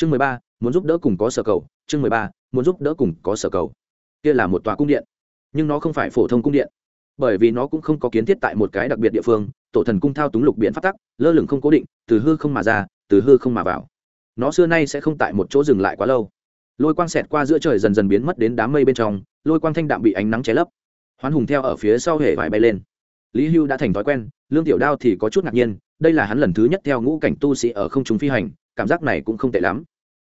chương mười ba, muốn giúp đỡ cùng có sở cầu. Chương mười ba, muốn giúp đỡ cùng có sở cầu. Kia là một tòa cung điện, nhưng nó không phải phổ thông cung điện, bởi vì nó cũng không có kiến thiết tại một cái đặc biệt địa phương. Tổ thần cung thao túng lục biện phát tắc, lơ lửng không cố định, từ hư không mà ra, từ hư không mà vào. Nó xưa nay sẽ không tại một chỗ dừng lại quá lâu. Lôi quang xẹt qua giữa trời dần dần biến mất đến đám mây bên trong, lôi quang thanh đạm bị ánh nắng cháy lấp. Hoán hùng theo ở phía sau hệ vải bay lên. Lý hưu đã thành thói quen, lương tiểu đao thì có chút ngạc nhiên, đây là hắn lần thứ nhất theo ngũ cảnh tu sĩ ở không trung phi hành cảm giác này cũng không tệ lắm.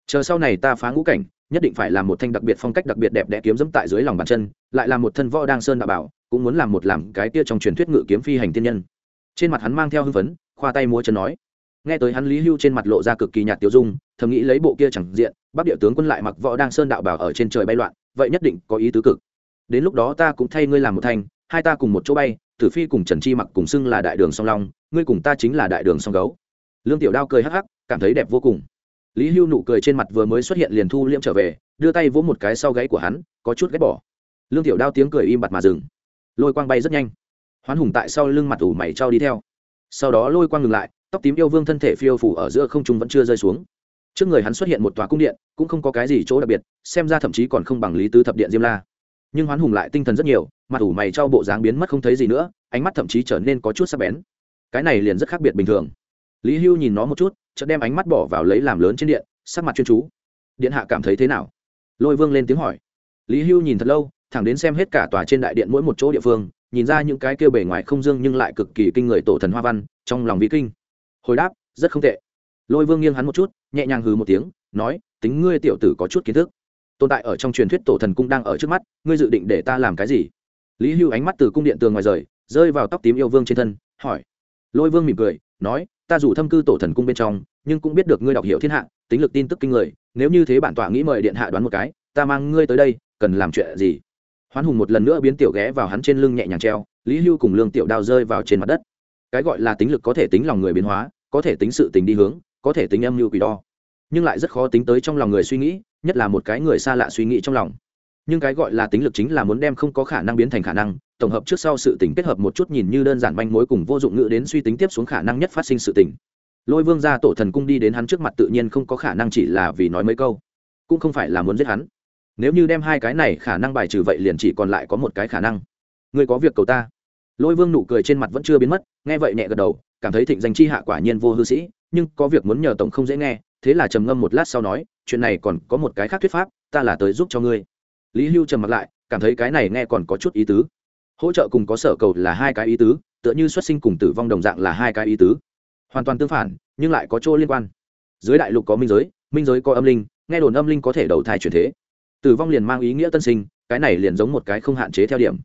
Chờ sau này ta phá ngũ cảnh, nhất định phải làm một thanh đặc biệt phong cách đặc biệt đẹp đẽ kiếm dẫm tại dưới lòng bàn chân, lại làm một thân võ đang sơn đạo bảo, cũng muốn làm một làm cái kia trong truyền thuyết ngự kiếm phi hành tiên nhân. Trên mặt hắn mang theo hưng phấn, khoa tay múa chân nói. Nghe tới hắn lý hưu trên mặt lộ ra cực kỳ nhạt tiêu dung, thầm nghĩ lấy bộ kia chẳng diện bắc địa tướng quân lại mặc võ đang sơn đạo bảo ở trên trời bay loạn, vậy nhất định có ý tứ cực. Đến lúc đó ta cũng thay ngươi làm một thanh, hai ta cùng một chỗ bay, tử phi cùng trần chi mặc cùng xưng là đại đường song long, ngươi cùng ta chính là đại đường song gấu. Lương tiểu đao cười hắc hắc cảm thấy đẹp vô cùng. Lý hưu nụ cười trên mặt vừa mới xuất hiện liền thu liễm trở về, đưa tay vỗ một cái sau gáy của hắn, có chút ghét bỏ. Lương tiểu đao tiếng cười im bặt mà dừng. Lôi quang bay rất nhanh. Hoán hùng tại sau lưng mặt ủ mày trao đi theo. Sau đó lôi quang ngừng lại, tóc tím yêu vương thân thể phiêu phủ ở giữa không trung vẫn chưa rơi xuống. Trước người hắn xuất hiện một tòa cung điện, cũng không có cái gì chỗ đặc biệt, xem ra thậm chí còn không bằng lý tứ thập điện diêm la. Nhưng hoán hùng lại tinh thần rất nhiều, mặt ủ mày trao bộ dáng biến mất không thấy gì nữa, ánh mắt thậm chí trở nên có chút sắc bén. Cái này liền rất khác biệt bình thường. Lý hưu nhìn nó một chút chợt đem ánh mắt bỏ vào lấy làm lớn trên điện, sắc mặt chuyên chú. Điện hạ cảm thấy thế nào? Lôi vương lên tiếng hỏi. Lý hưu nhìn thật lâu, thẳng đến xem hết cả tòa trên đại điện mỗi một chỗ địa phương, nhìn ra những cái kêu bề ngoài không dương nhưng lại cực kỳ kinh người tổ thần hoa văn, trong lòng vĩ kinh. Hồi đáp, rất không tệ. Lôi vương nghiêng hắn một chút, nhẹ nhàng hừ một tiếng, nói, tính ngươi tiểu tử có chút kiến thức. Tồn tại ở trong truyền thuyết tổ thần cung đang ở trước mắt, ngươi dự định để ta làm cái gì? Lý hưu ánh mắt từ cung điện tường ngoài rời, rơi vào tóc tím yêu vương trên thân, hỏi. Lôi vương mỉm cười, nói ta dù thâm cư tổ thần cung bên trong, nhưng cũng biết được ngươi đọc hiểu thiên hạ, tính lực tin tức kinh người, nếu như thế bản tọa nghĩ mời điện hạ đoán một cái, ta mang ngươi tới đây, cần làm chuyện gì? Hoán hùng một lần nữa biến tiểu ghé vào hắn trên lưng nhẹ nhàng treo, lý hưu cùng lương tiểu đao rơi vào trên mặt đất. Cái gọi là tính lực có thể tính lòng người biến hóa, có thể tính sự tình đi hướng, có thể tính âm mưu quỷ đo. Nhưng lại rất khó tính tới trong lòng người suy nghĩ, nhất là một cái người xa lạ suy nghĩ trong lòng. Nhưng cái gọi là tính lực chính là muốn đem không có khả năng biến thành khả năng tổng hợp trước sau sự tình kết hợp một chút nhìn như đơn giản manh mối cùng vô dụng ngữ đến suy tính tiếp xuống khả năng nhất phát sinh sự tình. Lôi vương ra tổ thần cung đi đến hắn trước mặt tự nhiên không có khả năng chỉ là vì nói mấy câu, cũng không phải là muốn giết hắn. Nếu như đem hai cái này khả năng bài trừ vậy liền chỉ còn lại có một cái khả năng. Ngươi có việc cầu ta. Lôi vương nụ cười trên mặt vẫn chưa biến mất, nghe vậy nhẹ gật đầu, cảm thấy thịnh danh chi hạ quả nhiên vô hư sĩ, nhưng có việc muốn nhờ tổng không dễ nghe, thế là trầm ngâm một lát sau nói, chuyện này còn có một cái khác thuyết pháp, ta là tới giúp cho ngươi. Lý hưu trầm mặt lại, cảm thấy cái này nghe còn có chút ý tứ hỗ trợ cùng có sở cầu là hai cái ý tứ, tựa như xuất sinh cùng tử vong đồng dạng là hai cái ý tứ. Hoàn toàn tương phản, nhưng lại có chỗ liên quan. Dưới đại lục có minh giới minh giới có âm linh, nghe đồn âm linh có thể đầu thai chuyển thế. Tử vong liền mang ý nghĩa tân sinh, cái này liền giống một cái không hạn chế theo điểm.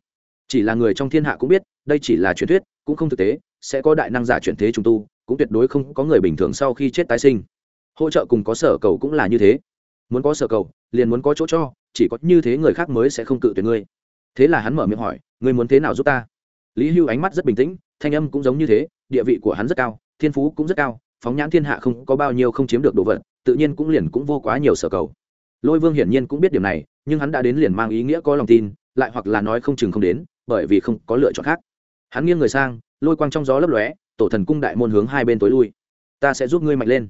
Chỉ là người trong thiên hạ cũng biết, đây chỉ là truyền thuyết, cũng không thực tế, sẽ có đại năng giả chuyển thế trung tu, cũng tuyệt đối không có người bình thường sau khi chết tái sinh. Hỗ trợ cùng có sở cầu cũng là như thế. Muốn có sở cầu, liền muốn có chỗ cho, chỉ có như thế người khác mới sẽ không cự tuyệt ngươi thế là hắn mở miệng hỏi, ngươi muốn thế nào giúp ta? Lý hưu ánh mắt rất bình tĩnh, thanh âm cũng giống như thế, địa vị của hắn rất cao, thiên phú cũng rất cao, phóng nhãn thiên hạ không có bao nhiêu không chiếm được đồ vật, tự nhiên cũng liền cũng vô quá nhiều sở cầu. Lôi vương hiển nhiên cũng biết điểm này, nhưng hắn đã đến liền mang ý nghĩa có lòng tin, lại hoặc là nói không chừng không đến, bởi vì không có lựa chọn khác. Hắn nghiêng người sang, lôi quang trong gió lấp lóe, tổ thần cung đại môn hướng hai bên tối lui. Ta sẽ giúp ngươi mạnh lên.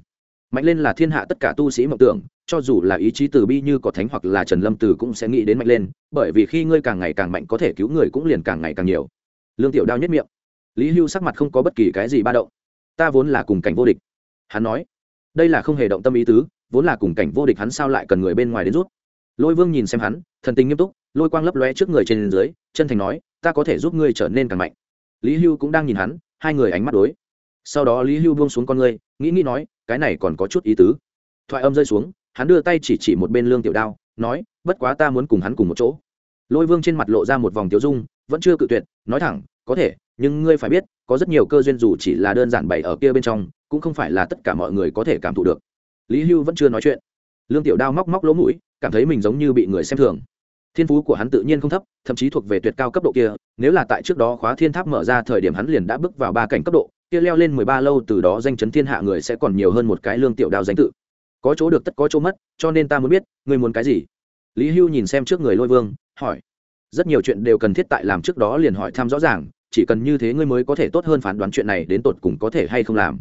Mạnh lên là thiên hạ tất cả tu sĩ mộng tưởng cho dù là ý chí từ bi như có thánh hoặc là trần lâm từ cũng sẽ nghĩ đến mạnh lên, bởi vì khi ngươi càng ngày càng mạnh có thể cứu người cũng liền càng ngày càng nhiều. Lương tiểu đao nhất miệng. Lý hưu sắc mặt không có bất kỳ cái gì ba động. Ta vốn là cùng cảnh vô địch. Hắn nói, đây là không hề động tâm ý tứ, vốn là cùng cảnh vô địch hắn sao lại cần người bên ngoài đến rút lôi vương nhìn xem hắn, thần tình nghiêm túc, lôi quang lấp lóe trước người trên dưới, chân thành nói, ta có thể giúp ngươi trở nên càng mạnh. Lý hưu cũng đang nhìn hắn, hai người ánh mắt đối. Sau đó lý hưu buông xuống con ngươi, nghĩ nghĩ nói, cái này còn có chút ý tứ. Thoại âm rơi xuống hắn đưa tay chỉ chỉ một bên lương tiểu đao, nói, bất quá ta muốn cùng hắn cùng một chỗ. Lôi vương trên mặt lộ ra một vòng tiểu dung, vẫn chưa cự tuyệt, nói thẳng, có thể, nhưng ngươi phải biết, có rất nhiều cơ duyên dù chỉ là đơn giản bày ở kia bên trong, cũng không phải là tất cả mọi người có thể cảm thụ được. Lý hưu vẫn chưa nói chuyện. Lương tiểu đao móc móc lỗ mũi, cảm thấy mình giống như bị người xem thường. Thiên phú của hắn tự nhiên không thấp, thậm chí thuộc về tuyệt cao cấp độ kia, nếu là tại trước đó khóa thiên tháp mở ra thời điểm hắn liền đã bước vào ba cảnh cấp độ, kia leo lên mười ba lâu từ đó danh chấn thiên hạ người sẽ còn nhiều hơn một cái lương tiểu đao danh tự có chỗ được tất có chỗ mất, cho nên ta muốn biết, ngươi muốn cái gì? Lý hưu nhìn xem trước người lôi vương, hỏi. Rất nhiều chuyện đều cần thiết tại làm trước đó liền hỏi thăm rõ ràng, chỉ cần như thế ngươi mới có thể tốt hơn phán đoán chuyện này đến tột cùng có thể hay không làm.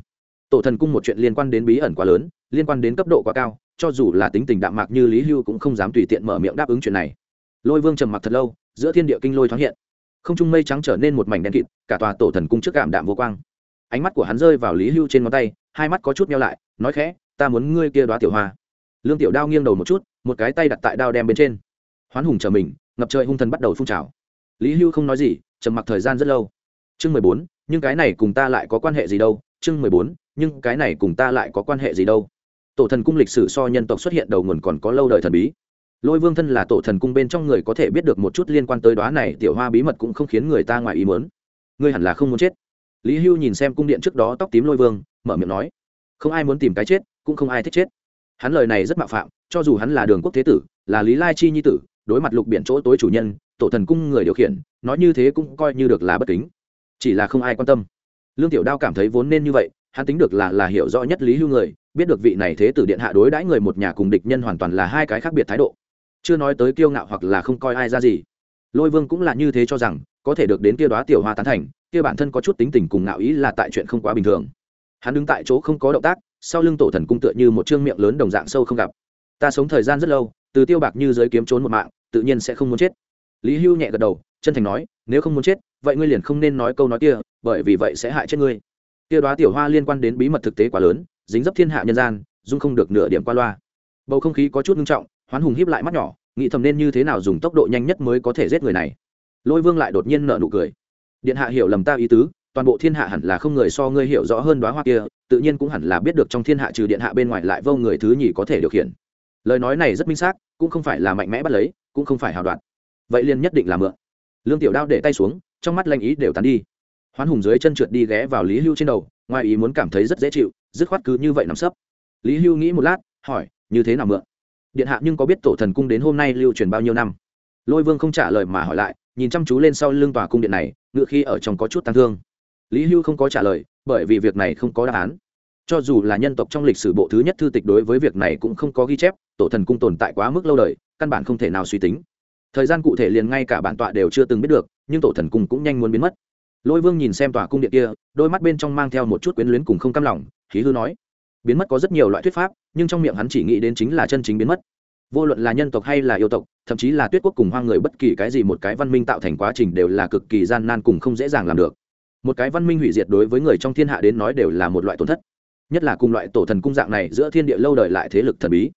Tổ thần cung một chuyện liên quan đến bí ẩn quá lớn, liên quan đến cấp độ quá cao, cho dù là tính tình đạm mạc như lý hưu cũng không dám tùy tiện mở miệng đáp ứng chuyện này. Lôi vương trầm mặc thật lâu, giữa thiên địa kinh lôi thoáng hiện. Không trung mây trắng trở nên một mảnh đen kịt, cả tòa tổ thần cung trước cảm đạm vô quang. Ánh mắt của hắn rơi vào lý hưu trên ngón tay, hai mắt có chút nhau lại, nói khẽ ta muốn ngươi kia đoá tiểu hoa. Lương tiểu đao nghiêng đầu một chút, một cái tay đặt tại đao đem bên trên. Hoán hùng chờ mình, ngập trời hung thần bắt đầu phun trào. Lý hưu không nói gì, trầm mặc thời gian rất lâu. Chương mười bốn, nhưng cái này cùng ta lại có quan hệ gì đâu? Chương mười bốn, nhưng cái này cùng ta lại có quan hệ gì đâu? Tổ thần cung lịch sử so nhân tộc xuất hiện đầu nguồn còn có lâu đời thần bí. Lôi vương thân là tổ thần cung bên trong người có thể biết được một chút liên quan tới đoá này, tiểu hoa bí mật cũng không khiến người ta ngoài ý mớn ngươi hẳn là không muốn chết. Lý hưu nhìn xem cung điện trước đó tóc tím lôi vương, mở miệng nói. Không ai muốn tìm cái chết cũng không ai thích chết. Hắn lời này rất mạo phạm, cho dù hắn là đường quốc thế tử, là lý lai chi nhi tử, đối mặt lục biển chỗ tối chủ nhân, tổ thần cung người điều khiển, nói như thế cũng coi như được là bất kính. Chỉ là không ai quan tâm. Lương tiểu đao cảm thấy vốn nên như vậy, hắn tính được là là hiểu rõ nhất lý hưu người, biết được vị này thế tử điện hạ đối đãi người một nhà cùng địch nhân hoàn toàn là hai cái khác biệt thái độ. Chưa nói tới kiêu ngạo hoặc là không coi ai ra gì. Lôi vương cũng là như thế cho rằng, có thể được đến kia đoá tiểu hoa tán thành, kia bản thân có chút tính tình cùng ngạo ý là tại chuyện không quá bình thường. Hắn đứng tại chỗ không có động tác sau lưng tổ thần cung tựa như một chương miệng lớn đồng dạng sâu không gặp. Ta sống thời gian rất lâu, từ tiêu bạc như giới kiếm trốn một mạng, tự nhiên sẽ không muốn chết. Lý hưu nhẹ gật đầu, chân thành nói, nếu không muốn chết, vậy ngươi liền không nên nói câu nói kia, bởi vì vậy sẽ hại chết ngươi. Tiêu đoá tiểu hoa liên quan đến bí mật thực tế quá lớn, dính dấp thiên hạ nhân gian, dung không được nửa điểm qua loa. Bầu không khí có chút nghiêm trọng, hoán hùng híp lại mắt nhỏ, nghĩ thầm nên như thế nào dùng tốc độ nhanh nhất mới có thể giết người này. Lôi vương lại đột nhiên nở nụ cười. Điện hạ hiểu lầm ta ý tứ toàn bộ thiên hạ hẳn là không người so ngươi hiểu rõ hơn đoá hoa kia, tự nhiên cũng hẳn là biết được trong thiên hạ trừ điện hạ bên ngoài lại vô người thứ nhì có thể điều khiển. Lời nói này rất minh xác, cũng không phải là mạnh mẽ bắt lấy, cũng không phải hào đoạt. Vậy liền nhất định là mượn. Lương tiểu đao để tay xuống, trong mắt lanh ý đều tàn đi. Hoán hùng dưới chân trượt đi ghé vào lý hưu trên đầu, ngoài ý muốn cảm thấy rất dễ chịu, dứt khoát cứ như vậy nằm sấp. Lý hưu nghĩ một lát, hỏi, như thế nào mượn? Điện hạ nhưng có biết tổ thần cung đến hôm nay lưu truyền bao nhiêu năm? Lôi vương không trả lời mà hỏi lại, nhìn chăm chú lên sau lưng tòa cung điện này, ngựa khi ở trong có chút tăng thương lý hưu không có trả lời, bởi vì việc này không có đáp án. Cho dù là nhân tộc trong lịch sử bộ thứ nhất thư tịch đối với việc này cũng không có ghi chép, tổ thần cung tồn tại quá mức lâu đời, căn bản không thể nào suy tính. Thời gian cụ thể liền ngay cả bản tọa đều chưa từng biết được, nhưng tổ thần cung cũng nhanh muốn biến mất. Lôi vương nhìn xem tòa cung điện kia, đôi mắt bên trong mang theo một chút quyến luyến cùng không cam lòng khí hư nói, biến mất có rất nhiều loại thuyết pháp, nhưng trong miệng hắn chỉ nghĩ đến chính là chân chính biến mất. Vô luận là nhân tộc hay là yêu tộc, thậm chí là tuyết quốc cùng hoang người, bất kỳ cái gì một cái văn minh tạo thành quá trình đều là cực kỳ gian nan cùng không dễ dàng làm được một cái văn minh hủy diệt đối với người trong thiên hạ đến nói đều là một loại tổn thất. Nhất là cùng loại tổ thần cung dạng này giữa thiên địa lâu đời lại thế lực thần bí.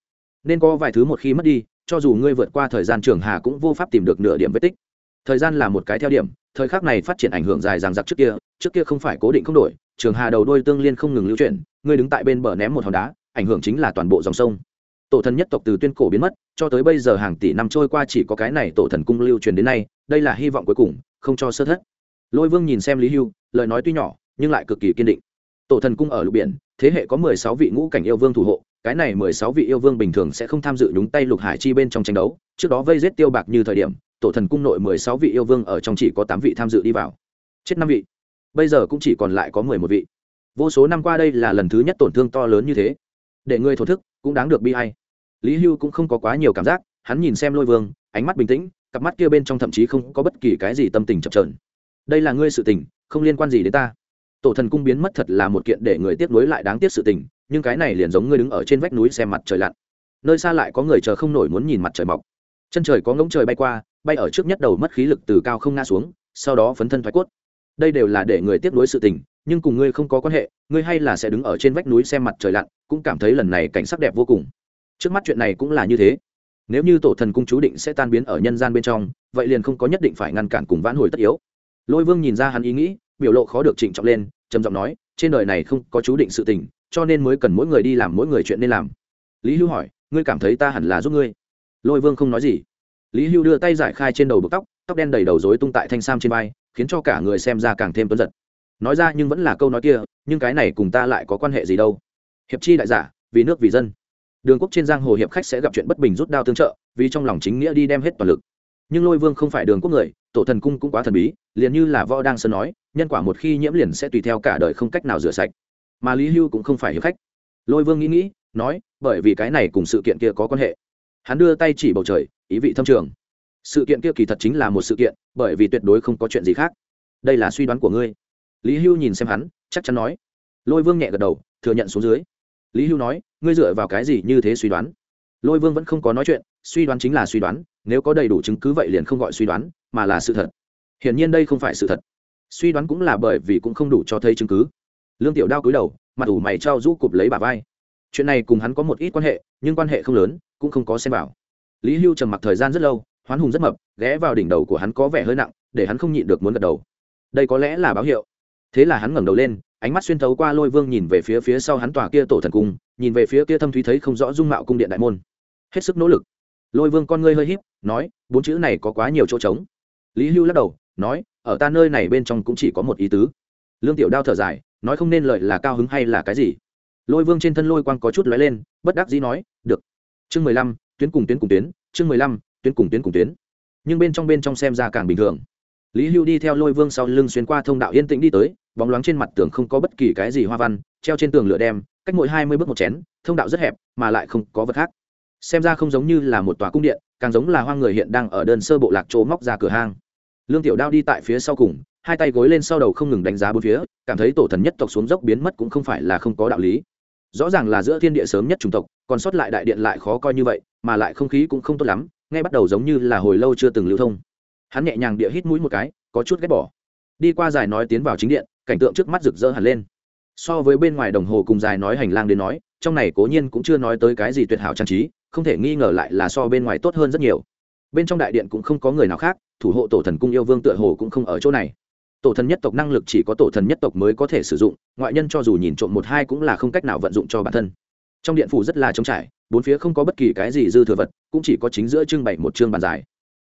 Nên có vài thứ một khi mất đi, cho dù ngươi vượt qua thời gian trường hà cũng vô pháp tìm được nửa điểm vết tích. Thời gian là một cái theo điểm, thời khắc này phát triển ảnh hưởng dài dằng dặc trước kia trước kia không phải cố định không đổi, trường hà đầu đôi tương liên không ngừng lưu chuyển, ngươi đứng tại bên bờ ném một hòn đá, ảnh hưởng chính là toàn bộ dòng sông. Tổ thần nhất tộc từ tuyên cổ biến mất, cho tới bây giờ hàng tỷ năm trôi qua chỉ có cái này tổ thần cung lưu truyền đến nay, đây là hy vọng cuối cùng, không cho sơ thất lôi vương nhìn xem lý hưu, lời nói tuy nhỏ, nhưng lại cực kỳ kiên định. Tổ thần cung ở lục biển, thế hệ có mười sáu vị ngũ cảnh yêu vương thủ hộ, cái này mười sáu vị yêu vương bình thường sẽ không tham dự nhúng tay lục hải chi bên trong tranh đấu, trước đó vây giết tiêu bạc như thời điểm, tổ thần cung nội mười sáu vị yêu vương ở trong chỉ có tám vị tham dự đi vào. Chết năm vị. Bây giờ cũng chỉ còn lại có mười một vị. Vô số năm qua đây là lần thứ nhất tổn thương to lớn như thế. Để ngươi thổ thức, cũng đáng được bi hay lý hưu cũng không có quá nhiều cảm giác, hắn nhìn xem lôi vương, ánh mắt bình tĩnh, cặp mắt kia bên trong thậm chí không có bất kỳ cái gì tâm tình chập trờn đây là ngươi sự tình, không liên quan gì đến ta. Tổ thần cung biến mất thật là một kiện để người tiếp nối lại đáng tiếc sự tình, nhưng cái này liền giống ngươi đứng ở trên vách núi xem mặt trời lặn. Nơi xa lại có người chờ không nổi muốn nhìn mặt trời mọc. Chân trời có ngỗng trời bay qua, bay ở trước nhất đầu mất khí lực từ cao không ngã xuống, sau đó phấn thân thoái cốt. Đây đều là để người tiếp nối sự tình, nhưng cùng ngươi không có quan hệ, ngươi hay là sẽ đứng ở trên vách núi xem mặt trời lặn, cũng cảm thấy lần này cảnh sắc đẹp vô cùng. Trước mắt chuyện này cũng là như thế. Nếu như tổ thần cung chú định sẽ tan biến ở nhân gian bên trong, vậy liền không có nhất định phải ngăn cản cùng vãn hồi tất yếu lôi vương nhìn ra hắn ý nghĩ, biểu lộ khó được trịnh trọng lên, trầm giọng nói, trên đời này không có chú định sự tình, cho nên mới cần mỗi người đi làm mỗi người chuyện nên làm. Lý hưu hỏi, ngươi cảm thấy ta hẳn là giúp ngươi? Lôi vương không nói gì. Lý hưu đưa tay giải khai trên đầu bực tóc tóc đen đầy đầu dối tung tại thanh sam trên vai, khiến cho cả người xem ra càng thêm tuấn giật. Nói ra nhưng vẫn là câu nói kia, nhưng cái này cùng ta lại có quan hệ gì đâu? Hiệp chi đại giả, vì nước vì dân. Đường quốc trên giang hồ hiệp khách sẽ gặp chuyện bất bình rút đao tương trợ, vì trong lòng chính nghĩa đi đem hết toàn lực nhưng lôi vương không phải đường quốc người, tổ thần cung cũng quá thần bí, liền như là võ đang sơn nói, nhân quả một khi nhiễm liền sẽ tùy theo cả đời không cách nào rửa sạch. Mà lý hưu cũng không phải hiệp khách. Lôi vương nghĩ nghĩ, nói, bởi vì cái này cùng sự kiện kia có quan hệ. Hắn đưa tay chỉ bầu trời, ý vị thâm trường. Sự kiện kia kỳ thật chính là một sự kiện, bởi vì tuyệt đối không có chuyện gì khác. Đây là suy đoán của ngươi. Lý hưu nhìn xem hắn, chắc chắn nói. Lôi vương nhẹ gật đầu, thừa nhận xuống dưới. Lý hưu nói, ngươi dựa vào cái gì như thế suy đoán? Lôi vương vẫn không có nói chuyện suy đoán chính là suy đoán, nếu có đầy đủ chứng cứ vậy liền không gọi suy đoán, mà là sự thật. Hiển nhiên đây không phải sự thật. Suy đoán cũng là bởi vì cũng không đủ cho thấy chứng cứ. Lương tiểu đao cúi đầu, mặt ủ mày trao rũ cụp lấy bà vai. Chuyện này cùng hắn có một ít quan hệ, nhưng quan hệ không lớn, cũng không có xem vào. Lý hưu trầm mặc thời gian rất lâu, hoán hùng rất mập, ghé vào đỉnh đầu của hắn có vẻ hơi nặng, để hắn không nhịn được muốn gật đầu. Đây có lẽ là báo hiệu. Thế là hắn ngẩng đầu lên, ánh mắt xuyên thấu qua lôi vương nhìn về phía phía sau hắn tòa kia tổ thần cung, nhìn về phía kia thâm thúy thấy không rõ dung mạo cung điện đại môn. Hết sức nỗ lực lôi vương con ngươi hơi híp, nói, bốn chữ này có quá nhiều chỗ trống. Lý hưu lắc đầu, nói, ở ta nơi này bên trong cũng chỉ có một ý tứ. Lương tiểu đao thở dài, nói không nên lợi là cao hứng hay là cái gì. Lôi vương trên thân lôi quang có chút lóe lên, bất đắc dĩ nói, được. Chương mười lăm, tuyến cùng tuyến cùng tuyến, chương mười lăm, tuyến cùng tuyến cùng tuyến. Nhưng bên trong bên trong xem ra càng bình thường. Lý hưu đi theo lôi vương sau lưng xuyên qua thông đạo yên tĩnh đi tới, bóng loáng trên mặt tường không có bất kỳ cái gì hoa văn, treo trên tường lửa đem cách mỗi hai mươi bước một chén, thông đạo rất hẹp, mà lại không có vật khác xem ra không giống như là một tòa cung điện, càng giống là hoang người hiện đang ở đơn sơ bộ lạc chỗ móc ra cửa hang. Lương tiểu đao đi tại phía sau cùng, hai tay gối lên sau đầu không ngừng đánh giá bốn phía, cảm thấy tổ thần nhất tộc xuống dốc biến mất cũng không phải là không có đạo lý. Rõ ràng là giữa thiên địa sớm nhất chủng tộc, còn sót lại đại điện lại khó coi như vậy, mà lại không khí cũng không tốt lắm ngay bắt đầu giống như là hồi lâu chưa từng lưu thông. Hắn nhẹ nhàng địa hít mũi một cái, có chút ghét bỏ. Đi qua dài nói tiến vào chính điện, cảnh tượng trước mắt rực rỡ hẳn lên. So với bên ngoài đồng hồ cùng dài nói hành lang đến nói, trong này cố nhiên cũng chưa nói tới cái gì tuyệt hảo trang trí không thể nghi ngờ lại là so bên ngoài tốt hơn rất nhiều. Bên trong đại điện cũng không có người nào khác, thủ hộ tổ thần cung yêu vương tựa hồ cũng không ở chỗ này. Tổ thần nhất tộc năng lực chỉ có tổ thần nhất tộc mới có thể sử dụng, ngoại nhân cho dù nhìn trộm một hai cũng là không cách nào vận dụng cho bản thân. Trong điện phủ rất là trống trải, bốn phía không có bất kỳ cái gì dư thừa vật, cũng chỉ có chính giữa trưng bày một chương bàn dài.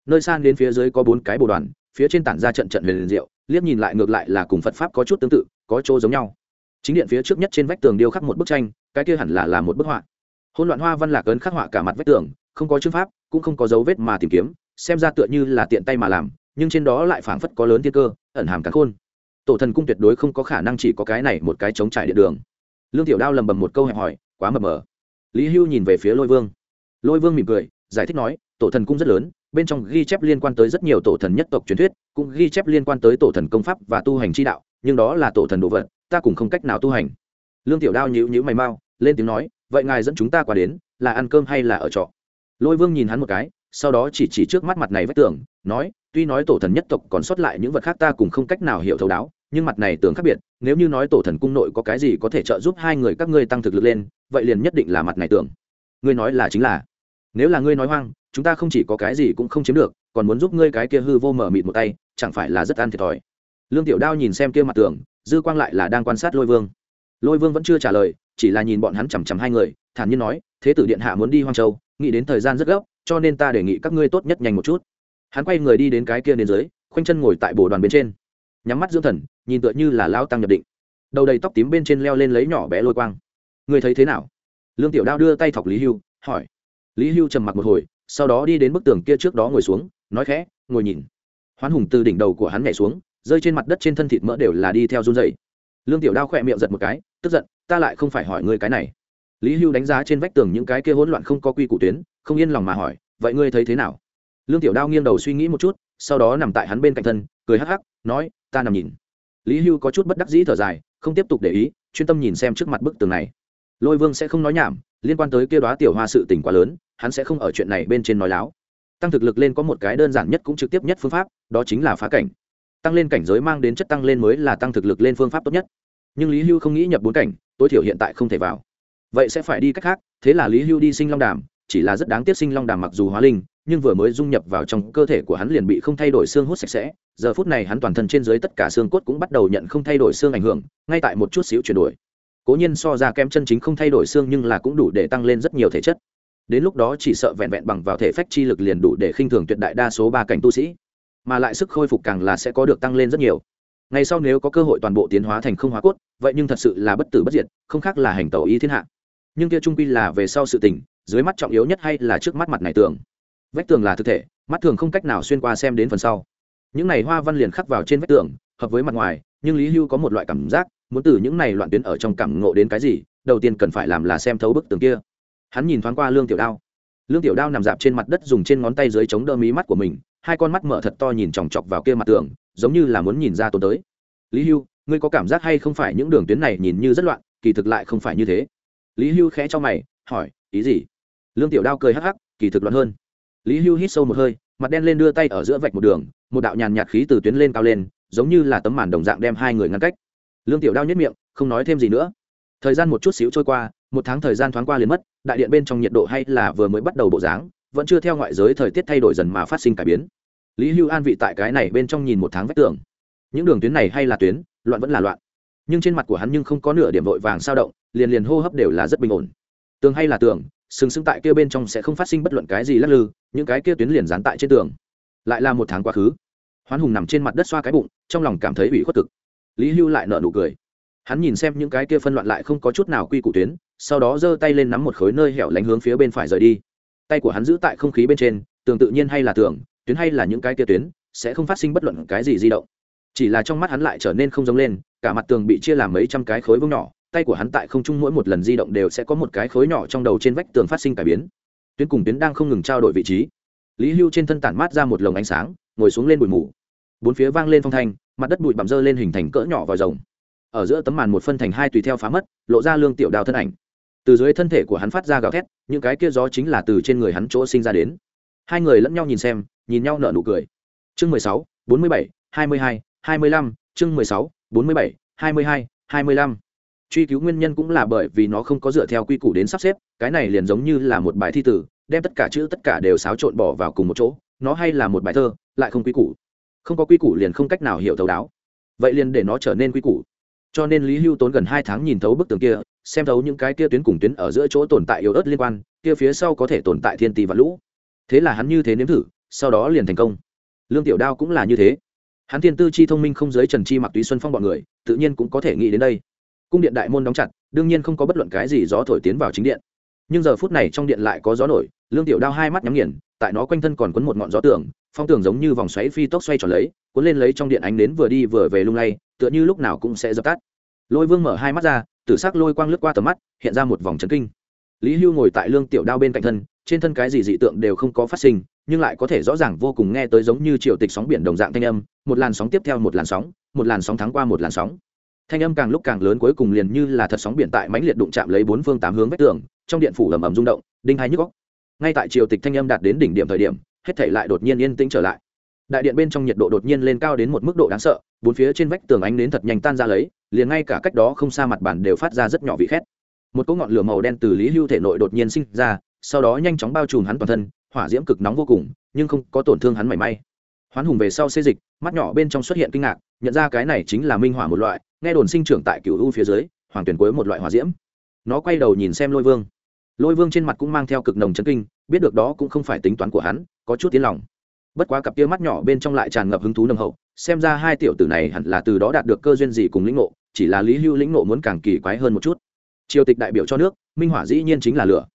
Nơi san đến phía dưới có bốn cái bồ đoàn, phía trên tản ra trận trận huyền liền diệu, liếc nhìn lại ngược lại là cùng phật pháp có chút tương tự, có chỗ giống nhau. Chính điện phía trước nhất trên vách tường điêu khắc một bức tranh, cái kia hẳn là là một bức họa hôn loạn hoa văn lạc ấn khắc họa cả mặt vách tường, không có chữ pháp, cũng không có dấu vết mà tìm kiếm, xem ra tựa như là tiện tay mà làm, nhưng trên đó lại phảng phất có lớn thiên cơ, ẩn hàm cắn khôn. Tổ thần cung tuyệt đối không có khả năng chỉ có cái này một cái chống trải địa đường. Lương tiểu đao lầm bầm một câu hẹp hỏi, quá mập mờ. Lý hưu nhìn về phía lôi vương. Lôi vương mỉm cười, giải thích nói, tổ thần cung rất lớn, bên trong ghi chép liên quan tới rất nhiều tổ thần nhất tộc truyền thuyết, cũng ghi chép liên quan tới tổ thần công pháp và tu hành chi đạo, nhưng đó là tổ thần đồ vật, ta cũng không cách nào tu hành. Lương tiểu đao nhíu nhíu mày mau, lên tiếng nói vậy ngài dẫn chúng ta qua đến, là ăn cơm hay là ở trọ? Lôi vương nhìn hắn một cái, sau đó chỉ chỉ trước mắt mặt này vách tường, nói, tuy nói tổ thần nhất tộc còn sót lại những vật khác ta cũng không cách nào hiểu thấu đáo, nhưng mặt này tưởng khác biệt, nếu như nói tổ thần cung nội có cái gì có thể trợ giúp hai người các ngươi tăng thực lực lên, vậy liền nhất định là mặt này tưởng ngươi nói là chính là. Nếu là ngươi nói hoang, chúng ta không chỉ có cái gì cũng không chiếm được, còn muốn giúp ngươi cái kia hư vô mở mịt một tay, chẳng phải là rất ăn thiệt thòi. Lương tiểu đao nhìn xem kia mặt tường, dư quang lại là đang quan sát lôi vương lôi vương vẫn chưa trả lời, chỉ là nhìn bọn hắn chằm chằm hai người, thản nhiên nói, thế tử điện hạ muốn đi hoang châu, nghĩ đến thời gian rất gấp, cho nên ta đề nghị các ngươi tốt nhất nhanh một chút. Hắn quay người đi đến cái kia đến dưới, khoanh chân ngồi tại bồ đoàn bên trên. Nhắm mắt dưỡng thần, nhìn tựa như là lao tăng nhập định. Đầu đầy tóc tím bên trên leo lên lấy nhỏ bé lôi quang. Ngươi thấy thế nào? Lương tiểu đao đưa tay thọc lý hưu, hỏi. Lý hưu trầm mặc một hồi, sau đó đi đến bức tường kia trước đó ngồi xuống, nói khẽ, ngồi nhìn. Hoán hùng từ đỉnh đầu của hắn nhảy xuống, rơi trên mặt đất trên thân thịt mỡ đều là đi theo run dày lương tiểu đao khỏe miệng giật một cái, tức giận, ta lại không phải hỏi ngươi cái này. Lý hưu đánh giá trên vách tường những cái kia hỗn loạn không có quy củ tuyến, không yên lòng mà hỏi, vậy ngươi thấy thế nào? Lương tiểu đao nghiêng đầu suy nghĩ một chút, sau đó nằm tại hắn bên cạnh thân, cười hắc hắc, nói, ta nằm nhìn. Lý hưu có chút bất đắc dĩ thở dài, không tiếp tục để ý, chuyên tâm nhìn xem trước mặt bức tường này. Lôi vương sẽ không nói nhảm, liên quan tới kia đoá tiểu hoa sự tình quá lớn, hắn sẽ không ở chuyện này bên trên nói láo. Tăng thực lực lên có một cái đơn giản nhất cũng trực tiếp nhất phương pháp, đó chính là phá cảnh tăng lên cảnh giới mang đến chất tăng lên mới là tăng thực lực lên phương pháp tốt nhất. Nhưng lý hưu không nghĩ nhập bốn cảnh, tối thiểu hiện tại không thể vào. Vậy sẽ phải đi cách khác, thế là lý hưu đi sinh long đàm, chỉ là rất đáng tiếc sinh long đàm mặc dù hóa linh, nhưng vừa mới dung nhập vào trong cơ thể của hắn liền bị không thay đổi xương hút sạch sẽ. Giờ phút này hắn toàn thân trên dưới tất cả xương cốt cũng bắt đầu nhận không thay đổi xương ảnh hưởng, ngay tại một chút xíu chuyển đổi. Cố nhiên so ra kem chân chính không thay đổi xương nhưng là cũng đủ để tăng lên rất nhiều thể chất. Đến lúc đó chỉ sợ vẹn vẹn bằng vào thể phách chi lực liền đủ để khinh thường tuyệt đại đa số ba cảnh tu sĩ mà lại sức khôi phục càng là sẽ có được tăng lên rất nhiều. Ngày sau nếu có cơ hội toàn bộ tiến hóa thành không hóa cốt, vậy nhưng thật sự là bất tử bất diệt, không khác là hành tẩu ý thiên hạ. Nhưng kia trung quy là về sau sự tình, dưới mắt trọng yếu nhất hay là trước mắt mặt này tường. Vách tường là thực thể, mắt thường không cách nào xuyên qua xem đến phần sau. Những này hoa văn liền khắc vào trên vách tường, hợp với mặt ngoài, nhưng lý hưu có một loại cảm giác, muốn từ những này loạn tuyến ở trong cảm ngộ đến cái gì, đầu tiên cần phải làm là xem thấu bức tường kia. Hắn nhìn thoáng qua lương tiểu đao lương tiểu đao nằm dạp trên mặt đất dùng trên ngón tay dưới chống đỡ mí mắt của mình, hai con mắt mở thật to nhìn chòng chọc vào kia mặt tường, giống như là muốn nhìn ra tốn tới. Lý hưu, ngươi có cảm giác hay không phải những đường tuyến này nhìn như rất loạn, kỳ thực lại không phải như thế. Lý hưu khẽ cho mày, hỏi, ý gì? Lương tiểu đao cười hắc hắc, kỳ thực loạn hơn. Lý hưu hít sâu một hơi, mặt đen lên đưa tay ở giữa vạch một đường, một đạo nhàn nhạt khí từ tuyến lên cao lên, giống như là tấm màn đồng dạng đem hai người ngăn cách. Lương tiểu đao nhất miệng, không nói thêm gì nữa thời gian một chút xíu trôi qua, một tháng thời gian thoáng qua liền mất, đại điện bên trong nhiệt độ hay là vừa mới bắt đầu bộ dáng, vẫn chưa theo ngoại giới thời tiết thay đổi dần mà phát sinh cải biến. Lý hưu an vị tại cái này bên trong nhìn một tháng vách tường. Những đường tuyến này hay là tuyến, loạn vẫn là loạn. Nhưng trên mặt của hắn nhưng không có nửa điểm vội vàng sao động, liền liền hô hấp đều là rất bình ổn. Tường hay là tường, sừng sững tại kia bên trong sẽ không phát sinh bất luận cái gì lắc lư, những cái kia tuyến liền dán tại trên tường. Lại là một tháng quá khứ. Hoán hùng nằm trên mặt đất xoa cái bụng, trong lòng cảm thấy ủy khuất cực. Lý hưu lại nợ nụ cười hắn nhìn xem những cái kia phân loạn lại không có chút nào quy củ tuyến, sau đó giơ tay lên nắm một khối nơi hẻo lánh hướng phía bên phải rời đi. Tay của hắn giữ tại không khí bên trên, tường tự nhiên hay là tường, tuyến hay là những cái kia tuyến, sẽ không phát sinh bất luận cái gì di động. Chỉ là trong mắt hắn lại trở nên không giống lên, cả mặt tường bị chia làm mấy trăm cái khối vông nhỏ, tay của hắn tại không trung mỗi một lần di động đều sẽ có một cái khối nhỏ trong đầu trên vách tường phát sinh cải biến. Tuyến cùng tuyến đang không ngừng trao đổi vị trí. Lý hưu trên thân tản mát ra một lồng ánh sáng, ngồi xuống lên bụi mù. Bốn phía vang lên phong thanh, mặt đất bụi bặm dơ lên hình thành cỡ nhỏ vòi rồng ở giữa tấm màn một phân thành hai tùy theo phá mất, lộ ra lương tiểu đào thân ảnh. Từ dưới thân thể của hắn phát ra gào thét, những cái kia gió chính là từ trên người hắn chỗ sinh ra đến. Hai người lẫn nhau nhìn xem, nhìn nhau nở nụ cười. Chương mười sáu, bốn mươi bảy, hai mươi hai hai mươi lăm, chương mười sáu, bốn mươi bảy, hai mươi hai hai mươi lăm. Truy cứu nguyên nhân cũng là bởi vì nó không có dựa theo quy củ đến sắp xếp, cái này liền giống như là một bài thi tử, đem tất cả chữ tất cả đều xáo trộn bỏ vào cùng một chỗ, nó hay là một bài thơ, lại không quy củ. Không có quy củ liền không cách nào hiểu thấu đáo. Vậy liền để nó trở nên quy củ cho nên lý hưu tốn gần hai tháng nhìn thấu bức tường kia, xem thấu những cái kia tuyến cùng tuyến ở giữa chỗ tồn tại yếu ớt liên quan, kia phía sau có thể tồn tại thiên tỷ và lũ. Thế là hắn như thế nếm thử, sau đó liền thành công. Lương tiểu đao cũng là như thế. Hắn thiên tư chi thông minh không giới trần chi mặc túy xuân phong bọn người, tự nhiên cũng có thể nghĩ đến đây. Cung điện đại môn đóng chặt, đương nhiên không có bất luận cái gì gió thổi tiến vào chính điện. Nhưng giờ phút này trong điện lại có gió nổi, lương tiểu đao hai mắt nhắm nghiền, tại nó quanh thân còn quấn một ngọn gió tường, phong tường giống như vòng xoáy phi tốc xoay tròn lấy, cuốn lên lấy trong điện ánh đến vừa đi vừa về lung lay tựa như lúc nào cũng sẽ dập tắt. Lôi vương mở hai mắt ra, tử sắc lôi quang lướt qua tầm mắt, hiện ra một vòng trấn kinh. Lý hưu ngồi tại lương tiểu đao bên cạnh thân, trên thân cái gì dị tượng đều không có phát sinh, nhưng lại có thể rõ ràng vô cùng nghe tới giống như triệu tịch sóng biển đồng dạng thanh âm, một làn sóng tiếp theo một làn sóng, một làn sóng thắng qua một làn sóng. Thanh âm càng lúc càng lớn cuối cùng liền như là thật sóng biển tại mãnh liệt đụng chạm lấy bốn phương tám hướng vách tường, trong điện phủ ầm ầm rung động, đinh hai nhức góc ngay tại triều tịch thanh âm đạt đến đỉnh điểm thời điểm, hết thể lại đột nhiên yên tĩnh trở lại đại điện bên trong nhiệt độ đột nhiên lên cao đến một mức độ đáng sợ, bốn phía trên vách tường ánh đến thật nhanh tan ra lấy, liền ngay cả cách đó không xa mặt bản đều phát ra rất nhỏ vị khét. Một cỗ ngọn lửa màu đen từ lý hưu thể nội đột nhiên sinh ra, sau đó nhanh chóng bao trùm hắn toàn thân, hỏa diễm cực nóng vô cùng, nhưng không có tổn thương hắn mảy may. Hoán hùng về sau xê dịch, mắt nhỏ bên trong xuất hiện kinh ngạc, nhận ra cái này chính là minh hỏa một loại, nghe đồn sinh trưởng tại cựu u phía dưới, hoàng tuyển cuối một loại hỏa diễm. Nó quay đầu nhìn xem lôi vương. Lôi vương trên mặt cũng mang theo cực nồng chấn kinh, biết được đó cũng không phải tính toán của hắn, có chút tiến lòng bất quá cặp tia mắt nhỏ bên trong lại tràn ngập hứng thú nồng hậu, xem ra hai tiểu tử này hẳn là từ đó đạt được cơ duyên gì cùng lĩnh ngộ, chỉ là lý hưu lĩnh ngộ muốn càng kỳ quái hơn một chút. Triều tịch đại biểu cho nước, minh hỏa dĩ nhiên chính là lửa.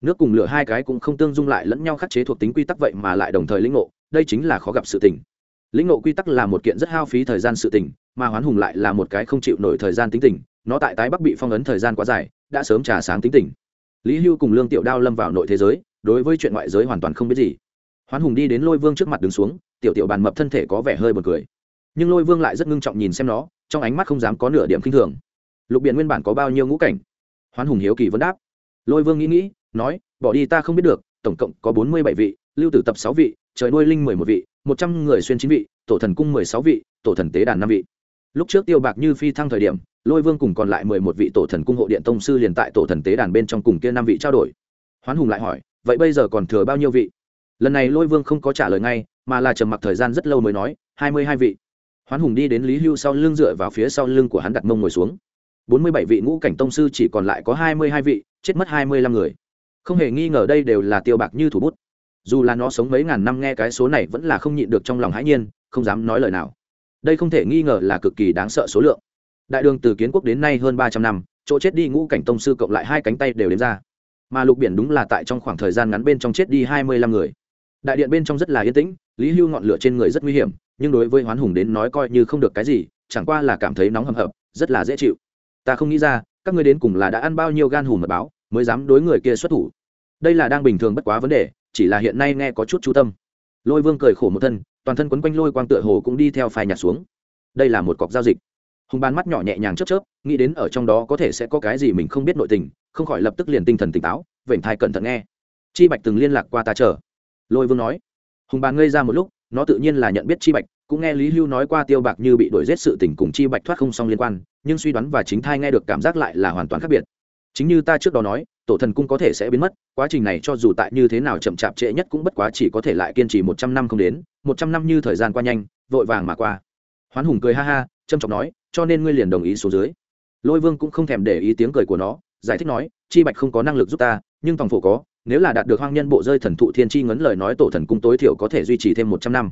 Nước cùng lửa hai cái cũng không tương dung lại lẫn nhau khắc chế thuộc tính quy tắc vậy mà lại đồng thời lĩnh ngộ, đây chính là khó gặp sự tình. Lĩnh ngộ quy tắc là một kiện rất hao phí thời gian sự tình, mà hoán hùng lại là một cái không chịu nổi thời gian tính tình, nó tại tái bắc bị phong ấn thời gian quá dài, đã sớm trà sáng tính tình. Lý hưu cùng lương tiểu đao lâm vào nội thế giới, đối với chuyện ngoại giới hoàn toàn không biết gì hoán hùng đi đến lôi vương trước mặt đứng xuống, tiểu tiểu bàn mập thân thể có vẻ hơi b u ồ n cười. Nhưng lôi vương lại rất ngưng trọng nhìn xem nó, trong ánh mắt không dám có nửa điểm k i n h thường. Lục biển nguyên bản có bao nhiêu ngũ cảnh? Hoán hùng hiếu kỳ vấn đáp. Lôi vương nghĩ nghĩ, nói, bỏ đi ta không biết được, tổng cộng có bốn mươi bảy vị, lưu tử tập sáu vị, trời nuôi linh mười một vị, một trăm người xuyên chín vị, tổ thần cung mười sáu vị, tổ thần tế đàn năm vị. Lúc trước tiêu bạc như phi thăng thời điểm, lôi vương cùng còn lại mười một vị tổ thần cung hộ điện tông sư liền tại tổ thần tế đàn bên trong cùng kia năm vị trao đổi. Hoán hùng lại hỏi, vậy bây giờ còn thừa bao nhiêu vị? Lần này lôi vương không có trả lời ngay, mà là trầm mặc thời gian rất lâu mới nói, hai mươi hai vị. Hoán hùng đi đến lý hưu sau lưng dựa vào phía sau lưng của hắn đặt mông ngồi xuống. Bốn mươi bảy vị ngũ cảnh tông sư chỉ còn lại có hai mươi hai vị, chết mất hai mươi lăm người. Không hề nghi ngờ đây đều là tiêu bạc như thủ bút. Dù là nó sống mấy ngàn năm nghe cái số này vẫn là không nhịn được trong lòng hãi nhiên, không dám nói lời nào. Đây không thể nghi ngờ là cực kỳ đáng sợ số lượng. Đại đường từ kiến quốc đến nay hơn ba trăm năm, chỗ chết đi ngũ cảnh tông sư cộng lại hai cánh tay đều đến ra. Mà lục biển đúng là tại trong khoảng thời gian ngắn bên trong chết đi hai mươi lăm người đại điện bên trong rất là yên tĩnh, lý hưu ngọn lửa trên người rất nguy hiểm, nhưng đối với hoán hùng đến nói coi như không được cái gì, chẳng qua là cảm thấy nóng hầm hập, rất là dễ chịu. Ta không nghĩ ra, các ngươi đến cùng là đã ăn bao nhiêu gan hùm mật báo, mới dám đối người kia xuất thủ. Đây là đang bình thường bất quá vấn đề, chỉ là hiện nay nghe có chút chú tâm. Lôi vương cười khổ một thân, toàn thân quấn quanh lôi quang tựa hồ cũng đi theo phai nhạt xuống. Đây là một cọc giao dịch. Hùng bàn mắt nhỏ nhẹ nhàng chớp chớp, nghĩ đến ở trong đó có thể sẽ có cái gì mình không biết nội tình, không khỏi lập tức liền tinh thần tỉnh táo, vểnh thai cẩn thận nghe. Chi bạch từng liên lạc qua ta chờ lôi vương nói, hùng bàn ngây ra một lúc, nó tự nhiên là nhận biết chi bạch, cũng nghe lý hưu nói qua tiêu bạc như bị đuổi giết sự tình cùng chi bạch thoát không xong liên quan, nhưng suy đoán và chính thai nghe được cảm giác lại là hoàn toàn khác biệt. Chính như ta trước đó nói, tổ thần cung có thể sẽ biến mất, quá trình này cho dù tại như thế nào chậm chạp trễ nhất cũng bất quá chỉ có thể lại kiên trì một trăm năm không đến, một trăm năm như thời gian qua nhanh, vội vàng mà qua. Hoán hùng cười ha ha trâm trọng nói, cho nên ngươi liền đồng ý số dưới. Lôi vương cũng không thèm để ý tiếng cười của nó, giải thích nói, chi bạch không có năng lực giúp ta, nhưng tòng phổ có nếu là đạt được hoang nhân bộ rơi thần thụ thiên chi ngấn lời nói tổ thần cung tối thiểu có thể duy trì thêm một trăm năm.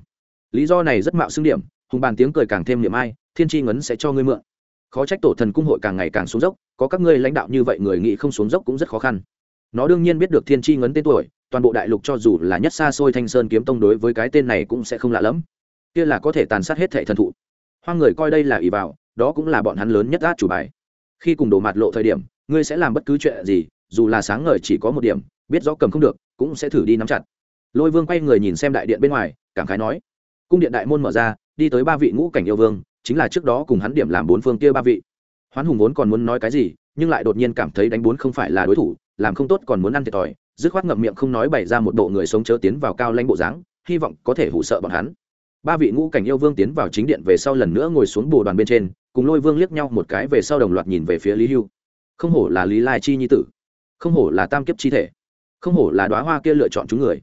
Lý do này rất mạo xưng điểm, hùng bàn tiếng cười càng thêm niệm ai, thiên chi ngấn sẽ cho ngươi mượn. Khó trách tổ thần cung hội càng ngày càng xuống dốc, có các ngươi lãnh đạo như vậy người nghĩ không xuống dốc cũng rất khó khăn. Nó đương nhiên biết được thiên chi ngấn tên tuổi, toàn bộ đại lục cho dù là nhất xa xôi thanh sơn kiếm tông đối với cái tên này cũng sẽ không lạ lẫm. Kia là có thể tàn sát hết thệ thần thụ. Hoang người coi đây là ỷ vào, đó cũng là bọn hắn lớn nhất át chủ bài. Khi cùng đổ mặt lộ thời điểm, ngươi sẽ làm bất cứ chuyện gì, dù là sáng ngời chỉ có một điểm biết rõ cầm không được, cũng sẽ thử đi nắm chặt. Lôi vương quay người nhìn xem đại điện bên ngoài, cảm khái nói, cung điện đại môn mở ra, đi tới ba vị ngũ cảnh yêu vương, chính là trước đó cùng hắn điểm làm bốn phương kia ba vị. Hoán hùng vốn còn muốn nói cái gì, nhưng lại đột nhiên cảm thấy đánh bốn không phải là đối thủ, làm không tốt còn muốn ăn thiệt thòi, dứt khoát ngậm miệng không nói bày ra một bộ người sống chớ tiến vào cao lãnh bộ dáng, hy vọng có thể hụ sợ bọn hắn. Ba vị ngũ cảnh yêu vương tiến vào chính điện về sau lần nữa ngồi xuống bồ đoàn bên trên, cùng lôi vương liếc nhau một cái về sau đồng loạt nhìn về phía lý hưu. Không hổ là lý lai chi nhi tử. Không hổ là tam kiếp chi thể không hổ là đoá hoa kia lựa chọn chúng người.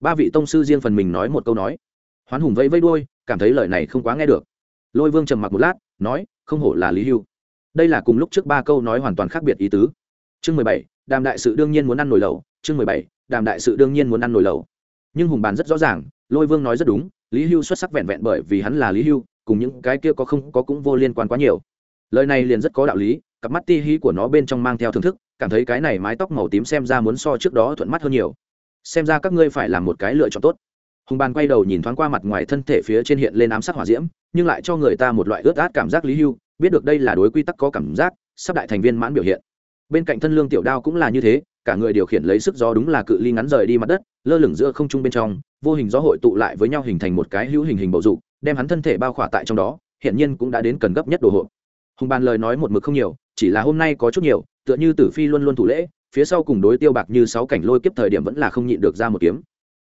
Ba vị tông sư riêng phần mình nói một câu nói. Hoán hùng vẫy vẫy đuôi, cảm thấy lời này không quá nghe được. Lôi vương trầm mặc một lát, nói, không hổ là lý hưu. Đây là cùng lúc trước ba câu nói hoàn toàn khác biệt ý tứ. Chương mười bảy, đàm đại sự đương nhiên muốn ăn nồi lẩu. Chương mười bảy, đàm đại sự đương nhiên muốn ăn nồi lẩu. Nhưng hùng bàn rất rõ ràng, lôi vương nói rất đúng, lý hưu xuất sắc vẹn vẹn bởi vì hắn là lý hưu, cùng những cái kia có không có cũng vô liên quan quá nhiều. Lời này liền rất có đạo lý, cặp mắt ti hí của nó bên trong mang theo thưởng thức cảm thấy cái này mái tóc màu tím xem ra muốn so trước đó thuận mắt hơn nhiều. Xem ra các ngươi phải làm một cái lựa chọn tốt. Hùng bàn quay đầu nhìn thoáng qua mặt ngoài thân thể phía trên hiện lên ám sát hỏa diễm, nhưng lại cho người ta một loại ướt át cảm giác lý hưu, biết được đây là đối quy tắc có cảm giác, sắp đại thành viên mãn biểu hiện. Bên cạnh thân lương tiểu đao cũng là như thế, cả người điều khiển lấy sức gió đúng là cự ly ngắn rời đi mặt đất, lơ lửng giữa không trung bên trong, vô hình gió hội tụ lại với nhau hình thành một cái hữu hình hình bầu dục, đem hắn thân thể bao khỏa tại trong đó hiện nhiên cũng đã đến cần gấp nhất đồ hộp. Hùng bàn lời nói một mực không nhiều, chỉ là hôm nay có chút nhiều tựa như tử phi luôn luôn thủ lễ, phía sau cùng đối tiêu bạc như sáu cảnh lôi kiếp thời điểm vẫn là không nhịn được ra một kiếm.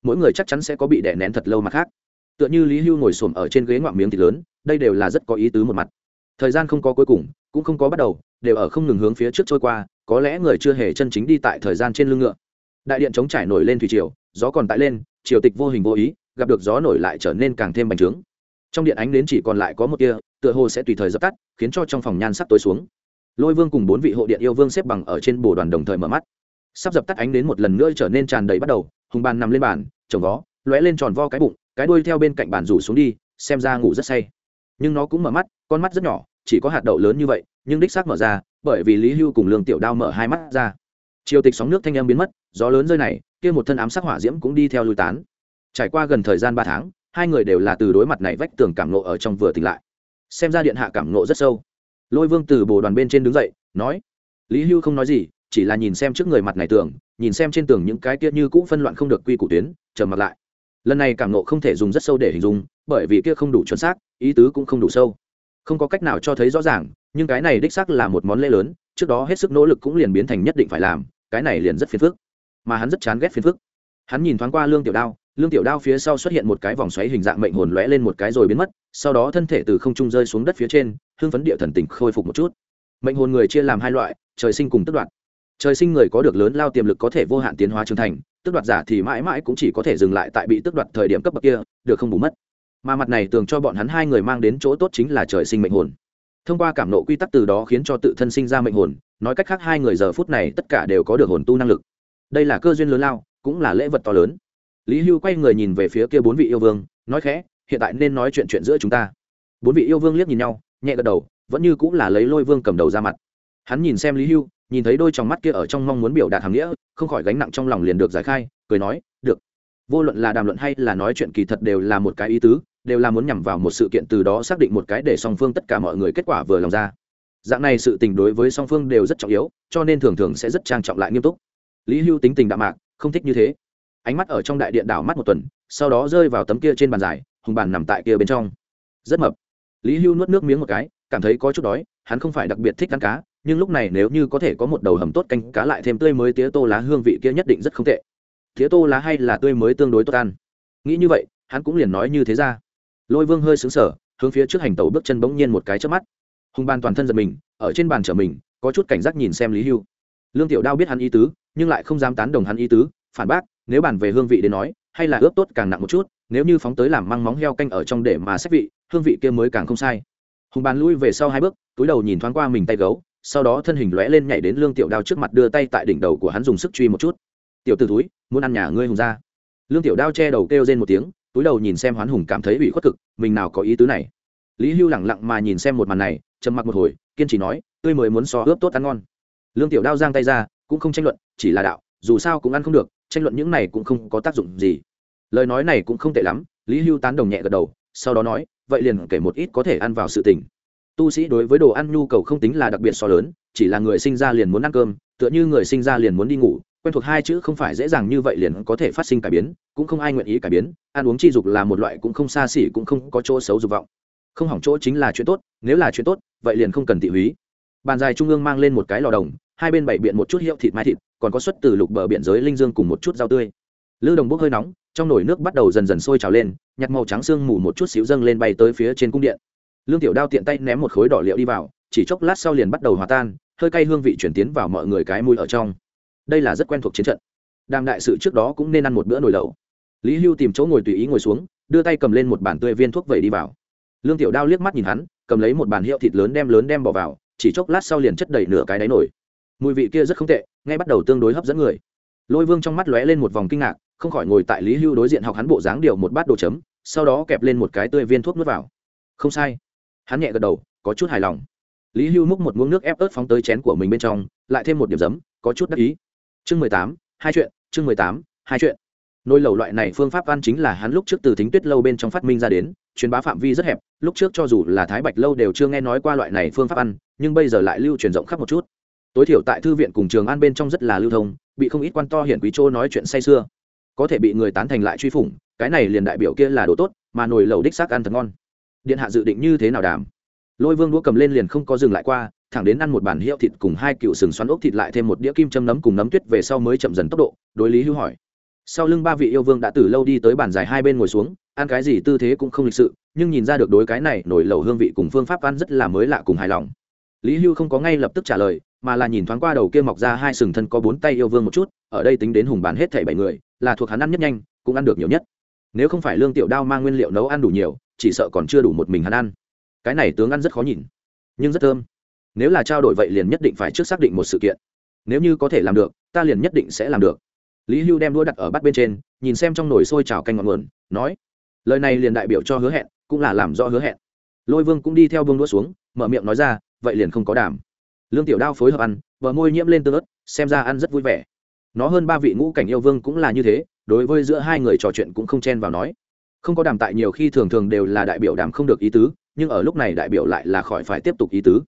Mỗi người chắc chắn sẽ có bị đè nén thật lâu mặt khác. Tựa như lý hưu ngồi xổm ở trên ghế ngoạm miếng thịt lớn, đây đều là rất có ý tứ một mặt. Thời gian không có cuối cùng, cũng không có bắt đầu, đều ở không ngừng hướng phía trước trôi qua, có lẽ người chưa hề chân chính đi tại thời gian trên lưng ngựa. Đại điện chống trải nổi lên thủy triều, gió còn tại lên, triều tịch vô hình vô ý, gặp được gió nổi lại trở nên càng thêm bành trướng. Trong điện ánh đến chỉ còn lại có một tia, tựa hồ sẽ tùy thời dập tắt, khiến cho trong phòng nhan sắc tối xuống lôi vương cùng bốn vị hộ điện yêu vương xếp bằng ở trên bồ đoàn đồng thời mở mắt. Sắp dập tắt ánh đến một lần nữa trở nên tràn đầy bắt đầu, hùng bàn nằm lên bàn chồng vó, lóe lên tròn vo cái bụng, cái đuôi theo bên cạnh bàn rủ xuống đi, xem ra ngủ rất say. Nhưng nó cũng mở mắt, con mắt rất nhỏ, chỉ có hạt đậu lớn như vậy, nhưng đích xác mở ra, bởi vì lý hưu cùng lương tiểu đao mở hai mắt ra. Chiều tịch sóng nước thanh em biến mất, gió lớn rơi này, kia một thân ám sắc hỏa diễm cũng đi theo lui tán. Trải qua gần thời gian ba tháng, hai người đều là từ đối mặt này vách tường cảm nộ ở trong vừa tỉnh lại. Xem ra điện hạ cảm nộ rất sâu lôi vương từ bồ đoàn bên trên đứng dậy, nói, lý hưu không nói gì, chỉ là nhìn xem trước người mặt này tường nhìn xem trên tường những cái kia như cũ phân loạn không được quy củ tuyến, trầm mặt lại. Lần này cảm nộ không thể dùng rất sâu để hình dung, bởi vì kia không đủ chuẩn xác, ý tứ cũng không đủ sâu. Không có cách nào cho thấy rõ ràng, nhưng cái này đích xác là một món lễ lớn, trước đó hết sức nỗ lực cũng liền biến thành nhất định phải làm, cái này liền rất phiền phức. Mà hắn rất chán ghét phiền phức. Hắn nhìn thoáng qua lương tiểu đao, lương tiểu đao phía sau xuất hiện một cái vòng xoáy hình dạng mệnh hồn lóe lên một cái rồi biến mất, sau đó thân thể từ không trung rơi xuống đất phía trên hương phấn địa thần tình khôi phục một chút. Mệnh hồn người chia làm hai loại, trời sinh cùng tức đoạt. Trời sinh người có được lớn lao tiềm lực có thể vô hạn tiến hóa trưởng thành, tức đoạt giả thì mãi mãi cũng chỉ có thể dừng lại tại bị tức đoạt thời điểm cấp bậc kia, được không bù mất. Mà mặt này tường cho bọn hắn hai người mang đến chỗ tốt chính là trời sinh mệnh hồn. Thông qua cảm nộ quy tắc từ đó khiến cho tự thân sinh ra mệnh hồn, nói cách khác hai người giờ phút này tất cả đều có được hồn tu năng lực. Đây là cơ duyên lớn lao, cũng là lễ vật to lớn. Lý hưu quay người nhìn về phía kia bốn vị yêu vương, nói khẽ, hiện tại nên nói chuyện chuyện giữa chúng ta. Bốn vị yêu vương liếc nhìn nhau nhẹ gật đầu, vẫn như cũng là lấy lôi vương cầm đầu ra mặt. Hắn nhìn xem lý hưu, nhìn thấy đôi trong mắt kia ở trong mong muốn biểu đạt hàm nghĩa, không khỏi gánh nặng trong lòng liền được giải khai, cười nói, được. Vô luận là đàm luận hay là nói chuyện kỳ thật đều là một cái ý tứ, đều là muốn nhằm vào một sự kiện từ đó xác định một cái để song phương tất cả mọi người kết quả vừa lòng ra. Dạng này sự tình đối với song phương đều rất trọng yếu, cho nên thường thường sẽ rất trang trọng lại nghiêm túc. Lý hưu tính tình đạm mạc, không thích như thế. Ánh mắt ở trong đại điện đảo mắt một tuần, sau đó rơi vào tấm kia trên bàn dài hùng bàn nằm tại kia bên trong. Rất mập lý hưu nuốt nước miếng một cái, cảm thấy có chút đói, hắn không phải đặc biệt thích ăn cá, nhưng lúc này nếu như có thể có một đầu hầm tốt canh cá lại thêm tươi mới tía tô lá hương vị kia nhất định rất không tệ. Tía tô lá hay là tươi mới tương đối tốt ăn? Nghĩ như vậy, hắn cũng liền nói như thế ra. Lôi vương hơi xứng sở hướng phía trước hành tàu bước chân bỗng nhiên một cái trước mắt. Hùng ban toàn thân giật mình, ở trên bàn chở mình, có chút cảnh giác nhìn xem lý hưu. Lương tiểu đao biết hắn ý tứ, nhưng lại không dám tán đồng hắn ý tứ, phản bác, nếu bàn về hương vị đến nói hay là ướp tốt càng nặng một chút, nếu như phóng tới làm măng móng heo canh ở trong để mà xét vị, hương vị kia mới càng không sai. Hùng bàn lui về sau hai bước, túi đầu nhìn thoáng qua mình tay gấu, sau đó thân hình lóe lên nhảy đến lương tiểu đao trước mặt đưa tay tại đỉnh đầu của hắn dùng sức truy một chút. Tiểu t ử túi muốn ăn nhà ngươi hùng ra lương tiểu đao che đầu kêu trên một tiếng, túi đầu nhìn xem hoán hùng cảm thấy bị khuất cực, mình nào có ý tứ này? Lý hưu lẳng lặng mà nhìn xem một màn này, trầm mặc một hồi, kiên trì nói, tươi mới muốn so ướp tốt ăn ngon. Lương tiểu đao giang tay ra, cũng không tranh luận, chỉ là đạo, dù sao cũng ăn không được tranh luận những này cũng không có tác dụng gì. Lời nói này cũng không tệ lắm, lý hưu tán đồng nhẹ gật đầu, sau đó nói, vậy liền kể một ít có thể ăn vào sự tình. Tu sĩ đối với đồ ăn nhu cầu không tính là đặc biệt so lớn, chỉ là người sinh ra liền muốn ăn cơm, tựa như người sinh ra liền muốn đi ngủ, quen thuộc hai chữ không phải dễ dàng như vậy liền có thể phát sinh cải biến, cũng không ai nguyện ý cải biến, ăn uống chi dục là một loại cũng không xa xỉ cũng không có chỗ xấu dục vọng. Không hỏng chỗ chính là chuyện tốt, nếu là chuyện tốt, vậy liền không cần thị húy. Bàn dài trung ương mang lên một cái lò đồng, hai bên bảy biện một chút hiệu thịt mai thịt còn có xuất từ lục bờ biển giới linh dương cùng một chút rau tươi. Lư đồng bốc hơi nóng, trong nồi nước bắt đầu dần dần sôi trào lên nhặt màu trắng sương mù một chút xíu dâng lên bay tới phía trên cung điện. Lương tiểu đao tiện tay ném một khối đỏ liệu đi vào, chỉ chốc lát sau liền bắt đầu hòa tan, hơi cay hương vị chuyển tiến vào mọi người cái mùi ở trong. Đây là rất quen thuộc chiến trận. Đàm đại sự trước đó cũng nên ăn một bữa nồi lẩu. Lý hưu tìm chỗ ngồi tùy ý ngồi xuống, đưa tay cầm lên một bản tươi viên thuốc vẩy đi vào. Lương tiểu đao liếc mắt nhìn hắn, cầm lấy một bàn hiệu thịt lớn đem lớn đem bỏ vào, chỉ chốc lát sau liền chất đầy nửa cái đáy nổi mùi vị kia rất không tệ, ngay bắt đầu tương đối hấp dẫn người. Lôi vương trong mắt lóe lên một vòng kinh ngạc, không khỏi ngồi tại lý hưu đối diện học hắn bộ dáng điều một bát đồ chấm, sau đó kẹp lên một cái tươi viên thuốc nuốt vào. Không sai. Hắn nhẹ gật đầu, có chút hài lòng. Lý hưu múc một muỗng nước ép ớt phóng tới chén của mình bên trong, lại thêm một điểm giấm, có chút đắc ý. Chương mười tám, hai chuyện, chương mười tám, hai chuyện. Nồi lẩu loại này phương pháp ăn chính là hắn lúc trước từ thính tuyết lâu bên trong phát minh ra đến, truyền bá phạm vi rất hẹp, lúc trước cho dù là thái bạch lâu đều chưa nghe nói qua loại này phương pháp ăn, nhưng bây giờ lại lưu truyền rộng khắp một chút tối thiểu tại thư viện cùng trường an bên trong rất là lưu thông, bị không ít quan to hiển quý chỗ nói chuyện say sưa. Có thể bị người tán thành lại truy phủng, cái này liền đại biểu kia là đồ tốt, mà nồi lẩu đích xác ăn thật ngon. Điện hạ dự định như thế nào đàm lôi vương đũa cầm lên liền không có dừng lại qua, thẳng đến ăn một bản hiệu thịt cùng hai cựu sừng xoắn ốc thịt lại thêm một đĩa kim châm nấm cùng nấm tuyết về sau mới chậm dần tốc độ, đối lý hưu hỏi. Sau lưng ba vị yêu vương đã từ lâu đi tới bàn dài hai bên ngồi xuống, ăn cái gì tư thế cũng không lịch sự, nhưng nhìn ra được đối cái này nổi lẩu hương vị cùng phương pháp ăn rất là mới lạ cùng hài lòng lý hưu không có ngay lập tức trả lời, mà là nhìn thoáng qua đầu kia mọc ra hai sừng thân có bốn tay yêu vương một chút, ở đây tính đến hùng bàn hết thảy bảy người, là thuộc hắn ăn nhất nhanh, cũng ăn được nhiều nhất. Nếu không phải lương tiểu đao mang nguyên liệu nấu ăn đủ nhiều, chỉ sợ còn chưa đủ một mình hắn ăn. Cái này tướng ăn rất khó nhìn, nhưng rất thơm. Nếu là trao đổi vậy liền nhất định phải trước xác định một sự kiện. Nếu như có thể làm được, ta liền nhất định sẽ làm được. Lý hưu đem đũa đặt ở bát bên trên, nhìn xem trong nồi sôi trào canh ngọn nguồn, nói, lời này liền đại biểu cho hứa hẹn, cũng là làm rõ hứa hẹn. Lôi vương cũng đi theo vương đũa xuống, mở miệng nói ra vậy liền không có đảm lương tiểu đao phối hợp ăn, bờ môi nhiễm lên tương ớt, xem ra ăn rất vui vẻ. Nó hơn ba vị ngũ cảnh yêu vương cũng là như thế, đối với giữa hai người trò chuyện cũng không chen vào nói. Không có đàm tại nhiều khi thường thường đều là đại biểu đàm không được ý tứ, nhưng ở lúc này đại biểu lại là khỏi phải tiếp tục ý tứ.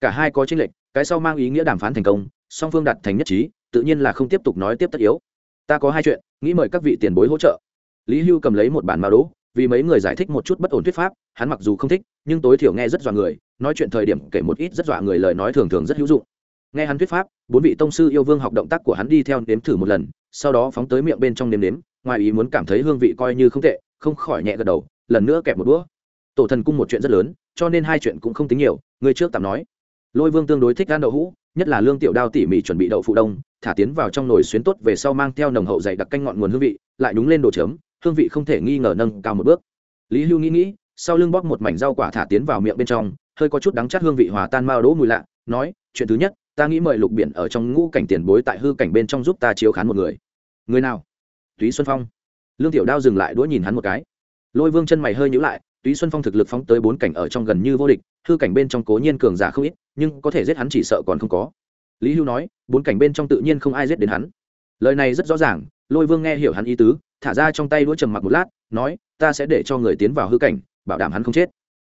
Cả hai có tranh lệch, cái sau mang ý nghĩa đàm phán thành công, song phương đạt thành nhất trí, tự nhiên là không tiếp tục nói tiếp tất yếu. Ta có hai chuyện, nghĩ mời các vị tiền bối hỗ trợ. Lý hưu cầm lấy một bản mao đỗ vì mấy người giải thích một chút bất ổn thuyết pháp, hắn mặc dù không thích, nhưng tối thiểu nghe rất dọa người nói chuyện thời điểm kể một ít rất dọa người lời nói thường thường rất hữu dụng. Nghe hắn thuyết pháp, bốn vị tông sư yêu vương học động tác của hắn đi theo nếm thử một lần, sau đó phóng tới miệng bên trong nếm nếm, ngoài ý muốn cảm thấy hương vị coi như không tệ, không khỏi nhẹ gật đầu, lần nữa kẹp một đũa. Tổ thần cung một chuyện rất lớn, cho nên hai chuyện cũng không tính nhiều, người trước tạm nói. Lôi vương tương đối thích gan đậu hũ, nhất là lương tiểu đao tỉ mỉ chuẩn bị đậu phụ đông, thả tiến vào trong nồi xuyến tốt về sau mang theo nồng hậu dày đặc canh ngọn nguồn hương vị, lại đúng lên đồ chấm, hương vị không thể nghi ngờ nâng cao một bước. Lý hưu nghĩ nghĩ, sau lưng bóc một mảnh rau quả thả tiến vào miệng bên trong hơi có chút đắng chát hương vị hòa tan mao đỗ mùi lạ, nói, chuyện thứ nhất, ta nghĩ mời lục biển ở trong ngũ cảnh tiền bối tại hư cảnh bên trong giúp ta chiếu khán một người. Người nào? Túy xuân phong. Lương tiểu đao dừng lại đũa nhìn hắn một cái. Lôi vương chân mày hơi nhữ lại, túy xuân phong thực lực phóng tới bốn cảnh ở trong gần như vô địch, hư cảnh bên trong cố nhiên cường giả không ít, nhưng có thể giết hắn chỉ sợ còn không có. Lý hưu nói, bốn cảnh bên trong tự nhiên không ai giết đến hắn. Lời này rất rõ ràng, lôi vương nghe hiểu hắn ý tứ, thả ra trong tay đũa trầm mặc một lát, nói, ta sẽ để cho người tiến vào hư cảnh, bảo đảm hắn không chết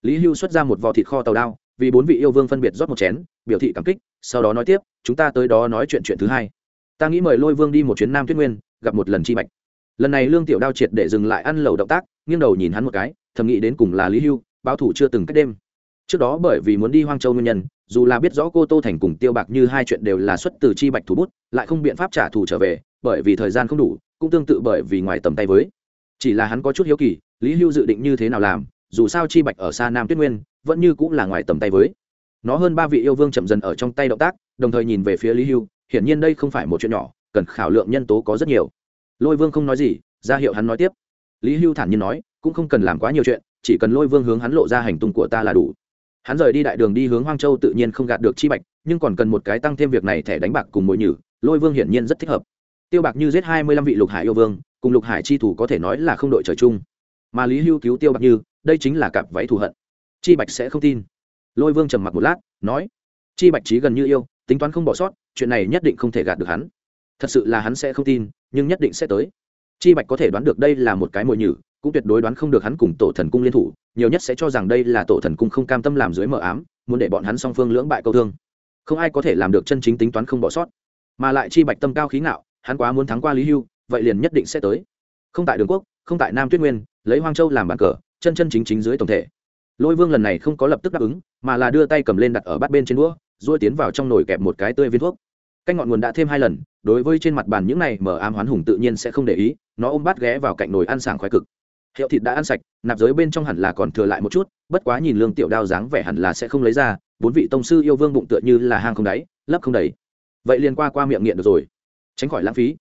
lý hưu xuất ra một vò thịt kho tàu đao, vì bốn vị yêu vương phân biệt rót một chén, biểu thị cảm kích, sau đó nói tiếp, chúng ta tới đó nói chuyện chuyện thứ hai. Ta nghĩ mời lôi vương đi một chuyến nam tuyết nguyên, gặp một lần chi bạch. Lần này lương tiểu đao triệt để dừng lại ăn lẩu động tác, nghiêng đầu nhìn hắn một cái, thầm nghĩ đến cùng là lý hưu, báo thủ chưa từng cách đêm. Trước đó bởi vì muốn đi hoang châu nguyên nhân, dù là biết rõ cô tô thành cùng tiêu bạc như hai chuyện đều là xuất từ chi bạch thủ bút, lại không biện pháp trả thù trở về, bởi vì thời gian không đủ, cũng tương tự bởi vì ngoài tầm tay với. Chỉ là hắn có chút hiếu kỳ, lý hưu dự định như thế nào làm dù sao chi bạch ở xa nam tuyết nguyên, vẫn như cũng là ngoài tầm tay với. Nó hơn ba vị yêu vương chậm dần ở trong tay động tác, đồng thời nhìn về phía lý hưu, hiển nhiên đây không phải một chuyện nhỏ, cần khảo lượng nhân tố có rất nhiều. Lôi vương không nói gì, ra hiệu hắn nói tiếp. Lý hưu thản nhiên nói, cũng không cần làm quá nhiều chuyện, chỉ cần lôi vương hướng hắn lộ ra hành tung của ta là đủ. Hắn rời đi đại đường đi hướng hoang châu tự nhiên không gạt được chi bạch, nhưng còn cần một cái tăng thêm việc này thẻ đánh bạc cùng mồi nhử, lôi vương hiển nhiên rất thích hợp. Tiêu bạc như giết hai mươi lăm vị lục hải yêu vương, cùng lục hải chi thủ có thể nói là không đội trời chung. Mà lý hưu cứu tiêu bạc như đây chính là cặp váy thù hận. Chi bạch sẽ không tin. Lôi vương trầm mặc một lát, nói, chi bạch trí gần như yêu, tính toán không bỏ sót, chuyện này nhất định không thể gạt được hắn. Thật sự là hắn sẽ không tin, nhưng nhất định sẽ tới. Chi bạch có thể đoán được đây là một cái mồi nhử, cũng tuyệt đối đoán không được hắn cùng tổ thần cung liên thủ, nhiều nhất sẽ cho rằng đây là tổ thần cung không cam tâm làm dưới mờ ám, muốn để bọn hắn song phương lưỡng bại câu thương. Không ai có thể làm được chân chính tính toán không bỏ sót. Mà lại chi bạch tâm cao khí ngạo, hắn quá muốn thắng qua lý hưu, vậy liền nhất định sẽ tới. Không tại đường quốc, không tại nam tuyết nguyên, lấy hoang châu làm bàn cờ chân chân chính chính dưới tổng thể. Lôi vương lần này không có lập tức đáp ứng, mà là đưa tay cầm lên đặt ở bát bên trên đũa rồi tiến vào trong nồi kẹp một cái tươi viên thuốc. Canh ngọn nguồn đã thêm hai lần, đối với trên mặt bàn những này mở ám hoán hùng tự nhiên sẽ không để ý, nó ôm bát ghé vào cạnh nồi ăn sảng khoái cực. Hiệu thịt đã ăn sạch, nạp giới bên trong hẳn là còn thừa lại một chút, bất quá nhìn lương tiểu đao dáng vẻ hẳn là sẽ không lấy ra, bốn vị tông sư yêu vương bụng tựa như là hang không đáy, lấp không đầy. Vậy liền qua qua miệng nghiện được rồi. Tránh khỏi lãng phí.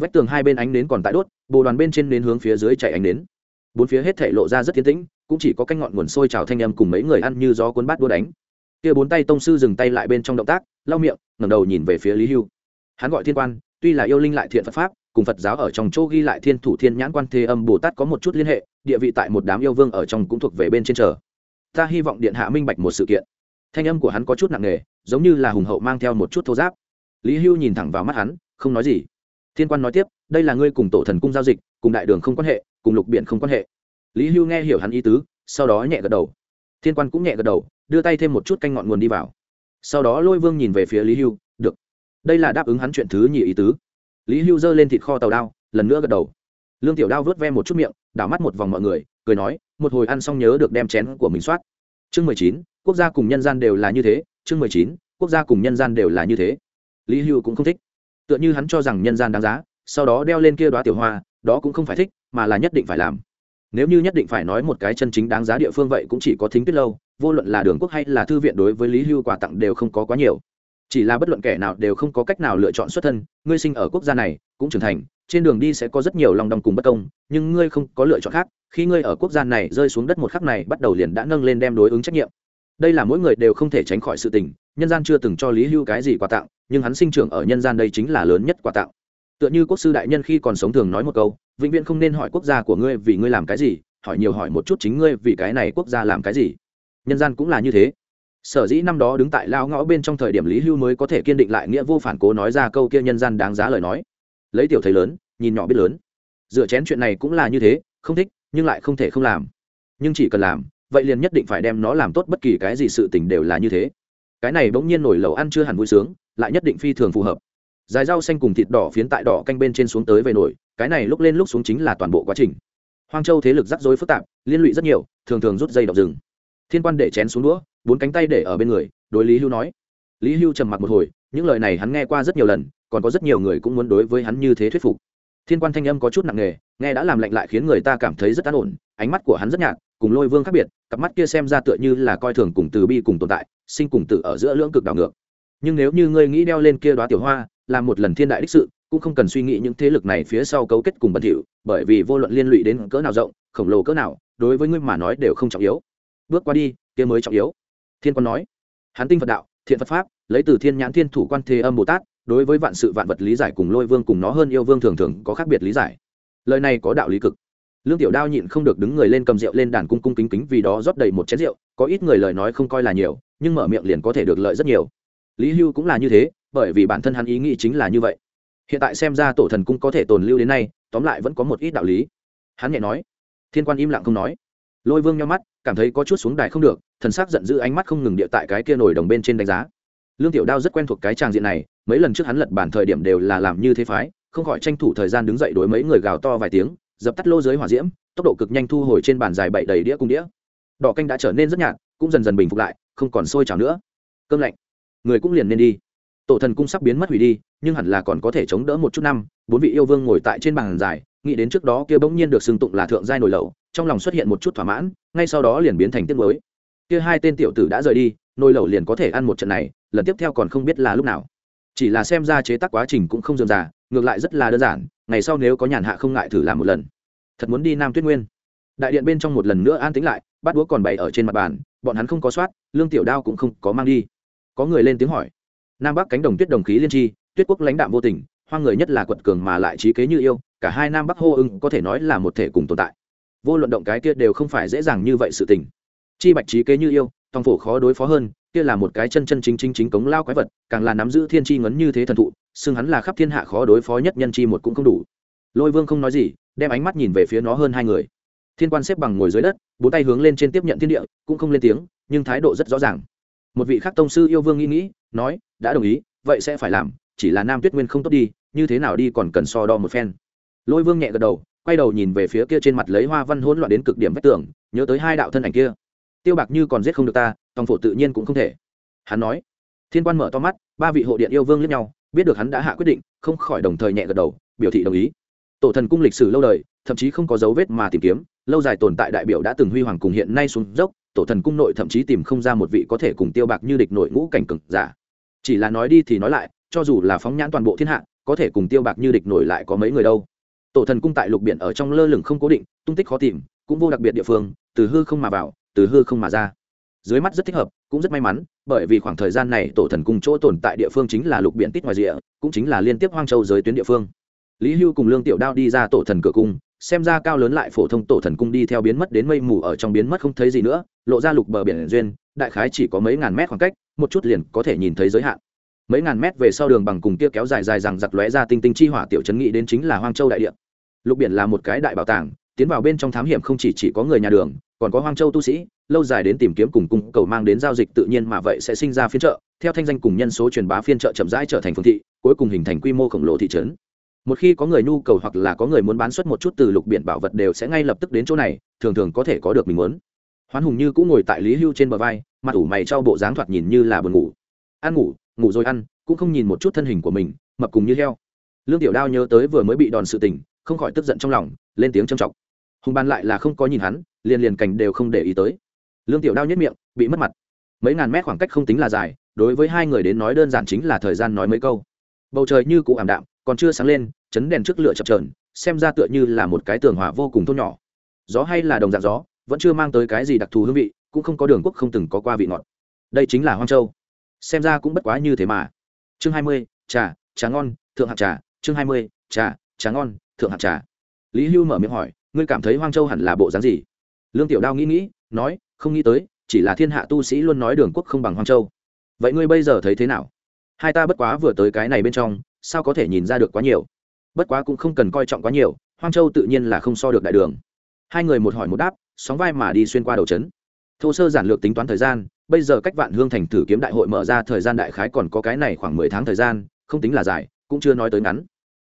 Vách tường hai bên ánh nến còn tại đốt, bồ đoàn bên trên nến hướng phía dưới chạy ánh nến bốn phía hết thể lộ ra rất tiến tĩnh, cũng chỉ có canh ngọn nguồn sôi trào thanh âm cùng mấy người ăn như gió cuốn bát đua đánh. Kia bốn tay tông sư dừng tay lại bên trong động tác, lau miệng, ngẩng đầu nhìn về phía lý hưu. Hắn gọi thiên quan, tuy là yêu linh lại thiện phật pháp, cùng phật giáo ở trong chỗ ghi lại thiên thủ thiên nhãn quan thế âm bồ tát có một chút liên hệ, địa vị tại một đám yêu vương ở trong cũng thuộc về bên trên trở. ta hy vọng điện hạ minh bạch một sự kiện. Thanh âm của hắn có chút nặng nề, giống như là hùng hậu mang theo một chút thô giáp. Lý hưu nhìn thẳng vào mắt hắn, không nói gì. Thiên quan nói tiếp, đây là ngươi cùng tổ thần cung giao dịch, cùng đại đường không quan hệ cùng lục biển không quan hệ. Lý hưu nghe hiểu hắn ý tứ, sau đó nhẹ gật đầu. Thiên quan cũng nhẹ gật đầu, đưa tay thêm một chút canh ngọn nguồn đi vào. Sau đó lôi vương nhìn về phía lý hưu, được. Đây là đáp ứng hắn chuyện thứ nhì ý tứ. Lý hưu giơ lên thịt kho tàu đao, lần nữa gật đầu. Lương tiểu đao vớt ve một chút miệng, đảo mắt một vòng mọi người, cười nói, một hồi ăn xong nhớ được đem chén của mình soát. Chương mười chín, quốc gia cùng nhân gian đều là như thế, chương mười chín, quốc gia cùng nhân gian đều là như thế. Lý hưu cũng không thích. Tựa như hắn cho rằng nhân gian đáng giá, sau đó đeo lên kia đoá tiểu hoa, đó cũng không phải thích mà là nhất định phải làm. Nếu như nhất định phải nói một cái chân chính đáng giá địa phương vậy cũng chỉ có thính tuyết lâu, vô luận là đường quốc hay là thư viện đối với lý hưu quà tặng đều không có quá nhiều. Chỉ là bất luận kẻ nào đều không có cách nào lựa chọn xuất thân, ngươi sinh ở quốc gia này, cũng trưởng thành, trên đường đi sẽ có rất nhiều lòng đồng cùng bất công, nhưng ngươi không có lựa chọn khác, khi ngươi ở quốc gia này rơi xuống đất một khắc này bắt đầu liền đã nâng lên đem đối ứng trách nhiệm. Đây là mỗi người đều không thể tránh khỏi sự tình, nhân gian chưa từng cho lý hưu cái gì quà tặng, nhưng hắn sinh trưởng ở nhân gian đây chính là lớn nhất quà tặng tựa như quốc sư đại nhân khi còn sống thường nói một câu, vĩnh viễn không nên hỏi quốc gia của ngươi vì ngươi làm cái gì, hỏi nhiều hỏi một chút chính ngươi vì cái này quốc gia làm cái gì. Nhân gian cũng là như thế. Sở dĩ năm đó đứng tại lao ngõ bên trong thời điểm lý hưu mới có thể kiên định lại nghĩa vô phản cố nói ra câu kia nhân gian đáng giá lời nói. Lấy tiểu thấy lớn, nhìn nhỏ biết lớn. Dựa chén chuyện này cũng là như thế, không thích, nhưng lại không thể không làm. Nhưng chỉ cần làm, vậy liền nhất định phải đem nó làm tốt bất kỳ cái gì sự tình đều là như thế. Cái này bỗng nhiên nổi lẩu ăn chưa hẳn vui sướng, lại nhất định phi thường phù hợp dài rau xanh cùng thịt đỏ phiến tại đỏ canh bên trên xuống tới về nổi, cái này lúc lên lúc xuống chính là toàn bộ quá trình. Hoang châu thế lực rắc rối phức tạp, liên lụy rất nhiều, thường thường rút dây đọc rừng. Thiên quan để chén xuống đũa, bốn cánh tay để ở bên người, đối lý hưu nói. Lý hưu trầm mặc một hồi, những lời này hắn nghe qua rất nhiều lần, còn có rất nhiều người cũng muốn đối với hắn như thế thuyết phục. Thiên quan thanh âm có chút nặng nề, nghe đã làm lạnh lại khiến người ta cảm thấy rất an ổn, ánh mắt của hắn rất nhạt, cùng lôi vương khác biệt, cặp mắt kia xem ra tựa như là coi thường cùng từ bi cùng tồn tại, sinh cùng tử ở giữa lưỡng cực đảo ngược nhưng nếu như ngươi nghĩ đeo lên kia đoá tiểu hoa làm một lần thiên đại đích sự, cũng không cần suy nghĩ những thế lực này phía sau cấu kết cùng bẩn thỉu, bởi vì vô luận liên lụy đến cỡ nào rộng, khổng lồ cỡ nào, đối với ngươi mà nói đều không trọng yếu. Bước qua đi, kia mới trọng yếu. Thiên quan nói, hắn tinh phật đạo, thiện phật pháp, lấy từ thiên nhãn thiên thủ quan thế âm bồ tát, đối với vạn sự vạn vật lý giải cùng lôi vương cùng nó hơn yêu vương thường thường có khác biệt lý giải. Lời này có đạo lý cực. Lương tiểu đao nhịn không được đứng người lên cầm rượu lên đàn cung cung kính kính vì đó rót đầy một chén rượu, có ít người lời nói không coi là nhiều, nhưng mở miệng liền có thể được lợi rất nhiều lý hưu cũng là như thế, bởi vì bản thân hắn ý nghĩ chính là như vậy. Hiện tại xem ra tổ thần cung có thể tồn lưu đến nay, tóm lại vẫn có một ít đạo lý. Hắn nhẹ nói. Thiên quan im lặng không nói. Lôi vương nhau mắt, cảm thấy có chút xuống đài không được, thần sắc giận dữ ánh mắt không ngừng địa tại cái kia nổi đồng bên trên đánh giá. Lương tiểu đao rất quen thuộc cái tràng diện này, mấy lần trước hắn lật bản thời điểm đều là làm như thế phái, không khỏi tranh thủ thời gian đứng dậy đối mấy người gào to vài tiếng, dập tắt lô dưới hỏa diễm, tốc độ cực nhanh thu hồi trên bàn dài bậy đầy đĩa cung đĩa. Đỏ canh đã trở nên rất nhạt, cũng dần dần bình phục lại, không còn sôi trào nữa. Cơm lạnh người cũng liền nên đi. Tổ thần cung sắp biến mất hủy đi, nhưng hẳn là còn có thể chống đỡ một chút năm, bốn vị yêu vương ngồi tại trên bàn dài, nghĩ đến trước đó kia bỗng nhiên được xưng tụng là thượng giai nổi lẩu trong lòng xuất hiện một chút thỏa mãn, ngay sau đó liền biến thành tiết mới kia hai tên tiểu tử đã rời đi, nồi lẩu liền có thể ăn một trận này, lần tiếp theo còn không biết là lúc nào. Chỉ là xem ra chế tác quá trình cũng không dườm già, ngược lại rất là đơn giản, ngày sau nếu có nhàn hạ không ngại thử làm một lần. Thật muốn đi nam tuyết nguyên. Đại điện bên trong một lần nữa an tính lại bắt đũa còn bày ở trên mặt bàn, bọn hắn không có soát, lương tiểu đao cũng không có mang đi có người lên tiếng hỏi. Nam bắc cánh đồng tuyết đồng khí liên tri, tuyết quốc lãnh đạm vô tình, hoang người nhất là quật cường mà lại trí kế như yêu, cả hai nam bắc hô ưng có thể nói là một thể cùng tồn tại. Vô luận động cái kia đều không phải dễ dàng như vậy sự tình. Chi bạch trí kế như yêu, tòng phổ khó đối phó hơn, kia là một cái chân chân chính chính chính cống lao quái vật, càng là nắm giữ thiên tri ngấn như thế thần thụ, xưng hắn là khắp thiên hạ khó đối phó nhất nhân chi một cũng không đủ. Lôi vương không nói gì, đem ánh mắt nhìn về phía nó hơn hai người. Thiên quan xếp bằng ngồi dưới đất, bốn tay hướng lên trên tiếp nhận thiên địa, cũng không lên tiếng, nhưng thái độ rất rõ ràng một vị khác tông sư yêu vương nghĩ nghĩ, nói, đã đồng ý, vậy sẽ phải làm, chỉ là nam tuyết nguyên không tốt đi, như thế nào đi còn cần so đo một phen. Lôi vương nhẹ gật đầu, quay đầu nhìn về phía kia trên mặt lấy hoa văn hỗn loạn đến cực điểm vách tường, nhớ tới hai đạo thân ảnh kia. Tiêu bạc như còn giết không được ta, tòng phổ tự nhiên cũng không thể. Hắn nói. Thiên quan mở to mắt, ba vị hộ điện yêu vương lẫn nhau, biết được hắn đã hạ quyết định, không khỏi đồng thời nhẹ gật đầu, biểu thị đồng ý. Tổ thần cung lịch sử lâu đời, thậm chí không có dấu vết mà tìm kiếm, lâu dài tồn tại đại biểu đã từng huy hoàng cùng hiện nay xuống dốc tổ thần cung nội thậm chí tìm không ra một vị có thể cùng tiêu bạc như địch nội ngũ cảnh cực giả. Chỉ là nói đi thì nói lại, cho dù là phóng nhãn toàn bộ thiên hạ, có thể cùng tiêu bạc như địch nổi lại có mấy người đâu. Tổ thần cung tại lục biển ở trong lơ lửng không cố định, tung tích khó tìm, cũng vô đặc biệt địa phương, từ hư không mà vào, từ hư không mà ra. Dưới mắt rất thích hợp, cũng rất may mắn, bởi vì khoảng thời gian này tổ thần cung chỗ tồn tại địa phương chính là lục biển tít ngoài rìa, cũng chính là liên tiếp hoang châu giới tuyến địa phương. Lý hưu cùng lương tiểu đao đi ra tổ thần cửa cung xem ra cao lớn lại phổ thông tổ thần cung đi theo biến mất đến mây mù ở trong biến mất không thấy gì nữa, lộ ra lục bờ biển duyên, đại khái chỉ có mấy ngàn mét khoảng cách, một chút liền có thể nhìn thấy giới hạn. Mấy ngàn mét về sau đường bằng cùng kia kéo dài dài rằng giặc lóe ra tinh tinh chi hỏa tiểu trấn nghĩ đến chính là hoang châu đại địa. Lục biển là một cái đại bảo tàng, tiến vào bên trong thám hiểm không chỉ chỉ có người nhà đường, còn có hoang châu tu sĩ, lâu dài đến tìm kiếm cùng cung cầu mang đến giao dịch tự nhiên mà vậy sẽ sinh ra phiên chợ, theo thanh danh cùng nhân số truyền bá phiên chợ chậm rãi trở thành phương thị, cuối cùng hình thành quy mô khổng lồ thị trấn một khi có người nhu cầu hoặc là có người muốn bán xuất một chút từ lục biển bảo vật đều sẽ ngay lập tức đến chỗ này, thường thường có thể có được mình muốn. Hoán hùng như cũng ngồi tại lý hưu trên bờ vai, mặt ủ mày cho bộ dáng thoạt nhìn như là buồn ngủ. Ăn ngủ ngủ rồi ăn, cũng không nhìn một chút thân hình của mình, mập cùng như heo. Lương tiểu đao nhớ tới vừa mới bị đòn sự tình, không khỏi tức giận trong lòng, lên tiếng trầm trọng. Hùng ban lại là không có nhìn hắn, liền liền cảnh đều không để ý tới. Lương tiểu đao nhất miệng, bị mất mặt. Mấy ngàn mét khoảng cách không tính là dài, đối với hai người đến nói đơn giản chính là thời gian nói mấy câu. Bầu trời như cụ ảm đạm còn chưa sáng lên, chấn đèn trước lửa chập trờn xem ra tựa như là một cái tường hỏa vô cùng thôn nhỏ. Gió hay là đồng dạng gió, vẫn chưa mang tới cái gì đặc thù hương vị, cũng không có đường quốc không từng có qua vị ngọt. Đây chính là hoang châu. Xem ra cũng bất quá như thế mà. Chương hai mươi, trà trà ngon, thượng hạng trà. Chương hai mươi, trà trà ngon, thượng hạng trà. Lý hưu mở miệng hỏi, ngươi cảm thấy hoang châu hẳn là bộ dáng gì? Lương tiểu đao nghĩ nghĩ, nói, không nghĩ tới, chỉ là thiên hạ tu sĩ luôn nói đường quốc không bằng hoang châu. Vậy ngươi bây giờ thấy thế nào? Hai ta bất quá vừa tới cái này bên trong sao có thể nhìn ra được quá nhiều? Bất quá cũng không cần coi trọng quá nhiều, hoang châu tự nhiên là không so được đại đường. Hai người một hỏi một đáp, sóng vai mà đi xuyên qua đầu trấn. Thô sơ giản lược tính toán thời gian, bây giờ cách vạn hương thành thử kiếm đại hội mở ra thời gian đại khái còn có cái này khoảng mười tháng thời gian, không tính là dài, cũng chưa nói tới ngắn.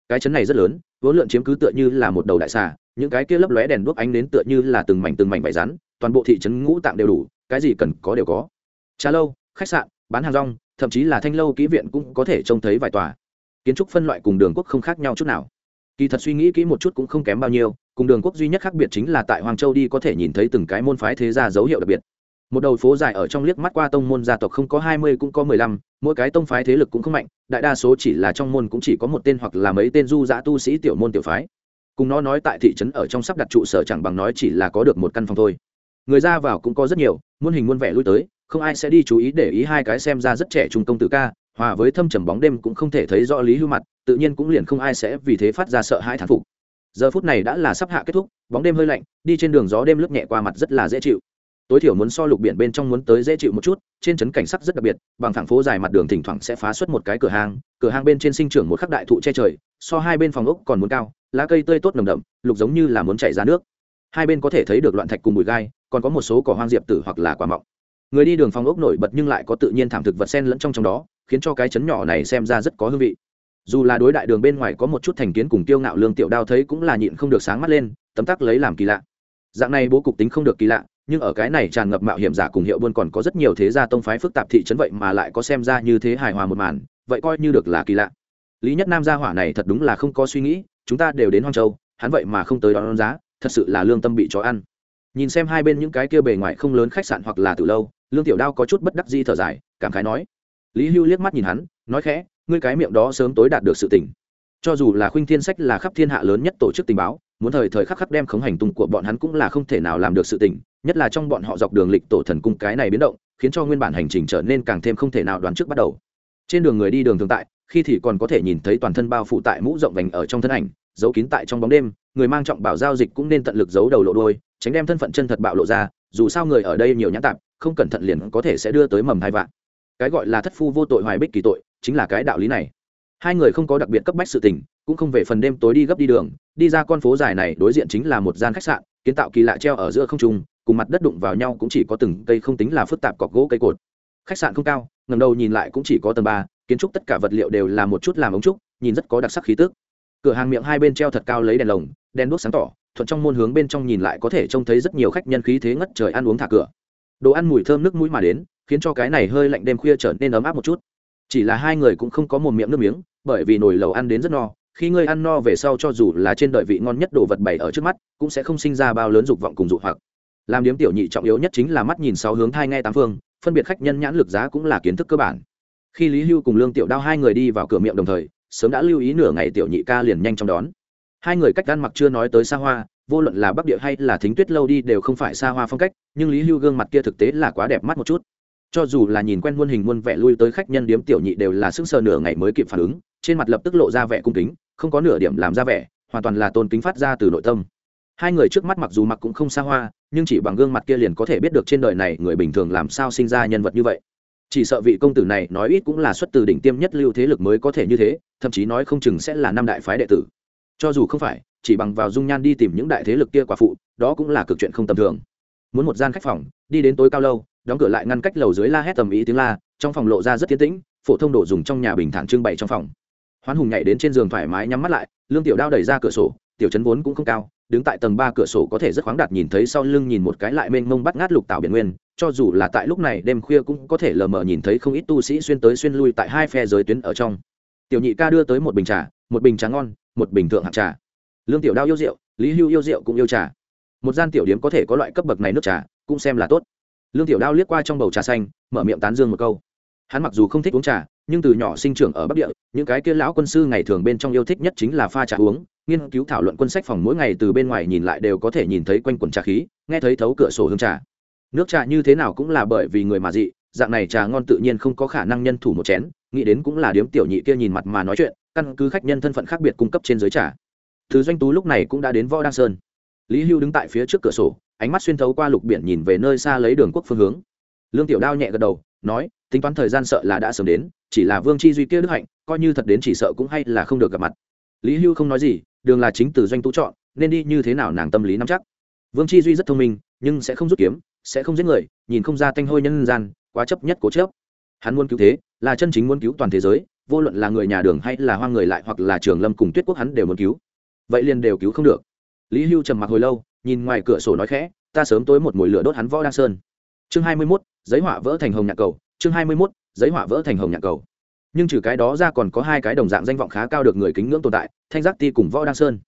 Cái chấn này rất lớn, vốn lượn chiếm cứ tựa như là một đầu đại xà, những cái kia lấp lóe đèn đuốc ánh đến tựa như là từng mảnh từng mảnh vải rắn, toàn bộ thị trấn ngũ tạng đều đủ, cái gì cần có đều có. Trà lâu, khách sạn, bán hàng rong, thậm chí là thanh lâu kỹ viện cũng có thể trông thấy vài tòa kiến trúc phân loại cùng đường quốc không khác nhau chút nào. Kỳ thật suy nghĩ kỹ một chút cũng không kém bao nhiêu, cùng đường quốc duy nhất khác biệt chính là tại hoàng châu đi có thể nhìn thấy từng cái môn phái thế gia dấu hiệu đặc biệt. Một đầu phố dài ở trong liếc mắt qua tông môn gia tộc không có hai mươi cũng có mười lăm, mỗi cái tông phái thế lực cũng không mạnh, đại đa số chỉ là trong môn cũng chỉ có một tên hoặc là mấy tên du giã tu sĩ tiểu môn tiểu phái. Cùng nó nói tại thị trấn ở trong sắp đặt trụ sở chẳng bằng nói chỉ là có được một căn phòng thôi. Người ra vào cũng có rất nhiều, muôn hình muôn vẻ lui tới, không ai sẽ đi chú ý để ý hai cái xem ra rất trẻ trung công tử ca hòa với thâm trầm bóng đêm cũng không thể thấy rõ lý hưu mặt, tự nhiên cũng liền không ai sẽ vì thế phát ra sợ hãi thán phục. Giờ phút này đã là sắp hạ kết thúc, bóng đêm hơi lạnh, đi trên đường gió đêm lướt nhẹ qua mặt rất là dễ chịu. Tối thiểu muốn so lục biển bên trong muốn tới dễ chịu một chút, trên trấn cảnh sắc rất đặc biệt, bằng thẳng phố dài mặt đường thỉnh thoảng sẽ phá xuất một cái cửa hàng cửa hàng bên trên sinh trưởng một khắc đại thụ che trời, so hai bên phòng ốc còn muốn cao, lá cây tươi tốt nồng đậm, lục giống như là muốn chảy ra nước. Hai bên có thể thấy được loạn thạch cùng bụi gai, còn có một số cỏ hoang diệp tử hoặc là quả mọng. Người đi đường phòng ốc nổi bật nhưng lại có tự nhiên thảm thực vật sen lẫn trong trong đó khiến cho cái chấn nhỏ này xem ra rất có hương vị. Dù là đối đại đường bên ngoài có một chút thành kiến cùng tiêu ngạo lương tiểu đao thấy cũng là nhịn không được sáng mắt lên, tấm tắc lấy làm kỳ lạ. Dạng này bố cục tính không được kỳ lạ, nhưng ở cái này tràn ngập mạo hiểm giả cùng hiệu buôn còn có rất nhiều thế gia tông phái phức tạp thị trấn vậy mà lại có xem ra như thế hài hòa một màn, vậy coi như được là kỳ lạ. Lý nhất nam gia hỏa này thật đúng là không có suy nghĩ, chúng ta đều đến hoang châu, hắn vậy mà không tới đón giá, thật sự là lương tâm bị chó ăn. Nhìn xem hai bên những cái kia bề ngoài không lớn khách sạn hoặc là từ lâu, lương tiểu đao có chút bất đắc di thở dài, cảm khái nói lý hưu liếc mắt nhìn hắn, nói khẽ, ngươi cái miệng đó sớm tối đạt được sự tỉnh cho dù là khuynh thiên sách là khắp thiên hạ lớn nhất tổ chức tình báo, muốn thời thời khắc khắc đem khống hành tung của bọn hắn cũng là không thể nào làm được sự tỉnh. nhất là trong bọn họ dọc đường lịch tổ thần cung cái này biến động, khiến cho nguyên bản hành trình trở nên càng thêm không thể nào đoán trước bắt đầu trên đường người đi đường thường tại, khi thì còn có thể nhìn thấy toàn thân bao phủ tại mũ rộng vành ở trong thân ảnh, giấu kín tại trong bóng đêm, người mang trọng bảo giao dịch cũng nên tận lực giấu đầu lộ đôi tránh đem thân phận chân thật bạo lộ ra, dù sao người ở đây nhiều nhãn tạp, không cẩn thận liền có thể sẽ đưa tới mầm hai vạn cái gọi là thất phu vô tội hoài bích kỳ tội, chính là cái đạo lý này. Hai người không có đặc biệt cấp bách sự tình, cũng không về phần đêm tối đi gấp đi đường, đi ra con phố dài này đối diện chính là một gian khách sạn, kiến tạo kỳ lạ treo ở giữa không trung, cùng mặt đất đụng vào nhau cũng chỉ có từng cây không tính là phức tạp cọc gỗ cây cột. Khách sạn không cao ngầm đầu nhìn lại cũng chỉ có tầng ba, kiến trúc tất cả vật liệu đều là một chút làm ống trúc, nhìn rất có đặc sắc khí tức. Cửa hàng miệng hai bên treo thật cao lấy đèn lồng, đèn đuốc sáng tỏ, thuận trong môn hướng bên trong nhìn lại có thể trông thấy rất nhiều khách nhân khí thế ngất trời ăn uống thả cửa. Đồ ăn mùi thơm nước mũi mà đến khiến cho cái này hơi lạnh đêm khuya trở nên ấm áp một chút. Chỉ là hai người cũng không có một miệng nước miếng, bởi vì nồi lầu ăn đến rất no. Khi ngươi ăn no về sau cho dù là trên đời vị ngon nhất đồ vật bày ở trước mắt, cũng sẽ không sinh ra bao lớn dục vọng cùng dục hoặc. Làm điếm tiểu nhị trọng yếu nhất chính là mắt nhìn sáu hướng thai nghe tám phương, phân biệt khách nhân nhãn lực giá cũng là kiến thức cơ bản. Khi lý hưu cùng lương tiểu đao hai người đi vào cửa miệng đồng thời, sớm đã lưu ý nửa ngày tiểu nhị ca liền nhanh chóng đón. Hai người cách ăn mặc chưa nói tới xa hoa, vô luận là bắc địa hay là thính tuyết lâu đi đều không phải xa hoa phong cách, nhưng lý hưu gương mặt kia thực tế là quá đẹp mắt một chút cho dù là nhìn quen muôn hình muôn vẻ lui tới khách nhân điếm tiểu nhị đều là sững sờ nửa ngày mới kịp phản ứng, trên mặt lập tức lộ ra vẻ cung kính, không có nửa điểm làm ra vẻ, hoàn toàn là tôn kính phát ra từ nội tâm. Hai người trước mắt mặc dù mặc cũng không xa hoa, nhưng chỉ bằng gương mặt kia liền có thể biết được trên đời này người bình thường làm sao sinh ra nhân vật như vậy. Chỉ sợ vị công tử này nói ít cũng là xuất từ đỉnh tiêm nhất lưu thế lực mới có thể như thế, thậm chí nói không chừng sẽ là năm đại phái đệ tử. Cho dù không phải, chỉ bằng vào dung nhan đi tìm những đại thế lực kia quả phụ, đó cũng là cực chuyện không tầm thường. Muốn một gian khách phòng, đi đến tối cao lâu đóng cửa lại ngăn cách lầu dưới la hét tầm ý tiếng la, trong phòng lộ ra rất tiến tĩnh, phổ thông đồ dùng trong nhà bình thản trưng bày trong phòng. Hoán hùng nhảy đến trên giường thoải mái nhắm mắt lại, lương tiểu đao đẩy ra cửa sổ, tiểu chấn vốn cũng không cao, đứng tại tầng ba cửa sổ có thể rất khoáng đạt nhìn thấy sau lưng nhìn một cái lại mênh mông bắt ngát lục tạo biển nguyên, cho dù là tại lúc này đêm khuya cũng có thể lờ mờ nhìn thấy không ít tu sĩ xuyên tới xuyên lui tại hai phe giới tuyến ở trong. Tiểu nhị ca đưa tới một bình trà, một bình trà ngon, một bình thượng hạng trà. Lương tiểu đao yêu rượu, lý hưu yêu rượu cũng yêu trà. Một gian tiểu điếm có thể có loại cấp bậc này nước trà, cũng xem là tốt lương tiểu đao liếc qua trong bầu trà xanh, mở miệng tán dương một câu. Hắn mặc dù không thích uống trà, nhưng từ nhỏ sinh trưởng ở bắc địa, những cái kia lão quân sư ngày thường bên trong yêu thích nhất chính là pha trà uống. Nghiên cứu thảo luận quân sách phòng mỗi ngày từ bên ngoài nhìn lại đều có thể nhìn thấy quanh quần trà khí, nghe thấy thấu cửa sổ hương trà. Nước trà như thế nào cũng là bởi vì người mà dị, dạng này trà ngon tự nhiên không có khả năng nhân thủ một chén, nghĩ đến cũng là điếm tiểu nhị kia nhìn mặt mà nói chuyện, căn cứ khách nhân thân phận khác biệt cung cấp trên giới trà. Thứ doanh tú lúc này cũng đã đến võ đăng sơn lý hưu đứng tại phía trước cửa sổ, ánh mắt xuyên thấu qua lục biển nhìn về nơi xa lấy đường quốc phương hướng. Lương tiểu đao nhẹ gật đầu, nói, tính toán thời gian sợ là đã sớm đến, chỉ là vương chi duy kia đức hạnh, coi như thật đến chỉ sợ cũng hay là không được gặp mặt. Lý hưu không nói gì, đường là chính từ doanh tú chọn, nên đi như thế nào nàng tâm lý nắm chắc. Vương chi duy rất thông minh, nhưng sẽ không rút kiếm, sẽ không giết người, nhìn không ra tanh hôi nhân gian, quá chấp nhất cố chấp. Hắn muốn cứu thế, là chân chính muốn cứu toàn thế giới, vô luận là người nhà đường hay là hoang người lại hoặc là trường lâm cùng tuyết quốc hắn đều muốn cứu. Vậy liền đều cứu không được lý hưu trầm mặc hồi lâu nhìn ngoài cửa sổ nói khẽ ta sớm tối một mùi lửa đốt hắn võ đăng sơn. Chương hai mươi 21, giấy họa vỡ thành hồng nhạc cầu. Chương hai mươi 21, giấy họa vỡ thành hồng nhạc cầu. Nhưng trừ cái đó ra còn có hai cái đồng dạng danh vọng khá cao được người kính ngưỡng tồn tại thanh giác ti cùng võ đăng sơn.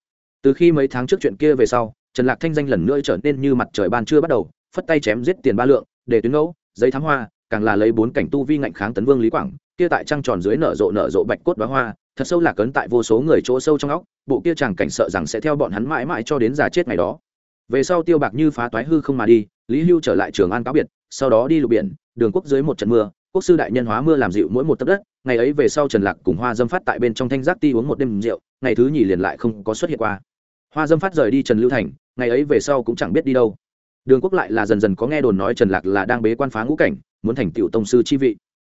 Từ khi mấy tháng trước chuyện kia về sau trần lạc thanh danh lần nữa trở nên như mặt trời ban chưa bắt đầu phất tay chém giết tiền ba lượng để tuyến ngẫu giấy thám hoa càng là lấy bốn cảnh tu vi ngạnh kháng tấn vương lý quảng kia tại trăng tròn dưới nở rộ nở rộ bạch cốt bá hoa thật sâu lạc cấn tại vô số người chỗ sâu trong óc, bộ kia chàng cảnh sợ rằng sẽ theo bọn hắn mãi mãi cho đến già chết ngày đó. Về sau tiêu bạc như phá toái hư không mà đi, lý hưu trở lại trường an cáo biệt, sau đó đi lục biển, đường quốc dưới một trận mưa, quốc sư đại nhân hóa mưa làm dịu mỗi một tấc đất, ngày ấy về sau trần lạc cùng hoa dâm phát tại bên trong thanh giác ti uống một đêm rượu, ngày thứ nhì liền lại không có xuất hiện qua. Hoa dâm phát rời đi trần lưu thành, ngày ấy về sau cũng chẳng biết đi đâu. Đường quốc lại là dần dần có nghe đồn nói trần lạc là đang bế quan phá ngũ cảnh, muốn thành tựu tông sư chi vị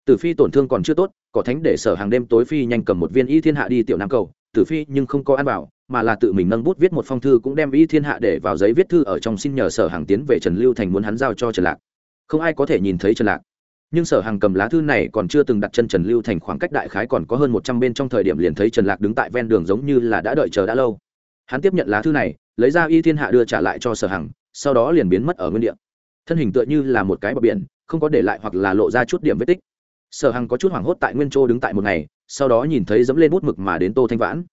tử phi tổn thương còn chưa tốt Cổ thánh để sở hàng đêm tối phi nhanh cầm một viên y thiên hạ đi tiểu nam cầu. Tử phi nhưng không có ăn bảo mà là tự mình nâng bút viết một phong thư cũng đem y thiên hạ để vào giấy viết thư ở trong xin nhờ sở hàng tiến về trần lưu thành muốn hắn giao cho trần lạc. Không ai có thể nhìn thấy trần lạc. Nhưng sở hàng cầm lá thư này còn chưa từng đặt chân trần lưu thành khoảng cách đại khái còn có hơn một trăm bên trong thời điểm liền thấy trần lạc đứng tại ven đường giống như là đã đợi chờ đã lâu. Hắn tiếp nhận lá thư này, lấy ra y thiên hạ đưa trả lại cho sở hàng, sau đó liền biến mất ở nguyên địa. Thân hình tựa như là một cái bờ biển, không có để lại hoặc là lộ ra chút điểm vết tích sở hằng có chút hoảng hốt tại nguyên châu đứng tại một ngày, sau đó nhìn thấy dẫm lên bút mực mà đến tô thanh vãn.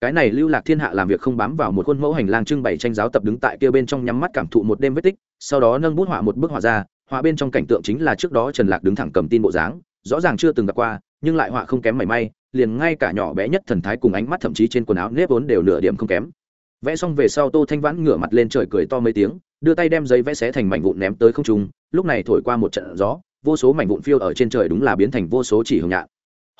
Cái này lưu lạc thiên hạ làm việc không bám vào một khuôn mẫu hành lang trưng bày tranh giáo tập đứng tại kia bên trong nhắm mắt cảm thụ một đêm vết tích, sau đó nâng bút họa một bức họa ra, họa bên trong cảnh tượng chính là trước đó trần lạc đứng thẳng cầm tin bộ dáng, rõ ràng chưa từng gặp qua, nhưng lại họa không kém mảy may, liền ngay cả nhỏ bé nhất thần thái cùng ánh mắt thậm chí trên quần áo nếp vốn đều nửa điểm không kém. Vẽ xong về sau tô thanh vãn ngửa mặt lên trời cười to mấy tiếng, đưa tay đem giấy vẽ xé thành mảnh vụn ném tới không trung, lúc này thổi qua một trận gió vô số mảnh vụn phiêu ở trên trời đúng là biến thành vô số chỉ hồng nhạn.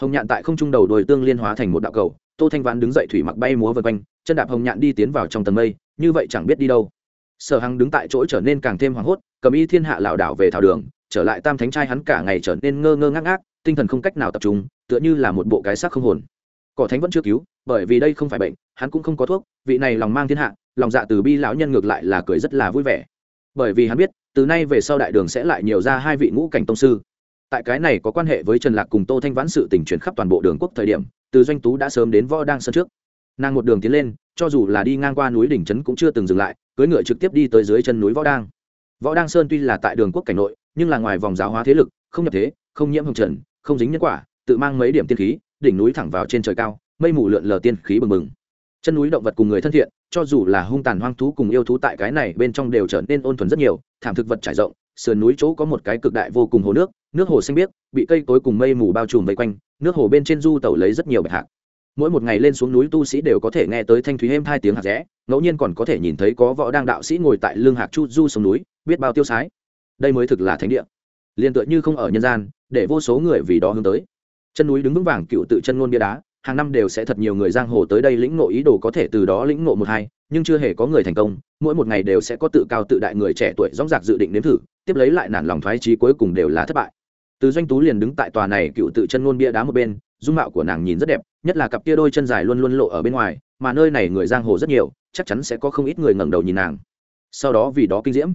Hồng nhạn tại không trung đầu đồi tương liên hóa thành một đạo cầu, tô thanh vãn đứng dậy thủy mặc bay múa vân quanh, chân đạp hồng nhạn đi tiến vào trong tầng mây, như vậy chẳng biết đi đâu. Sở hằng đứng tại chỗ trở nên càng thêm hoảng hốt, cầm y thiên hạ lảo đảo về thảo đường, trở lại tam thánh trai hắn cả ngày trở nên ngơ ngơ ngác ngác, tinh thần không cách nào tập trung, tựa như là một bộ cái xác không hồn. Cỏ thánh vẫn chưa cứu, bởi vì đây không phải bệnh, hắn cũng không có thuốc, vị này lòng mang thiên hạ, lòng dạ từ bi lão nhân ngược lại là cười rất là vui vẻ. Bởi vì hắn biết từ nay về sau đại đường sẽ lại nhiều ra hai vị ngũ cảnh tông sư. Tại cái này có quan hệ với trần lạc cùng tô thanh vãn sự tình chuyển khắp toàn bộ đường quốc thời điểm, từ doanh tú đã sớm đến võ đang sân trước. Nàng một đường tiến lên, cho dù là đi ngang qua núi đỉnh trấn cũng chưa từng dừng lại, cưỡi ngựa trực tiếp đi tới dưới chân núi võ đang võ đang sơn tuy là tại đường quốc cảnh nội, nhưng là ngoài vòng giáo hóa thế lực, không nhập thế, không nhiễm hồng trần, không dính nhân quả, tự mang mấy điểm tiên khí, đỉnh núi thẳng vào trên trời cao, mây mù lượn lờ tiên khí bừng bừng. Chân núi động vật cùng người thân thiện cho dù là hung tàn hoang thú cùng yêu thú tại cái này bên trong đều trở nên ôn thuần rất nhiều, thảm thực vật trải rộng, sườn núi chỗ có một cái cực đại vô cùng hồ nước nước hồ xanh biếc, bị cây cối cùng mây mù bao trùm vây quanh, nước hồ bên trên du tẩu lấy rất nhiều bạch hạc. Mỗi một ngày lên xuống núi tu sĩ đều có thể nghe tới thanh thúy êm hai tiếng hạt rẽ, ngẫu nhiên còn có thể nhìn thấy có võ đang đạo sĩ ngồi tại lương hạc chu du sông núi, biết bao tiêu sái. Đây mới thực là thánh địa. Liền tựa như không ở nhân gian, để vô số người vì đó hướng tới. Chân núi đứng vững vàng cựu tự chân ngôn bia đá hàng năm đều sẽ thật nhiều người giang hồ tới đây lĩnh ngộ ý đồ có thể từ đó lĩnh ngộ một hai, nhưng chưa hề có người thành công, mỗi một ngày đều sẽ có tự cao tự đại người trẻ tuổi dóng dạc dự định nếm thử, tiếp lấy lại nản lòng thoái trí cuối cùng đều là thất bại. Từ doanh tú liền đứng tại tòa này cựu tự chân ngôn bia đá một bên, dung mạo của nàng nhìn rất đẹp, nhất là cặp kia đôi chân dài luôn luôn lộ ở bên ngoài, mà nơi này người giang hồ rất nhiều, chắc chắn sẽ có không ít người ngẩng đầu nhìn nàng. Sau đó vì đó kinh diễm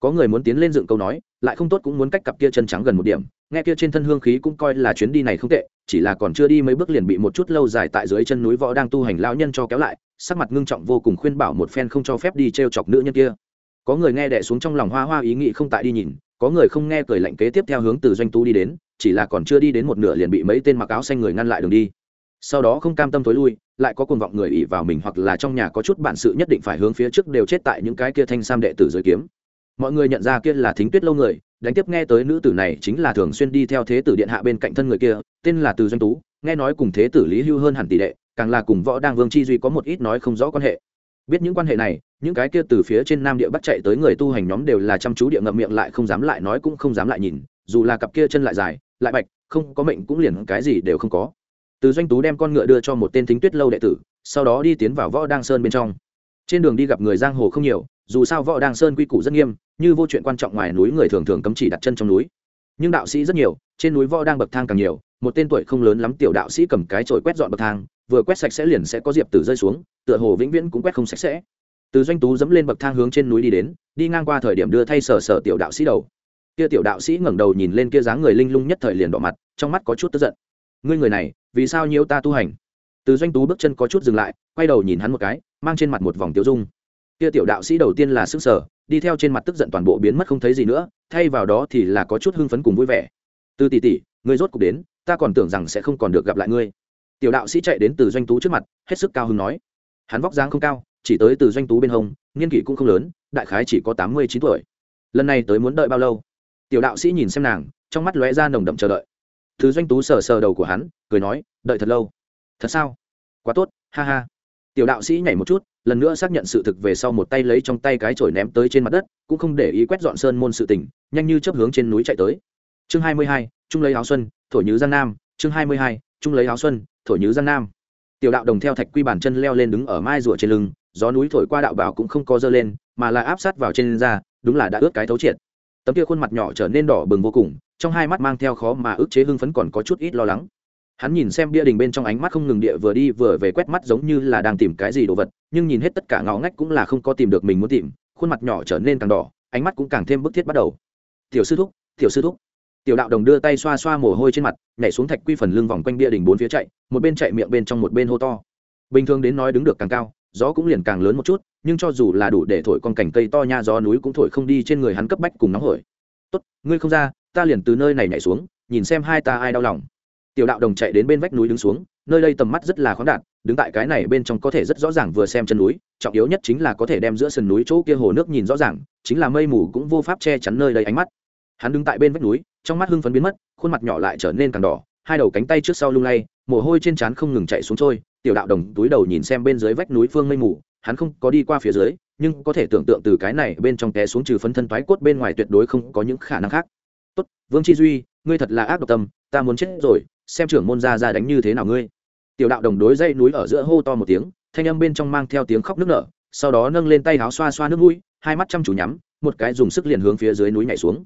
có người muốn tiến lên dựng câu nói, lại không tốt cũng muốn cách cặp kia chân trắng gần một điểm, nghe kia trên thân hương khí cũng coi là chuyến đi này không tệ, chỉ là còn chưa đi mấy bước liền bị một chút lâu dài tại dưới chân núi võ đang tu hành lão nhân cho kéo lại, sắc mặt ngưng trọng vô cùng khuyên bảo một phen không cho phép đi t r e o chọc nữ nhân kia. Có người nghe đẻ xuống trong lòng hoa hoa ý nghĩ không tại đi nhìn, có người không nghe cười lạnh kế tiếp theo hướng từ doanh tu đi đến, chỉ là còn chưa đi đến một nửa liền bị mấy tên mặc áo xanh người ngăn lại đường đi. Sau đó không cam tâm tối lui, lại có cuồng vọng người ỉ vào mình hoặc là trong nhà có chút bản sự nhất định phải hướng phía trước đều chết tại những cái kia thanh sam đệ tử giới kiếm mọi người nhận ra kia là thính tuyết lâu người, đánh tiếp nghe tới nữ tử này chính là thường xuyên đi theo thế tử điện hạ bên cạnh thân người kia, tên là từ doanh tú, nghe nói cùng thế tử lý hưu hơn hẳn tỷ đệ, càng là cùng võ đang vương chi duy có một ít nói không rõ quan hệ. Biết những quan hệ này, những cái kia từ phía trên nam địa bắt chạy tới người tu hành nhóm đều là chăm chú địa ngậm miệng lại không dám lại nói cũng không dám lại nhìn, dù là cặp kia chân lại dài, lại bạch, không có mệnh cũng liền cái gì đều không có. Từ doanh tú đem con ngựa đưa cho một tên thính tuyết lâu đệ tử, sau đó đi tiến vào võ đang sơn bên trong. Trên đường đi gặp người giang hồ không nhiều dù sao võ đang sơn quy củ rất nghiêm, như vô chuyện quan trọng ngoài núi người thường thường cấm chỉ đặt chân trong núi. Nhưng đạo sĩ rất nhiều, trên núi võ đang bậc thang càng nhiều, một tên tuổi không lớn lắm tiểu đạo sĩ cầm cái chổi quét dọn bậc thang, vừa quét sạch sẽ liền sẽ có diệp tử rơi xuống, tựa hồ vĩnh viễn cũng quét không sạch sẽ. Từ doanh tú dẫm lên bậc thang hướng trên núi đi đến, đi ngang qua thời điểm đưa thay sở sở tiểu đạo sĩ đầu. Kia tiểu đạo sĩ ngẩng đầu nhìn lên kia dáng người linh lung nhất thời liền đỏ mặt, trong mắt có chút tức giận. Ngươi người này, vì sao nhiễu ta tu hành? Từ doanh tú bước chân có chút dừng lại, quay đầu nhìn hắn một cái, mang trên mặt một vòng tiêu dung kia tiểu đạo sĩ đầu tiên là sức sở đi theo trên mặt tức giận toàn bộ biến mất không thấy gì nữa, thay vào đó thì là có chút hưng phấn cùng vui vẻ. Từ tỷ tỷ, ngươi rốt cuộc đến, ta còn tưởng rằng sẽ không còn được gặp lại ngươi. Tiểu đạo sĩ chạy đến từ doanh tú trước mặt, hết sức cao hưng nói. Hắn vóc dáng không cao, chỉ tới từ doanh tú bên hông, niên kỷ cũng không lớn, đại khái chỉ có tám mươi chín tuổi. Lần này tới muốn đợi bao lâu? Tiểu đạo sĩ nhìn xem nàng, trong mắt lóe ra nồng đậm chờ đợi. Từ doanh tú sờ sờ đầu của hắn, cười nói, đợi thật lâu. Thật sao? Quá tốt, ha ha. Tiểu đạo sĩ nhảy một chút lần nữa xác nhận sự thực về sau một tay lấy trong tay cái chổi ném tới trên mặt đất, cũng không để ý quét dọn sơn môn sự tỉnh nhanh như chấp hướng trên núi chạy tới. Chương hai mươi hai, trung lấy áo xuân thổi nhứ giang nam. Chương hai mươi hai, trung lấy áo xuân thổi nhứ giang nam. Tiểu đạo đồng theo thạch quy bàn chân leo lên đứng ở mai rùa trên lưng, gió núi thổi qua đạo bảo cũng không co dơ lên, mà là áp sát vào trên da, đúng là đã ướt cái thấu triệt. Tấm kia khuôn mặt nhỏ trở nên đỏ bừng vô cùng, trong hai mắt mang theo khó mà ức chế hưng phấn còn có chút ít lo lắng hắn nhìn xem bia đình bên trong ánh mắt không ngừng địa vừa đi vừa về quét mắt giống như là đang tìm cái gì đồ vật, nhưng nhìn hết tất cả ngõ ngách cũng là không có tìm được mình muốn tìm, khuôn mặt nhỏ trở nên càng đỏ, ánh mắt cũng càng thêm bức thiết bắt đầu. Tiểu sư thúc, tiểu sư thúc. Tiểu đạo đồng đưa tay xoa xoa mồ hôi trên mặt, nhảy xuống thạch quy phần lưng vòng quanh bia đình bốn phía chạy, một bên chạy miệng bên trong một bên hô to. Bình thường đến nói đứng được càng cao, gió cũng liền càng lớn một chút, nhưng cho dù là đủ để thổi con cành cây to nha gió núi cũng thổi không đi trên người hắn cấp bách cùng nóng hổi. Tốt, ngươi không ra, ta liền từ nơi này nhảy xuống, nhìn xem hai ta ai đau lòng tiểu đạo đồng chạy đến bên vách núi đứng xuống, nơi đây tầm mắt rất là khoáng đạt, đứng tại cái này bên trong có thể rất rõ ràng vừa xem chân núi, trọng yếu nhất chính là có thể đem giữa sườn núi chỗ kia hồ nước nhìn rõ ràng, chính là mây mù cũng vô pháp che chắn nơi đây ánh mắt. Hắn đứng tại bên vách núi, trong mắt hưng phấn biến mất, khuôn mặt nhỏ lại trở nên càng đỏ, hai đầu cánh tay trước sau lung lay, mồ hôi trên trán không ngừng chạy xuống trôi, tiểu đạo đồng túi đầu nhìn xem bên dưới vách núi phương mây mù, hắn không có đi qua phía dưới, nhưng có thể tưởng tượng từ cái này bên trong té xuống trừ phấn thân toái cốt bên ngoài tuyệt đối không có những khả năng khác. Tốt, vương chi duy, ngươi thật là ác độc tâm, ta muốn chết rồi xem trưởng môn ra ra đánh như thế nào ngươi. Tiểu đạo đồng đối dây núi ở giữa hô to một tiếng, thanh âm bên trong mang theo tiếng khóc nước nở, sau đó nâng lên tay áo xoa xoa nước mũi, hai mắt chăm chú nhắm, một cái dùng sức liền hướng phía dưới núi nhảy xuống.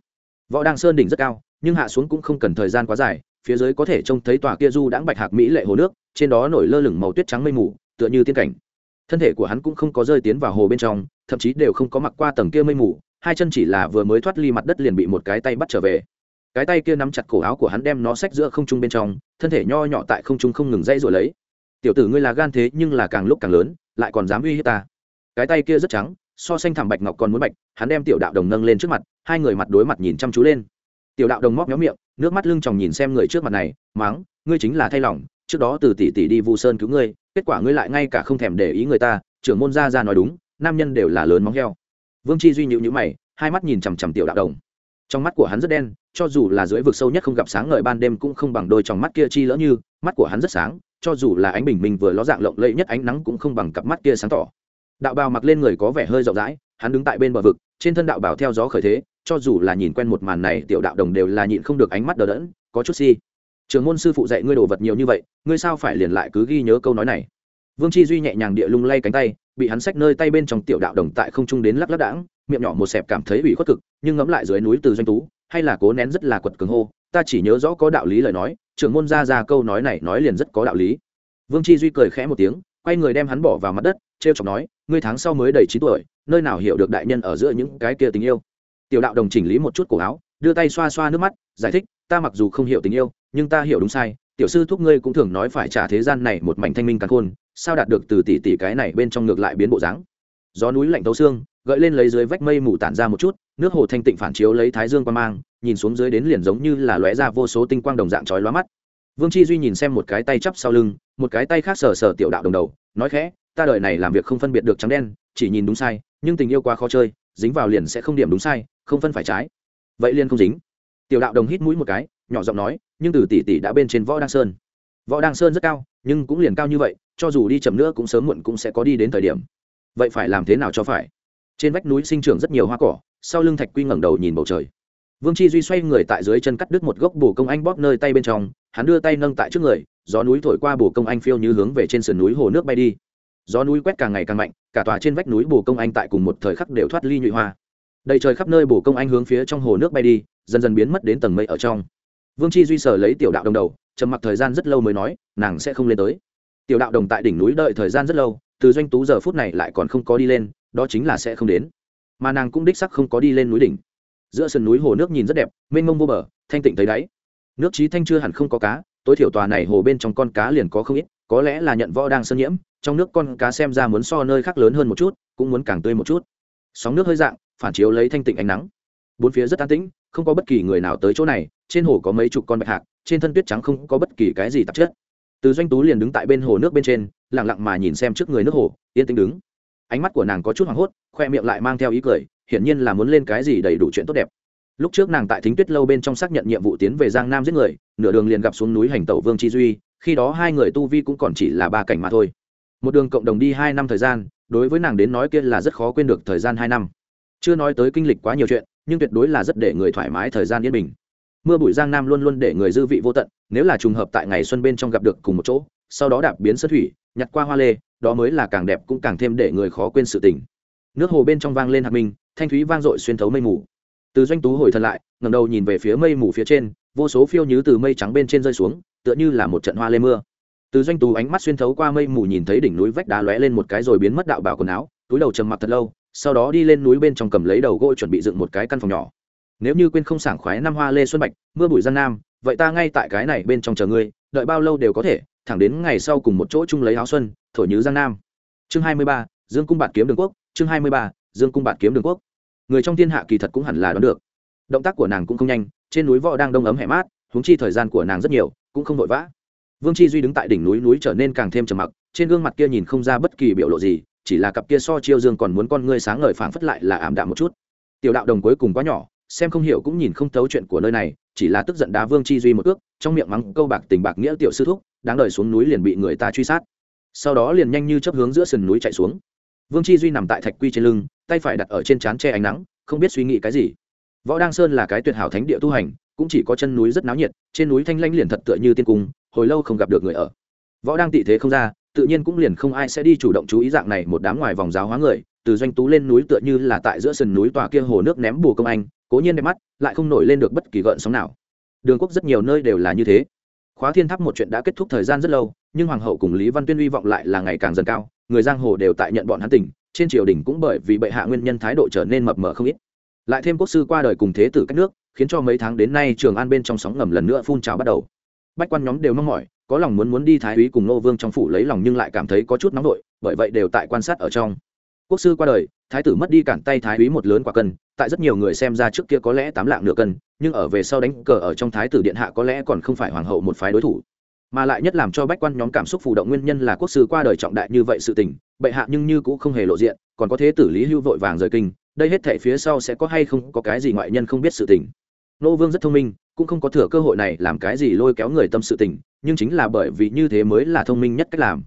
Võ đăng sơn đỉnh rất cao, nhưng hạ xuống cũng không cần thời gian quá dài, phía dưới có thể trông thấy tòa kia du đãng bạch hạc mỹ lệ hồ nước, trên đó nổi lơ lửng màu tuyết trắng mây mù, tựa như tiên cảnh. Thân thể của hắn cũng không có rơi tiến vào hồ bên trong, thậm chí đều không có mặc qua tầng kia mây mù, hai chân chỉ là vừa mới thoát ly mặt đất liền bị một cái tay bắt trở về cái tay kia nắm chặt cổ áo của hắn đem nó xách giữa không trung bên trong, thân thể nho nhỏ tại không trung không ngừng dây rồi lấy. Tiểu tử ngươi là gan thế nhưng là càng lúc càng lớn, lại còn dám uy hiếp ta. Cái tay kia rất trắng, so xanh thảm bạch ngọc còn muốn bạch, hắn đem tiểu đạo đồng nâng lên trước mặt, hai người mặt đối mặt nhìn chăm chú lên. Tiểu đạo đồng móc nhóm miệng, nước mắt lưng tròng nhìn xem người trước mặt này máng ngươi chính là thay lòng, trước đó từ tỷ tỷ đi vu sơn cứu ngươi, kết quả ngươi lại ngay cả không thèm để ý người ta, trưởng môn gia ra nói đúng, nam nhân đều là lớn móng heo. Vương chi duy nhịu nhữ mày, hai mắt nhìn chằm chằm tiểu đạo đồng trong mắt của hắn rất đen, cho dù là dưới vực sâu nhất không gặp sáng ngời ban đêm cũng không bằng đôi trong mắt kia chi lỡ như, mắt của hắn rất sáng, cho dù là ánh bình minh vừa ló dạng lộng lẫy nhất ánh nắng cũng không bằng cặp mắt kia sáng tỏ. Đạo bào mặc lên người có vẻ hơi rộng rãi, hắn đứng tại bên bờ vực, trên thân đạo bào theo gió khởi thế, cho dù là nhìn quen một màn này, tiểu đạo đồng đều là nhịn không được ánh mắt đờ đẫn, có chút si. Trường môn sư phụ dạy ngươi đồ vật nhiều như vậy, ngươi sao phải liền lại cứ ghi nhớ câu nói này? Vương chi duy nhẹ nhàng địa lung lay cánh tay, bị hắn xách nơi tay bên trong tiểu đạo đồng tại không trung đến lắc lắc đãng, miệng nhỏ một xẹp cảm thấy ủy khuất cực, nhưng ngẫm lại dưới núi từ doanh tú, hay là cố nén rất là quật cường hô, ta chỉ nhớ rõ có đạo lý lời nói, trưởng môn ra ra câu nói này nói liền rất có đạo lý. Vương chi duy cười khẽ một tiếng, quay người đem hắn bỏ vào mặt đất, trêu chọc nói, ngươi tháng sau mới đầy chín tuổi, nơi nào hiểu được đại nhân ở giữa những cái kia tình yêu? Tiểu đạo đồng chỉnh lý một chút cổ áo, đưa tay xoa xoa nước mắt, giải thích, ta mặc dù không hiểu tình yêu, nhưng ta hiểu đúng sai, tiểu sư thúc ngươi cũng thường nói phải trả thế gian này một mảnh thanh minh càng khôn sao đạt được từ tỷ tỷ cái này bên trong ngược lại biến bộ dáng? Gió núi lạnh tấu xương, gợi lên lấy dưới vách mây mù tản ra một chút, nước hồ thanh tịnh phản chiếu lấy thái dương qua mang, nhìn xuống dưới đến liền giống như là lóe ra vô số tinh quang đồng dạng chói lóa mắt. Vương chi duy nhìn xem một cái tay chắp sau lưng, một cái tay khác sờ sờ tiểu đạo đồng đầu, nói khẽ, ta đợi này làm việc không phân biệt được trắng đen, chỉ nhìn đúng sai, nhưng tình yêu quá khó chơi, dính vào liền sẽ không điểm đúng sai, không phân phải trái. Vậy liền không dính. Tiểu đạo đồng hít mũi một cái, nhỏ giọng nói, nhưng từ tỷ tỷ đã bên trên võ đăng sơn. Võ đăng sơn rất cao, nhưng cũng liền cao như vậy cho dù đi chậm nữa cũng sớm muộn cũng sẽ có đi đến thời điểm. Vậy phải làm thế nào cho phải? Trên vách núi sinh trưởng rất nhiều hoa cỏ, sau lưng thạch quy ngẩng đầu nhìn bầu trời. Vương chi duy xoay người tại dưới chân cắt đứt một gốc bồ công anh bóp nơi tay bên trong, hắn đưa tay nâng tại trước người, gió núi thổi qua bồ công anh phiêu như hướng về trên sườn núi hồ nước bay đi. Gió núi quét càng ngày càng mạnh, cả tòa trên vách núi bồ công anh tại cùng một thời khắc đều thoát ly nhụy hoa. Đầy trời khắp nơi bồ công anh hướng phía trong hồ nước bay đi, dần dần biến mất đến tầng mây ở trong. Vương chi duy sở lấy tiểu đạo đồng đầu, trầm mặc thời gian rất lâu mới nói, nàng sẽ không lên tới tiểu đạo đồng tại đỉnh núi đợi thời gian rất lâu, từ doanh tú giờ phút này lại còn không có đi lên, đó chính là sẽ không đến. Mà nàng cũng đích sắc không có đi lên núi đỉnh. Giữa sườn núi hồ nước nhìn rất đẹp, mênh mông vô bờ, thanh tịnh thấy đáy. Nước trí thanh chưa hẳn không có cá, tối thiểu tòa này hồ bên trong con cá liền có không ít, có lẽ là nhận võ đang sơn nhiễm, trong nước con cá xem ra muốn so nơi khác lớn hơn một chút, cũng muốn càng tươi một chút. Sóng nước hơi dạng, phản chiếu lấy thanh tịnh ánh nắng. Bốn phía rất an tĩnh, không có bất kỳ người nào tới chỗ này, trên hồ có mấy chục con bạch hạc, trên thân tuyết trắng không có bất kỳ cái gì tạp chất từ doanh tú liền đứng tại bên hồ nước bên trên lẳng lặng mà nhìn xem trước người nước hồ, yên tĩnh đứng. Ánh mắt của nàng có chút hoảng hốt, khoe miệng lại mang theo ý cười, hiển nhiên là muốn lên cái gì đầy đủ chuyện tốt đẹp. Lúc trước nàng tại thính tuyết lâu bên trong xác nhận nhiệm vụ tiến về giang nam giết người, nửa đường liền gặp xuống núi hành tẩu vương chi duy, khi đó hai người tu vi cũng còn chỉ là ba cảnh mà thôi. Một đường cộng đồng đi hai năm thời gian, đối với nàng đến nói kia là rất khó quên được thời gian hai năm. Chưa nói tới kinh lịch quá nhiều chuyện, nhưng tuyệt đối là rất để người thoải mái thời gian yên bình mưa bụi giang nam luôn luôn để người dư vị vô tận, nếu là trùng hợp tại ngày xuân bên trong gặp được cùng một chỗ, sau đó đạp biến sơn thủy, nhặt qua hoa lê, đó mới là càng đẹp cũng càng thêm để người khó quên sự tình. Nước hồ bên trong vang lên hạt minh, thanh thúy vang dội xuyên thấu mây mù. Từ doanh tú hồi thân lại ngầm đầu nhìn về phía mây mù phía trên, vô số phiêu nhứ từ mây trắng bên trên rơi xuống, tựa như là một trận hoa lê mưa. Từ doanh tú ánh mắt xuyên thấu qua mây mù nhìn thấy đỉnh núi vách đá lóe lên một cái rồi biến mất đạo bảo quần áo, túi đầu trầm mặc thật lâu, sau đó đi lên núi bên trong cầm lấy đầu gỗ chuẩn bị dựng một cái căn phòng nhỏ nếu như quên không sảng khoái năm hoa lê xuân bạch, mưa bụi gian nam, vậy ta ngay tại cái này bên trong chờ ngươi, đợi bao lâu đều có thể, thẳng đến ngày sau cùng một chỗ chung lấy áo xuân, thổi nhứ giang nam. Chương hai mươi ba, dương cung bạt kiếm đường quốc, chương hai mươi ba, dương cung bạt kiếm đường quốc. Người trong thiên hạ kỳ thật cũng hẳn là đoán được. Động tác của nàng cũng không nhanh, trên núi võ đang đông ấm hẻ mát, huống chi thời gian của nàng rất nhiều, cũng không vội vã. Vương chi duy đứng tại đỉnh núi núi trở nên càng thêm trầm mặc, trên gương mặt kia nhìn không ra bất kỳ biểu lộ gì, chỉ là cặp kia so chiêu dương còn muốn con ngươi sáng ngời phảng phất lại là ảm đạm một chút. Tiểu đạo đồng cuối cùng quá nhỏ xem không hiểu cũng nhìn không thấu chuyện của nơi này, chỉ là tức giận đá vương chi duy một ước trong miệng mắng câu bạc tình bạc nghĩa tiểu sư thúc, đáng đời xuống núi liền bị người ta truy sát. Sau đó liền nhanh như chấp hướng giữa sườn núi chạy xuống. Vương chi duy nằm tại thạch quy trên lưng, tay phải đặt ở trên trán che ánh nắng, không biết suy nghĩ cái gì. Võ đăng sơn là cái tuyệt hảo thánh địa tu hành, cũng chỉ có chân núi rất náo nhiệt, trên núi thanh lanh liền thật tựa như tiên cung, hồi lâu không gặp được người ở. Võ đang tị thế không ra, tự nhiên cũng liền không ai sẽ đi chủ động chú ý dạng này một đám ngoài vòng giáo hóa người, từ doanh tú lên núi tựa như là tại giữa sườn núi tòa kia hồ nước ném bù công anh cố nhiên đẹp mắt, lại không nổi lên được bất kỳ gợn sóng nào. Đường quốc rất nhiều nơi đều là như thế. Khóa thiên tháp một chuyện đã kết thúc thời gian rất lâu, nhưng hoàng hậu cùng lý văn tuyên hy vọng lại là ngày càng dần cao, người giang hồ đều tại nhận bọn hắn tỉnh, trên triều đình cũng bởi vì bệ hạ nguyên nhân thái độ trở nên mập mờ không ít. Lại thêm quốc sư qua đời cùng thế tử cách nước, khiến cho mấy tháng đến nay trường an bên trong sóng ngầm lần nữa phun trào bắt đầu. Bách quan nhóm đều mong mỏi, có lòng muốn muốn đi thái úy cùng nô vương trong phủ lấy lòng nhưng lại cảm thấy có chút nóng vội, bởi vậy đều tại quan sát ở trong. Quốc sư qua đời, thái tử mất đi cản tay thái úy một lớn quả cân tại rất nhiều người xem ra trước kia có lẽ tám lạng nửa cân, nhưng ở về sau đánh cờ ở trong thái tử điện hạ có lẽ còn không phải hoàng hậu một phái đối thủ. Mà lại nhất làm cho bách quan nhóm cảm xúc phù động nguyên nhân là quốc sư qua đời trọng đại như vậy sự tình, bệ hạ nhưng như cũng không hề lộ diện, còn có thế tử lý hưu vội vàng rời kinh, đây hết thể phía sau sẽ có hay không có cái gì ngoại nhân không biết sự tình. Nô vương rất thông minh, cũng không có thừa cơ hội này làm cái gì lôi kéo người tâm sự tình, nhưng chính là bởi vì như thế mới là thông minh nhất cách làm.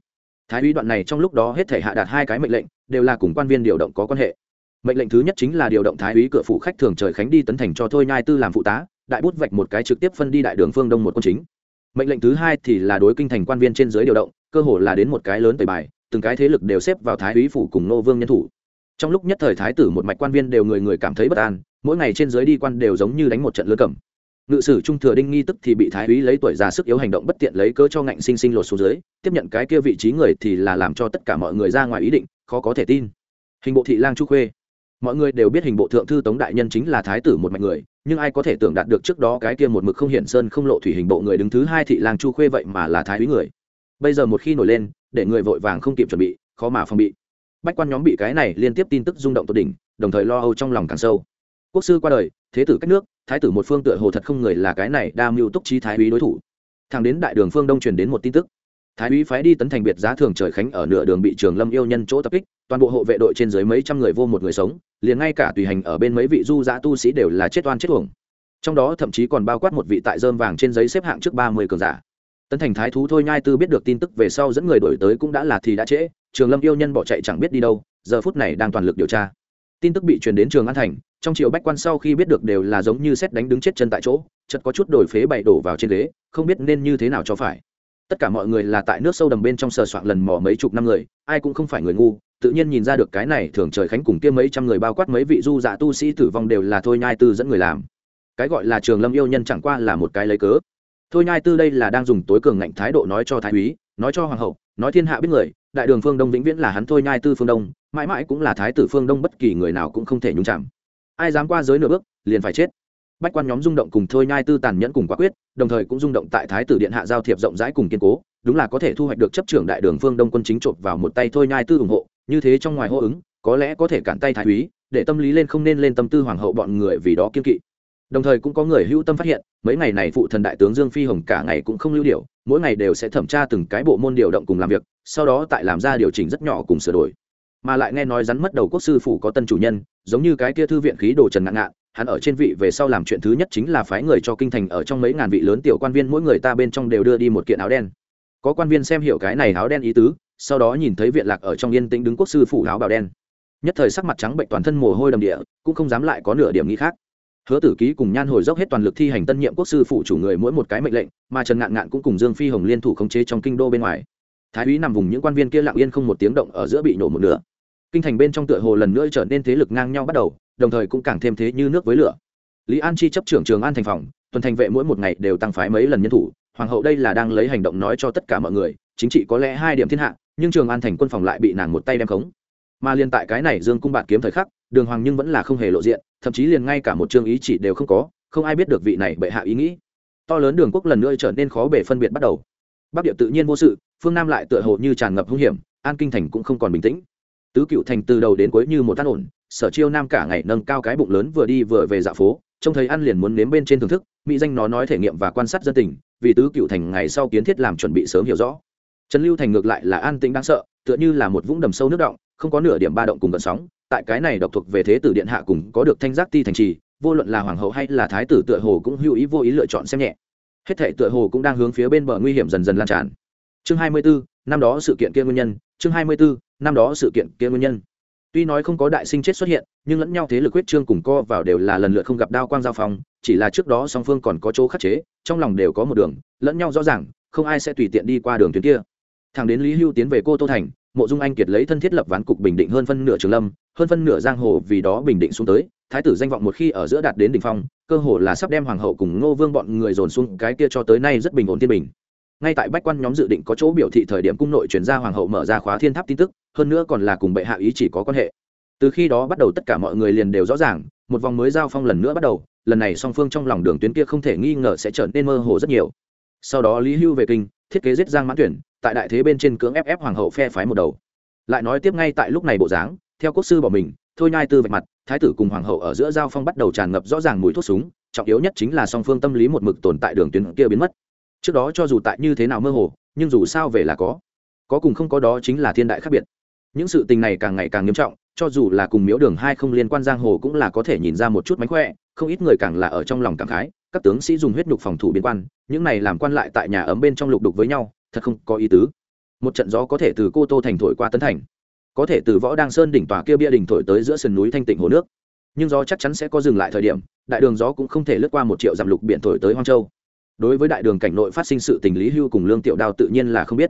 Thái úy đoạn này trong lúc đó hết thể hạ đạt hai cái mệnh lệnh, đều là cùng quan viên điều động có quan hệ mệnh lệnh thứ nhất chính là điều động thái úy cửa phủ khách thường trời khánh đi tấn thành cho thôi nhai tư làm phụ tá, đại bút vạch một cái trực tiếp phân đi đại đường phương đông một quân chính. Mệnh lệnh thứ hai thì là đối kinh thành quan viên trên dưới điều động, cơ hồ là đến một cái lớn tẩy bài, từng cái thế lực đều xếp vào thái úy phủ cùng nô vương nhân thủ. Trong lúc nhất thời thái tử một mạch quan viên đều người người cảm thấy bất an, mỗi ngày trên dưới đi quan đều giống như đánh một trận lứa cầm. Ngự sử trung thừa đinh nghi tức thì bị thái úy lấy tuổi già sức yếu hành động bất tiện lấy cớ cho ngạnh sinh sinh lột xuống dưới, tiếp nhận cái kia vị trí người thì là làm cho tất cả mọi người ra ngoài ý định, khó có thể tin. Hình bộ thị lang chu khuê mọi người đều biết hình bộ thượng thư tống đại nhân chính là thái tử một mạch người, nhưng ai có thể tưởng đạt được trước đó cái kia một mực không hiển sơn không lộ thủy hình bộ người đứng thứ hai thị lang chu khuê vậy mà là thái úy người. Bây giờ một khi nổi lên, để người vội vàng không kịp chuẩn bị, khó mà phòng bị. Bách quan nhóm bị cái này liên tiếp tin tức rung động tột đỉnh, đồng thời lo âu trong lòng càng sâu. Quốc sư qua đời, thế tử cách nước, thái tử một phương tựa hồ thật không người là cái này đa mưu túc trí thái úy đối thủ. Thằng đến đại đường phương đông truyền đến một tin tức thái úy phái đi tấn thành biệt giá thường trời khánh ở nửa đường bị trường lâm yêu nhân chỗ tập kích, toàn bộ hộ vệ đội trên dưới mấy trăm người vô một người sống, liền ngay cả tùy hành ở bên mấy vị du giã tu sĩ đều là chết oan chết uổng. Trong đó thậm chí còn bao quát một vị tại dơm vàng trên giấy xếp hạng trước ba mươi cường giả. Tấn thành thái thú thôi nhai tư biết được tin tức về sau dẫn người đổi tới cũng đã là thì đã trễ, trường lâm yêu nhân bỏ chạy chẳng biết đi đâu, giờ phút này đang toàn lực điều tra. Tin tức bị truyền đến trường an thành, trong triều bách quan sau khi biết được đều là giống như xét đánh đứng chết chân tại chỗ chật có chút đổi phế bày đổ vào trên ghế, không biết nên như thế nào cho phải tất cả mọi người là tại nước sâu đầm bên trong sờ soạn lần mò mấy chục năm người, ai cũng không phải người ngu, tự nhiên nhìn ra được cái này thường trời khánh cùng kia mấy trăm người bao quát mấy vị du dạ tu sĩ tử vong đều là thôi nhai tư dẫn người làm. Cái gọi là trường lâm yêu nhân chẳng qua là một cái lấy cớ. Thôi nhai tư đây là đang dùng tối cường ngạnh thái độ nói cho thái úy, nói cho hoàng hậu, nói thiên hạ biết người, đại đường phương đông vĩnh viễn là hắn thôi nhai tư phương đông, mãi mãi cũng là thái tử phương đông bất kỳ người nào cũng không thể nhúng chạm ai dám qua giới nửa bước, liền phải chết bách quan nhóm rung động cùng thôi nhai tư tàn nhẫn cùng quả quyết, đồng thời cũng rung động tại thái tử điện hạ giao thiệp rộng rãi cùng kiên cố, đúng là có thể thu hoạch được chấp trưởng đại đường phương đông quân chính chộp vào một tay thôi nhai tư ủng hộ, như thế trong ngoài hô ứng, có lẽ có thể cản tay thái úy, để tâm lý lên không nên lên tâm tư hoàng hậu bọn người vì đó kiên kỵ. Đồng thời cũng có người hữu tâm phát hiện, mấy ngày này phụ thần đại tướng dương phi hồng cả ngày cũng không lưu điều, mỗi ngày đều sẽ thẩm tra từng cái bộ môn điều động cùng làm việc, sau đó tại làm ra điều chỉnh rất nhỏ cùng sửa đổi. Mà lại nghe nói rắn mất đầu quốc sư phủ có tân chủ nhân, giống như cái kia thư viện khí đồ trần ngạn ngạn hắn ở trên vị về sau làm chuyện thứ nhất chính là phái người cho kinh thành ở trong mấy ngàn vị lớn tiểu quan viên mỗi người ta bên trong đều đưa đi một kiện áo đen. Có quan viên xem hiểu cái này áo đen ý tứ, sau đó nhìn thấy viện lạc ở trong yên tĩnh đứng quốc sư phủ áo bào đen. Nhất thời sắc mặt trắng bệnh toàn thân mồ hôi đầm địa, cũng không dám lại có nửa điểm nghĩ khác. Hứa tử ký cùng nhan hồi dốc hết toàn lực thi hành tân nhiệm quốc sư phụ chủ người mỗi một cái mệnh lệnh, mà trần ngạn ngạn cũng cùng dương phi hồng liên thủ khống chế trong kinh đô bên ngoài. Thái úy nằm vùng những quan viên kia lặng yên không một tiếng động ở giữa bị nổ một nửa. Kinh thành bên trong tựa hồ lần nữa trở nên thế lực ngang nhau bắt đầu đồng thời cũng càng thêm thế như nước với lửa. Lý an chi chấp trưởng trường an thành phòng, tuần thành vệ mỗi một ngày đều tăng phái mấy lần nhân thủ, hoàng hậu đây là đang lấy hành động nói cho tất cả mọi người, chính trị có lẽ hai điểm thiên hạ, nhưng trường an thành quân phòng lại bị nàng một tay đem khống. Mà liên tại cái này dương cung bạn kiếm thời khắc, đường hoàng nhưng vẫn là không hề lộ diện, thậm chí liền ngay cả một chương ý chỉ đều không có, không ai biết được vị này bệ hạ ý nghĩ. To lớn đường quốc lần nữa trở nên khó bể phân biệt bắt đầu. Bắc địa tự nhiên vô sự, phương nam lại tựa hồ như tràn ngập hung hiểm, an kinh thành cũng không còn bình tĩnh. Tứ cựu thành từ đầu đến cuối như một tan ổn sở chiêu nam cả ngày nâng cao cái bụng lớn vừa đi vừa về dạ phố, trông thấy ăn liền muốn nếm bên trên thưởng thức, mỹ danh nó nói thể nghiệm và quan sát dân tình, vì tứ cựu thành ngày sau kiến thiết làm chuẩn bị sớm hiểu rõ. Trần lưu thành ngược lại là an tĩnh đáng sợ, tựa như là một vũng đầm sâu nước động, không có nửa điểm ba động cùng gần sóng, tại cái này độc thuộc về thế tử điện hạ cùng có được thanh giác ti thành trì, vô luận là hoàng hậu hay là thái tử tựa hồ cũng hữu ý vô ý lựa chọn xem nhẹ. Hết thể tựa hồ cũng đang hướng phía bên bờ nguy hiểm dần dần lan tràn. Chương hai mươi bốn năm đó sự kiện kia nguyên nhân, chương hai mươi bốn năm đó sự kiện kia nguyên nhân tuy nói không có đại sinh chết xuất hiện, nhưng lẫn nhau thế lực huyết trương cùng co vào đều là lần lượt không gặp đao quang giao phong, chỉ là trước đó song phương còn có chỗ khắc chế, trong lòng đều có một đường, lẫn nhau rõ ràng, không ai sẽ tùy tiện đi qua đường tuyến kia. Thằng đến lý hưu tiến về cô tô thành, mộ dung anh kiệt lấy thân thiết lập ván cục bình định hơn phân nửa trường lâm, hơn phân nửa giang hồ vì đó bình định xuống tới, thái tử danh vọng một khi ở giữa đạt đến đỉnh phong, cơ hồ là sắp đem hoàng hậu cùng ngô vương bọn người dồn xuống cái kia cho tới nay rất bình ổn thiên bình ngay tại bách quan nhóm dự định có chỗ biểu thị thời điểm cung nội chuyển ra hoàng hậu mở ra khóa thiên tháp tin tức, hơn nữa còn là cùng bệ hạ ý chỉ có quan hệ. Từ khi đó bắt đầu tất cả mọi người liền đều rõ ràng, một vòng mới giao phong lần nữa bắt đầu, lần này song phương trong lòng đường tuyến kia không thể nghi ngờ sẽ trở nên mơ hồ rất nhiều. Sau đó lý hưu về kinh, thiết kế giết giang mãn tuyển, tại đại thế bên trên cưỡng ép ép hoàng hậu phe phái một đầu. Lại nói tiếp ngay tại lúc này bộ dáng, theo quốc sư bỏ mình, thôi nhai tư vạch mặt, thái tử cùng hoàng hậu ở giữa giao phong bắt đầu tràn ngập rõ ràng mùi thuốc súng, trọng yếu nhất chính là song phương tâm lý một mực tồn tại đường tuyến kia biến mất trước đó cho dù tại như thế nào mơ hồ, nhưng dù sao về là có. Có cùng không có đó chính là thiên đại khác biệt. Những sự tình này càng ngày càng nghiêm trọng, cho dù là cùng miếu đường hai không liên quan giang hồ cũng là có thể nhìn ra một chút mánh khỏe, không ít người càng là ở trong lòng cảm khái, các tướng sĩ dùng huyết nhục phòng thủ biên quan, những này làm quan lại tại nhà ấm bên trong lục đục với nhau, thật không có ý tứ. Một trận gió có thể từ cô tô thành thổi qua tấn thành, có thể từ võ đăng sơn đỉnh tòa kia bia đỉnh thổi tới giữa sườn núi thanh tịnh hồ nước. Nhưng gió chắc chắn sẽ có dừng lại thời điểm, đại đường gió cũng không thể lướt qua một triệu dặm lục biển thổi tới hoang châu đối với đại đường cảnh nội phát sinh sự tình lý hưu cùng lương tiểu đao tự nhiên là không biết.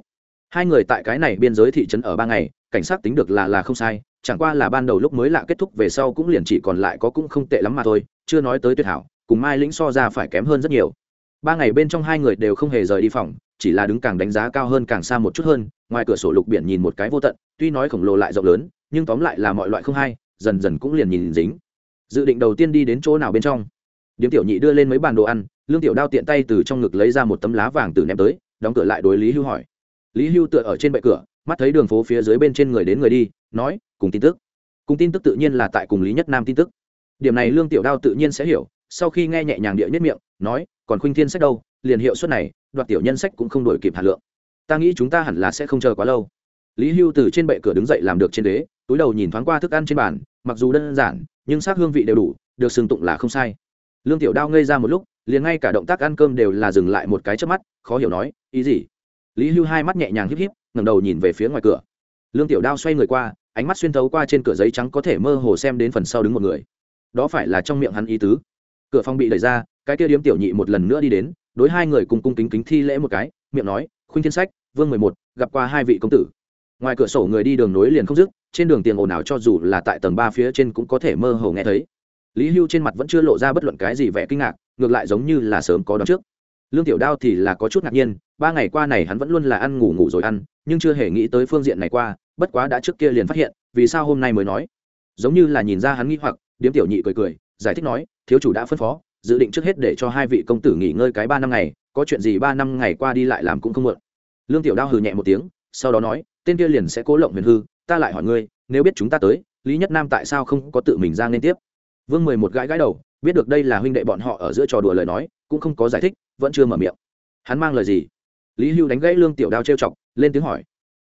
Hai người tại cái này biên giới thị trấn ở ba ngày, cảnh sát tính được là là không sai, chẳng qua là ban đầu lúc mới lạ kết thúc về sau cũng liền chỉ còn lại có cũng không tệ lắm mà thôi, chưa nói tới tuyệt hảo, cùng mai lĩnh so ra phải kém hơn rất nhiều. Ba ngày bên trong hai người đều không hề rời đi phòng, chỉ là đứng càng đánh giá cao hơn càng xa một chút hơn, ngoài cửa sổ lục biển nhìn một cái vô tận, tuy nói khổng lồ lại rộng lớn, nhưng tóm lại là mọi loại không hay, dần dần cũng liền nhìn dính. Dự định đầu tiên đi đến chỗ nào bên trong? Điếm tiểu nhị đưa lên mấy bàn đồ ăn lương tiểu đao tiện tay từ trong ngực lấy ra một tấm lá vàng từ ném tới, đóng cửa lại đối lý hưu hỏi. Lý hưu tựa ở trên bệ cửa, mắt thấy đường phố phía dưới bên trên người đến người đi, nói, cùng tin tức. Cùng tin tức tự nhiên là tại cùng lý nhất nam tin tức. Điểm này lương tiểu đao tự nhiên sẽ hiểu, sau khi nghe nhẹ nhàng địa nhất miệng, nói, còn khuynh thiên sách đâu? Liền hiệu suất này, đoạt tiểu nhân sách cũng không đổi kịp hạt lượng. Ta nghĩ chúng ta hẳn là sẽ không chờ quá lâu. Lý hưu từ trên bệ cửa đứng dậy làm được trên đế túi đầu nhìn thoáng qua thức ăn trên bàn, mặc dù đơn giản, nhưng sắc hương vị đều đủ, được sừng tụng là không sai. Lương tiểu đao ngây ra một lúc liền ngay cả động tác ăn cơm đều là dừng lại một cái trước mắt, khó hiểu nói, ý gì? Lý hưu hai mắt nhẹ nhàng híp híp, ngẩng đầu nhìn về phía ngoài cửa. Lương tiểu đao xoay người qua, ánh mắt xuyên thấu qua trên cửa giấy trắng có thể mơ hồ xem đến phần sau đứng một người. Đó phải là trong miệng hắn ý tứ. Cửa phòng bị đẩy ra, cái kia điếm tiểu nhị một lần nữa đi đến, đối hai người cùng cung kính kính thi lễ một cái, miệng nói, khuynh thiên sách, vương mười một, gặp qua hai vị công tử. Ngoài cửa sổ người đi đường nối liền không dứt, trên đường tiền ồn ào cho dù là tại tầng ba phía trên cũng có thể mơ hồ nghe thấy. Lý hưu trên mặt vẫn chưa lộ ra bất luận cái gì vẻ kinh ngạc ngược lại giống như là sớm có đón trước. Lương tiểu đao thì là có chút ngạc nhiên, ba ngày qua này hắn vẫn luôn là ăn ngủ ngủ rồi ăn, nhưng chưa hề nghĩ tới phương diện này qua, bất quá đã trước kia liền phát hiện, vì sao hôm nay mới nói. Giống như là nhìn ra hắn nghĩ hoặc, điếm tiểu nhị cười cười, giải thích nói, thiếu chủ đã phân phó, dự định trước hết để cho hai vị công tử nghỉ ngơi cái ba năm ngày, có chuyện gì ba năm ngày qua đi lại làm cũng không mượn lương tiểu đao hừ nhẹ một tiếng, sau đó nói, tên kia liền sẽ cố lộng huyền hư, ta lại hỏi ngươi, nếu biết chúng ta tới, lý nhất nam tại sao không có tự mình ra nên tiếp? Vương mười một gãi gãi đầu, biết được đây là huynh đệ bọn họ ở giữa trò đùa lời nói, cũng không có giải thích, vẫn chưa mở miệng. Hắn mang lời gì? Lý hưu đánh gãy lương tiểu đao trêu chọc, lên tiếng hỏi.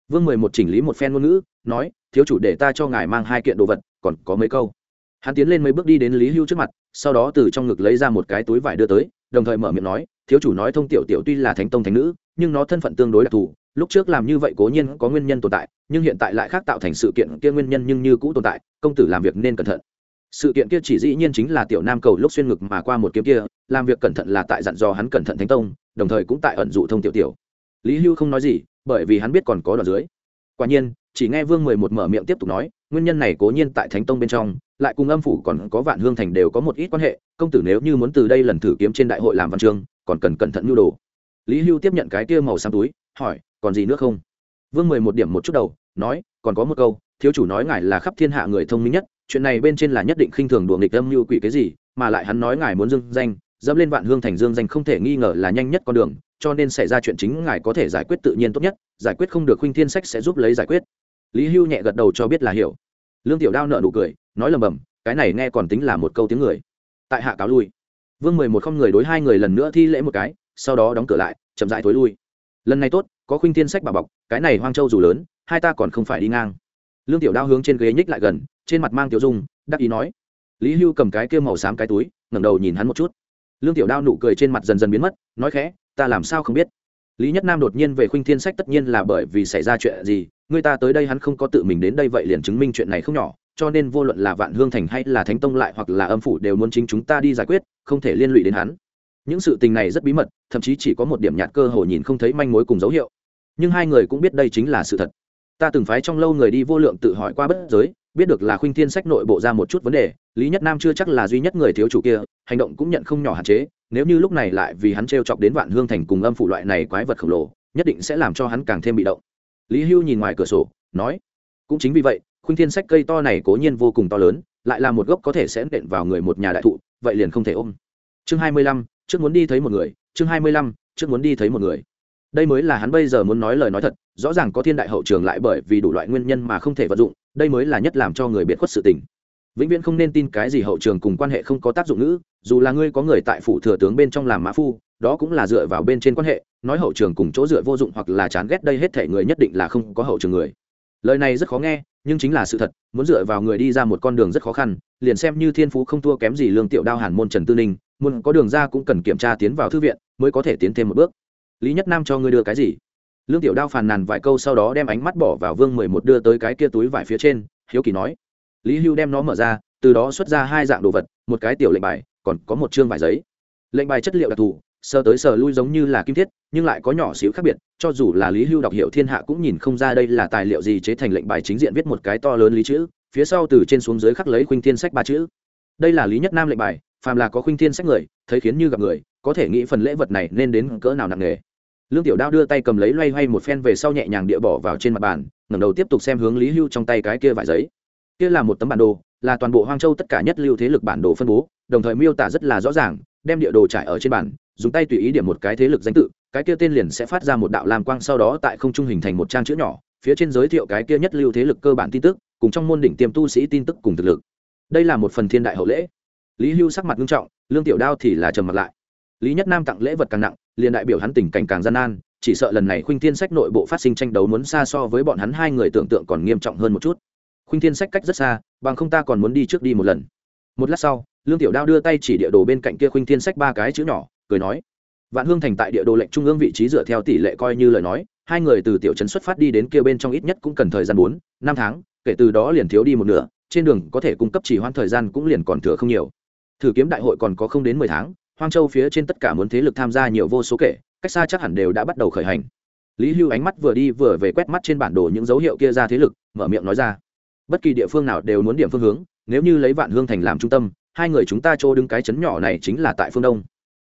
Vương mười một chỉnh lý một phen ngôn ngữ, nói, thiếu chủ để ta cho ngài mang hai kiện đồ vật, còn có mấy câu. Hắn tiến lên mấy bước đi đến lý hưu trước mặt, sau đó từ trong ngực lấy ra một cái túi vải đưa tới, đồng thời mở miệng nói, thiếu chủ nói thông tiểu tiểu tuy là thánh tông thánh nữ, nhưng nó thân phận tương đối đặc thù, lúc trước làm như vậy cố nhiên có nguyên nhân tồn tại, nhưng hiện tại lại khác tạo thành sự kiện kia nguyên nhân nhưng như cũ tồn tại, công tử làm việc nên cẩn thận sự kiện kia chỉ dĩ nhiên chính là tiểu nam cầu lúc xuyên ngực mà qua một kiếm kia, làm việc cẩn thận là tại dặn dò hắn cẩn thận thánh tông, đồng thời cũng tại ẩn dụ thông tiểu tiểu. Lý hưu không nói gì, bởi vì hắn biết còn có đoạn dưới. Quả nhiên, chỉ nghe vương mười một mở miệng tiếp tục nói, nguyên nhân này cố nhiên tại thánh tông bên trong, lại cùng âm phủ còn có vạn hương thành đều có một ít quan hệ, công tử nếu như muốn từ đây lần thử kiếm trên đại hội làm văn chương, còn cần cẩn thận nhu đồ. Lý hưu tiếp nhận cái kia màu xám túi, hỏi, còn gì nữa không? Vương mười một điểm một chút đầu, nói, còn có một câu, thiếu chủ nói ngài là khắp thiên hạ người thông minh nhất chuyện này bên trên là nhất định khinh thường đùa nghịch âm như quỷ cái gì, mà lại hắn nói ngài muốn dương danh, dẫm lên vạn hương thành dương danh không thể nghi ngờ là nhanh nhất con đường, cho nên xảy ra chuyện chính ngài có thể giải quyết tự nhiên tốt nhất, giải quyết không được khuynh thiên sách sẽ giúp lấy giải quyết. Lý hưu nhẹ gật đầu cho biết là hiểu. Lương tiểu đao nợ nụ cười, nói lầm bầm, cái này nghe còn tính là một câu tiếng người. Tại hạ cáo lui. Vương mười một không người đối hai người lần nữa thi lễ một cái, sau đó đóng cửa lại, chậm dại thối lui. Lần này tốt, có khuynh thiên sách bà bọc, cái này hoang châu dù lớn, hai ta còn không phải đi ngang. Lương tiểu đao hướng trên ghế nhích lại gần trên mặt mang tiểu dung, đắc ý nói. Lý hưu cầm cái kia màu xám cái túi, ngẩng đầu nhìn hắn một chút. Lương tiểu đao nụ cười trên mặt dần dần biến mất, nói khẽ, ta làm sao không biết? Lý nhất nam đột nhiên về khuynh thiên sách tất nhiên là bởi vì xảy ra chuyện gì, người ta tới đây hắn không có tự mình đến đây vậy liền chứng minh chuyện này không nhỏ, cho nên vô luận là vạn hương thành hay là thánh tông lại hoặc là âm phủ đều muốn chính chúng ta đi giải quyết, không thể liên lụy đến hắn. Những sự tình này rất bí mật, thậm chí chỉ có một điểm nhạt cơ hội nhìn không thấy manh mối cùng dấu hiệu. Nhưng hai người cũng biết đây chính là sự thật. Ta từng phái trong lâu người đi vô lượng tự hỏi qua bất giới biết được là khuynh thiên sách nội bộ ra một chút vấn đề, lý nhất nam chưa chắc là duy nhất người thiếu chủ kia, hành động cũng nhận không nhỏ hạn chế, nếu như lúc này lại vì hắn t r e o chọc đến vạn hương thành cùng âm phủ loại này quái vật khổng lồ, nhất định sẽ làm cho hắn càng thêm bị động. Lý hưu nhìn ngoài cửa sổ, nói, cũng chính vì vậy, khuynh thiên sách cây to này cố nhiên vô cùng to lớn, lại là một gốc có thể sẽ nện vào người một nhà đại thụ, vậy liền không thể ôm. Chương hai mươi lăm, trước muốn đi thấy một người, chương hai mươi lăm, trước muốn đi thấy một người. Đây mới là hắn bây giờ muốn nói lời nói thật, rõ ràng có thiên đại hậu trường lại bởi vì đủ loại nguyên nhân mà không thể vận dụng đây mới là nhất làm cho người biệt khuất sự tình. Vĩnh viễn không nên tin cái gì hậu trường cùng quan hệ không có tác dụng nữ dù là ngươi có người tại phủ thừa tướng bên trong làm mã phu, đó cũng là dựa vào bên trên quan hệ, nói hậu trường cùng chỗ dựa vô dụng hoặc là chán ghét đây hết thể người nhất định là không có hậu trường người. Lời này rất khó nghe, nhưng chính là sự thật, muốn dựa vào người đi ra một con đường rất khó khăn, liền xem như thiên phú không thua kém gì lương tiểu đao hàn môn trần tư ninh, muốn có đường ra cũng cần kiểm tra tiến vào thư viện, mới có thể tiến thêm một bước. Lý nhất nam cho ngươi đưa cái gì? Lương tiểu đao phàn nàn vài câu sau đó đem ánh mắt bỏ vào vương mười một đưa tới cái kia túi vải phía trên, hiếu kỳ nói. Lý hưu đem nó mở ra, từ đó xuất ra hai dạng đồ vật, một cái tiểu lệnh bài, còn có một chương vải giấy. Lệnh bài chất liệu đặc thù sơ tới sờ lui giống như là kim thiết, nhưng lại có nhỏ xíu khác biệt, cho dù là lý hưu đọc hiệu thiên hạ cũng nhìn không ra đây là tài liệu gì chế thành lệnh bài chính diện viết một cái to lớn lý chữ, phía sau từ trên xuống dưới khắc lấy khuynh thiên sách ba chữ. Đây là lý nhất nam lệnh bài, phàm là có khuynh thiên sách người, thấy khiến như gặp người, có thể nghĩ phần lễ vật này nên đến cỡ nào nặng nề lương tiểu đao đưa tay cầm lấy loay hoay một phen về sau nhẹ nhàng địa bỏ vào trên mặt bàn, ngẩng đầu tiếp tục xem hướng lý hưu trong tay cái kia vải giấy. Kia là một tấm bản đồ, là toàn bộ hoang châu tất cả nhất lưu thế lực bản đồ phân bố, đồng thời miêu tả rất là rõ ràng, đem địa đồ trải ở trên bản dùng tay tùy ý điểm một cái thế lực danh tự, cái kia tên liền sẽ phát ra một đạo lam quang sau đó tại không trung hình thành một trang chữ nhỏ, phía trên giới thiệu cái kia nhất lưu thế lực cơ bản tin tức, cùng trong môn đỉnh tiêm tu sĩ tin tức cùng thực lực. Đây là một phần thiên đại hậu lễ. Lý hưu sắc mặt nghiêm trọng, lương tiểu đao thì là trầm mặt lại. Lý nhất nam tặng lễ vật càng nặng liền đại biểu hắn tình cảnh càng gian nan, chỉ sợ lần này khuynh thiên sách nội bộ phát sinh tranh đấu muốn xa so với bọn hắn hai người tưởng tượng còn nghiêm trọng hơn một chút. Khuynh thiên sách cách rất xa, bằng không ta còn muốn đi trước đi một lần. Một lát sau, lương tiểu đao đưa tay chỉ địa đồ bên cạnh kia khuynh thiên sách ba cái chữ nhỏ, cười nói, vạn hương thành tại địa đồ lệnh trung ương vị trí dựa theo tỷ lệ coi như lời nói, hai người từ tiểu trấn xuất phát đi đến kia bên trong ít nhất cũng cần thời gian bốn, năm tháng, kể từ đó liền thiếu đi một nửa, trên đường có thể cung cấp chỉ hoãn thời gian cũng liền còn thừa không nhiều. Thử kiếm đại hội còn có không đến mười tháng hoang châu phía trên tất cả muốn thế lực tham gia nhiều vô số kể, cách xa chắc hẳn đều đã bắt đầu khởi hành. Lý hưu ánh mắt vừa đi vừa về quét mắt trên bản đồ những dấu hiệu kia ra thế lực, mở miệng nói ra. Bất kỳ địa phương nào đều muốn điểm phương hướng, nếu như lấy vạn hương thành làm trung tâm, hai người chúng ta chỗ đứng cái chấn nhỏ này chính là tại phương đông.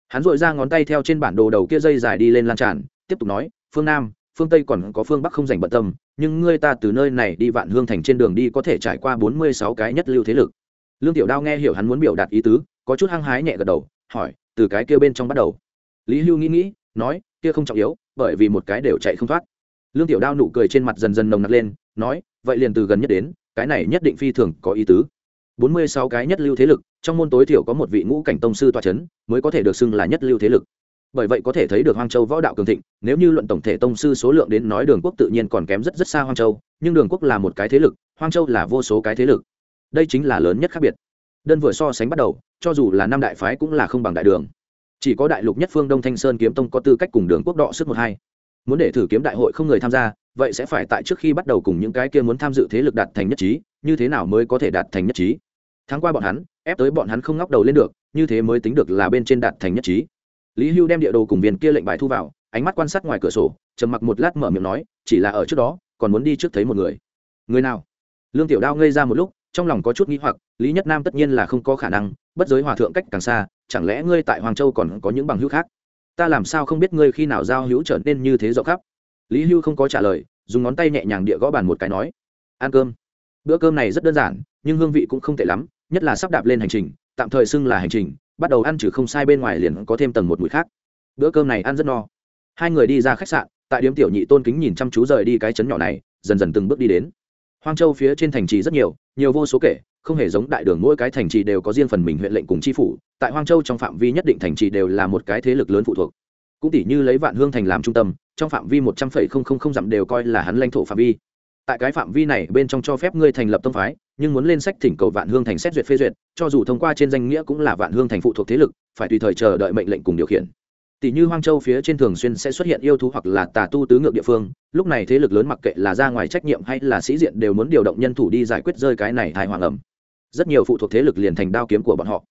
Hắn dội ra ngón tay theo trên bản đồ đầu kia dây dài đi lên lan tràn, tiếp tục nói, phương nam, phương tây còn có phương bắc không dành bận tâm, nhưng ngươi ta từ nơi này đi vạn hương thành trên đường đi có thể trải qua bốn mươi sáu cái nhất lưu thế lực. Lương tiểu đao nghe hiểu hắn muốn biểu đạt ý tứ, có chút hăng hái nhẹ gật đầu, hỏi từ cái kia bên trong bắt đầu. Lý hưu nghĩ nghĩ, nói, kia không trọng yếu, bởi vì một cái đều chạy không thoát. Lương tiểu đao nụ cười trên mặt dần dần nồng nặc lên, nói, vậy liền từ gần nhất đến, cái này nhất định phi thường có ý tứ. Bốn mươi sáu cái nhất lưu thế lực, trong môn tối thiểu có một vị ngũ cảnh tông sư toa c h ấ n mới có thể được xưng là nhất lưu thế lực. Bởi vậy có thể thấy được hoang châu võ đạo cường thịnh, nếu như luận tổng thể tông sư số lượng đến nói đường quốc tự nhiên còn kém rất rất xa hoang châu, nhưng đường quốc là một cái thế lực, hoang châu là vô số cái thế lực. Đây chính là lớn nhất khác biệt đơn vừa so sánh bắt đầu, cho dù là năm đại phái cũng là không bằng đại đường. Chỉ có đại lục nhất phương đông thanh sơn kiếm tông có tư cách cùng đường quốc đọ sức một hai. Muốn để thử kiếm đại hội không người tham gia, vậy sẽ phải tại trước khi bắt đầu cùng những cái kia muốn tham dự thế lực đạt thành nhất trí, như thế nào mới có thể đạt thành nhất trí? Tháng qua bọn hắn, ép tới bọn hắn không ngóc đầu lên được, như thế mới tính được là bên trên đạt thành nhất trí. Lý hưu đem địa đồ cùng viên kia lệnh bài thu vào, ánh mắt quan sát ngoài cửa sổ, trầm mặc một lát mở miệng nói, chỉ là ở trước đó, còn muốn đi trước thấy một người. Người nào? Lương tiểu đao ngây ra một lúc trong lòng có chút nghĩ hoặc, lý nhất nam tất nhiên là không có khả năng, bất giới hòa thượng cách càng xa, chẳng lẽ ngươi tại hoàng châu còn có những bằng hữu khác? Ta làm sao không biết ngươi khi nào giao hữu trở nên như thế rộng khắp? Lý hưu không có trả lời, dùng ngón tay nhẹ nhàng địa gõ bàn một cái nói, ăn cơm. Bữa cơm này rất đơn giản, nhưng hương vị cũng không tệ lắm, nhất là sắp đạp lên hành trình, tạm thời xưng là hành trình, bắt đầu ăn trừ không sai bên ngoài liền có thêm tầng một mùi khác. Bữa cơm này ăn rất no. Hai người đi ra khách sạn, tại điếm tiểu nhị tôn kính nhìn chăm chú rời đi cái chấn nhỏ này, dần dần từng bước đi đến hoang châu phía trên thành trì rất nhiều nhiều vô số kể, không hề giống đại đường mỗi cái thành trì đều có riêng phần mình huyện lệnh cùng chi phủ, tại hoang châu trong phạm vi nhất định thành trì đều là một cái thế lực lớn phụ thuộc. Cũng tỷ như lấy vạn hương thành làm trung tâm, trong phạm vi một trăm phẩy không không không dặm đều coi là hắn lãnh thổ phạm vi. Tại cái phạm vi này, bên trong cho phép ngươi thành lập tông phái, nhưng muốn lên sách thỉnh cầu vạn hương thành xét duyệt phê duyệt, cho dù thông qua trên danh nghĩa cũng là vạn hương thành phụ thuộc thế lực, phải tùy thời chờ đợi mệnh lệnh cùng điều khiển tỷ như hoang châu phía trên thường xuyên sẽ xuất hiện yêu thú hoặc là tà tu tứ ngược địa phương, lúc này thế lực lớn mặc kệ là ra ngoài trách nhiệm hay là sĩ diện đều muốn điều động nhân thủ đi giải quyết rơi cái này thai hoàng ẩm. Rất nhiều phụ thuộc thế lực liền thành đao kiếm của bọn họ.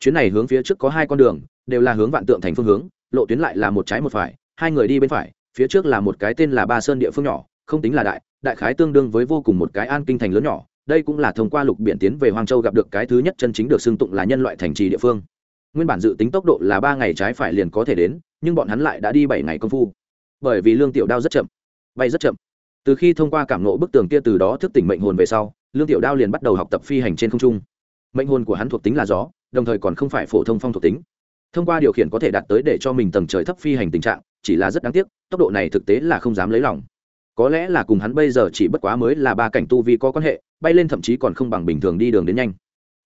Chuyến này hướng phía trước có hai con đường, đều là hướng vạn tượng thành phương hướng, lộ tuyến lại là một trái một phải, hai người đi bên phải, phía trước là một cái tên là ba sơn địa phương nhỏ, không tính là đại đại khái tương đương với vô cùng một cái an kinh thành lớn nhỏ, đây cũng là thông qua lục biển tiến về hoàng châu gặp được cái thứ nhất chân chính được xưng tụng là nhân loại thành trì địa phương nguyên bản dự tính tốc độ là ba ngày trái phải liền có thể đến, nhưng bọn hắn lại đã đi bảy ngày công phu. Bởi vì lương tiểu đao rất chậm, bay rất chậm. Từ khi thông qua cảm nộ bức tường kia từ đó thức tỉnh mệnh hồn về sau, lương tiểu đao liền bắt đầu học tập phi hành trên không trung. Mệnh hồn của hắn thuộc tính là gió, đồng thời còn không phải phổ thông phong thuộc tính. Thông qua điều khiển có thể đạt tới để cho mình tầng trời thấp phi hành tình trạng, chỉ là rất đáng tiếc, tốc độ này thực tế là không dám lấy lòng. Có lẽ là cùng hắn bây giờ chỉ bất quá mới là ba cảnh tu vi có quan hệ, bay lên thậm chí còn không bằng bình thường đi đường đến nhanh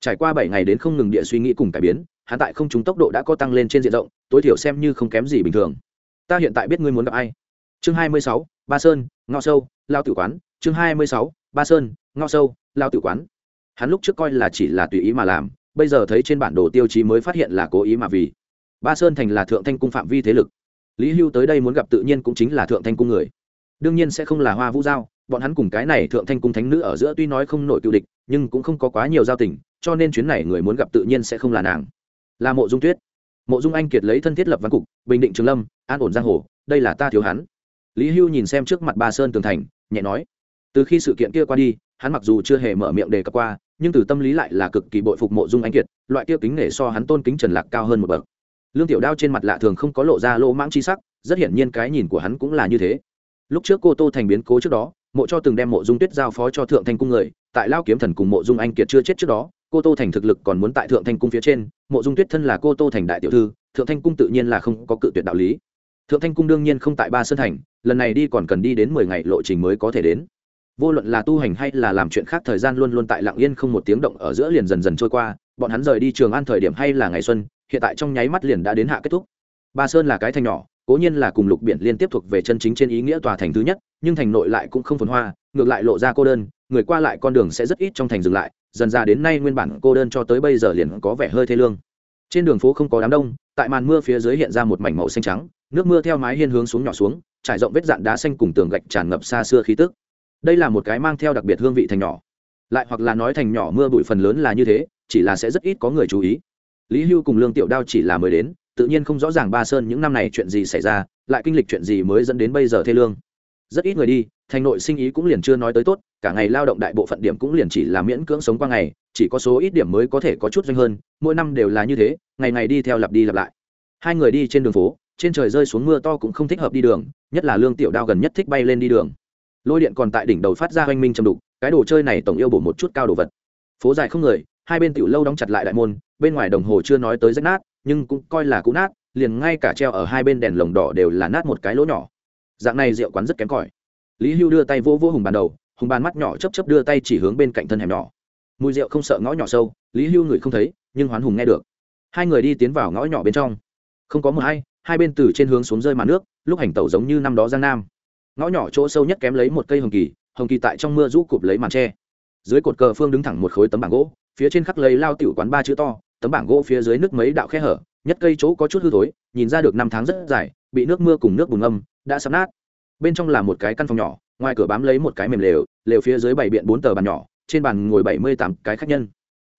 trải qua bảy ngày đến không ngừng địa suy nghĩ cùng cải biến, hắn tại không chúng tốc độ đã có tăng lên trên diện rộng, tối thiểu xem như không kém gì bình thường. Ta hiện tại biết ngươi muốn gặp ai. Chương hai mươi sáu, ba sơn, ngao sâu, lao tử quán. Chương hai mươi sáu, ba sơn, ngao sâu, lao tử quán. Hắn lúc trước coi là chỉ là tùy ý mà làm, bây giờ thấy trên bản đồ tiêu chí mới phát hiện là cố ý mà vì. Ba sơn thành là thượng thanh cung phạm vi thế lực. Lý hưu tới đây muốn gặp tự nhiên cũng chính là thượng thanh cung người đương nhiên sẽ không là hoa vũ giao, bọn hắn cùng cái này thượng thanh cung thánh nữ ở giữa tuy nói không nổi cựu địch, nhưng cũng không có quá nhiều giao tình, cho nên chuyến này người muốn gặp tự nhiên sẽ không là nàng. Là mộ dung tuyết. Mộ dung anh kiệt lấy thân thiết lập văn cục, bình định trường lâm, an ổn giang hồ, đây là ta thiếu hắn. Lý hưu nhìn xem trước mặt ba sơn tường thành, nhẹ nói, từ khi sự kiện kia qua đi, hắn mặc dù chưa hề mở miệng đề cập qua, nhưng từ tâm lý lại là cực kỳ bội phục mộ dung anh kiệt, loại kia kính nể so hắn tôn kính trần lạc cao hơn một bậc. Lương tiểu đao trên mặt lạ thường không có lộ ra lỗ mãng chi sắc, rất hiển nhiên cái nhìn của hắn cũng là như thế lúc trước cô tô thành biến cố trước đó, mộ cho từng đem mộ dung tuyết giao phó cho thượng thanh cung người, tại lao kiếm thần cùng mộ dung anh kiệt chưa chết trước đó, cô tô thành thực lực còn muốn tại thượng thanh cung phía trên, mộ dung tuyết thân là cô tô thành đại tiểu thư, thượng thanh cung tự nhiên là không có cự tuyệt đạo lý. Thượng thanh cung đương nhiên không tại ba sơn thành, lần này đi còn cần đi đến mười ngày lộ trình mới có thể đến. Vô luận là tu hành hay là làm chuyện khác thời gian luôn luôn tại lặng yên không một tiếng động ở giữa liền dần dần trôi qua, bọn hắn rời đi trường an thời điểm hay là ngày xuân, hiện tại trong nháy mắt liền đã đến hạ kết thúc. Ba sơn là cái thành nhỏ cố nhiên là cùng lục biển liên tiếp thuộc về chân chính trên ý nghĩa tòa thành thứ nhất, nhưng thành nội lại cũng không phồn hoa, ngược lại lộ ra cô đơn, người qua lại con đường sẽ rất ít trong thành dừng lại, dần ra đến nay nguyên bản cô đơn cho tới bây giờ liền có vẻ hơi thê lương. Trên đường phố không có đám đông, tại màn mưa phía dưới hiện ra một mảnh màu xanh trắng, nước mưa theo mái hiên hướng xuống nhỏ xuống, trải rộng vết dạn đá xanh cùng tường gạch tràn ngập xa xưa khí tức. Đây là một cái mang theo đặc biệt hương vị thành nhỏ. Lại hoặc là nói thành nhỏ mưa bụi phần lớn là như thế, chỉ là sẽ rất ít có người chú ý. Lý hưu cùng lương tiểu đao chỉ là mới đến tự nhiên không rõ ràng ba sơn những năm này chuyện gì xảy ra, lại kinh lịch chuyện gì mới dẫn đến bây giờ thê lương. Rất ít người đi, thành nội sinh ý cũng liền chưa nói tới tốt, cả ngày lao động đại bộ phận điểm cũng liền chỉ là miễn cưỡng sống qua ngày, chỉ có số ít điểm mới có thể có chút doanh hơn, mỗi năm đều là như thế, ngày ngày đi theo lặp đi lặp lại. Hai người đi trên đường phố, trên trời rơi xuống mưa to cũng không thích hợp đi đường, nhất là lương tiểu đao gần nhất thích bay lên đi đường. Lôi điện còn tại đỉnh đầu phát ra oanh minh châm đục, cái đồ chơi này tổng yêu bổ một chút cao đồ vật. Phố dài không người, hai bên tiểu lâu đóng chặt lại đại môn, bên ngoài đồng hồ chưa nói tới rách nát nhưng cũng coi là cũ nát, liền ngay cả treo ở hai bên đèn lồng đỏ đều là nát một cái lỗ nhỏ. Dạng này rượu quán rất kém cỏi. Lý hưu đưa tay vỗ vỗ hùng bàn đầu, hùng bàn mắt nhỏ chấp chấp đưa tay chỉ hướng bên cạnh thân hẻm nhỏ. Mùi rượu không sợ ngõ nhỏ sâu, lý hưu người không thấy, nhưng hoán hùng nghe được. Hai người đi tiến vào ngõ nhỏ bên trong. Không có mùa hay, hai bên từ trên hướng xuống rơi màn nước, lúc hành tẩu giống như năm đó giang nam. Ngõ nhỏ chỗ sâu nhất kém lấy một cây hồng kỳ hồng kỳ tại trong mưa rũ cụp lấy màn tre. Dưới cột cờ phương đứng thẳng một khối tấm bảng gỗ, phía trên khắc lấy lao tiểu quán ba chữ to tấm bảng gỗ phía dưới nước mấy đạo khe hở, nhất cây chỗ có chút hư thối, nhìn ra được năm tháng rất dài, bị nước mưa cùng nước bùn âm đã sắp nát. Bên trong là một cái căn phòng nhỏ, ngoài cửa bám lấy một cái mềm lều lều phía dưới bảy biện bốn tờ bàn nhỏ, trên bàn ngồi bảy mươi tám cái khách nhân.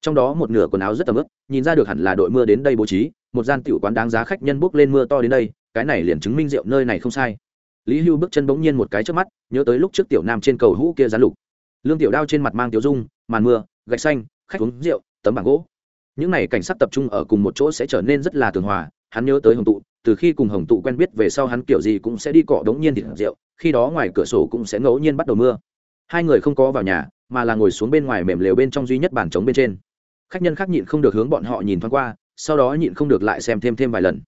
Trong đó một nửa quần áo rất tầm ướp nhìn ra được hẳn là đội mưa đến đây bố trí, một gian tiểu quán đáng giá khách nhân bước lên mưa to đến đây, cái này liền chứng minh rượu nơi này không sai. Lý hưu bước chân bỗng nhiên một cái trước mắt, nhớ tới lúc trước tiểu nam trên cầu hũ kia gián lục. Lương tiểu đao trên mặt mang tiểu dung, màn mưa, gạch xanh, khách uống rượu, tấm bảng gỗ những này cảnh sát tập trung ở cùng một chỗ sẽ trở nên rất là tường hòa, hắn nhớ tới hồng tụ, từ khi cùng hồng tụ quen biết về sau hắn kiểu gì cũng sẽ đi cọ đống nhiên thịt rượu, khi đó ngoài cửa sổ cũng sẽ ngẫu nhiên bắt đầu mưa. Hai người không có vào nhà, mà là ngồi xuống bên ngoài mềm lều bên trong duy nhất bàn trống bên trên. Khách nhân khác nhịn không được hướng bọn họ nhìn thoáng qua, sau đó nhịn không được lại xem thêm thêm vài lần.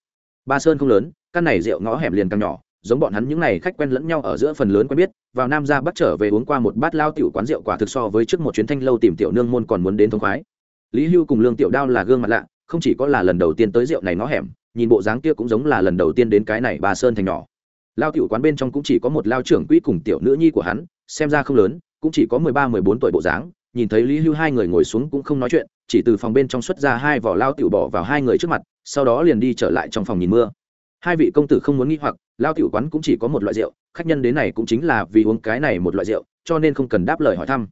Ba sơn không lớn, căn này rượu ngõ hẻm liền càng nhỏ, giống bọn hắn những n à y khách quen lẫn nhau ở giữa phần lớn quen biết, vào nam ra bắt trở về uống qua một bát lao tiểu quán rượu quả thực so với trước một chuyến thanh lâu tìm tiểu nương môn còn muốn đến thống khoái lý hưu cùng lương tiểu đao là gương mặt lạ, không chỉ có là lần đầu tiên tới rượu này nó hẻm, nhìn bộ dáng kia cũng giống là lần đầu tiên đến cái này bà sơn thành nhỏ. Lao tiểu quán bên trong cũng chỉ có một lao trưởng quỹ cùng tiểu nữ nhi của hắn, xem ra không lớn, cũng chỉ có mười ba, mười bốn tuổi bộ dáng, nhìn thấy lý hưu hai người ngồi xuống cũng không nói chuyện, chỉ từ phòng bên trong xuất ra hai vỏ lao tiểu bỏ vào hai người trước mặt, sau đó liền đi trở lại trong phòng nhìn mưa. Hai vị công tử không muốn nghĩ hoặc, lao tiểu quán cũng chỉ có một loại rượu, khách nhân đến này cũng chính là vì uống cái này một loại rượu, cho nên không cần đáp lời hỏi thăm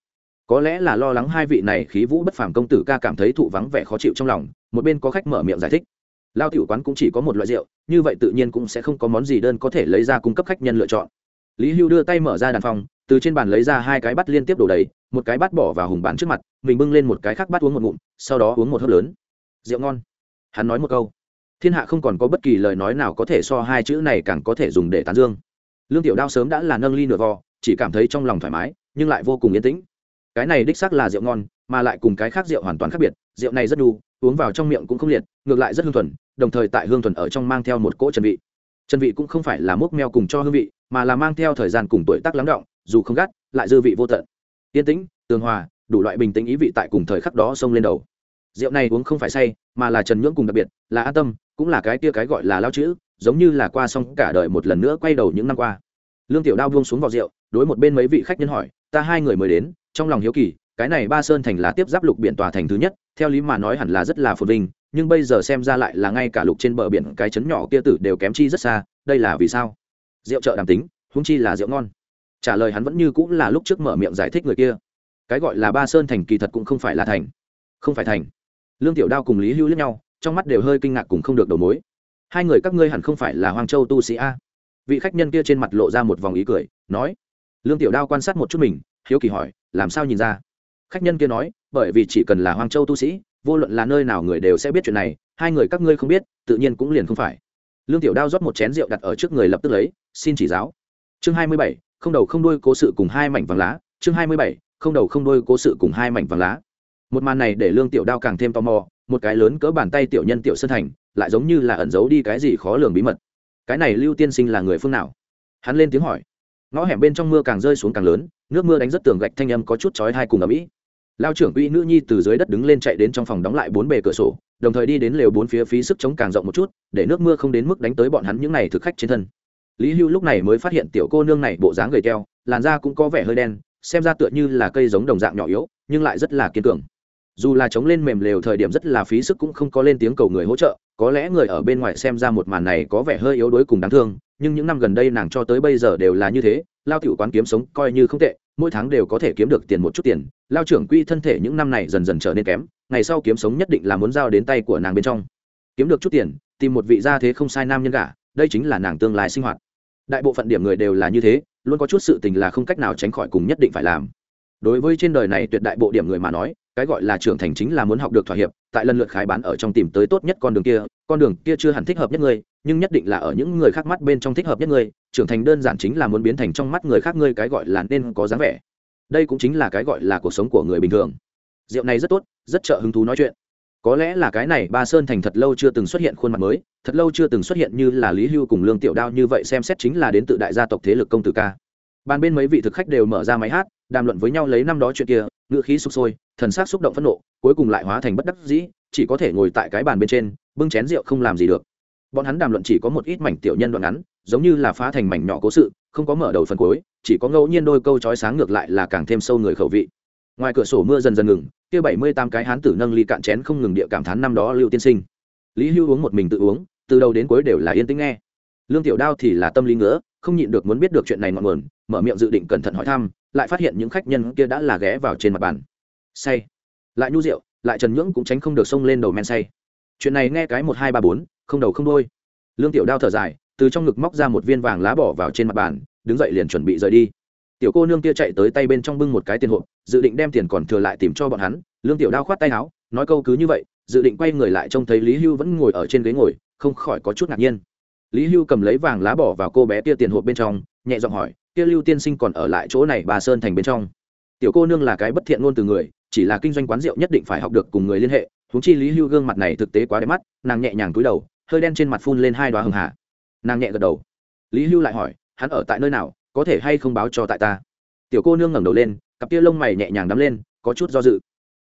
có lẽ là lo lắng hai vị này khí vũ bất phàm công tử ca cảm thấy thụ vắng vẻ khó chịu trong lòng, một bên có khách mở miệng giải thích. Lao tiểu quán cũng chỉ có một loại rượu, như vậy tự nhiên cũng sẽ không có món gì đơn có thể lấy ra cung cấp khách nhân lựa chọn. Lý hưu đưa tay mở ra đàn phòng, từ trên bàn lấy ra hai cái bát liên tiếp đổ đầy, một cái bát bỏ vào hùng bán trước mặt, mình bưng lên một cái khác bát uống một ngụm, sau đó uống một hớp lớn. Rượu ngon. Hắn nói một câu. Thiên hạ không còn có bất kỳ lời nói nào có thể so hai chữ này càng có thể dùng để tán dương. Lương tiểu đao sớm đã là nâng ly nửa vò, chỉ cảm thấy trong lòng thoải mái, nhưng lại vô cùng yên tĩnh cái này đích xác là rượu ngon, mà lại cùng cái khác rượu hoàn toàn khác biệt, rượu này rất đu, uống vào trong miệng cũng không liệt, ngược lại rất hương thuần, đồng thời tại hương thuần ở trong mang theo một cỗ trần vị. Trần vị cũng không phải là mốc meo cùng cho hương vị, mà là mang theo thời gian cùng tuổi tác lắng động, dù không gắt, lại dư vị vô tận. Yên tĩnh, tường hòa, đủ loại bình tĩnh ý vị tại cùng thời khắc đó xông lên đầu. Rượu này uống không phải say, mà là trần nhưỡng cùng đặc biệt, là an tâm, cũng là cái tia cái gọi là lao chữ, giống như là qua xong cả đời một lần nữa quay đầu những năm qua. Lương tiểu đao buông xuống vào rượu, đối một bên mấy vị khách nhân hỏi, ta hai người mới đến trong lòng hiếu kỳ, cái này ba sơn thành là tiếp giáp lục biển tòa thành thứ nhất, theo lý mà nói hẳn là rất là phồn vinh, nhưng bây giờ xem ra lại là ngay cả lục trên bờ biển cái chấn nhỏ kia tử đều kém chi rất xa, đây là vì sao? Rượu chợ đàm tính húng chi là rượu ngon. Trả lời hắn vẫn như cũng là lúc trước mở miệng giải thích người kia. Cái gọi là ba sơn thành kỳ thật cũng không phải là thành. Không phải thành. Lương tiểu đao cùng lý hưu lẫn nhau, trong mắt đều hơi kinh ngạc cùng không được đầu mối. Hai người các ngươi hẳn không phải là hoàng châu tu sĩ a? Vị khách nhân kia trên mặt lộ ra một vòng ý cười, nói. Lương tiểu đao quan sát một chút mình hiếu kỳ hỏi, làm sao nhìn ra? Khách nhân kia nói, bởi vì chỉ cần là Hoang châu tu sĩ, vô luận là nơi nào người đều sẽ biết chuyện này, hai người các ngươi không biết, tự nhiên cũng liền không phải. Lương tiểu đao rót một chén rượu đặt ở trước người lập tức lấy, xin chỉ giáo. Chương hai mươi bảy, không đầu không đuôi cố sự cùng hai mảnh vàng lá. Chương hai mươi bảy, không đầu không đuôi cố sự cùng hai mảnh vàng lá. Một màn này để lương tiểu đao càng thêm tò mò, một cái lớn cỡ bàn tay tiểu nhân tiểu sơn thành, lại giống như là ẩn giấu đi cái gì khó lường bí mật. Cái này lưu tiên sinh là người phương nào? Hắn lên tiếng hỏi ngõ hẻm bên trong mưa càng rơi xuống càng lớn nước mưa đánh rất tường gạch thanh âm có chút chói hai cùng ở mỹ lao trưởng quỹ nữ nhi từ dưới đất đứng lên chạy đến trong phòng đóng lại bốn bề cửa sổ đồng thời đi đến lều bốn phía phí sức chống càng rộng một chút để nước mưa không đến mức đánh tới bọn hắn những n à y thực khách trên thân. Lý hưu lúc này mới phát hiện tiểu cô nương này bộ dáng gầy keo, làn da cũng có vẻ hơi đen xem ra tựa như là cây giống đồng dạng nhỏ yếu nhưng lại rất là kiên cường. Dù là chống lên mềm lều thời điểm rất là phí sức cũng không có lên tiếng cầu người hỗ trợ có lẽ người ở bên ngoài xem ra một màn này có vẻ hơi yếu đuối cùng đáng thương nhưng những năm gần đây nàng cho tới bây giờ đều là như thế, lao tiểu quán kiếm sống coi như không tệ, mỗi tháng đều có thể kiếm được tiền một chút tiền, lao trưởng quỹ thân thể những năm này dần dần trở nên kém, ngày sau kiếm sống nhất định là muốn giao đến tay của nàng bên trong. Kiếm được chút tiền, tìm một vị gia thế không sai nam nhân cả đây chính là nàng tương lai sinh hoạt. Đại bộ phận điểm người đều là như thế, luôn có chút sự tình là không cách nào tránh khỏi cùng nhất định phải làm đối với trên đời này tuyệt đại bộ điểm người mà nói, cái gọi là trưởng thành chính là muốn học được thỏa hiệp, tại lần lượt khái bán ở trong tìm tới tốt nhất con đường kia, con đường kia chưa hẳn thích hợp nhất ngươi, nhưng nhất định là ở những người khác mắt bên trong thích hợp nhất ngươi, trưởng thành đơn giản chính là muốn biến thành trong mắt người khác ngươi cái gọi là nên có dáng vẻ. Đây cũng chính là cái gọi là cuộc sống của người bình thường. Rượu này rất tốt, rất trợ hứng thú nói chuyện. Có lẽ là cái này ba sơn thành thật lâu chưa từng xuất hiện khuôn mặt mới, thật lâu chưa từng xuất hiện như là lý hưu cùng lương tiểu đao như vậy xem xét chính là đến từ đại gia tộc thế lực công tử ca. Bàn bên mấy vị thực khách đều mở ra máy hát đàm luận với nhau lấy năm đó chuyện kia ngựa khí sụp sôi, thần sắc xúc động phẫn nộ, cuối cùng lại hóa thành bất đắc dĩ, chỉ có thể ngồi tại cái bàn bên trên, bưng chén rượu không làm gì được. Bọn hắn đàm luận chỉ có một ít mảnh tiểu nhân đoạn ngắn, giống như là phá thành mảnh nhỏ cố sự, không có mở đầu phần cuối, chỉ có ngẫu nhiên đôi câu trói sáng ngược lại là càng thêm sâu người khẩu vị. Ngoài cửa sổ mưa dần dần ngừng, kia bảy mươi tám cái hán tử nâng ly cạn chén không ngừng địa cảm thán năm đó lưu tiên sinh. Lý hưu uống một mình tự uống, từ đầu đến cuối đều là yên tĩnh nghe. Lương tiểu đao thì là tâm lý ngứa không nhịn được muốn biết được chuyện này ngọn nguồn, mở miệng dự định cẩn thận hỏi thăm, lại phát hiện những khách nhân kia đã là ghé vào trên mặt bàn. Say. Lại nhu rượu, lại trần nhưỡng cũng tránh không được xông lên đầu men say. Chuyện này nghe cái một hai ba bốn, không đầu không đôi lương tiểu đao thở dài, từ trong ngực móc ra một viên vàng lá bỏ vào trên mặt bàn, đứng dậy liền chuẩn bị rời đi. Tiểu cô nương kia chạy tới tay bên trong bưng một cái tiền hộp, dự định đem tiền còn thừa lại tìm cho bọn hắn. Lương tiểu đao khoát tay áo, nói câu cứ như vậy, dự định quay người lại trông thấy lý hưu vẫn ngồi ở trên ghế ngồi, không khỏi có chút ngạc nhiên lý hưu cầm lấy vàng lá bỏ vào cô bé kia tiền hộp bên trong, nhẹ giọng hỏi, kia lưu tiên sinh còn ở lại chỗ này bà sơn thành bên trong? Tiểu cô nương là cái bất thiện ngôn từ người, chỉ là kinh doanh quán rượu nhất định phải học được cùng người liên hệ. Húng chi lý hưu gương mặt này thực tế quá đẹp mắt, nàng nhẹ nhàng túi đầu, hơi đen trên mặt phun lên hai đoá hường hạ nàng nhẹ gật đầu. Lý hưu lại hỏi, hắn ở tại nơi nào, có thể hay không báo cho tại ta? Tiểu cô nương ngẩng đầu lên, cặp kia lông mày nhẹ nhàng đắm lên, có chút do dự.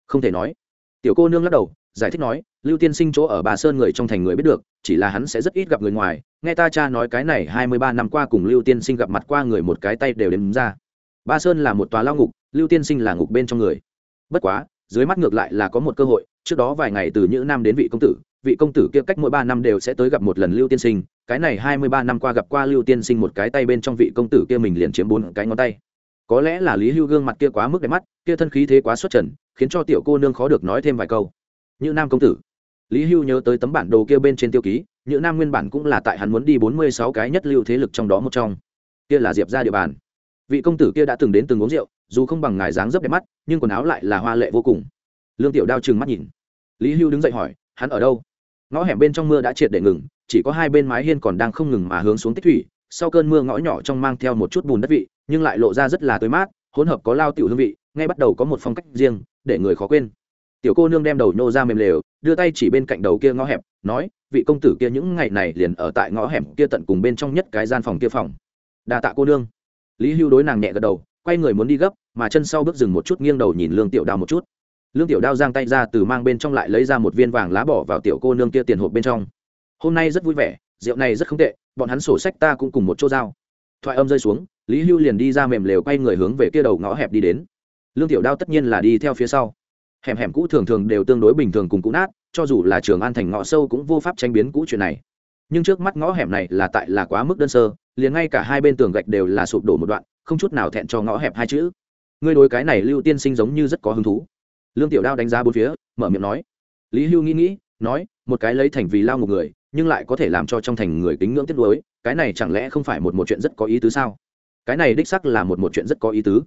Không thể nói. Tiểu cô nương lắc đầu giải thích nói, lưu tiên sinh chỗ ở bà sơn người trong thành người biết được, chỉ là hắn sẽ rất ít gặp người ngoài. Nghe ta cha nói cái này hai mươi ba năm qua cùng lưu tiên sinh gặp mặt qua người một cái tay đều đếm ra. Ba sơn là một tòa lao ngục, lưu tiên sinh là ngục bên trong người. Bất quá, dưới mắt ngược lại là có một cơ hội, trước đó vài ngày từ những nam đến vị công tử, vị công tử kia cách mỗi ba năm đều sẽ tới gặp một lần lưu tiên sinh, cái này hai mươi ba năm qua gặp qua lưu tiên sinh một cái tay bên trong vị công tử kia mình liền chiếm bốn cái ngón tay. Có lẽ là lý hưu gương mặt kia quá mức đẹp mắt, kia thân khí thế quá xuất trần, khiến cho tiểu cô nương khó được nói thêm vài câu như nam công tử. Lý hưu nhớ tới tấm bản đồ kia bên trên tiêu ký như nam nguyên bản cũng là tại hắn muốn đi bốn mươi sáu cái nhất lưu thế lực trong đó một trong. Kia là diệp ra địa bàn. Vị công tử kia đã từng đến từng uống rượu, dù không bằng ngài dáng dấp đẹp mắt, nhưng quần áo lại là hoa lệ vô cùng. Lương tiểu đao trừng mắt nhìn. Lý hưu đứng dậy hỏi, hắn ở đâu? Ngõ hẻm bên trong mưa đã triệt để ngừng, chỉ có hai bên mái hiên còn đang không ngừng mà hướng xuống tích thủy. Sau cơn mưa ngõ nhỏ trong mang theo một chút bùn đất vị, nhưng lại lộ ra rất là tươi mát, hỗn hợp có lao tiểu hương vị, ngay bắt đầu có một phong cách riêng, để người khó quên tiểu cô nương đem đầu nhô ra mềm lều, đưa tay chỉ bên cạnh đầu kia ngõ hẹp, nói, vị công tử kia những ngày này liền ở tại ngõ hẻm kia tận cùng bên trong nhất cái gian phòng kia phòng. Đa tạ cô nương. Lý hưu đối nàng nhẹ gật đầu, quay người muốn đi gấp, mà chân sau bước dừng một chút nghiêng đầu nhìn lương tiểu đao một chút. Lương tiểu đao giang tay ra từ mang bên trong lại lấy ra một viên vàng lá bỏ vào tiểu cô nương kia tiền hộp bên trong. Hôm nay rất vui vẻ, rượu này rất không tệ, bọn hắn sổ sách ta cũng cùng một chỗ giao. Thoại âm rơi xuống, lý hưu liền đi ra mềm lều quay người hướng về kia đầu ngõ hẹp đi đến. Lương tiểu đao tất nhiên là đi theo phía sau hẻm hẻm cũ thường thường đều tương đối bình thường cùng cũ nát cho dù là trường an thành ngõ sâu cũng vô pháp tranh biến cũ chuyện này. Nhưng trước mắt ngõ hẻm này là tại là quá mức đơn sơ liền ngay cả hai bên tường gạch đều là sụp đổ một đoạn không chút nào thẹn cho ngõ hẹp hai chữ. Ngươi đối cái này lưu tiên sinh giống như rất có hứng thú. Lương tiểu đao đánh giá bốn phía mở miệng nói. Lý hưu nghĩ nghĩ nói một cái lấy thành vì lao một người nhưng lại có thể làm cho trong thành người kính ngưỡng tiếp đối, cái này chẳng lẽ không phải một một chuyện rất có ý tứ sao? Cái này đích sắc là một một chuyện rất có ý tứ.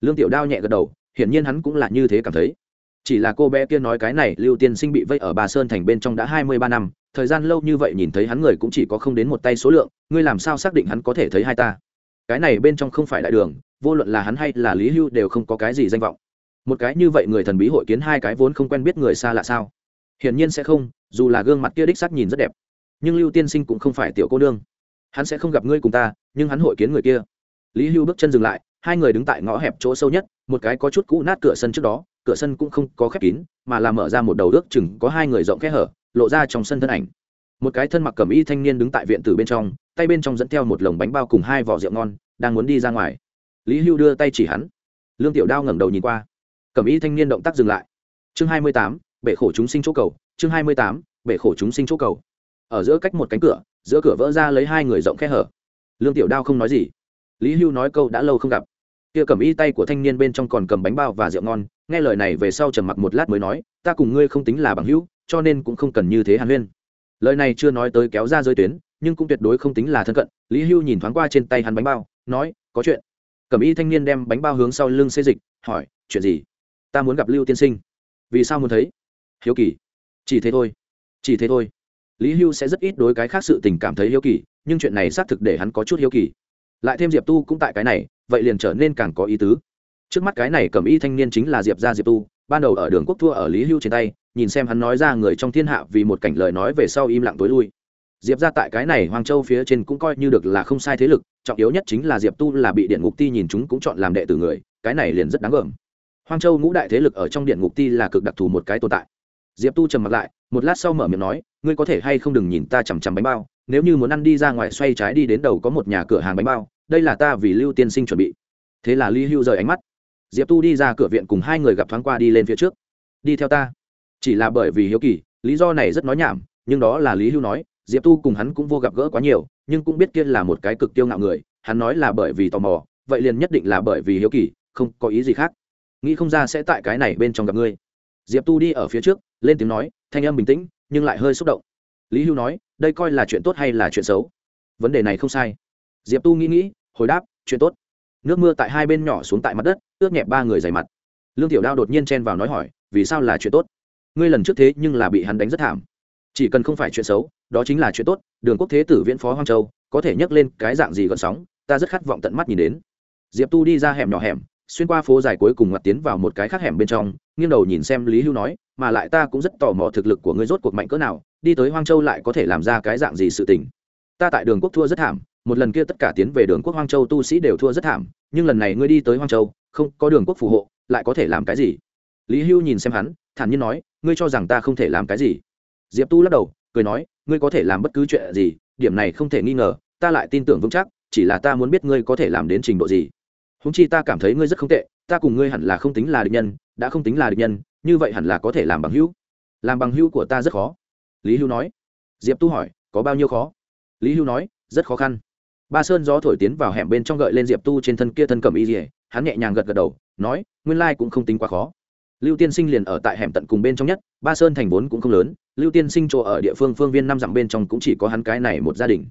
Lương tiểu đao nhẹ gật đầu hiển nhiên hắn cũng là như thế cảm thấy chỉ là cô bé kia nói cái này, lưu tiên sinh bị vây ở bà sơn thành bên trong đã hai mươi ba năm, thời gian lâu như vậy nhìn thấy hắn người cũng chỉ có không đến một tay số lượng, ngươi làm sao xác định hắn có thể thấy hai ta? Cái này bên trong không phải đại đường, vô luận là hắn hay là lý hưu đều không có cái gì danh vọng. Một cái như vậy người thần bí hội kiến hai cái vốn không quen biết người xa lạ sao? Hiển nhiên sẽ không, dù là gương mặt kia đích sắc nhìn rất đẹp. Nhưng lưu tiên sinh cũng không phải tiểu cô nương. Hắn sẽ không gặp ngươi cùng ta, nhưng hắn hội kiến người kia. Lý hưu bước chân dừng lại, hai người đứng tại ngõ hẹp chỗ sâu nhất, một cái có chút cũ nát cửa sân trước đó cửa sân cũng không có khép kín, mà là mở ra một đầu ước chừng có hai người rộng kẽ hở, lộ ra trong sân thân ảnh. Một cái thân mặc cẩm y thanh niên đứng tại viện tử bên trong, tay bên trong dẫn theo một lồng bánh bao cùng hai vỏ rượu ngon, đang muốn đi ra ngoài. Lý hưu đưa tay chỉ hắn. Lương tiểu đao ngẩng đầu nhìn qua. Cẩm y thanh niên động tác dừng lại. Chương hai mươi tám, bể khổ chúng sinh chỗ cầu. Chương hai mươi tám, bể khổ chúng sinh chỗ cầu. Ở giữa cách một cánh cửa, giữa cửa vỡ ra lấy hai người rộng khe hở. Lương tiểu đao không nói gì. Lý hưu nói câu đã lâu không gặp. Kia cầm y tay của thanh niên bên trong còn cầm bánh bao và rượu ngon nghe lời này về sau trầm mặc một lát mới nói, ta cùng ngươi không tính là bằng hữu, cho nên cũng không cần như thế hàn huyên. Lời này chưa nói tới kéo ra giới tuyến, nhưng cũng tuyệt đối không tính là thân cận, lý hưu nhìn thoáng qua trên tay hắn bánh bao, nói, có chuyện. Cẩm y thanh niên đem bánh bao hướng sau lưng xê dịch, hỏi, chuyện gì? Ta muốn gặp lưu tiên sinh. Vì sao muốn thấy? Hiếu kỳ. Chỉ thế thôi. Chỉ thế thôi. Lý hưu sẽ rất ít đối cái khác sự tình cảm thấy hiếu kỳ, nhưng chuyện này xác thực để hắn có chút hiếu kỳ. Lại thêm diệp tu cũng tại cái này, vậy liền trở nên càng có ý tứ trước mắt cái này cầm y thanh niên chính là diệp gia diệp tu, ban đầu ở đường quốc thua ở lý hưu trên tay, nhìn xem hắn nói ra người trong thiên hạ vì một cảnh lời nói về sau im lặng tối lui. Diệp ra tại cái này hoàng châu phía trên cũng coi như được là không sai thế lực, trọng yếu nhất chính là diệp tu là bị điện ngục ti nhìn chúng cũng chọn làm đệ tử người, cái này liền rất đáng gờm hoang châu ngũ đại thế lực ở trong điện ngục ti là cực đặc thù một cái tồn tại. Diệp tu trầm mặt lại, một lát sau mở miệng nói, ngươi có thể hay không đừng nhìn ta chằm chằm bánh bao, nếu như muốn ăn đi ra ngoài xoay trái đi đến đầu có một nhà cửa hàng bánh bao, đây là ta vì lưu tiên sinh chuẩn bị. Thế là lý hưu rời ánh mắt diệp tu đi ra cửa viện cùng hai người gặp thoáng qua đi lên phía trước. Đi theo ta. Chỉ là bởi vì hiếu kỳ, lý do này rất nói nhảm, nhưng đó là lý hưu nói, diệp tu cùng hắn cũng vô gặp gỡ quá nhiều, nhưng cũng biết kia là một cái cực tiêu ngạo người, hắn nói là bởi vì tò mò, vậy liền nhất định là bởi vì hiếu kỳ, không có ý gì khác. Nghĩ không ra sẽ tại cái này bên trong gặp ngươi. Diệp tu đi ở phía trước, lên tiếng nói, thanh âm bình tĩnh, nhưng lại hơi xúc động. Lý hưu nói, đây coi là chuyện tốt hay là chuyện xấu? Vấn đề này không sai. Diệp tu nghĩ nghĩ, hồi đáp, chuyện tốt nước mưa tại hai bên nhỏ xuống tại mặt đất, ướt nhẹp ba người dày mặt. Lương tiểu đao đột nhiên chen vào nói hỏi, vì sao là chuyện tốt? Ngươi lần trước thế nhưng là bị hắn đánh rất thảm. Chỉ cần không phải chuyện xấu, đó chính là chuyện tốt, đường quốc thế tử viễn phó hoang châu, có thể nhấc lên cái dạng gì gọn sóng, ta rất khát vọng tận mắt nhìn đến. Diệp tu đi ra hẻm nhỏ hẻm, xuyên qua phố dài cuối cùng ngặt tiến vào một cái khác hẻm bên trong, nghiêng đầu nhìn xem lý hưu nói, mà lại ta cũng rất tò mò thực lực của ngươi rốt cuộc mạnh cỡ nào, đi tới hoang châu lại có thể làm ra cái dạng gì sự tình. Ta tại đường quốc thua rất thảm một lần kia tất cả tiến về đường quốc hoang châu tu sĩ đều thua rất thảm, nhưng lần này ngươi đi tới hoang châu, không có đường quốc phù hộ, lại có thể làm cái gì? Lý hưu nhìn xem hắn, thản nhiên nói, ngươi cho rằng ta không thể làm cái gì? Diệp tu lắc đầu, cười nói, ngươi có thể làm bất cứ chuyện gì, điểm này không thể nghi ngờ, ta lại tin tưởng vững chắc, chỉ là ta muốn biết ngươi có thể làm đến trình độ gì. Húng chi ta cảm thấy ngươi rất không tệ, ta cùng ngươi hẳn là không tính là địch nhân, đã không tính là địch nhân, như vậy hẳn là có thể làm bằng hữu. Làm bằng hữu của ta rất khó. Lý hưu nói. Diệp tu hỏi, có bao nhiêu khó? Lý hưu nói, rất khó khăn ba sơn gió thổi tiến vào hẻm bên trong gợi lên diệp tu trên thân kia thân cầm y dỉa hắn nhẹ nhàng gật gật đầu, nói, nguyên lai cũng không tính quá khó. Lưu tiên sinh liền ở tại hẻm tận cùng bên trong nhất, ba sơn thành vốn cũng không lớn, lưu tiên sinh chỗ ở địa phương phương viên năm dặm bên trong cũng chỉ có hắn cái này một gia đình.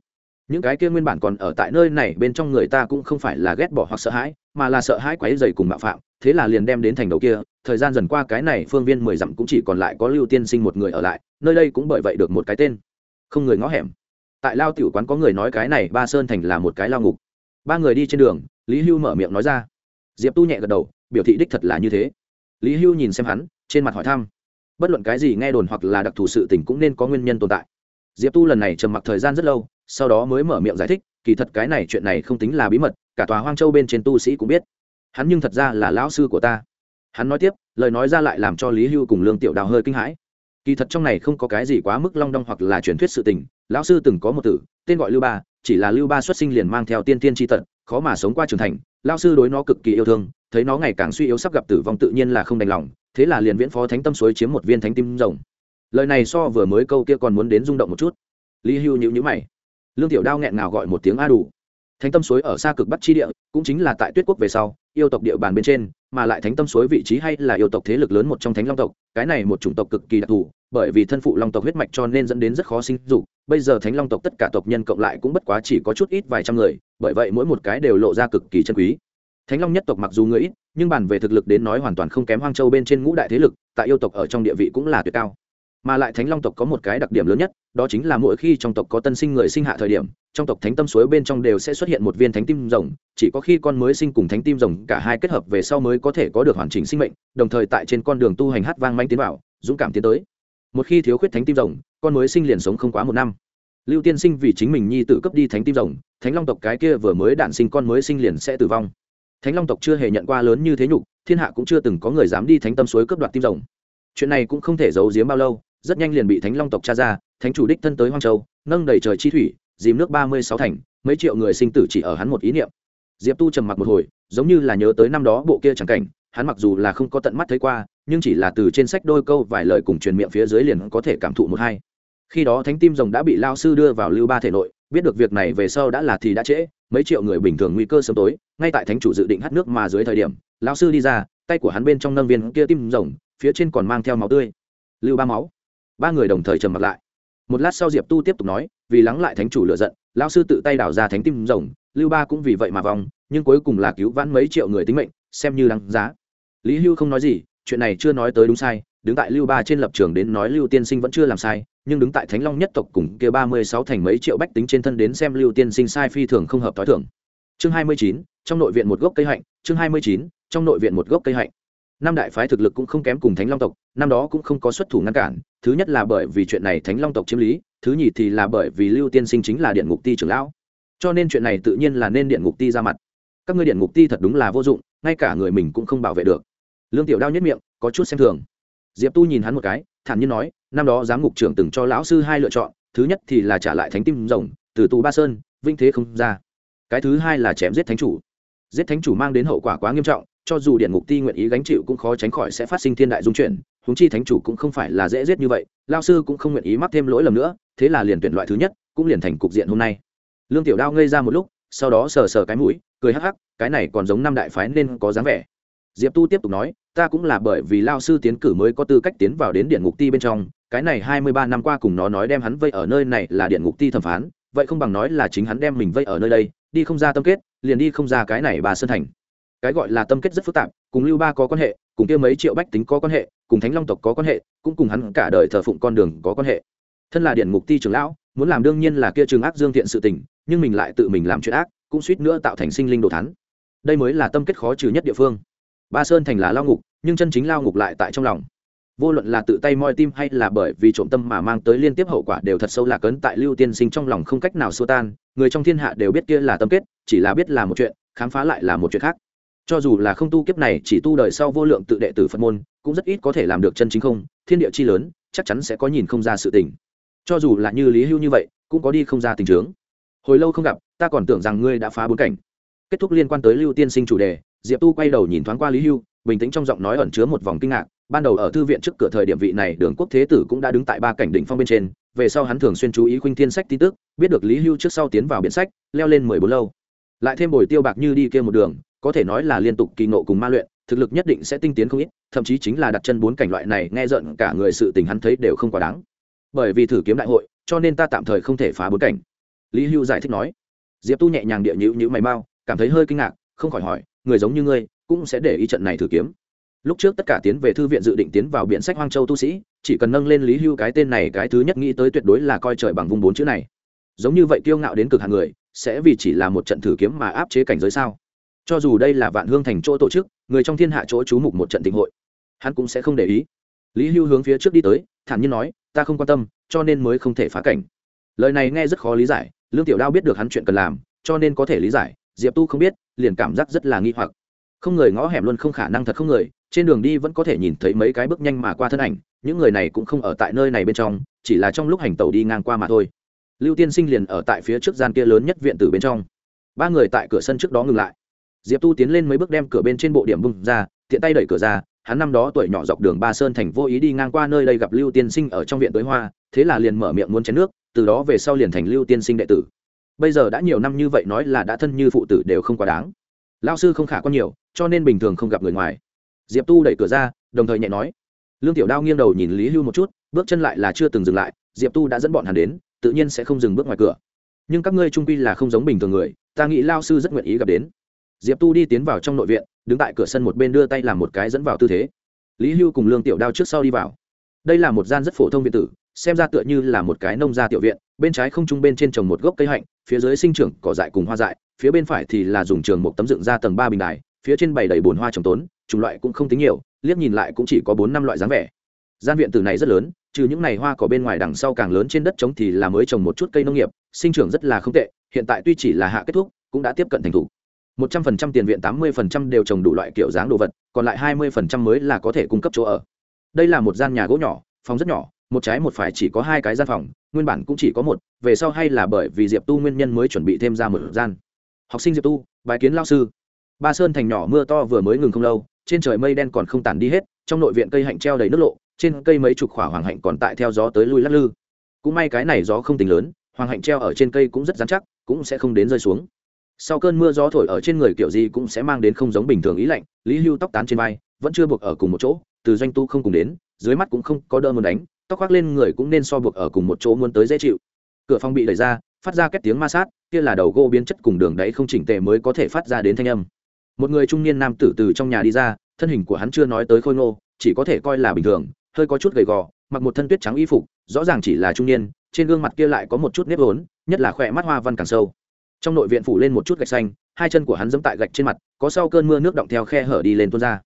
Những cái kia nguyên bản còn ở tại nơi này bên trong người ta cũng không phải là ghét bỏ hoặc sợ hãi, mà là sợ hãi quáy dày cùng mạo phạm, thế là liền đem đến thành đầu kia, thời gian dần qua cái này phương viên mười dặm cũng chỉ còn lại có lưu tiên sinh một người ở lại, nơi đây cũng bởi vậy được một cái tên. Không người ngõ hẻm tại lao tiểu quán có người nói cái này ba sơn thành là một cái lao ngục. Ba người đi trên đường, lý hưu mở miệng nói ra. Diệp tu nhẹ gật đầu, biểu thị đích thật là như thế. Lý hưu nhìn xem hắn, trên mặt hỏi thăm. Bất luận cái gì nghe đồn hoặc là đặc thù sự tình cũng nên có nguyên nhân tồn tại. Diệp tu lần này trầm mặc thời gian rất lâu, sau đó mới mở miệng giải thích, kỳ thật cái này chuyện này không tính là bí mật, cả tòa hoang châu bên trên tu sĩ cũng biết. Hắn nhưng thật ra là lão sư của ta. Hắn nói tiếp, lời nói ra lại làm cho lý hưu cùng lương tiểu đào hơi kinh hãi kỳ thật trong này không có cái gì quá mức long đong hoặc là truyền thuyết sự tình, lão sư từng có một tử, tên gọi lưu ba, chỉ là lưu ba xuất sinh liền mang theo tiên tiên tri tật, khó mà sống qua trưởng thành, lão sư đối nó cực kỳ yêu thương, thấy nó ngày càng suy yếu sắp gặp tử vong tự nhiên là không đành lòng, thế là liền viễn phó thánh tâm suối chiếm một viên thánh tim rồng. Lời này so vừa mới câu kia còn muốn đến rung động một chút. Lý hưu nhữ nhữ mày. Lương tiểu đao nghẹn ngào gọi một tiếng a đủ. Thánh tâm suối ở xa cực bắc chi địa, cũng chính là tại tuyết quốc về sau, yêu tộc địa bàn bên trên, mà lại thánh tâm suối vị trí hay là yêu tộc thế lực lớn một trong thánh long tộc, cái này một chủng tộc cực kỳ đặc thù bởi vì thân phụ long tộc huyết mạch cho nên dẫn đến rất khó sinh dục. Bây giờ thánh long tộc tất cả tộc nhân cộng lại cũng bất quá chỉ có chút ít vài trăm người, bởi vậy mỗi một cái đều lộ ra cực kỳ chân quý. Thánh long nhất tộc mặc dù người ít, nhưng bàn về thực lực đến nói hoàn toàn không kém hoang châu bên trên ngũ đại thế lực, tại yêu tộc ở trong địa vị cũng là tuyệt cao. Mà lại thánh long tộc có một cái đặc điểm lớn nhất, đó chính là mỗi khi trong tộc có tân sinh người sinh hạ thời điểm, trong tộc thánh tâm suối bên trong đều sẽ xuất hiện một viên thánh tim rồng, chỉ có khi con mới sinh cùng thánh tim rồng cả hai kết hợp về sau mới có thể có được hoàn chỉnh sinh mệnh, đồng thời tại trên con đường tu hành hát vang manh tiến vào, dũng cảm tiến tới một khi thiếu khuyết thánh tim rồng, con mới sinh liền sống không quá một năm. Lưu tiên sinh vì chính mình nhi tự cấp đi thánh tim rồng, thánh long tộc cái kia vừa mới đản sinh con mới sinh liền sẽ tử vong. Thánh long tộc chưa hề nhận qua lớn như thế nhục, thiên hạ cũng chưa từng có người dám đi thánh tâm suối cướp đoạt tim rồng. Chuyện này cũng không thể giấu giếm bao lâu, rất nhanh liền bị thánh long tộc tra ra, thánh chủ đích thân tới hoang châu, nâng đầy trời chi thủy, dìm nước ba mươi sáu thành, mấy triệu người sinh tử chỉ ở hắn một ý niệm. Diệp tu trầm mặc một hồi, giống như là nhớ tới năm đó bộ kia chẳng cảnh hắn mặc dù là không có tận mắt thấy qua, nhưng chỉ là từ trên sách đôi câu vài lời cùng truyền miệng phía dưới liền có thể cảm thụ một hai. Khi đó thánh tim rồng đã bị lao sư đưa vào lưu ba thể nội, biết được việc này về sau đã là thì đã trễ, mấy triệu người bình thường nguy cơ sớm tối, ngay tại thánh chủ dự định hắt nước mà dưới thời điểm, lao sư đi ra, tay của hắn bên trong nâng viên kia tim rồng, phía trên còn mang theo máu tươi. Lưu ba máu. Ba người đồng thời trầm mặt lại. Một lát sau diệp tu tiếp tục nói, vì lắng lại thánh chủ lựa giận, lao sư tự tay đào ra thánh tim rồng, lưu ba cũng vì vậy mà vòng nhưng cuối cùng là cứu vãn mấy triệu người tính mệnh xem như đáng giá. Lý hưu không nói gì, chuyện này chưa nói tới đúng sai, đứng tại lưu ba trên lập trường đến nói lưu tiên sinh vẫn chưa làm sai, nhưng đứng tại thánh long nhất tộc cùng kia ba mươi sáu thành mấy triệu bách tính trên thân đến xem lưu tiên sinh sai phi thường không hợp t h o i thường. Chương hai mươi chín, trong nội viện một gốc cây hạnh, chương hai mươi chín, trong nội viện một gốc cây hạnh. Năm đại phái thực lực cũng không kém cùng thánh long tộc, năm đó cũng không có xuất thủ ngăn cản, thứ nhất là bởi vì chuyện này thánh long tộc chiếm lý, thứ nhì thì là bởi vì lưu tiên sinh chính là điện ngục ti trưởng lão. Cho nên chuyện này tự nhiên là nên điện ngục ti ra mặt các ngươi điện ngục ti thật đúng là vô dụng, ngay cả người mình cũng không bảo vệ được. Lương tiểu đao nhất miệng, có chút xem thường. Diệp tu nhìn hắn một cái, thản nhiên nói, năm đó giám ngục trưởng từng cho lão sư hai lựa chọn, thứ nhất thì là trả lại thánh tim rồng, từ tù ba sơn, vinh thế không ra. Cái thứ hai là chém giết thánh chủ. Giết thánh chủ mang đến hậu quả quá nghiêm trọng, cho dù điện ngục ti nguyện ý gánh chịu cũng khó tránh khỏi sẽ phát sinh thiên đại dung chuyển húng chi thánh chủ cũng không phải là dễ giết như vậy lao sư cũng không nguyện ý mắc thêm lỗi lầm nữa, thế là liền tuyển loại thứ nhất, cũng liền thành cục diện hôm nay. Lương tiểu đao ngây ra một lúc, sau đó sờ sờ cái mũi cười hắc hắc, cái này còn giống năm đại phái nên có dáng vẻ. Diệp tu tiếp tục nói, ta cũng là bởi vì lao sư tiến cử mới có tư cách tiến vào đến điện ngục ti bên trong, cái này hai mươi ba năm qua cùng nó nói đem hắn vây ở nơi này là điện ngục ti thẩm phán, vậy không bằng nói là chính hắn đem mình vây ở nơi đây, đi không ra tâm kết, liền đi không ra cái này bà sơn thành. Cái gọi là tâm kết rất phức tạp, cùng lưu ba có quan hệ, cùng kia mấy triệu bách tính có quan hệ, cùng thánh long tộc có quan hệ, cũng cùng hắn cả đời thờ phụng con đường có quan hệ. Thân là điện ngục ti trưởng lão, muốn làm đương nhiên là kia trường ác dương thiện sự tình, nhưng mình lại tự mình làm chuyện ác cũng suýt nữa tạo thành sinh linh đồ thắn. Đây mới là tâm kết khó trừ nhất địa phương. Ba sơn thành là lao ngục, nhưng chân chính lao ngục lại tại trong lòng. Vô luận là tự tay moi tim hay là bởi vì trộm tâm mà mang tới liên tiếp hậu quả đều thật sâu lạc ấn tại lưu tiên sinh trong lòng không cách nào xua tan, người trong thiên hạ đều biết kia là tâm kết, chỉ là biết là một chuyện, khám phá lại là một chuyện khác. Cho dù là không tu kiếp này, chỉ tu đời sau vô lượng tự đệ tử phật môn, cũng rất ít có thể làm được chân chính không, thiên địa chi lớn, chắc chắn sẽ có nhìn không ra sự tình. Cho dù là như lý hưu như vậy, cũng có đi không ra tình trướng hồi lâu không gặp ta còn tưởng rằng ngươi đã phá bốn cảnh. Kết thúc liên quan tới lưu tiên sinh chủ đề, diệp tu quay đầu nhìn thoáng qua lý hưu, bình tĩnh trong giọng nói ẩn chứa một vòng kinh ngạc. Ban đầu ở thư viện trước cửa thời điểm vị này đường quốc thế tử cũng đã đứng tại ba cảnh đỉnh phong bên trên, về sau hắn thường xuyên chú ý khuynh thiên sách tin tức, biết được lý hưu trước sau tiến vào biện sách, leo lên mười bốn lâu. Lại thêm bồi tiêu bạc như đi kia một đường, có thể nói là liên tục kỳ nộ cùng ma luyện, thực lực nhất định sẽ tinh tiến không ít, thậm chí chính là đặt chân bốn cảnh loại này, nghe giận cả người sự tình hắn thấy đều không quá đáng. Bởi vì thử kiếm đại hội, cho nên ta tạm thời không thể phá bốn cảnh. Lý hưu giải thích nói diệp tu nhẹ nhàng địa nhữ nhữ mày mau, cảm thấy hơi kinh ngạc, không khỏi hỏi, người giống như ngươi, cũng sẽ để ý trận này thử kiếm. Lúc trước tất cả tiến về thư viện dự định tiến vào biện sách hoang châu tu sĩ, chỉ cần nâng lên lý hưu cái tên này cái thứ nhất nghĩ tới tuyệt đối là coi trời bằng vùng bốn chữ này. Giống như vậy kiêu ngạo đến cực hàng người, sẽ vì chỉ là một trận thử kiếm mà áp chế cảnh giới sao? Cho dù đây là vạn hương thành chỗ tổ chức, người trong thiên hạ chỗ chú mục một trận tình hội, hắn cũng sẽ không để ý. Lý hưu hướng phía trước đi tới, thản nhiên nói, ta không quan tâm, cho nên mới không thể phá cảnh. Lời này nghe rất khó lý giải lương tiểu đao biết được hắn chuyện cần làm, cho nên có thể lý giải, diệp tu không biết, liền cảm giác rất là nghi hoặc. Không người ngõ hẻm luôn không khả năng thật không người, trên đường đi vẫn có thể nhìn thấy mấy cái bước nhanh mà qua thân ảnh, những người này cũng không ở tại nơi này bên trong, chỉ là trong lúc hành tàu đi ngang qua mà thôi. Lưu tiên sinh liền ở tại phía trước gian kia lớn nhất viện tử bên trong. Ba người tại cửa sân trước đó ngừng lại. Diệp tu tiến lên mấy bước đem cửa bên trên bộ điểm bung ra, tiện tay đẩy cửa ra, hắn năm đó tuổi nhỏ dọc đường ba sơn thành vô ý đi ngang qua nơi đây gặp lưu tiên sinh ở trong viện tới hoa, thế là liền mở miệng muốn chén nước từ đó về sau liền thành lưu tiên sinh đệ tử. Bây giờ đã nhiều năm như vậy nói là đã thân như phụ tử đều không quá đáng. Lao sư không khả quan nhiều, cho nên bình thường không gặp người ngoài. Diệp tu đẩy cửa ra, đồng thời nhẹ nói, lương tiểu đao nghiêng đầu nhìn lý hưu một chút, bước chân lại là chưa từng dừng lại, diệp tu đã dẫn bọn hắn đến, tự nhiên sẽ không dừng bước ngoài cửa. Nhưng các ngươi trung quy là không giống bình thường người, ta nghĩ lao sư rất nguyện ý gặp đến. Diệp tu đi tiến vào trong nội viện, đứng tại cửa sân một bên đưa tay làm một cái dẫn vào tư thế. Lý hưu cùng lương tiểu đao trước sau đi vào. Đây là một gian rất phổ thông viện tử xem ra tựa như là một cái nông gia tiểu viện, bên trái không trung bên trên trồng một gốc cây hạnh, phía dưới sinh trưởng cỏ dại cùng hoa dại, phía bên phải thì là dùng trường một tấm dựng ra tầng ba bình đài, phía trên bày đầy bồn hoa trồng tốn, chủng loại cũng không tính nhiều, liếc nhìn lại cũng chỉ có bốn năm loại dáng vẻ. Gian viện từ này rất lớn, trừ những này hoa cỏ bên ngoài đằng sau càng lớn trên đất trống thì là mới trồng một chút cây nông nghiệp, sinh trưởng rất là không tệ, hiện tại tuy chỉ là hạ kết thúc, cũng đã tiếp cận thành thủ. Một trăm phần trăm tiền viện, tám mươi phần trăm đều trồng đủ loại kiểu dáng đồ vật, còn lại hai mươi phần trăm mới là có thể cung cấp chỗ ở. Đây là một gian nhà gỗ nhỏ, phòng rất nhỏ một trái một phải chỉ có hai cái gian phòng, nguyên bản cũng chỉ có một, về sau hay là bởi vì diệp tu nguyên nhân mới chuẩn bị thêm ra một gian. Học sinh diệp tu bài kiến lao sư. Ba sơn thành nhỏ mưa to vừa mới ngừng không lâu, trên trời mây đen còn không tản đi hết, trong nội viện cây hạnh treo đầy nước lộ, trên cây mấy chục khỏa hoàng hạnh còn tại theo gió tới lui lắc lư. Cũng may cái này gió không tính lớn, hoàng hạnh treo ở trên cây cũng rất dán chắc, cũng sẽ không đến rơi xuống. Sau cơn mưa gió thổi ở trên người kiểu gì cũng sẽ mang đến không giống bình thường ý lạnh, lý hưu tóc tán trên vai, vẫn chưa buộc ở cùng một chỗ, từ doanh tu không cùng đến, dưới mắt cũng không có đơn muốn đánh tóc khoác lên người cũng nên so buộc ở cùng một chỗ muốn tới dễ chịu. Cửa phòng bị đẩy ra, phát ra két tiếng ma sát, kia là đầu gỗ biến chất cùng đường đáy không chỉnh tề mới có thể phát ra đến thanh âm. Một người trung niên nam tử từ trong nhà đi ra, thân hình của hắn chưa nói tới khôi ngô, chỉ có thể coi là bình thường, hơi có chút gầy gò, mặc một thân tuyết trắng y phục, rõ ràng chỉ là trung niên, trên gương mặt kia lại có một chút nếp vốn, nhất là khỏe mắt hoa văn càng sâu. Trong nội viện phủ lên một chút gạch xanh, hai chân của hắn giẫm tại gạch trên mặt, có sau cơn mưa nước động theo khe hở đi lên tuôn ra.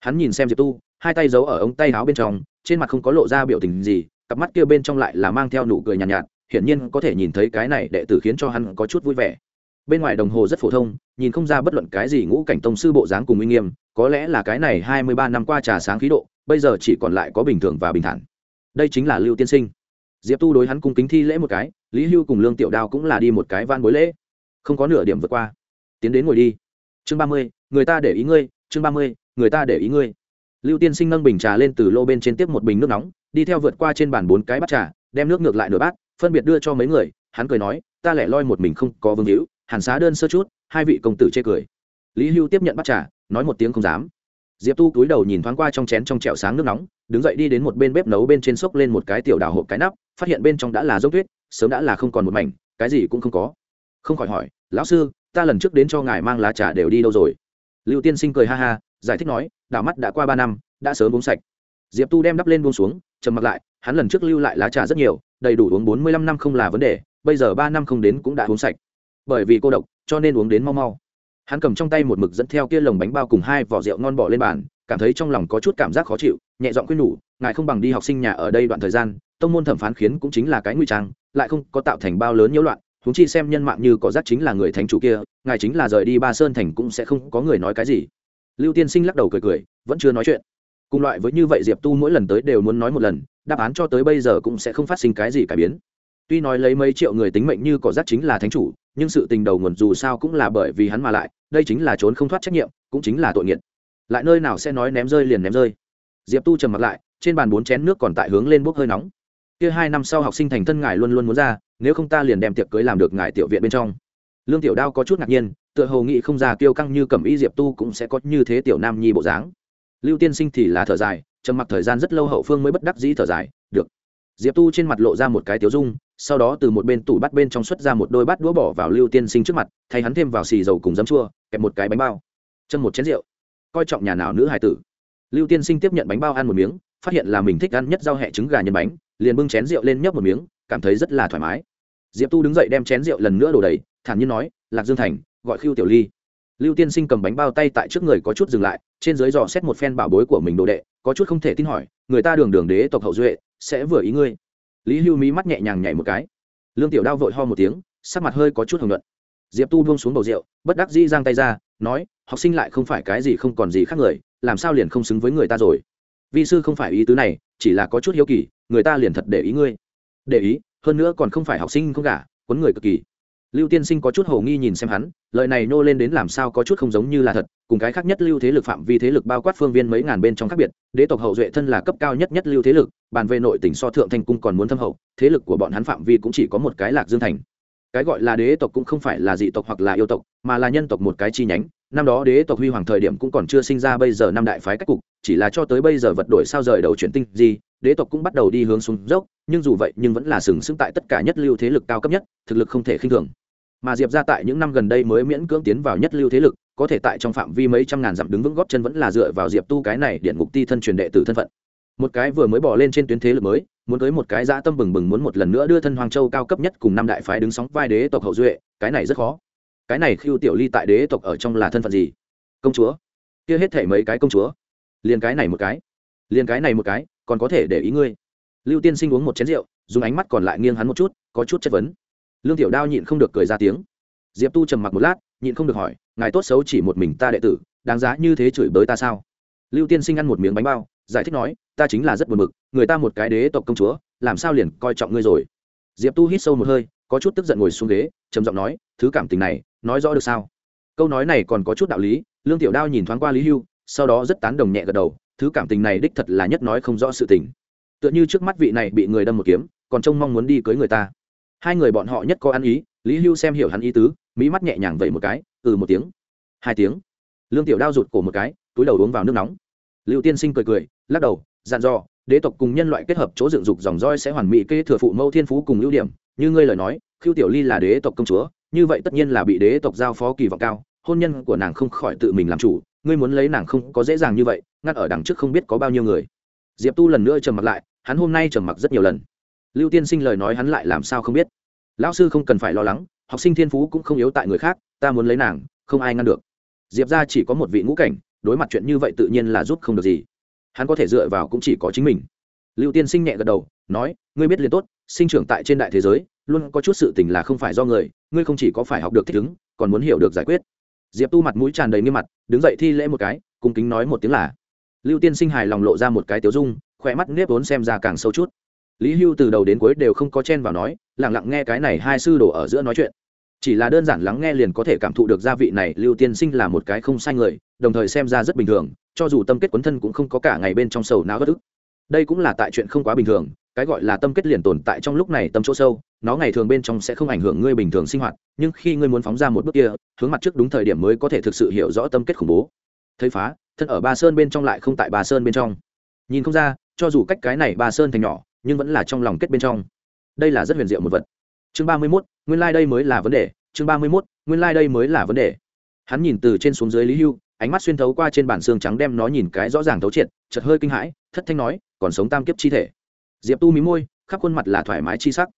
Hắn nhìn xem diệp tu hai tay giấu ở ống tay áo bên trong trên mặt không có lộ ra biểu tình gì cặp mắt kia bên trong lại là mang theo nụ cười nhàn nhạt, nhạt hiển nhiên có thể nhìn thấy cái này đệ tử khiến cho hắn có chút vui vẻ. Bên ngoài đồng hồ rất phổ thông nhìn không ra bất luận cái gì ngũ cảnh tông sư bộ dáng cùng uy nghiêm có lẽ là cái này hai mươi ba năm qua trà sáng khí độ bây giờ chỉ còn lại có bình thường và bình thản. Đây chính là lưu tiên sinh. Diệp tu đối hắn cung kính thi lễ một cái lý hưu cùng lương tiểu đao cũng là đi một cái van bối lễ. Không có nửa điểm vượt qua. Tiến đến ngồi đi. Chương ba mươi người ta để ý ngươi chương ba mươi người ta để ý ngươi lưu tiên sinh nâng bình trà lên từ lô bên trên tiếp một bình nước nóng, đi theo vượt qua trên bàn bốn cái bát trà, đem nước ngược lại nửa bát, phân biệt đưa cho mấy người, hắn cười nói, ta lẻ loi một mình không có vương hữu hàn xá đơn sơ chút. Hai vị công tử chê cười. Lý hưu tiếp nhận bát trà, nói một tiếng không dám. Diệp tu cúi đầu nhìn thoáng qua trong chén trong chẹo sáng nước nóng, đứng dậy đi đến một bên bếp nấu bên trên xốc lên một cái tiểu đào hộp cái nắp, phát hiện bên trong đã là dốc tuyết, sớm đã là không còn một mảnh, cái gì cũng không có. Không khỏi hỏi, lão sư, ta lần trước đến cho ngài mang lá trà đều đi đâu rồi? Lưu tiên sinh cười ha ha giải thích nói, đảo mắt đã qua ba năm, đã sớm uống sạch. Diệp tu đem đắp lên buông xuống, trầm mặc lại, hắn lần trước lưu lại lá trà rất nhiều, đầy đủ uống bốn mươi lăm năm không là vấn đề, bây giờ ba năm không đến cũng đã uống sạch. Bởi vì cô độc, cho nên uống đến mau mau. Hắn cầm trong tay một mực dẫn theo kia lồng bánh bao cùng hai vỏ rượu ngon bỏ lên bàn, cảm thấy trong lòng có chút cảm giác khó chịu, nhẹ giọng khuyên nhủ, ngài không bằng đi học sinh nhà ở đây đoạn thời gian, tông môn thẩm phán khiến cũng chính là cái nguy trang, lại không có tạo thành bao lớn nhiễu loạn húng chi xem nhân mạng như có giác chính là người thánh chủ kia, ngài chính là rời đi ba sơn thành cũng sẽ không có người nói cái gì lưu tiên sinh lắc đầu cười cười, vẫn chưa nói chuyện. Cùng loại với như vậy diệp tu mỗi lần tới đều muốn nói một lần, đáp án cho tới bây giờ cũng sẽ không phát sinh cái gì cải biến. Tuy nói lấy mấy triệu người tính mệnh như cỏ rác chính là thánh chủ, nhưng sự tình đầu nguồn dù sao cũng là bởi vì hắn mà lại, đây chính là trốn không thoát trách nhiệm, cũng chính là tội nghiệt. Lại nơi nào sẽ nói ném rơi liền ném rơi. Diệp tu trầm mặt lại, trên bàn bốn chén nước còn tại hướng lên bốc hơi nóng. Kia hai năm sau học sinh thành thân ngài luôn luôn muốn ra, nếu không ta liền đem tiệc cưới làm được ngài tiểu viện bên trong. Lương tiểu đao có chút ngạc nhiên tựa hồ nghĩ không ra kiêu căng như cẩm y diệp tu cũng sẽ có như thế tiểu nam nhi bộ dáng. Lưu tiên sinh thì là thở dài, trầm mặc thời gian rất lâu hậu phương mới bất đắc dĩ thở dài, được. Diệp tu trên mặt lộ ra một cái tiếu dung, sau đó từ một bên tủ bắt bên trong xuất ra một đôi bát đũa bỏ vào lưu tiên sinh trước mặt, thay hắn thêm vào xì dầu cùng giấm chua, kẹp một cái bánh bao. Chân một chén rượu. Coi trọng nhà nào nữ hải tử. Lưu tiên sinh tiếp nhận bánh bao ăn một miếng, phát hiện là mình thích ăn nhất rau hẹ trứng gà nhân bánh, liền bưng chén rượu lên nhấp một miếng, cảm thấy rất là thoải mái. Diệp tu đứng dậy đem chén rượu lần nữa đổ đầy, thản nhiên nói, lạc dương thành gọi khiêu tiểu ly. Lưu tiên sinh cầm bánh bao tay tại trước người có chút dừng lại, trên dưới dò xét một phen bảo bối của mình đồ đệ, có chút không thể tin hỏi, người ta đường đường đế tộc hậu duệ, sẽ vừa ý ngươi. Lý hưu mí mắt nhẹ nhàng nhảy một cái. Lương tiểu đao vội ho một tiếng, sắc mặt hơi có chút hồng luận diệp tu buông xuống bầu rượu, bất đắc dĩ giang tay ra, nói, học sinh lại không phải cái gì không còn gì khác người, làm sao liền không xứng với người ta rồi? Vi sư không phải ý tứ này, chỉ là có chút hiếu kỳ, người ta liền thật để ý ngươi. Để ý? Hơn nữa còn không phải học sinh không cả quấn người cực kỳ lưu tiên sinh có chút hồ nghi nhìn xem hắn, lời này nô lên đến làm sao có chút không giống như là thật, cùng cái khác nhất lưu thế lực phạm vi thế lực bao quát phương viên mấy ngàn bên trong khác biệt, đế tộc hậu duệ thân là cấp cao nhất nhất lưu thế lực, bàn về nội tỉnh so thượng thành cung còn muốn thâm hậu, thế lực của bọn hắn phạm vi cũng chỉ có một cái lạc dương thành. Cái gọi là đế tộc cũng không phải là dị tộc hoặc là yêu tộc, mà là nhân tộc một cái chi nhánh. Năm đó đế tộc huy hoàng thời điểm cũng còn chưa sinh ra bây giờ năm đại phái cách cục, chỉ là cho tới bây giờ vật đổi sao rời đầu chuyển tinh gì đế tộc cũng bắt đầu đi hướng xuống dốc, nhưng dù vậy nhưng vẫn là sừng sững tại tất cả nhất lưu thế lực cao cấp nhất, thực lực không thể khinh thường. Mà diệp ra tại những năm gần đây mới miễn cưỡng tiến vào nhất lưu thế lực, có thể tại trong phạm vi mấy trăm ngàn dặm đứng vững góp chân vẫn là dựa vào diệp tu cái này điện ngục ti thân truyền đệ tử thân phận. Một cái vừa mới bỏ lên trên tuyến thế lực mới, muốn tới một cái dã tâm bừng bừng muốn một lần nữa đưa thân hoàng châu cao cấp nhất cùng năm đại phái đứng sóng vai đế tộc hậu duệ, cái này rất khó. Cái này khiêu tiểu ly tại đế tộc ở trong là thân phận gì? Công chúa. Kia hết thể mấy cái công chúa. Liền cái này một cái. Liền cái này một cái còn có thể để ý ngươi. Lưu tiên sinh uống một chén rượu, dùng ánh mắt còn lại nghiêng hắn một chút, có chút chất vấn. Lương tiểu đao nhịn không được cười ra tiếng. Diệp tu trầm mặc một lát, nhịn không được hỏi, ngài tốt xấu chỉ một mình ta đệ tử, đáng giá như thế chửi bới ta sao? Lưu tiên sinh ăn một miếng bánh bao, giải thích nói, ta chính là rất buồn mực người ta một cái đế tộc công chúa, làm sao liền coi trọng ngươi rồi? Diệp tu hít sâu một hơi, có chút tức giận ngồi xuống ghế, trầm giọng nói, thứ cảm tình này, nói rõ được sao? Câu nói này còn có chút đạo lý, lương tiểu đao nhìn thoáng qua lý hưu, sau đó rất tán đồng nhẹ gật đầu thứ cảm tình này đích thật là nhất nói không rõ sự tình. Tựa như trước mắt vị này bị người đâm một kiếm, còn trông mong muốn đi cưới người ta. Hai người bọn họ nhất có ăn ý, lý hưu xem hiểu hắn ý tứ mỹ mắt nhẹ nhàng vậy một cái ừ một tiếng. Hai tiếng. Lương tiểu đao rụt cổ một cái, túi đầu uống vào nước nóng. Lưu tiên sinh cười cười, lắc đầu, dặn dò, đế tộc cùng nhân loại kết hợp chỗ dựng dục dòng roi sẽ hoàn mỹ kê thừa phụ Mâu thiên phú cùng ưu điểm. Như ngươi lời nói khiêu tiểu ly là đế tộc công chúa, như vậy tất nhiên là bị đế tộc giao phó kỳ vọng cao hôn nhân của nàng không khỏi tự mình làm chủ, ngươi muốn lấy nàng không có dễ dàng như vậy, ngắt ở đằng trước không biết có bao nhiêu người. Diệp tu lần nữa trầm mặc lại, hắn hôm nay trầm mặc rất nhiều lần. Lưu tiên sinh lời nói hắn lại làm sao không biết? Lão sư không cần phải lo lắng, học sinh thiên phú cũng không yếu tại người khác, ta muốn lấy nàng, không ai ngăn được. Diệp ra chỉ có một vị ngũ cảnh, đối mặt chuyện như vậy tự nhiên là giúp không được gì. Hắn có thể dựa vào cũng chỉ có chính mình. Lưu tiên sinh nhẹ gật đầu, nói, ngươi biết liền tốt, sinh trưởng tại trên đại thế giới, luôn có chút sự tình là không phải do người, ngươi không chỉ có phải học được thích ứng, còn muốn hiểu được giải quyết diệp tu mặt mũi tràn đầy nghiêm mặt, đứng dậy thi lễ một cái, cung kính nói một tiếng là. Lưu tiên sinh hài lòng lộ ra một cái tiếu dung, khỏe mắt nếp vốn xem ra càng sâu chút. Lý hưu từ đầu đến cuối đều không có chen vào nói lẳng lặng nghe cái này hai sư đồ ở giữa nói chuyện. Chỉ là đơn giản lắng nghe liền có thể cảm thụ được gia vị này lưu tiên sinh là một cái không sai người, đồng thời xem ra rất bình thường, cho dù tâm kết quấn thân cũng không có cả ngày bên trong sầu não bất ức. Đây cũng là tại chuyện không quá bình thường cái gọi là tâm kết liền tồn tại trong lúc này tâm chỗ sâu, nó ngày thường bên trong sẽ không ảnh hưởng ngươi bình thường sinh hoạt, nhưng khi ngươi muốn phóng ra một bước kia, hướng mặt trước đúng thời điểm mới có thể thực sự hiểu rõ tâm kết khủng bố. Thấy phá, thân ở ba sơn bên trong lại không tại ba sơn bên trong. Nhìn không ra, cho dù cách cái này ba sơn thành nhỏ, nhưng vẫn là trong lòng kết bên trong. Đây là rất huyền diệu một vật. Chương ba mươi mốt, nguyên lai、like、đây mới là vấn đề. Chương ba mươi mốt, nguyên lai、like、đây mới là vấn đề. Hắn nhìn từ trên xuống dưới lý hưu, ánh mắt xuyên thấu qua trên bản xương trắng đem nó nhìn cái rõ ràng thấu triệt chật hơi kinh hãi, thất thanh nói, còn sống tam kiếp chi thể diệp tu mí môi, khắp khuôn mặt là thoải mái chi sắc.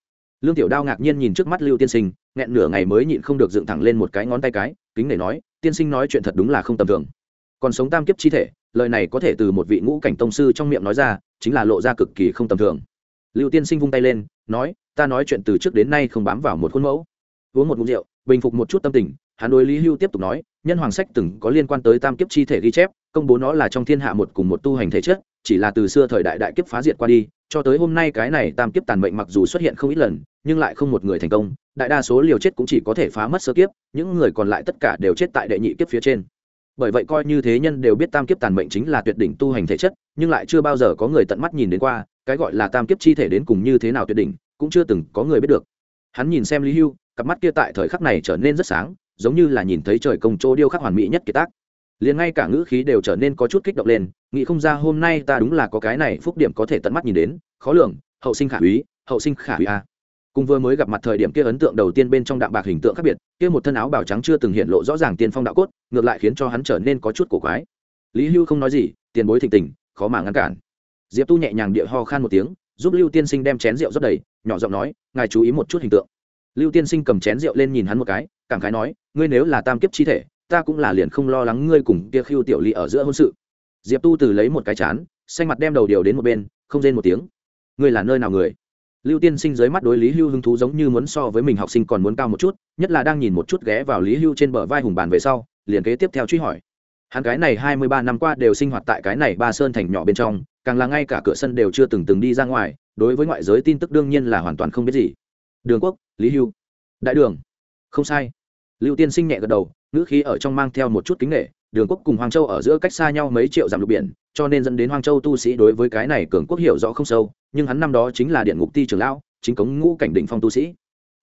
Lương tiểu đao ngạc nhiên nhìn trước mắt lưu tiên sinh, nghẹn nửa ngày mới nhịn không được dựng thẳng lên một cái ngón tay cái, kính để nói, tiên sinh nói chuyện thật đúng là không tầm thường. Còn sống tam kiếp chi thể, lời này có thể từ một vị ngũ cảnh tông sư trong miệng nói ra, chính là lộ ra cực kỳ không tầm thường. Lưu tiên sinh vung tay lên, nói, ta nói chuyện từ trước đến nay không bám vào một khuôn mẫu. Uống một ngụm rượu, bình phục một chút tâm tình, hắn đối lý hưu tiếp tục nói, nhân hoàng sách từng có liên quan tới tam kiếp chi thể ghi chép, công bố nó là trong thiên hạ một cùng một tu hành thể chất chỉ là từ xưa thời đại đại kiếp phá diệt qua đi, cho tới hôm nay cái này tam kiếp tàn mệnh mặc dù xuất hiện không ít lần, nhưng lại không một người thành công, đại đa số liều chết cũng chỉ có thể phá mất sơ kiếp, những người còn lại tất cả đều chết tại đệ nhị kiếp phía trên. Bởi vậy coi như thế nhân đều biết tam kiếp tàn mệnh chính là tuyệt đỉnh tu hành thể chất, nhưng lại chưa bao giờ có người tận mắt nhìn đến qua, cái gọi là tam kiếp chi thể đến cùng như thế nào tuyệt đỉnh, cũng chưa từng có người biết được. Hắn nhìn xem lý hưu, cặp mắt kia tại thời khắc này trở nên rất sáng, giống như là nhìn thấy trời công chỗ điêu khắc hoàn mỹ nhất kiệt tác liền ngay cả ngữ khí đều trở nên có chút kích động lên, nghĩ không ra hôm nay ta đúng là có cái này phúc điểm có thể tận mắt nhìn đến, khó lường, hậu sinh khả úy, hậu sinh khả úy a. Cùng vừa mới gặp mặt thời điểm kia ấn tượng đầu tiên bên trong đạm bạc hình tượng khác biệt, kia một thân áo bào trắng chưa từng hiện lộ rõ ràng tiền phong đạo cốt, ngược lại khiến cho hắn trở nên có chút cổ quái. Lý hưu không nói gì, tiền bối thịnh tình, khó mà ngăn cản. Diệp tu nhẹ nhàng địa ho khan một tiếng, giúp lưu tiên sinh đem chén rượu rót đầy, nhỏ giọng nói, ngài chú ý một chút hình tượng. Lưu tiên sinh cầm chén rượu lên nhìn hắn một cái, cảm khái nói, ngươi nếu là tam kiếp chi thể ta cũng là liền không lo lắng ngươi cùng kia khiêu tiểu ly ở giữa hôn sự. Diệp tu từ lấy một cái chán, xanh mặt đem đầu điều đến một bên, không rên một tiếng. Ngươi là nơi nào người? Lưu tiên sinh dưới mắt đối lý hưu hứng thú giống như muốn so với mình học sinh còn muốn cao một chút, nhất là đang nhìn một chút ghé vào lý hưu trên bờ vai hùng bàn về sau, liền kế tiếp theo truy hỏi. Hắn cái này hai mươi ba năm qua đều sinh hoạt tại cái này ba sơn thành nhỏ bên trong, càng là ngay cả cửa sân đều chưa từng từng đi ra ngoài, đối với ngoại giới tin tức đương nhiên là hoàn toàn không biết gì. Đường quốc, lý hưu. Đại đường. Không sai. Lưu tiên sinh nhẹ gật đầu ngữ khí ở trong mang theo một chút kính nghệ đường quốc cùng hoàng châu ở giữa cách xa nhau mấy triệu dặm lục biển, cho nên dẫn đến hoàng châu tu sĩ đối với cái này cường quốc hiểu rõ không sâu, nhưng hắn năm đó chính là điện ngục ti trường lão, chính cống ngũ cảnh định phong tu sĩ.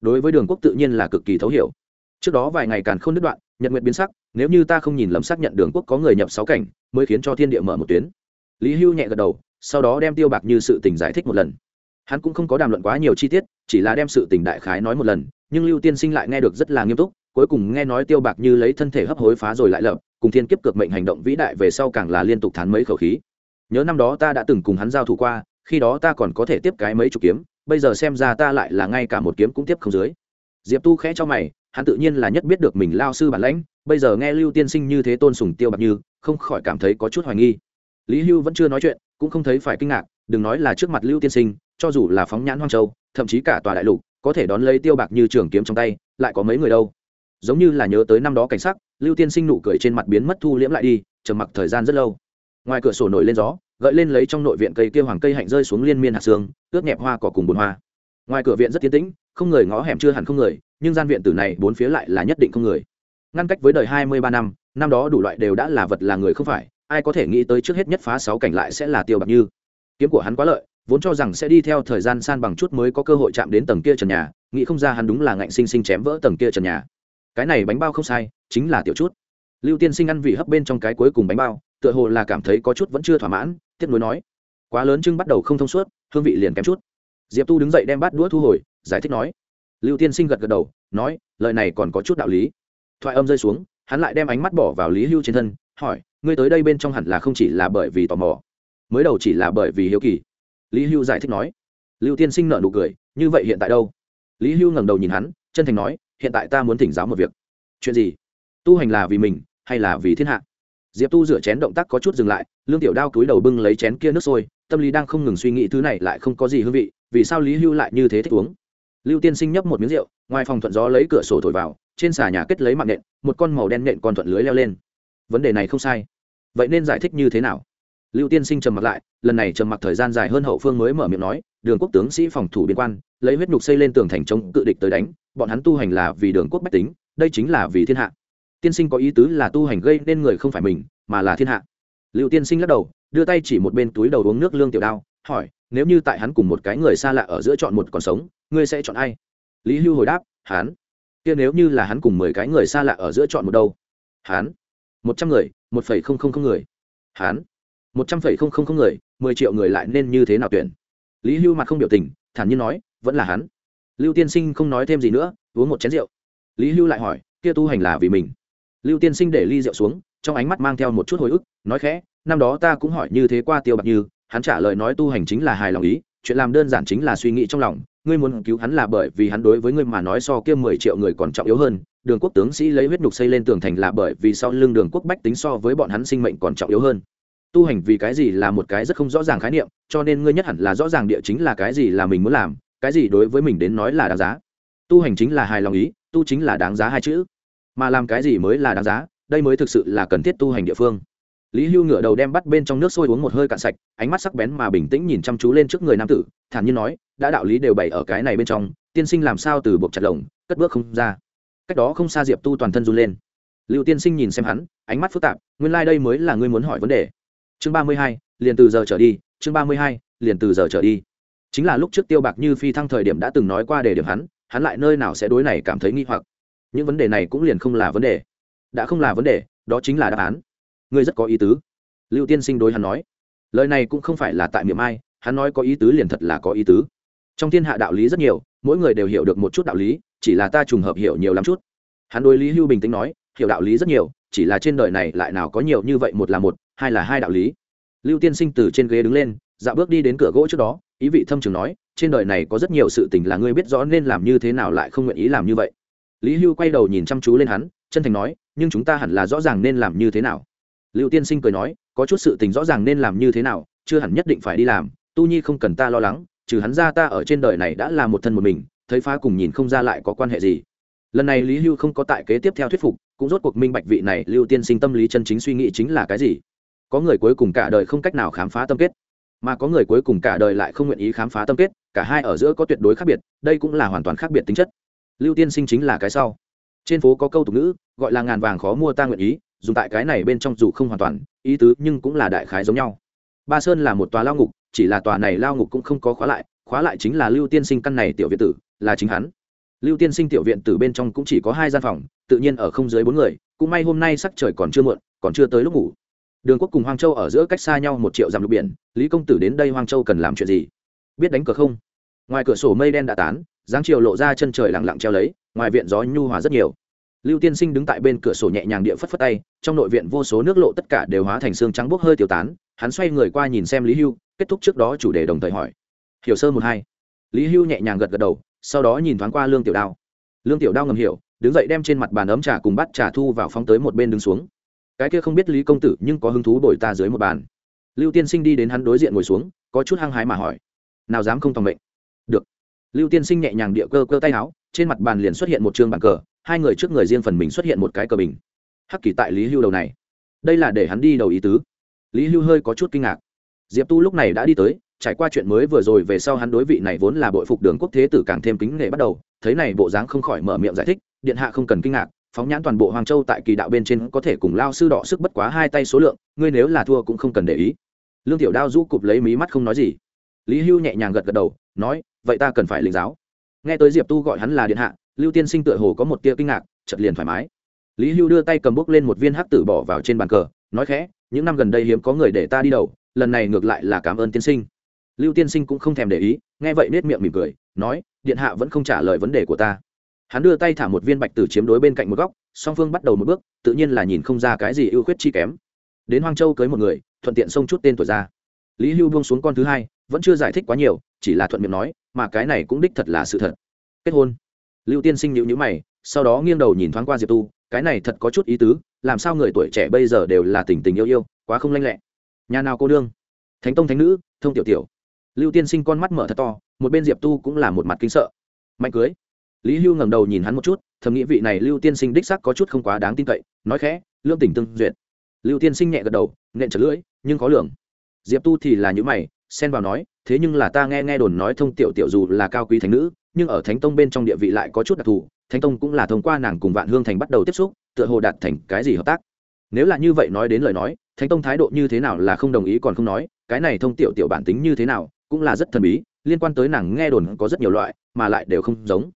Đối với đường quốc tự nhiên là cực kỳ thấu hiểu. Trước đó vài ngày càn không đứt đoạn, nhật nguyện biến sắc, nếu như ta không nhìn lầm xác nhận đường quốc có người nhập sáu cảnh, mới khiến cho thiên địa mở một tuyến. Lý hưu nhẹ gật đầu, sau đó đem tiêu bạc như sự tình giải thích một lần. Hắn cũng không có đàm luận quá nhiều chi tiết, chỉ là đem sự tình đại khái nói một lần, nhưng lưu tiên sinh lại nghe được rất là nghiêm túc cuối cùng nghe nói tiêu bạc như lấy thân thể hấp hối phá rồi lại lập, cùng thiên kiếp cực mệnh hành động vĩ đại về sau càng là liên tục thán mấy khẩu khí. Nhớ năm đó ta đã từng cùng hắn giao thủ qua, khi đó ta còn có thể tiếp cái mấy chục kiếm, bây giờ xem ra ta lại là ngay cả một kiếm cũng tiếp không dưới. Diệp tu khẽ cho mày, hắn tự nhiên là nhất biết được mình lao sư bản lãnh, bây giờ nghe lưu tiên sinh như thế tôn sùng tiêu bạc như, không khỏi cảm thấy có chút hoài nghi. Lý hưu vẫn chưa nói chuyện, cũng không thấy phải kinh ngạc, đừng nói là trước mặt lưu tiên sinh, cho dù là phóng nhãn hoang châu, thậm chí cả tòa đại lục, có thể đón lấy tiêu bạc như trường kiếm trong tay, lại có mấy người đâu giống như là nhớ tới năm đó cảnh sắc lưu tiên sinh nụ cười trên mặt biến mất thu liễm lại đi trầm mặc thời gian rất lâu. Ngoài cửa sổ nổi lên gió gợi lên lấy trong nội viện cây kia hoàng cây hạnh rơi xuống liên miên hạt sương, ướt nhẹp hoa cỏ cùng bốn hoa. Ngoài cửa viện rất tiến tĩnh không người ngõ hẻm chưa hẳn không người nhưng gian viện tử này bốn phía lại là nhất định không người. Ngăn cách với đời hai mươi ba năm năm đó đủ loại đều đã là vật là người không phải ai có thể nghĩ tới trước hết nhất phá sáu cảnh lại sẽ là tiêu bạc như. Kiếm của hắn quá lợi vốn cho rằng sẽ đi theo thời gian san bằng chút mới có cơ hội chạm đến tầng kia trần nhà nghĩ không ra hắn đúng là ngạnh sinh sinh chém vỡ tầng kia trần nhà cái này bánh bao không sai, chính là tiểu chút. Lưu tiên sinh ăn vị hấp bên trong cái cuối cùng bánh bao, tựa hồ là cảm thấy có chút vẫn chưa thỏa mãn, tiếp nối nói, quá lớn chưng bắt đầu không thông suốt, hương vị liền kém chút. Diệp tu đứng dậy đem bát đũa thu hồi, giải thích nói. Lưu tiên sinh gật gật đầu, nói, lời này còn có chút đạo lý. Thoại âm rơi xuống, hắn lại đem ánh mắt bỏ vào lý hưu trên thân, hỏi, ngươi tới đây bên trong hẳn là không chỉ là bởi vì tò mò, mới đầu chỉ là bởi vì hiếu kỳ. Lý hưu giải thích nói. Lưu tiên sinh nợ nụ cười, như vậy hiện tại đâu? Lý hưu ngẩng đầu nhìn hắn, chân thành nói hiện tại ta muốn thỉnh giáo một việc. Chuyện gì? Tu hành là vì mình, hay là vì thiên hạ? Diệp tu rửa chén động tác có chút dừng lại, lương tiểu đao cúi đầu bưng lấy chén kia nước sôi, tâm lý đang không ngừng suy nghĩ thứ này lại không có gì hương vị, vì sao lý hưu lại như thế thích uống? Lưu tiên sinh nhấp một miếng rượu, ngoài phòng thuận gió lấy cửa sổ thổi vào, trên xà nhà kết lấy mạng nện, một con màu đen nện còn thuận lưới leo lên. Vấn đề này không sai. Vậy nên giải thích như thế nào? Lưu tiên sinh trầm mặc lại, lần này trầm mặc thời gian dài hơn hậu phương mới mở miệng nói, đường quốc tướng sĩ phòng thủ biên quan, lấy huyết nhục xây lên tường thành chống cự địch tới đánh, bọn hắn tu hành là vì đường quốc bách tính, đây chính là vì thiên hạ. Tiên sinh có ý tứ là tu hành gây nên người không phải mình, mà là thiên hạ. Lưu tiên sinh lắc đầu, đưa tay chỉ một bên túi đầu uống nước lương tiểu đao, hỏi, nếu như tại hắn cùng một cái người xa lạ ở giữa chọn một còn sống, ngươi sẽ chọn ai? Lý hưu hồi đáp, hắn. Kia nếu như là hắn cùng mười cái người xa lạ ở giữa chọn một đâu? Hắn. Một trăm người, một phẩy không không không người. Hắn một trăm phẩy không không không người, mười triệu người lại nên như thế nào tuyển? Lý hưu mặt không biểu tình, thản nhiên nói, vẫn là hắn. Lưu tiên sinh không nói thêm gì nữa, uống một chén rượu. Lý hưu lại hỏi, kia tu hành là vì mình? Lưu tiên sinh để ly rượu xuống, trong ánh mắt mang theo một chút hồi ức, nói khẽ, năm đó ta cũng hỏi như thế qua tiêu bạc như, hắn trả lời nói tu hành chính là hài lòng ý, chuyện làm đơn giản chính là suy nghĩ trong lòng, ngươi muốn cứu hắn là bởi vì hắn đối với ngươi mà nói so kia mười triệu người còn trọng yếu hơn, đường quốc tướng sĩ lấy huyết nhục xây lên tường thành là bởi vì sau lưng đường quốc bách tính so với bọn hắn sinh mệnh còn trọng yếu hơn tu hành vì cái gì là một cái rất không rõ ràng khái niệm, cho nên ngươi nhất hẳn là rõ ràng địa chính là cái gì là mình muốn làm, cái gì đối với mình đến nói là đáng giá. Tu hành chính là hài lòng ý, tu chính là đáng giá hai chữ. Mà làm cái gì mới là đáng giá, đây mới thực sự là cần thiết tu hành địa phương. Lý hưu ngửa đầu đem bắt bên trong nước sôi uống một hơi cạn sạch, ánh mắt sắc bén mà bình tĩnh nhìn chăm chú lên trước người nam tử, thản nhiên nói, đã đạo lý đều bày ở cái này bên trong, tiên sinh làm sao từ buộc chặt lồng, cất bước không ra. Cách đó không xa diệp tu toàn thân run lên. Lưu tiên sinh nhìn xem hắn, ánh mắt phức tạp, nguyên lai、like、đây mới là ngươi muốn hỏi vấn đề chương ba mươi hai, liền từ giờ trở đi, chương ba mươi hai, liền từ giờ trở đi. Chính là lúc trước tiêu bạc như phi thăng thời điểm đã từng nói qua để điểm hắn hắn lại nơi nào sẽ đối này cảm thấy nghi hoặc. Những vấn đề này cũng liền không là vấn đề. Đã không là vấn đề, đó chính là đáp án. Ngươi rất có ý tứ. Lưu tiên sinh đối hắn nói. Lời này cũng không phải là tại miệng ai, hắn nói có ý tứ liền thật là có ý tứ. Trong thiên hạ đạo lý rất nhiều, mỗi người đều hiểu được một chút đạo lý, chỉ là ta trùng hợp hiểu nhiều lắm chút. Hắn đối lý hưu bình tĩnh nói, hiểu đạo lý rất nhiều, chỉ là trên đời này lại nào có nhiều như vậy một là một hai là hai đạo lý. Lưu tiên sinh từ trên ghế đứng lên dạo bước đi đến cửa gỗ trước đó, ý vị thâm trường nói, trên đời này có rất nhiều sự tình là ngươi biết rõ nên làm như thế nào lại không nguyện ý làm như vậy. Lý hưu quay đầu nhìn chăm chú lên hắn, chân thành nói, nhưng chúng ta hẳn là rõ ràng nên làm như thế nào. Lưu tiên sinh cười nói, có chút sự tình rõ ràng nên làm như thế nào, chưa hẳn nhất định phải đi làm, tu nhi không cần ta lo lắng, trừ hắn ra ta ở trên đời này đã là một thân một mình, thấy phá cùng nhìn không ra lại có quan hệ gì. Lần này lý hưu không có tại kế tiếp theo thuyết phục, cũng rốt cuộc minh bạch vị này lưu tiên sinh tâm lý chân chính suy nghĩ chính là cái gì có người cuối cùng cả đời không cách nào khám phá tâm kết. Mà có người cuối cùng cả đời lại không nguyện ý khám phá tâm kết, cả hai ở giữa có tuyệt đối khác biệt, đây cũng là hoàn toàn khác biệt tính chất. Lưu tiên sinh chính là cái sau. Trên phố có câu tục ngữ, gọi là ngàn vàng khó mua ta nguyện ý, dùng tại cái này bên trong dù không hoàn toàn, ý tứ nhưng cũng là đại khái giống nhau. Ba sơn là một tòa lao ngục, chỉ là tòa này lao ngục cũng không có khóa lại khóa lại chính là lưu tiên sinh căn này tiểu viện tử, là chính hắn. Lưu tiên sinh tiểu viện tử bên trong cũng chỉ có hai gian phòng, tự nhiên ở không dưới bốn người, cũng may hôm nay sắc trời còn chưa muộn, còn chưa tới lúc ngủ đường quốc cùng hoang châu ở giữa cách xa nhau một triệu dặm lục biển, lý công tử đến đây hoang châu cần làm chuyện gì? Biết đánh cờ không? Ngoài cửa sổ mây đen đã tán, dáng chiều lộ ra chân trời lặng lặng treo lấy, ngoài viện gió nhu hòa rất nhiều. Lưu tiên sinh đứng tại bên cửa sổ nhẹ nhàng địa phất phất tay, trong nội viện vô số nước lộ tất cả đều hóa thành xương trắng bốc hơi tiêu tán, hắn xoay người qua nhìn xem lý hưu, kết thúc trước đó chủ đề đồng thời hỏi. Hiểu sơ một hai. Lý hưu nhẹ nhàng gật gật đầu, sau đó nhìn thoáng qua lương tiểu đao. Lương tiểu đao ngầm hiểu, đứng dậy đem trên mặt bàn ấm trà cùng bắt trà thu vào phóng tới một bên đứng xuống cái kia không biết lý công tử nhưng có hứng thú đổi ta dưới một bàn. Lưu tiên sinh đi đến hắn đối diện ngồi xuống, có chút hăng hái mà hỏi. Nào dám không tòng mệnh? Được. Lưu tiên sinh nhẹ nhàng địa cơ cơ tay áo, trên mặt bàn liền xuất hiện một chương bàn cờ, hai người trước người riêng phần mình xuất hiện một cái cờ bình. Hắc kỳ tại lý hưu đầu này. Đây là để hắn đi đầu ý tứ. Lý hưu hơi có chút kinh ngạc. Diệp tu lúc này đã đi tới, trải qua chuyện mới vừa rồi về sau hắn đối vị này vốn là bội phục đường quốc thế tử càng thêm kính nể bắt đầu, thấy này bộ dáng không khỏi mở miệng giải thích, điện hạ không cần kinh ngạc phóng nhãn toàn bộ hoàng châu tại kỳ đạo bên trên có thể cùng lao sư đỏ sức bất quá hai tay số lượng, ngươi nếu là thua cũng không cần để ý. Lương tiểu đao rũ cụp lấy mí mắt không nói gì. Lý hưu nhẹ nhàng gật gật đầu, nói, vậy ta cần phải lĩnh giáo. Nghe tới diệp tu gọi hắn là điện hạ, lưu tiên sinh tựa hồ có một tia kinh ngạc chật liền thoải mái. Lý hưu đưa tay cầm bốc lên một viên hắc tử bỏ vào trên bàn cờ, nói khẽ, những năm gần đây hiếm có người để ta đi đầu, lần này ngược lại là cảm ơn tiên sinh. Lưu tiên sinh cũng không thèm để ý, nghe vậy nết miệng mỉm cười, nói, điện hạ vẫn không trả lời vấn đề của ta hắn đưa tay thả một viên bạch tử chiếm đối bên cạnh một góc, song phương bắt đầu một bước, tự nhiên là nhìn không ra cái gì ưu khuyết chi kém. Đến hoang châu cưới một người, thuận tiện xông chút tên tuổi ra. Lý hưu buông xuống con thứ hai, vẫn chưa giải thích quá nhiều, chỉ là thuận miệng nói, mà cái này cũng đích thật là sự thật. Kết hôn. Lưu tiên sinh nhịu nhữ mày, sau đó nghiêng đầu nhìn thoáng qua diệp tu, cái này thật có chút ý tứ, làm sao người tuổi trẻ bây giờ đều là tình tình yêu yêu, quá không lanh lẹ. Nhà nào cô đương thánh tông thánh nữ, thông tiểu tiểu. Lưu tiên sinh con mắt mở thật to, một bên diệp tu cũng là một mặt kinh sợ. Mạnh cưới lý hưu ngẩng đầu nhìn hắn một chút, thầm nghĩ vị này lưu tiên sinh đích sắc có chút không quá đáng tin cậy, nói khẽ, lương tình tương duyệt. Lưu tiên sinh nhẹ gật đầu, nện trở lưỡi, nhưng có lường. Diệp tu thì là những mày, xen vào nói, thế nhưng là ta nghe nghe đồn nói thông tiểu tiểu dù là cao quý thánh nữ, nhưng ở thánh tông bên trong địa vị lại có chút đặc thù, thánh tông cũng là thông qua nàng cùng vạn hương thành bắt đầu tiếp xúc, tựa hồ đạt thành cái gì hợp tác. Nếu là như vậy nói đến lời nói, thánh tông thái độ như thế nào là không đồng ý còn không nói, cái này thông tiểu tiểu bản tính như thế nào, cũng là rất thần bí, liên quan tới nàng nghe đồn có rất nhiều loại, mà lại đều không giống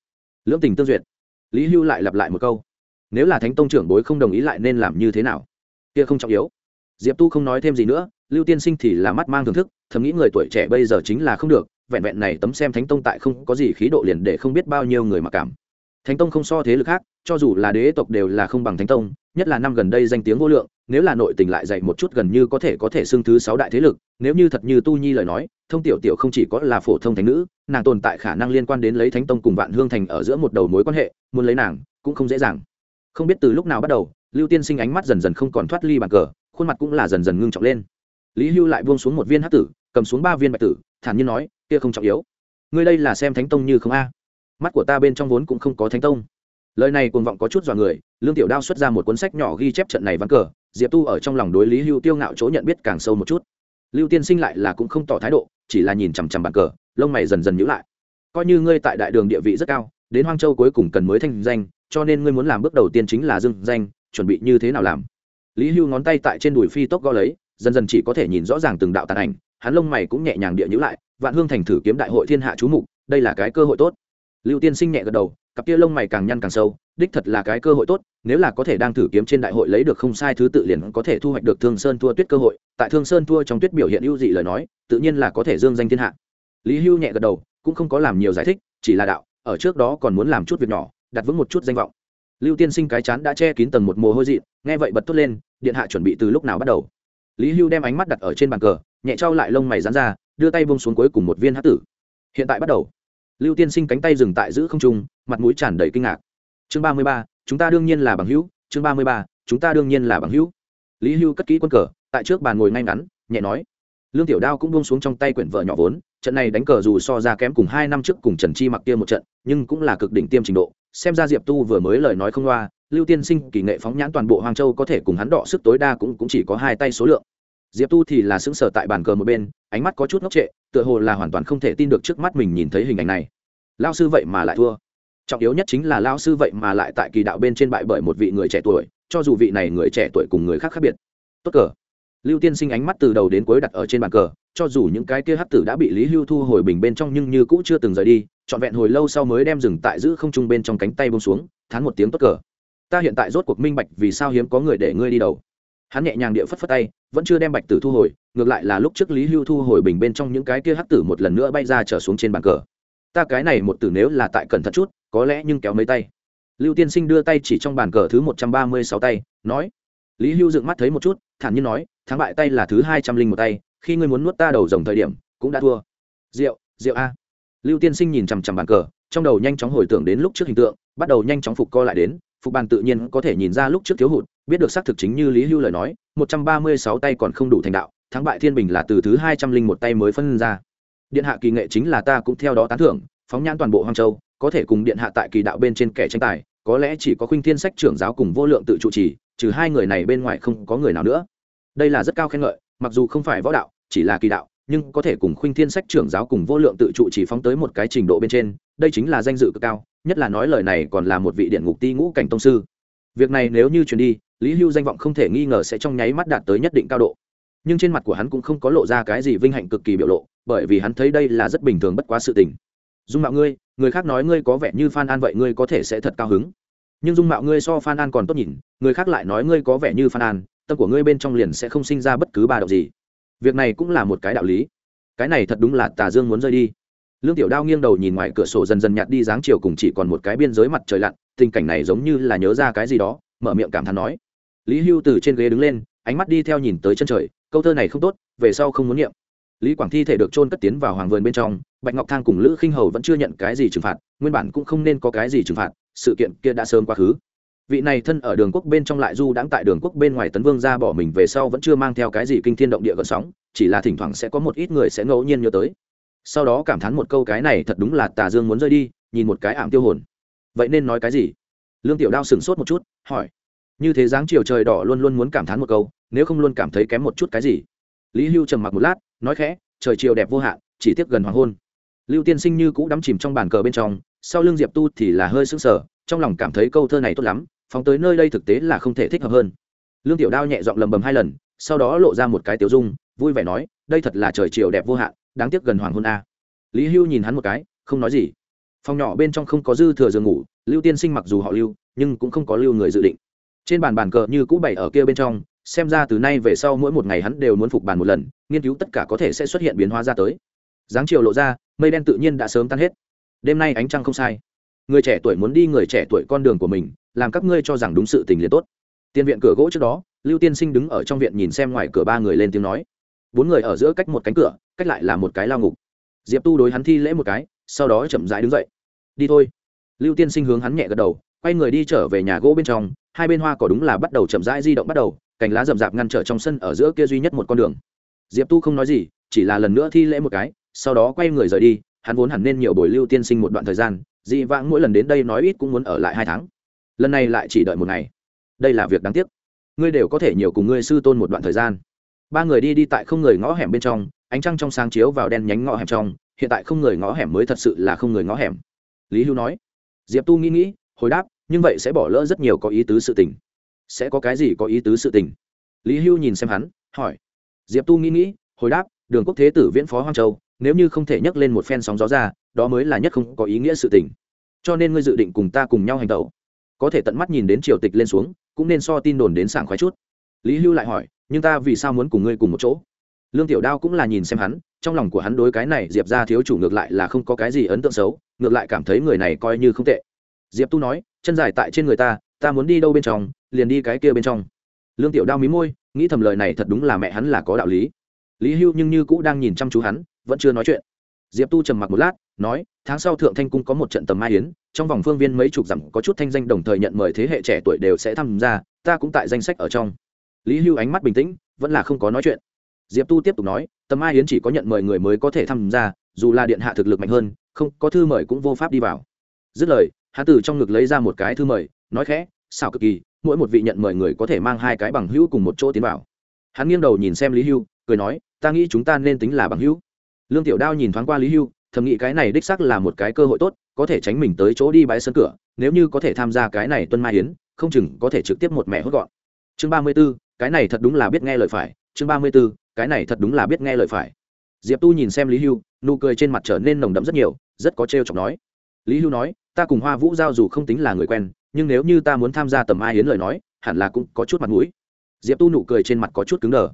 lưỡng tình tương duyệt. Lý hưu lại lặp lại một câu, nếu là thánh tông trưởng bối không đồng ý lại nên làm như thế nào? Kia không trọng yếu. Diệp tu không nói thêm gì nữa, lưu tiên sinh thì là mắt mang thưởng thức, thầm nghĩ người tuổi trẻ bây giờ chính là không được, vẹn vẹn này tấm xem thánh tông tại không có gì khí độ liền để không biết bao nhiêu người mặc cảm. Thánh tông không so thế lực khác, cho dù là đế tộc đều là không bằng thánh tông, nhất là năm gần đây danh tiếng vô lượng nếu là nội tình lại dạy một chút gần như có thể có thể xưng thứ sáu đại thế lực, nếu như thật như tu nhi lời nói, thông tiểu tiểu không chỉ có là phổ thông thánh nữ, nàng tồn tại khả năng liên quan đến lấy thánh tông cùng vạn hương thành ở giữa một đầu mối quan hệ, muốn lấy nàng, cũng không dễ dàng. Không biết từ lúc nào bắt đầu, lưu tiên sinh ánh mắt dần dần không còn thoát ly bàn cờ, khuôn mặt cũng là dần dần ngưng trọng lên. Lý hưu lại buông xuống một viên hát tử, cầm xuống ba viên bạch tử, thản nhiên nói, kia không trọng yếu. Ngươi đây là xem thánh tông như không a. Mắt của ta bên trong vốn cũng không có thánh tông. Lời này cuồng vọng có chút dọa người, lương tiểu đao xuất ra một cuốn sách nhỏ ghi chép trận này ván cờ diệp tu ở trong lòng đối lý hưu tiêu ngạo chỗ nhận biết càng sâu một chút. Lưu tiên sinh lại là cũng không tỏ thái độ, chỉ là nhìn chằm chằm bàn cờ, lông mày dần dần nhữ lại. Coi như ngươi tại đại đường địa vị rất cao, đến hoang châu cuối cùng cần mới thanh danh, cho nên ngươi muốn làm bước đầu tiên chính là dưng danh, chuẩn bị như thế nào làm? Lý hưu ngón tay tại trên đùi phi tốc gõ lấy, dần dần chỉ có thể nhìn rõ ràng từng đạo tàn ảnh, hắn lông mày cũng nhẹ nhàng địa nhữ lại, vạn hương thành thử kiếm đại hội thiên hạ chú mục, đây là cái cơ hội tốt. Lưu tiên sinh nhẹ gật đầu, cặp kia lông mày càng nhăn càng sâu đích thật là cái cơ hội tốt, nếu là có thể đang thử kiếm trên đại hội lấy được không sai thứ tự liền có thể thu hoạch được thương sơn thua tuyết cơ hội. Tại thương sơn thua trong tuyết biểu hiện ưu dị lời nói, tự nhiên là có thể dương danh thiên hạ. Lý hưu nhẹ gật đầu, cũng không có làm nhiều giải thích, chỉ là đạo, ở trước đó còn muốn làm chút việc nhỏ, đặt vững một chút danh vọng. Lưu tiên sinh cái chán đã che kín tầng một mồ hôi dị nghe vậy bật tốt lên, điện hạ chuẩn bị từ lúc nào bắt đầu? Lý hưu đem ánh mắt đặt ở trên bàn cờ, nhẹ trao lại lông mày dán ra, đưa tay bông xuống cuối cùng một viên hát tử. Hiện tại bắt đầu. Lưu tiên sinh cánh tay dừng tại giữ không trung, mặt mũi tràn đầy kinh ngạc chương ba mươi ba chúng ta đương nhiên là bằng hữu. Chương ba mươi ba chúng ta đương nhiên là bằng hữu. Lý hưu cất kỹ quân cờ tại trước bàn ngồi ngay ngắn nhẹ nói. Lương tiểu đao cũng buông xuống trong tay quyển vợ nhỏ vốn trận này đánh cờ dù so ra kém cùng hai năm trước cùng trần chi mặc kia một trận nhưng cũng là cực đỉnh tiêm trình độ. Xem ra diệp tu vừa mới lời nói không loa lưu tiên sinh kỳ nghệ phóng nhãn toàn bộ hoàng châu có thể cùng hắn đọ sức tối đa cũng, cũng chỉ có hai tay số lượng. Diệp tu thì là sững sờ tại bàn cờ một bên ánh mắt có chút ngốc trệ tựa hồ là hoàn toàn không thể tin được trước mắt mình nhìn thấy hình ảnh này. Lao sư vậy mà lại thua trọng yếu nhất chính là lao sư vậy mà lại tại kỳ đạo bên trên bại bởi một vị người trẻ tuổi, cho dù vị này người trẻ tuổi cùng người khác khác biệt. Tốt cờ. Lưu tiên sinh ánh mắt từ đầu đến cuối đặt ở trên bàn cờ, cho dù những cái kia hắc tử đã bị lý hưu thu hồi bình bên trong nhưng như cũ chưa từng rời đi, trọn vẹn hồi lâu sau mới đem dừng tại giữ không trung bên trong cánh tay bông xuống, thán một tiếng tốt cờ. Ta hiện tại rốt cuộc minh bạch vì sao hiếm có người để ngươi đi đầu. Hắn nhẹ nhàng địa phất phất tay, vẫn chưa đem bạch tử thu hồi, ngược lại là lúc trước lý hưu thu hồi bình bên trong những cái kia hắc tử một lần nữa bay ra trở xuống trên bàn cờ. Ta cái này một tử nếu là tại cẩn thận chút có lẽ nhưng kéo mấy tay. Lưu tiên sinh đưa tay chỉ trong bàn cờ thứ một trăm ba mươi sáu tay, nói, lý hưu dựng mắt thấy một chút, thản nhiên nói, thắng bại tay là thứ hai trăm linh một tay, khi ngươi muốn nuốt ta đầu dòng thời điểm, cũng đã thua. Rượu rượu a. Lưu tiên sinh nhìn chằm chằm bàn cờ, trong đầu nhanh chóng hồi tưởng đến lúc trước hình tượng, bắt đầu nhanh chóng phục co lại đến, phục bàn tự nhiên có thể nhìn ra lúc trước thiếu hụt, biết được xác thực chính như lý hưu lời nói, một trăm ba mươi sáu tay còn không đủ thành đạo, thắng bại thiên bình là từ thứ hai trăm linh một tay mới phân ra. Điện hạ kỳ nghệ chính là ta cũng theo đó tán thưởng, phóng nhãn toàn bộ hoang châu có thể cùng điện hạ tại kỳ đạo bên trên kẻ tranh tài, có lẽ chỉ có khuynh thiên sách trưởng giáo cùng vô lượng tự trụ trì, trừ hai người này bên ngoài không có người nào nữa. Đây là rất cao khen ngợi, mặc dù không phải võ đạo, chỉ là kỳ đạo, nhưng có thể cùng khuynh thiên sách trưởng giáo cùng vô lượng tự trụ chỉ phóng tới một cái trình độ bên trên, đây chính là danh dự cực cao, nhất là nói lời này còn là một vị điện ngục ti ngũ cảnh tông sư. Việc này nếu như truyền đi, lý hưu danh vọng không thể nghi ngờ sẽ trong nháy mắt đạt tới nhất định cao độ. Nhưng trên mặt của hắn cũng không có lộ ra cái gì vinh hạnh cực kỳ biểu lộ, bởi vì hắn thấy đây là rất bình thường bất quá sự tình. Dung mạo ngươi người khác nói ngươi có vẻ như phan an vậy ngươi có thể sẽ thật cao hứng. Nhưng dung mạo ngươi so phan an còn tốt nhìn, người khác lại nói ngươi có vẻ như phan an, tâm của ngươi bên trong liền sẽ không sinh ra bất cứ ba động gì. Việc này cũng là một cái đạo lý. Cái này thật đúng là tà dương muốn rơi đi. Lương tiểu đao nghiêng đầu nhìn ngoài cửa sổ dần dần nhạt đi dáng chiều cùng chỉ còn một cái biên giới mặt trời lặn, tình cảnh này giống như là nhớ ra cái gì đó, mở miệng cảm thán nói. Lý hưu từ trên ghế đứng lên, ánh mắt đi theo nhìn tới chân trời, câu thơ này không tốt, về sau không muốn niệm lý quảng thi thể được trôn cất tiến vào hoàng vườn bên trong, bạch ngọc thang cùng lữ khinh hầu vẫn chưa nhận cái gì trừng phạt, nguyên bản cũng không nên có cái gì trừng phạt, sự kiện kia đã sớm quá khứ. Vị này thân ở đường quốc bên trong lại du đãng tại đường quốc bên ngoài tấn vương ra bỏ mình về sau vẫn chưa mang theo cái gì kinh thiên động địa gợn sóng, chỉ là thỉnh thoảng sẽ có một ít người sẽ ngẫu nhiên nhớ tới. Sau đó cảm thán một câu cái này thật đúng là tà dương muốn rơi đi, nhìn một cái ảm tiêu hồn. Vậy nên nói cái gì? Lương tiểu đao sửng sốt một chút, hỏi. Như thế dáng chiều trời đỏ luôn luôn muốn cảm thán một câu, nếu không luôn cảm thấy kém một chút cái gì? Lý hưu trầm mặc một lát nói khẽ, trời chiều đẹp vô hạn, chỉ tiếc gần hoàng hôn. Lưu tiên sinh như cũ đắm chìm trong bàn cờ bên trong, sau lưng diệp tu thì là hơi sững sờ, trong lòng cảm thấy câu thơ này tốt lắm, phóng tới nơi đây thực tế là không thể thích hợp hơn. Lương tiểu đao nhẹ giọng lầm bầm hai lần, sau đó lộ ra một cái tiểu dung, vui vẻ nói, đây thật là trời chiều đẹp vô hạn, đáng tiếc gần hoàng hôn a. Lý hưu nhìn hắn một cái, không nói gì. Phòng nhỏ bên trong không có dư thừa giường ngủ, lưu tiên sinh mặc dù họ lưu, nhưng cũng không có lưu người dự định. Trên bàn bàn cờ như cũ bày ở kia bên trong xem ra từ nay về sau mỗi một ngày hắn đều muốn phục bàn một lần, nghiên cứu tất cả có thể sẽ xuất hiện biến hóa ra tới. Dáng chiều lộ ra, mây đen tự nhiên đã sớm tan hết. Đêm nay ánh trăng không sai. Người trẻ tuổi muốn đi người trẻ tuổi con đường của mình, làm các ngươi cho rằng đúng sự tình liền tốt. Tiên viện cửa gỗ trước đó, lưu tiên sinh đứng ở trong viện nhìn xem ngoài cửa ba người lên tiếng nói. Bốn người ở giữa cách một cánh cửa, cách lại là một cái lao ngục. Diệp tu đối hắn thi lễ một cái, sau đó chậm rãi đứng dậy. Đi thôi. Lưu tiên sinh hướng hắn nhẹ gật đầu, quay người đi trở về nhà gỗ bên trong, hai bên hoa cỏ đúng là bắt đầu chậm rãi di động bắt đầu cành lá rậm rạp ngăn trở trong sân ở giữa kia duy nhất một con đường. Diệp tu không nói gì, chỉ là lần nữa thi lễ một cái, sau đó quay người rời đi, hắn vốn hẳn nên nhiều buổi lưu tiên sinh một đoạn thời gian, dị vãng mỗi lần đến đây nói ít cũng muốn ở lại hai tháng. Lần này lại chỉ đợi một ngày. Đây là việc đáng tiếc. Ngươi đều có thể nhiều cùng ngươi sư tôn một đoạn thời gian. Ba người đi đi tại không người ngõ hẻm bên trong, ánh trăng trong sáng chiếu vào đen nhánh ngõ hẻm trong, hiện tại không người ngõ hẻm mới thật sự là không người ngõ hẻm. Lý hưu nói. Diệp tu nghĩ nghĩ, hồi đáp, nhưng vậy sẽ bỏ lỡ rất nhiều có ý tứ sự tình sẽ có cái gì có ý tứ sự tình. Lý hưu nhìn xem hắn, hỏi. Diệp tu nghĩ nghĩ, hồi đáp, đường quốc thế tử viễn phó hoang châu, nếu như không thể nhấc lên một phen sóng gió ra, đó mới là nhất không có ý nghĩa sự tình. Cho nên ngươi dự định cùng ta cùng nhau hành động có thể tận mắt nhìn đến triều tịch lên xuống, cũng nên so tin đồn đến sảng khoái chút. Lý hưu lại hỏi, nhưng ta vì sao muốn cùng ngươi cùng một chỗ? Lương tiểu đao cũng là nhìn xem hắn, trong lòng của hắn đối cái này diệp ra thiếu chủ ngược lại là không có cái gì ấn tượng xấu, ngược lại cảm thấy người này coi như không tệ. Diệp tu nói, chân dài tại trên người ta ta muốn đi đâu bên trong liền đi cái kia bên trong. Lương tiểu đao mí môi, nghĩ thầm lời này thật đúng là mẹ hắn là có đạo lý. Lý hưu nhưng như cũ đang nhìn chăm chú hắn, vẫn chưa nói chuyện. Diệp tu trầm mặc một lát, nói, tháng sau thượng thanh cung có một trận tầm mai yến, trong vòng phương viên mấy chục dặm có chút thanh danh đồng thời nhận mời thế hệ trẻ tuổi đều sẽ tham gia, ta cũng tại danh sách ở trong. Lý hưu ánh mắt bình tĩnh, vẫn là không có nói chuyện. Diệp tu tiếp tục nói, tầm mai yến chỉ có nhận mời người mới có thể tham gia, dù là điện hạ thực lực mạnh hơn, không có thư mời cũng vô pháp đi vào. Dứt lời, hắn từ trong ngực lấy ra một cái thư mời, nói khẽ xảo cực kỳ, mỗi một vị nhận mời người có thể mang hai cái bằng hữu cùng một chỗ tiến vào. Hắn nghiêng đầu nhìn xem lý hưu, cười nói, ta nghĩ chúng ta nên tính là bằng hữu. Lương tiểu đao nhìn thoáng qua lý hưu, thầm nghĩ cái này đích xác là một cái cơ hội tốt, có thể tránh mình tới chỗ đi bãi sân cửa, nếu như có thể tham gia cái này tuân mai hiến không chừng có thể trực tiếp một mẹ hốt gọn. Chương ba mươi b ố cái này thật đúng là biết nghe lời phải. Chương ba mươi b ố cái này thật đúng là biết nghe lời phải. Diệp tu nhìn xem lý hưu, nụ cười trên mặt trở nên nồng đậm rất nhiều, rất có t chọc nói. Lý hưu nói, ta cùng hoa vũ giao dù không tính là người quen nhưng nếu như ta muốn tham gia tầm ai hiến lời nói, hẳn là cũng có chút mặt mũi. Diệp tu nụ cười trên mặt có chút cứng đờ.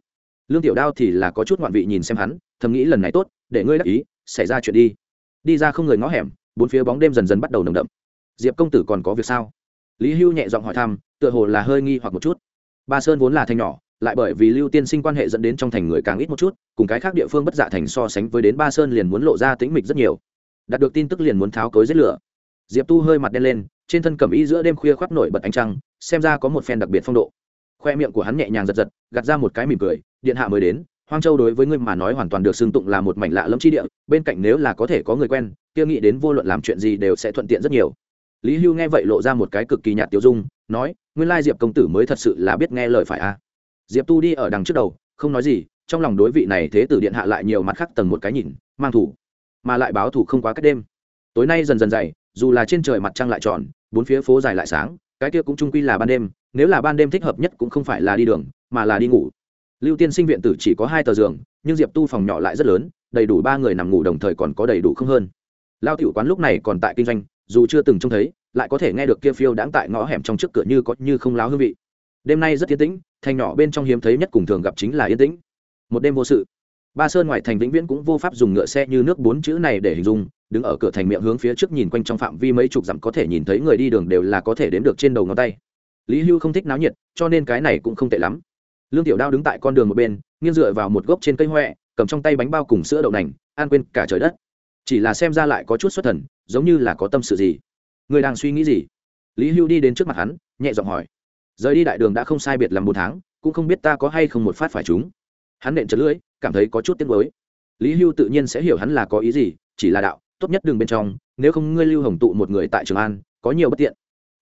Lương tiểu đao thì là có chút ngoạn vị nhìn xem hắn, thầm nghĩ lần này tốt, để ngươi đắc ý, xảy ra chuyện đi. Đi ra không người ngõ hẻm, bốn phía bóng đêm dần dần bắt đầu nồng đậm. Diệp công tử còn có việc sao? Lý hưu nhẹ giọng hỏi thăm, tựa hồ là hơi nghi hoặc một chút. Ba sơn vốn là thành nhỏ, lại bởi vì lưu tiên sinh quan hệ dẫn đến trong thành người càng ít một chút, cùng cái khác địa phương bất dạ thành so sánh với đến ba sơn liền muốn lộ ra tĩnh mịch rất nhiều. Đạt được tin tức liền muốn tháo cối giết lửa. Diệp tu hơi mặt đen lên trên thân cầm y giữa đêm khuya khoác nổi bật ánh trăng, xem ra có một phen đặc biệt phong độ. Khoe miệng của hắn nhẹ nhàng giật giật, gạt ra một cái mỉm cười, điện hạ mới đến, hoang châu đối với ngươi mà nói hoàn toàn được xưng tụng là một mảnh lạ lẫm chi địa, bên cạnh nếu là có thể có người quen, kia nghĩ đến vô luận làm chuyện gì đều sẽ thuận tiện rất nhiều. Lý hưu nghe vậy lộ ra một cái cực kỳ nhạt tiêu dung, nói, nguyên lai diệp công tử mới thật sự là biết nghe lời phải a à. diệp tu đi ở đằng trước đầu, không nói gì, trong lòng đối vị này thế tử điện hạ lại nhiều mặt khác tầng một cái nhìn, mang thủ, mà lại báo thủ không quá cách đêm. Tối nay dần dần dày dù là trên trời mặt trăng lại tròn, bốn phía phố dài lại sáng, cái kia cũng trung quy là ban đêm, nếu là ban đêm thích hợp nhất cũng không phải là đi đường, mà là đi ngủ. Lưu tiên sinh viện tử chỉ có hai tờ giường, nhưng diệp tu phòng nhỏ lại rất lớn, đầy đủ ba người nằm ngủ đồng thời còn có đầy đủ không hơn. Lao tiểu quán lúc này còn tại kinh doanh, dù chưa từng trông thấy, lại có thể nghe được kia phiêu đãng tại ngõ hẻm trong trước cửa như có như không láo hương vị. Đêm nay rất yên tĩnh, thành nhỏ bên trong hiếm thấy nhất cùng thường gặp chính là yên tĩnh. Một đêm vô sự ba sơn ngoài thành vĩnh viễn cũng vô pháp dùng ngựa xe như nước bốn chữ này để hình dung, đứng ở cửa thành miệng hướng phía trước nhìn quanh trong phạm vi mấy chục dặm có thể nhìn thấy người đi đường đều là có thể đếm được trên đầu ngón tay. Lý hưu không thích náo nhiệt, cho nên cái này cũng không tệ lắm. Lương tiểu đao đứng tại con đường một bên, nghiêng dựa vào một gốc trên cây huệ cầm trong tay bánh bao cùng sữa đậu nành an quên cả trời đất. Chỉ là xem ra lại có chút xuất thần, giống như là có tâm sự gì. Người đang suy nghĩ gì? Lý hưu đi đến trước mặt hắn, nhẹ giọng hỏi. Rời đi đại đường đã không sai biệt làm một tháng, cũng không biết ta có hay không một phát phải chúng hắn nện chật lưỡi cảm thấy có chút tiếc mới lý hưu tự nhiên sẽ hiểu hắn là có ý gì, chỉ là đạo, tốt nhất đường bên trong, nếu không ngươi lưu hồng tụ một người tại trường an, có nhiều bất tiện.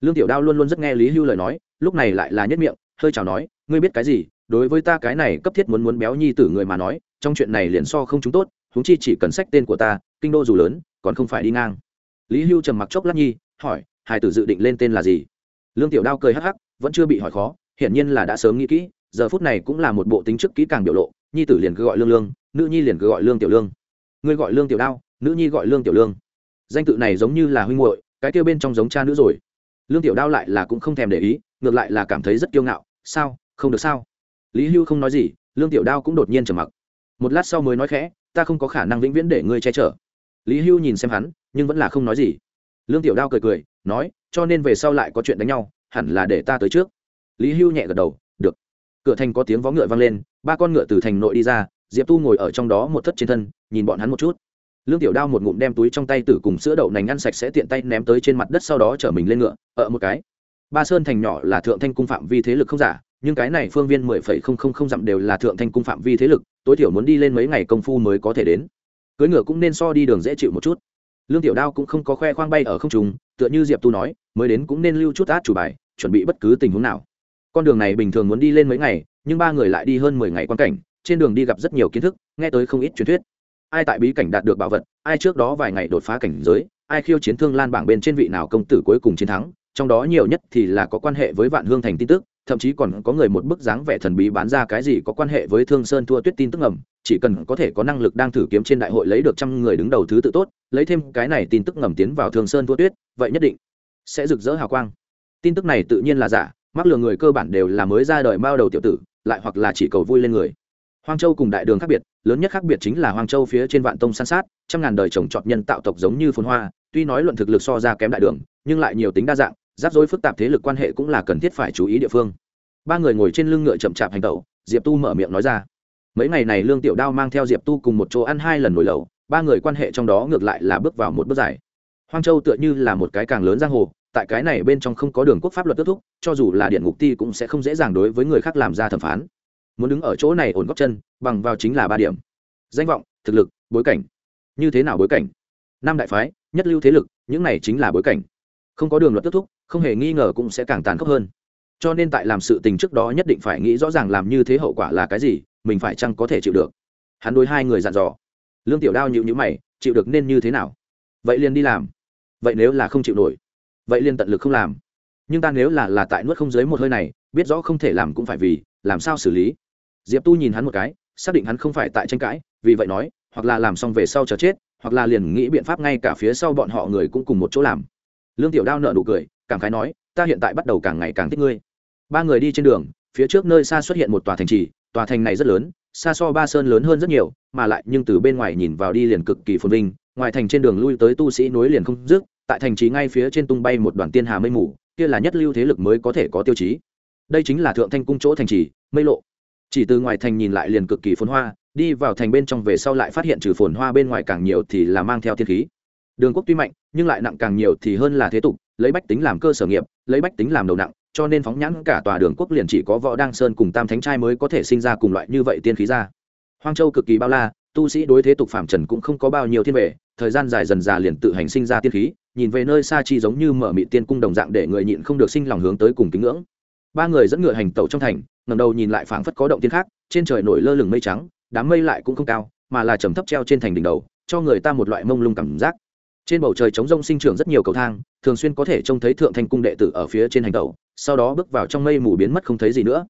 Lương tiểu đao luôn luôn rất nghe lý hưu lời nói, lúc này lại là nhất miệng, hơi chào nói, ngươi biết cái gì, đối với ta cái này cấp thiết muốn muốn béo nhi tử người mà nói, trong chuyện này liền so không chúng tốt, huống chi chỉ cần sách tên của ta, kinh đô dù lớn, còn không phải đi ngang. Lý hưu trầm mặc chốc lát nhi, hỏi hải tử dự định lên tên là gì? Lương tiểu đao cười hắc hắc, vẫn chưa bị hỏi khó, hiển nhiên là đã sớm nghĩ kỹ, giờ phút này cũng là một bộ tính chức kỹ càng biểu lộ nhi tử liền cứ gọi lương lương, nữ nhi liền cứ gọi lương tiểu lương. Ngươi gọi lương tiểu đao, nữ nhi gọi lương tiểu lương. Danh tự này giống như là huynh muội, cái kêu bên trong giống cha nữ rồi. Lương tiểu đao lại là cũng không thèm để ý, ngược lại là cảm thấy rất kiêu ngạo. Sao? Không được sao? Lý hưu không nói gì, lương tiểu đao cũng đột nhiên trầm mặc. Một lát sau mới nói khẽ, ta không có khả năng vĩnh viễn để ngươi che chở. Lý hưu nhìn xem hắn, nhưng vẫn là không nói gì. Lương tiểu đao cười cười, nói, cho nên về sau lại có chuyện đánh nhau, hẳn là để ta tới trước. Lý hưu nhẹ gật đầu cửa thành có tiếng vó ngựa vang lên, ba con ngựa từ thành nội đi ra, diệp tu ngồi ở trong đó một thất trên thân, nhìn bọn hắn một chút. Lương tiểu đao một ngụm đem túi trong tay tử cùng sữa đậu nành ăn sạch sẽ tiện tay ném tới trên mặt đất sau đó chở mình lên ngựa, ở một cái. Ba sơn thành nhỏ là thượng thanh cung phạm vi thế lực không giả, nhưng cái này phương viên mười phẩy không không không dặm đều là thượng thanh cung phạm vi thế lực, tối thiểu muốn đi lên mấy ngày công phu mới có thể đến. Cưỡi ngựa cũng nên so đi đường dễ chịu một chút. Lương tiểu đao cũng không có khoe khoang bay ở không trùng tựa như diệp tu nói, mới đến cũng nên lưu chút át chủ bài, chuẩn bị bất cứ tình huống nào con đường này bình thường muốn đi lên mấy ngày, nhưng ba người lại đi hơn mười ngày quan cảnh, trên đường đi gặp rất nhiều kiến thức, nghe tới không ít truyền thuyết. Ai tại bí cảnh đạt được bảo vật, ai trước đó vài ngày đột phá cảnh giới, ai khiêu chiến thương lan bảng bên trên vị nào công tử cuối cùng chiến thắng, trong đó nhiều nhất thì là có quan hệ với vạn hương thành tin tức, thậm chí còn có người một bức dáng vẻ thần bí bán ra cái gì có quan hệ với thương sơn thua tuyết tin tức ngầm, chỉ cần có thể có năng lực đang thử kiếm trên đại hội lấy được trăm người đứng đầu thứ tự tốt, lấy thêm cái này tin tức ngầm tiến vào thương sơn thua tuyết, vậy nhất định sẽ rực rỡ hào quang. Tin tức này tự nhiên là giả mắc lừa người cơ bản đều là mới ra đời mao đầu tiểu tử lại hoặc là chỉ cầu vui lên người. Hoang châu cùng đại đường khác biệt lớn nhất khác biệt chính là hoang châu phía trên vạn tông san sát trăm ngàn đời trồng trọt nhân tạo tộc giống như phồn hoa tuy nói luận thực lực so ra kém đại đường nhưng lại nhiều tính đa dạng rắc rối phức tạp thế lực quan hệ cũng là cần thiết phải chú ý địa phương. Ba người ngồi trên lưng ngựa chậm chạp hành tẩu diệp tu mở miệng nói ra. Mấy ngày này lương tiểu đao mang theo diệp tu cùng một chỗ ăn hai lần nổi lầu, ba người quan hệ trong đó ngược lại là bước vào một bước dài. Hoang châu tựa như là một cái càng lớn giang hồ tại cái này bên trong không có đường quốc pháp luật kết thúc, cho dù là điện ngục ti cũng sẽ không dễ dàng đối với người khác làm ra thẩm phán. Muốn đứng ở chỗ này ổn góc chân, bằng vào chính là ba điểm. Danh vọng, thực lực, bối cảnh. Như thế nào bối cảnh? Năm đại phái, nhất lưu thế lực, những này chính là bối cảnh. Không có đường luật kết thúc, không hề nghi ngờ cũng sẽ càng tàn khốc hơn. Cho nên tại làm sự tình trước đó nhất định phải nghĩ rõ ràng làm như thế hậu quả là cái gì, mình phải chăng có thể chịu được. Hắn đối hai người dặn dò. Lương tiểu đao nhịu nhữ mày, chịu được nên như thế nào? Vậy liền đi làm. Vậy nếu là không chịu nổi? Vậy liền tận lực không làm. Nhưng ta nếu là là tại nuốt không dưới một hơi này, biết rõ không thể làm cũng phải vì, làm sao xử lý? Diệp tu nhìn hắn một cái, xác định hắn không phải tại tranh cãi, vì vậy nói, hoặc là làm xong về sau chờ chết, hoặc là liền nghĩ biện pháp ngay cả phía sau bọn họ người cũng cùng một chỗ làm. Lương tiểu đao nợ nụ cười, cảm khái nói, ta hiện tại bắt đầu càng ngày càng thích ngươi. Ba người đi trên đường, phía trước nơi xa xuất hiện một tòa thành trì, tòa thành này rất lớn, xa so ba sơn lớn hơn rất nhiều, mà lại nhưng từ bên ngoài nhìn vào đi liền cực kỳ phồn vinh, ngoài thành trên đường lui tới tu sĩ nối liền không dứt tại thành trì ngay phía trên tung bay một đoàn tiên hà mây mù, kia là nhất lưu thế lực mới có thể có tiêu chí. Đây chính là thượng thanh cung chỗ thành trì, mây lộ. Chỉ từ ngoài thành nhìn lại liền cực kỳ phồn hoa, đi vào thành bên trong về sau lại phát hiện trừ phồn hoa bên ngoài càng nhiều thì là mang theo thiên khí. Đường quốc tuy mạnh, nhưng lại nặng càng nhiều thì hơn là thế tục, lấy bách tính làm cơ sở nghiệp, lấy bách tính làm đầu nặng, cho nên phóng nhãn cả tòa đường quốc liền chỉ có võ đăng sơn cùng tam thánh trai mới có thể sinh ra cùng loại như vậy tiên khí ra. Hoang châu cực kỳ bao la, tu sĩ đối thế tục phạm trần cũng không có bao nhiêu thiên vệ thời gian dài dần già liền tự hành sinh ra tiên khí nhìn về nơi xa chi giống như mở mị tiên cung đồng dạng để người nhịn không được sinh lòng hướng tới cùng kính ngưỡng. Ba người dẫn ngựa hành tẩu trong thành ngầm đầu nhìn lại phảng phất có động tiên khác, trên trời nổi lơ lửng mây trắng, đám mây lại cũng không cao, mà là trầm thấp treo trên thành đỉnh đầu, cho người ta một loại mông lung cảm giác. Trên bầu trời trống rông sinh trưởng rất nhiều cầu thang, thường xuyên có thể trông thấy thượng thanh cung đệ tử ở phía trên hành tẩu, sau đó bước vào trong mây mù biến mất không thấy gì nữa.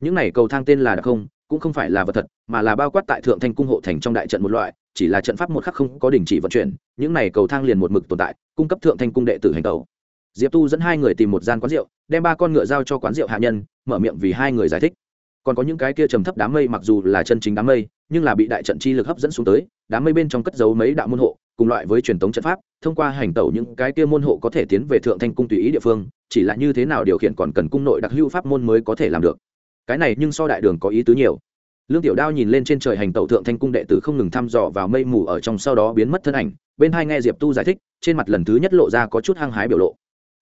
Những này cầu thang tên là đặc không, cũng không phải là vật thật, mà là bao quát tại thượng thanh cung hộ thành trong đại trận một loại chỉ là trận pháp một khắc không có đình chỉ vận chuyển, những này cầu thang liền một mực tồn tại, cung cấp thượng thanh cung đệ tử hành tẩu. Diệp tu dẫn hai người tìm một gian quán rượu, đem ba con ngựa giao cho quán rượu hạ nhân, mở miệng vì hai người giải thích. Còn có những cái kia trầm thấp đám mây mặc dù là chân chính đám mây, nhưng là bị đại trận chi lực hấp dẫn xuống tới, đám mây bên trong cất giấu mấy đạo môn hộ, cùng loại với truyền thống trận pháp, thông qua hành tẩu những cái kia môn hộ có thể tiến về thượng thanh cung tùy ý địa phương, chỉ là như thế nào điều khiển còn cần cung nội đặc hưu pháp môn mới có thể làm được. Cái này nhưng so đại đường có ý tứ nhiều lương tiểu đao nhìn lên trên trời hành tẩu thượng thanh cung đệ tử không ngừng thăm dò vào mây mù ở trong sau đó biến mất thân ảnh, bên hai nghe diệp tu giải thích, trên mặt lần thứ nhất lộ ra có chút hăng hái biểu lộ.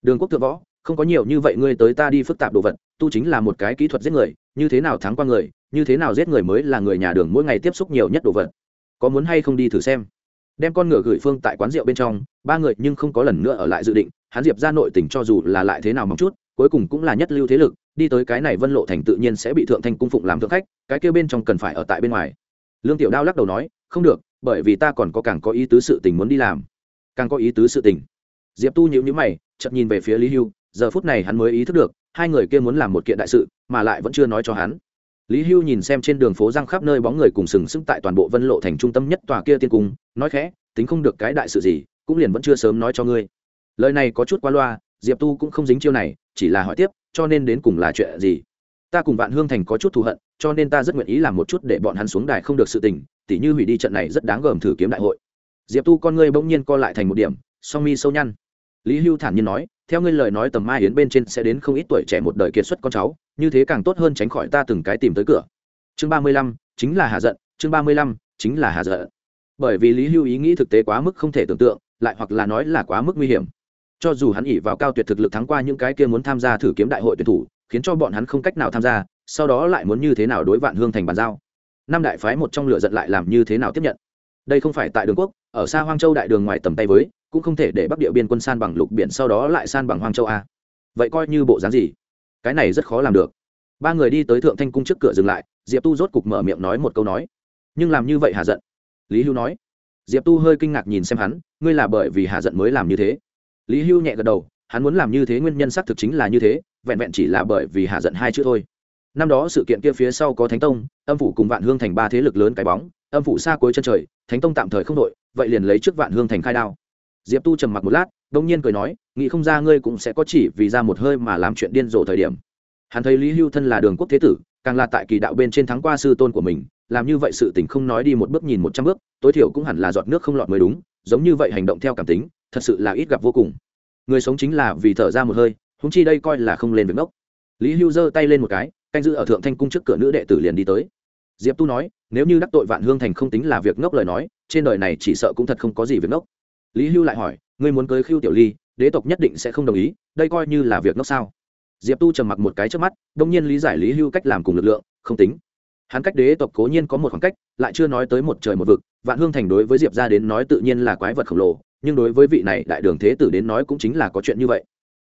Đường quốc thượng võ, không có nhiều như vậy, ngươi tới ta đi phức tạp đồ vật, tu chính là một cái kỹ thuật giết người, như thế nào thắng qua người, như thế nào giết người mới là người nhà đường mỗi ngày tiếp xúc nhiều nhất đồ vật. Có muốn hay không đi thử xem. Đem con ngựa gửi phương tại quán rượu bên trong, ba người nhưng không có lần nữa ở lại dự định, hắn diệp ra nội tỉnh cho dù là lại thế nào mong chút, cuối cùng cũng là nhất lưu thế lực đi tới cái này vân lộ thành tự nhiên sẽ bị thượng thanh cung phụng làm thượng khách, cái kia bên trong cần phải ở tại bên ngoài. Lương tiểu đao lắc đầu nói, không được, bởi vì ta còn có càng có ý tứ sự tình muốn đi làm. Càng có ý tứ sự tình? Diệp tu nhữ nhữ mày chậm nhìn về phía lý hưu, giờ phút này hắn mới ý thức được, hai người kia muốn làm một kiện đại sự, mà lại vẫn chưa nói cho hắn. Lý hưu nhìn xem trên đường phố răng khắp nơi bóng người cùng sừng sững tại toàn bộ vân lộ thành trung tâm nhất tòa kia tiên cung, nói khẽ, tính không được cái đại sự gì, cũng liền vẫn chưa sớm nói cho ngươi. Lời này có chút qua loa, diệp tu cũng không dính chiêu này, chỉ là hỏi tiếp cho nên đến cùng là chuyện gì? Ta cùng vạn hương thành có chút thù hận, cho nên ta rất nguyện ý làm một chút để bọn hắn xuống đài không được sự tình, tỉ như hủy đi trận này rất đáng gờm thử kiếm đại hội. Diệp tu con ngươi bỗng nhiên co lại thành một điểm, song mi sâu nhăn. Lý hưu thản nhiên nói, theo ngươi lời nói tầm mai yến bên trên sẽ đến không ít tuổi trẻ một đời kiệt xuất con cháu, như thế càng tốt hơn tránh khỏi ta từng cái tìm tới cửa. Chương ba mươi lăm, chính là hạ giận, chương ba mươi lăm, chính là hạ giận. Bởi vì lý hưu ý nghĩ thực tế quá mức không thể tưởng tượng, lại hoặc là nói là quá mức nguy hiểm cho dù hắn ỉ vào cao tuyệt thực lực thắng qua những cái kia muốn tham gia thử kiếm đại hội tuyển thủ, khiến cho bọn hắn không cách nào tham gia, sau đó lại muốn như thế nào đối vạn hương thành bàn giao. Năm đại phái một trong lửa giận lại làm như thế nào tiếp nhận? Đây không phải tại đường quốc, ở xa hoang châu đại đường ngoài tầm tay với, cũng không thể để bắc địa biên quân san bằng lục biển sau đó lại san bằng hoang châu a. Vậy coi như bộ dáng gì? Cái này rất khó làm được. Ba người đi tới thượng thanh cung trước cửa dừng lại, diệp tu rốt cục mở miệng nói một câu nói. Nhưng làm như vậy hà giận? Lý hưu nói. Diệp tu hơi kinh ngạc nhìn xem hắn, ngươi là bởi vì hà giận mới làm như thế lý hưu nhẹ gật đầu, hắn muốn làm như thế nguyên nhân xác thực chính là như thế, vẹn vẹn chỉ là bởi vì hạ giận hai chữ thôi. Năm đó sự kiện kia phía sau có thánh tông, âm phủ cùng vạn hương thành ba thế lực lớn cái bóng, âm phủ xa cuối chân trời, thánh tông tạm thời không đội, vậy liền lấy trước vạn hương thành khai đao. Diệp tu trầm mặc một lát, đông nhiên cười nói, nghĩ không ra ngươi cũng sẽ có chỉ vì ra một hơi mà làm chuyện điên rồ thời điểm. Hắn thấy lý hưu thân là đường quốc thế tử, càng là tại kỳ đạo bên trên thắng qua sư tôn của mình, làm như vậy sự tình không nói đi một bước nhìn một trăm bước, tối thiểu cũng hẳn là giọt nước không lọt mới đúng, giống như vậy hành động theo cảm tính thật sự là ít gặp vô cùng. Người sống chính là vì thở ra một hơi húng chi đây coi là không lên việc ngốc. Lý hưu giơ tay lên một cái, canh giữ ở thượng thanh cung trước cửa nữ đệ tử liền đi tới. Diệp tu nói, nếu như đắc tội vạn hương thành không tính là việc ngốc lời nói, trên đời này chỉ sợ cũng thật không có gì việc ngốc. Lý hưu lại hỏi, ngươi muốn cưới Khưu tiểu ly, đế tộc nhất định sẽ không đồng ý, đây coi như là việc ngốc sao? Diệp tu trầm mặc một cái trước mắt, đông nhiên lý giải lý hưu cách làm cùng lực lượng, không tính. Hắn cách đế tộc cố nhiên có một khoảng cách, lại chưa nói tới một trời một vực, vạn hương thành đối với diệp ra đến nói tự nhiên là quái vật khổng lồ nhưng đối với vị này đại đường thế tử đến nói cũng chính là có chuyện như vậy.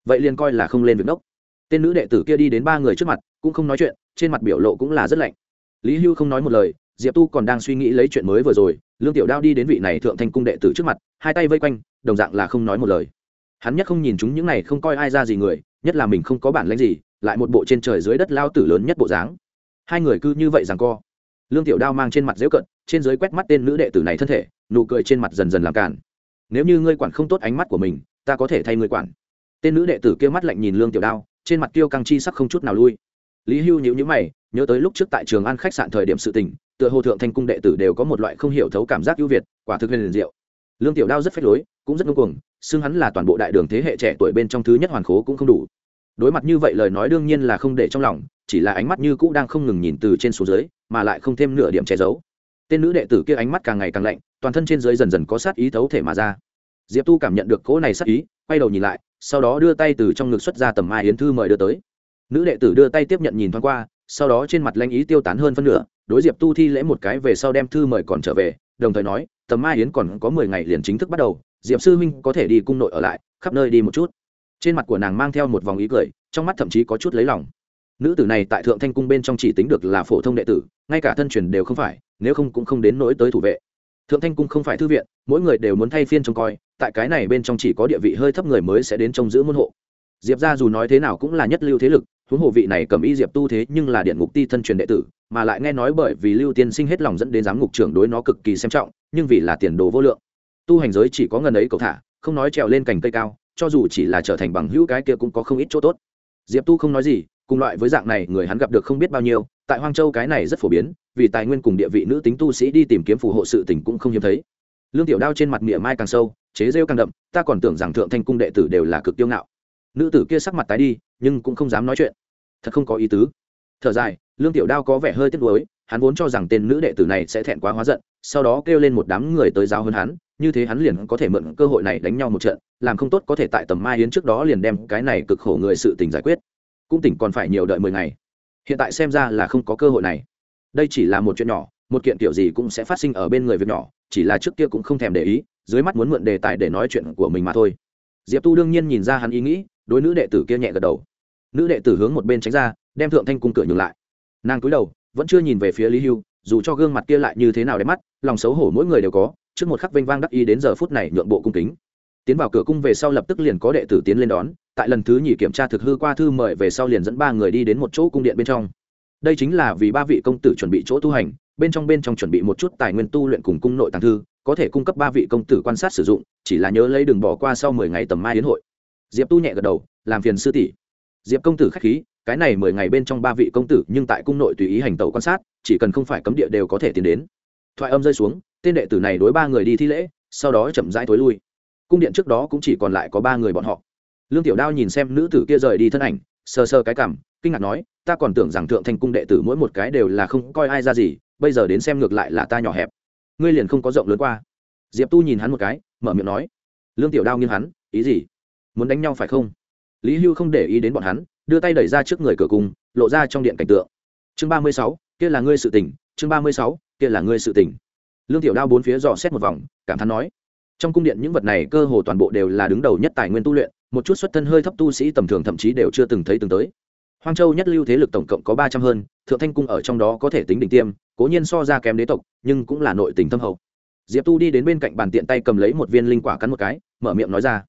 Vậy liền coi là không lên việc ngốc tên nữ đệ tử kia đi đến ba người trước mặt, cũng không nói chuyện, trên mặt biểu lộ cũng là rất lạnh. Lý hưu không nói một lời, diệp tu còn đang suy nghĩ lấy chuyện mới vừa rồi, lương tiểu đao đi đến vị này thượng thanh cung đệ tử trước mặt, hai tay vây quanh, đồng dạng là không nói một lời. Hắn nhất không nhìn chúng những này không coi ai ra gì người, nhất là mình không có bản lãnh gì, lại một bộ trên trời dưới đất lao tử lớn nhất bộ dáng. Hai người cứ như vậy rằng co. Lương tiểu đao mang trên mặt dễu cận trên dưới quét mắt tên nữ đệ tử này thân thể, nụ cười trên mặt dần dần làm cản nếu như ngươi quản không tốt ánh mắt của mình, ta có thể thay ngươi quản. Tên nữ đệ tử kia mắt lạnh nhìn lương tiểu đao, trên mặt tiêu căng chi sắc không chút nào lui. Lý hưu nhữ nhữ mày, nhớ tới lúc trước tại trường ăn khách sạn thời điểm sự tình, tựa hồ thượng thanh cung đệ tử đều có một loại không hiểu thấu cảm giác ưu việt, quả thực liền diệu. Lương tiểu đao rất phép lối, cũng rất ngưng cuồng, xưng hắn là toàn bộ đại đường thế hệ trẻ tuổi bên trong thứ nhất hoàn khố cũng không đủ. Đối mặt như vậy lời nói đương nhiên là không để trong lòng, chỉ là ánh mắt như cũ đang không ngừng nhìn từ trên xuống dưới, mà lại không thêm nửa điểm che giấu. Tên nữ đệ tử kia ánh mắt càng ngày càng lạnh toàn thân trên dưới dần dần có sát ý thấu thể mà ra. Diệp tu cảm nhận được cỗ này sát ý, quay đầu nhìn lại, sau đó đưa tay từ trong ngực xuất ra tầm mai yến thư mời đưa tới. Nữ đệ tử đưa tay tiếp nhận nhìn thoáng qua, sau đó trên mặt lanh ý tiêu tán hơn phân nửa, đối diệp tu thi lễ một cái về sau đem thư mời còn trở về, đồng thời nói, tầm mai yến còn có mười ngày liền chính thức bắt đầu, diệp sư huynh có thể đi cung nội ở lại, khắp nơi đi một chút. Trên mặt của nàng mang theo một vòng ý cười, trong mắt thậm chí có chút lấy lòng. Nữ tử này tại thượng thanh cung bên trong chỉ tính được là phổ thông đệ tử, ngay cả thân truyền đều không phải, nếu không cũng không đến nỗi tới thủ vệ thượng thanh cung không phải thư viện, mỗi người đều muốn thay phiên trông coi, tại cái này bên trong chỉ có địa vị hơi thấp người mới sẽ đến trông giữ môn hộ. Diệp ra dù nói thế nào cũng là nhất lưu thế lực, huống hồ vị này cầm y diệp tu thế nhưng là điện ngục ti thân truyền đệ tử, mà lại nghe nói bởi vì lưu tiên sinh hết lòng dẫn đến giám ngục trưởng đối nó cực kỳ xem trọng, nhưng vì là tiền đồ vô lượng. Tu hành giới chỉ có ngần ấy cầu thả, không nói trèo lên cành cây cao, cho dù chỉ là trở thành bằng hữu cái kia cũng có không ít chỗ tốt. Diệp tu không nói gì, cùng loại với dạng này, người hắn gặp được không biết bao nhiêu tại hoang châu cái này rất phổ biến, vì tài nguyên cùng địa vị nữ tính tu sĩ đi tìm kiếm phù hộ sự tình cũng không hiếm thấy. Lương tiểu đao trên mặt miệng mai càng sâu, chế rêu càng đậm, ta còn tưởng rằng thượng thanh cung đệ tử đều là cực tiêu ngạo. Nữ tử kia sắc mặt tái đi, nhưng cũng không dám nói chuyện. Thật không có ý tứ. Thở dài, lương tiểu đao có vẻ hơi tiếc nuối, hắn vốn cho rằng tên nữ đệ tử này sẽ thẹn quá hóa giận, sau đó kêu lên một đám người tới giáo hơn hắn, như thế hắn liền có thể mượn cơ hội này đánh nhau một trận, làm không tốt có thể tại tầm mai yến trước đó liền đem cái này cực khổ người sự tình giải quyết. Cũng tỉnh còn phải nhiều đợi mười ngày hiện tại xem ra là không có cơ hội này. Đây chỉ là một chuyện nhỏ, một kiện kiểu gì cũng sẽ phát sinh ở bên người việc nhỏ, chỉ là trước kia cũng không thèm để ý, dưới mắt muốn mượn đề tài để nói chuyện của mình mà thôi. Diệp tu đương nhiên nhìn ra hắn ý nghĩ, đối nữ đệ tử kia nhẹ gật đầu. Nữ đệ tử hướng một bên tránh ra, đem thượng thanh cung cửa nhường lại. Nàng cúi đầu, vẫn chưa nhìn về phía lý hưu, dù cho gương mặt kia lại như thế nào đẹp mắt, lòng xấu hổ mỗi người đều có, trước một khắc vênh vang đắc ý đến giờ phút này nhượng bộ cung kính tiến vào cửa cung về sau lập tức liền có đệ tử tiến lên đón. Tại lần thứ nhì kiểm tra thực hư qua thư mời về sau liền dẫn ba người đi đến một chỗ cung điện bên trong. Đây chính là vì ba vị công tử chuẩn bị chỗ tu hành, bên trong bên trong chuẩn bị một chút tài nguyên tu luyện cùng cung nội tàng thư, có thể cung cấp ba vị công tử quan sát sử dụng, chỉ là nhớ lấy đừng bỏ qua sau mười ngày tầm mai đến hội. Diệp tu nhẹ gật đầu, làm phiền sư tỷ. Diệp công tử k h á c h khí, cái này mười ngày bên trong ba vị công tử nhưng tại cung nội tùy ý hành tẩu quan sát, chỉ cần không phải cấm địa đều có thể tiến đến. Thoại âm rơi xuống, tên đệ tử này đối ba người đi thi lễ, sau đó chậm rãi thối lui cung điện trước đó cũng chỉ còn lại có ba người bọn họ. Lương tiểu đao nhìn xem nữ tử kia rời đi thân ảnh, sờ sờ cái cảm, kinh ngạc nói, ta còn tưởng rằng thượng thành cung đệ tử mỗi một cái đều là không coi ai ra gì, bây giờ đến xem ngược lại là ta nhỏ hẹp. Ngươi liền không có rộng lớn qua. Diệp tu nhìn hắn một cái, mở miệng nói. Lương tiểu đao nghiêng hắn, ý gì? Muốn đánh nhau phải không? Lý hưu không để ý đến bọn hắn, đưa tay đẩy ra trước người cửa cung, lộ ra trong điện cảnh tượng. Chương ba mươi sáu, kia là ngươi sự tỉnh chương ba mươi sáu, kia là ngươi sự tỉnh lương tiểu đao bốn phía dò xét một vòng, cảm thán nói trong cung điện những vật này cơ hồ toàn bộ đều là đứng đầu nhất tài nguyên tu luyện, một chút xuất thân hơi thấp tu sĩ tầm thường thậm chí đều chưa từng thấy từng tới. Hoang châu nhất lưu thế lực tổng cộng có ba trăm hơn, thượng thanh cung ở trong đó có thể tính đỉnh tiêm, cố nhiên so ra kém đế tộc, nhưng cũng là nội tình thâm hậu. Diệp tu đi đến bên cạnh bàn tiện tay cầm lấy một viên linh quả cắn một cái, mở miệng nói ra,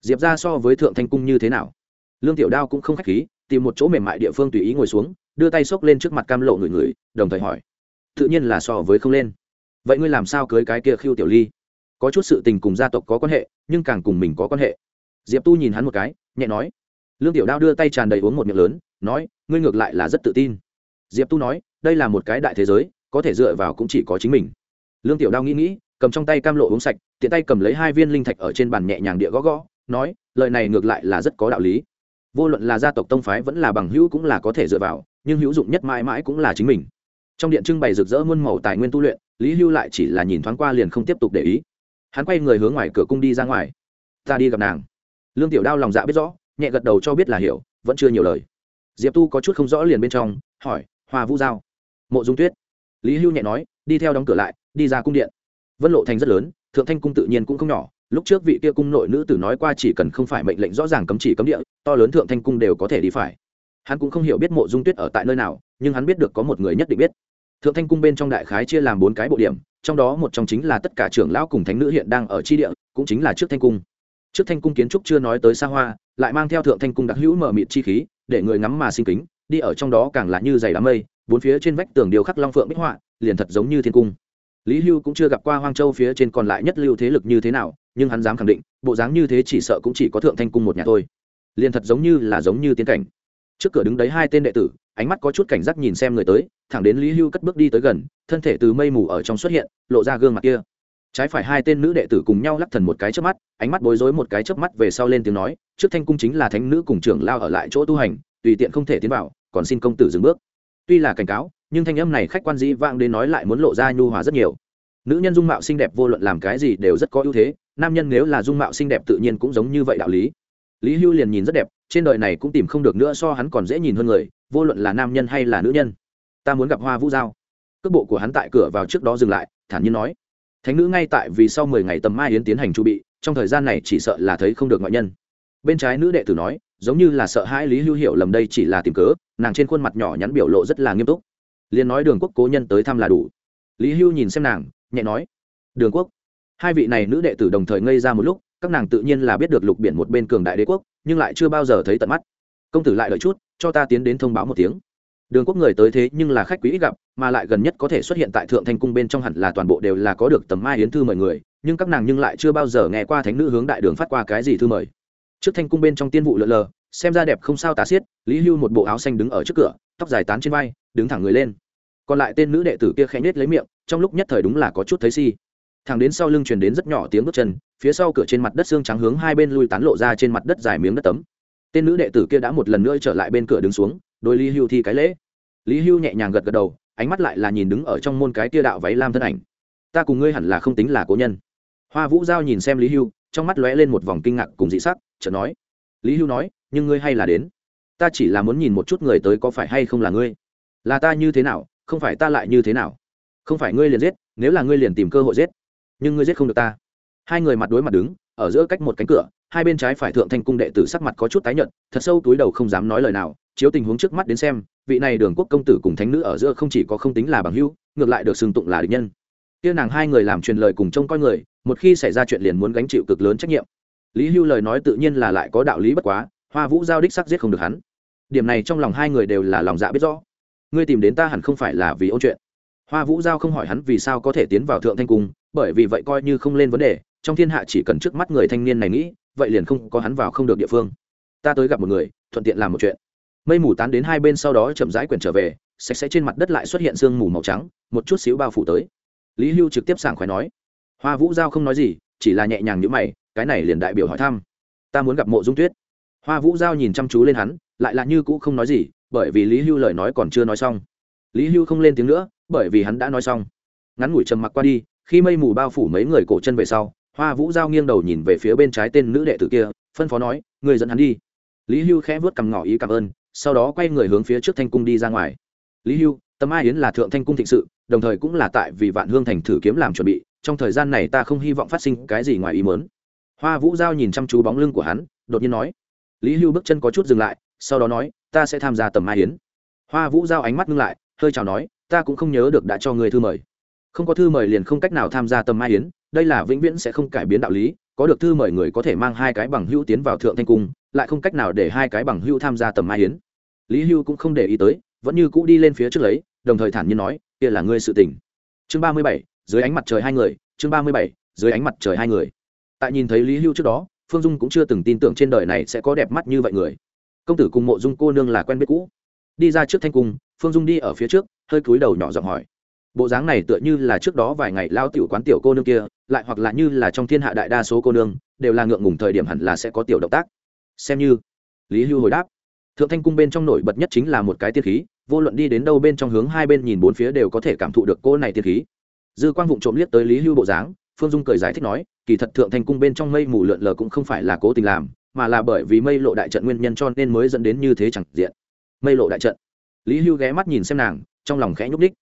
diệp ra so với thượng thanh cung như thế nào? Lương tiểu đao cũng không k h á c h khí, tìm một chỗ mềm mại địa phương tùy ý ngồi xuống, đưa tay xốc lên trước mặt cam lộ người người, đồng thời hỏi, tự nhiên là so với không lên. Vậy ngươi làm sao cưới cái kia khiêu tiểu ly? Có chút sự tình cùng gia tộc có quan hệ, nhưng càng cùng mình có quan hệ. Diệp tu nhìn hắn một cái, nhẹ nói, lương tiểu đao đưa tay tràn đầy uống một miệng lớn, nói, ngươi ngược lại là rất tự tin. Diệp tu nói, đây là một cái đại thế giới, có thể dựa vào cũng chỉ có chính mình. Lương tiểu đao nghĩ nghĩ, cầm trong tay cam lộ uống sạch, tiện tay cầm lấy hai viên linh thạch ở trên bàn nhẹ nhàng địa gõ gõ, nói, lời này ngược lại là rất có đạo lý. Vô luận là gia tộc tông phái vẫn là bằng hữu cũng là có thể dựa vào, nhưng hữu dụng nhất mãi mãi cũng là chính mình. Trong điện trưng bày rực rỡ muôn màu tài nguyên tu luyện, lý hưu lại chỉ là nhìn thoáng qua liền không tiếp tục để ý hắn quay người hướng ngoài cửa cung đi ra ngoài. Ta đi gặp nàng. Lương tiểu đao lòng dạ biết rõ, nhẹ gật đầu cho biết là hiểu, vẫn chưa nhiều lời. Diệp tu có chút không rõ liền bên trong, hỏi, hoa vũ giao? Mộ dung tuyết. Lý hưu nhẹ nói, đi theo đóng cửa lại, đi ra cung điện. Vân lộ thành rất lớn, thượng thanh cung tự nhiên cũng không nhỏ, lúc trước vị kia cung nội nữ tử nói qua chỉ cần không phải mệnh lệnh rõ ràng cấm chỉ cấm địa, to lớn thượng thanh cung đều có thể đi phải. Hắn cũng không hiểu biết mộ dung tuyết ở tại nơi nào, nhưng hắn biết được có một người nhất định biết thượng thanh cung bên trong đại khái chia làm bốn cái bộ điểm, trong đó một trong chính là tất cả trưởng lão cùng thánh nữ hiện đang ở tri địa, cũng chính là trước thanh cung. Trước thanh cung kiến trúc chưa nói tới xa hoa, lại mang theo thượng thanh cung đặc hữu mở mịt chi khí, để người ngắm mà sinh kính, đi ở trong đó càng là như dày đám mây, bốn phía trên vách tường điều khắc long phượng bích họa, liền thật giống như thiên cung. Lý hưu cũng chưa gặp qua hoang châu phía trên còn lại nhất lưu thế lực như thế nào, nhưng hắn dám khẳng định, bộ dáng như thế chỉ sợ cũng chỉ có thượng thanh cung một nhà thôi. Liền thật giống như là giống như tiến cảnh. Trước cửa đứng đấy hai tên đệ tử ánh mắt có chút cảnh giác nhìn xem người tới, thẳng đến lý hưu cất bước đi tới gần, thân thể từ mây mù ở trong xuất hiện, lộ ra gương mặt kia. Trái phải hai tên nữ đệ tử cùng nhau lắc thần một cái trước mắt, ánh mắt bối rối một cái trước mắt về sau lên tiếng nói, trước thanh cung chính là thánh nữ cùng trưởng lao ở lại chỗ tu hành, tùy tiện không thể tiến vào, còn xin công tử dừng bước. Tuy là cảnh cáo, nhưng thanh âm này khách quan dĩ vang đến nói lại muốn lộ ra nhu hòa rất nhiều. Nữ nhân dung mạo xinh đẹp vô luận làm cái gì đều rất có ưu thế, nam nhân nếu là dung mạo xinh đẹp tự nhiên cũng giống như vậy đạo lý. Lý hưu liền nhìn rất đẹp, trên đời này cũng tìm không được nữa so hắn còn dễ nhìn hơn người vô luận là nam nhân hay là nữ nhân, ta muốn gặp hoa vũ giao. Cước bộ của hắn tại cửa vào trước đó dừng lại, thản nhiên nói. Thánh nữ ngay tại vì sau mười ngày tầm mai yến tiến hành chu bị, trong thời gian này chỉ sợ là thấy không được ngoại nhân. Bên trái nữ đệ tử nói, giống như là sợ hãi lý hưu hiểu lầm đây chỉ là tìm cớ, nàng trên khuôn mặt nhỏ nhắn biểu lộ rất là nghiêm túc. Liền nói đường quốc cố nhân tới thăm là đủ. Lý hưu nhìn xem nàng, nhẹ nói. Đường quốc. Hai vị này nữ đệ tử đồng thời ngây ra một lúc, các nàng tự nhiên là biết được lục biển một bên cường đại đế quốc, nhưng lại chưa bao giờ thấy tận mắt. Công tử lại đợi chút cho ta tiến đến thông báo một tiếng. Đường quốc người tới thế nhưng là khách quý ít gặp, mà lại gần nhất có thể xuất hiện tại thượng thanh cung bên trong hẳn là toàn bộ đều là có được tầm mai yến thư mời người, nhưng các nàng nhưng lại chưa bao giờ nghe qua thánh nữ hướng đại đường phát qua cái gì thư mời. Trước thanh cung bên trong tiên vụ lợn lờ, xem ra đẹp không sao tá xiết, lý hưu một bộ áo xanh đứng ở trước cửa, tóc dài tán trên vai, đứng thẳng người lên. Còn lại tên nữ đệ tử kia khẽ nết lấy miệng, trong lúc nhất thời đúng là có chút thấy si. Thằng đến sau lưng truyền đến rất nhỏ tiếng bước chân, phía sau cửa trên mặt đất xương trắng hướng hai bên lui tán lộ ra trên mặt đất dài miếng đất tấm tên nữ đệ tử kia đã một lần nữa trở lại bên cửa đứng xuống đôi lý hưu thi cái lễ. Lý hưu nhẹ nhàng gật gật đầu, ánh mắt lại là nhìn đứng ở trong môn cái tia đạo váy lam thân ảnh. Ta cùng ngươi hẳn là không tính là cố nhân. Hoa vũ giao nhìn xem lý hưu, trong mắt lóe lên một vòng kinh ngạc cùng dị sắc, chợt nói. Lý hưu nói, nhưng ngươi hay là đến. Ta chỉ là muốn nhìn một chút người tới có phải hay không là ngươi. Là ta như thế nào, không phải ta lại như thế nào. Không phải ngươi liền giết, nếu là ngươi liền tìm cơ hội giết. Nhưng ngươi giết không được ta. Hai người mặt đối mặt đứng, ở giữa cách một cánh cửa hai bên trái phải thượng thanh cung đệ tử sắc mặt có chút tái nhợt, thật sâu túi đầu không dám nói lời nào, chiếu tình huống trước mắt đến xem, vị này đường quốc công tử cùng thánh nữ ở giữa không chỉ có không tính là bằng hữu, ngược lại được xưng tụng là địch nhân. Kia nàng hai người làm truyền lời cùng trông coi người, một khi xảy ra chuyện liền muốn gánh chịu cực lớn trách nhiệm. Lý hưu lời nói tự nhiên là lại có đạo lý bất quá, hoa vũ giao đích sắc giết không được hắn. Điểm này trong lòng hai người đều là lòng dạ biết rõ. Ngươi tìm đến ta hẳn không phải là vì ôn chuyện. Hoa vũ giao không hỏi hắn vì sao có thể tiến vào thượng thanh cung, bởi vì vậy coi như không lên vấn đề, trong thiên hạ chỉ cần trước mắt người thanh niên này nghĩ vậy liền không có hắn vào không được địa phương. Ta tới gặp một người, thuận tiện làm một chuyện. Mây mù tán đến hai bên sau đó chậm rãi quyển trở về, sạch sẽ trên mặt đất lại xuất hiện sương mù màu trắng, một chút xíu bao phủ tới. Lý hưu trực tiếp sảng khoái nói, hoa vũ giao không nói gì, chỉ là nhẹ nhàng như mày, cái này liền đại biểu hỏi thăm. Ta muốn gặp mộ dung tuyết. Hoa vũ giao nhìn chăm chú lên hắn, lại là như cũ không nói gì, bởi vì lý hưu lời nói còn chưa nói xong. Lý hưu không lên tiếng nữa, bởi vì hắn đã nói xong. Ngắn ngủi trầm mặc qua đi, khi mây mù bao phủ mấy người cổ chân về sau hoa vũ giao nghiêng đầu nhìn về phía bên trái tên nữ đệ tử kia, phân phó nói người dẫn hắn đi. Lý hưu khẽ vớt cằm ngỏ ý cảm ơn, sau đó quay người hướng phía trước thanh cung đi ra ngoài. Lý hưu tấm ai yến là thượng thanh cung thịnh sự, đồng thời cũng là tại vì vạn hương thành thử kiếm làm chuẩn bị, trong thời gian này ta không hy vọng phát sinh cái gì ngoài ý mớn hoa vũ giao nhìn chăm chú bóng lưng của hắn, đột nhiên nói. Lý hưu bước chân có chút dừng lại, sau đó nói, ta sẽ tham gia tầm mai yến. Hoa vũ giao ánh mắt ngưng lại, hơi chào nói, ta cũng không nhớ được đã cho người thư mời. Không có thư mời liền không cách nào tham gia tầm mai yến đây là vĩnh viễn sẽ không cải biến đạo lý, có được thư mời người có thể mang hai cái bằng hữu tiến vào thượng thanh cung, lại không cách nào để hai cái bằng hữu tham gia tầm mai yến lý hưu cũng không để ý tới, vẫn như cũ đi lên phía trước lấy, đồng thời thản nhiên nói, kia là ngươi sự tình. Chương ba mươi bảy, dưới ánh mặt trời hai người, chương ba mươi bảy, dưới ánh mặt trời hai người. Tại nhìn thấy lý hưu trước đó, phương dung cũng chưa từng tin tưởng trên đời này sẽ có đẹp mắt như vậy người. Công tử cùng mộ dung cô nương là quen biết cũ. Đi ra trước thanh cung, phương dung đi ở phía trước, hơi cúi đầu nhỏ giọng hỏi bộ dáng này tựa như là trước đó vài ngày lao tiểu quán tiểu cô nương kia, lại hoặc là như là trong thiên hạ đại đa số cô nương, đều là ngượng ngùng thời điểm hẳn là sẽ có tiểu động tác. Xem như, lý hưu hồi đáp, thượng thanh cung bên trong nổi bật nhất chính là một cái tiết khí, vô luận đi đến đâu bên trong hướng hai bên nhìn bốn phía đều có thể cảm thụ được cô này tiết khí. Dư quang vụng trộm liếc tới lý hưu bộ dáng, phương dung cười giải thích nói, kỳ thật thượng thanh cung bên trong mây mù lượn lờ cũng không phải là cố tình làm, mà là bởi vì mây lộ đại trận nguyên nhân cho nên mới dẫn đến như thế chẳng diện. Mây lộ đại trận. Lý hưu ghé mắt nhìn xem nàng, trong lòng khẽ nhúc đích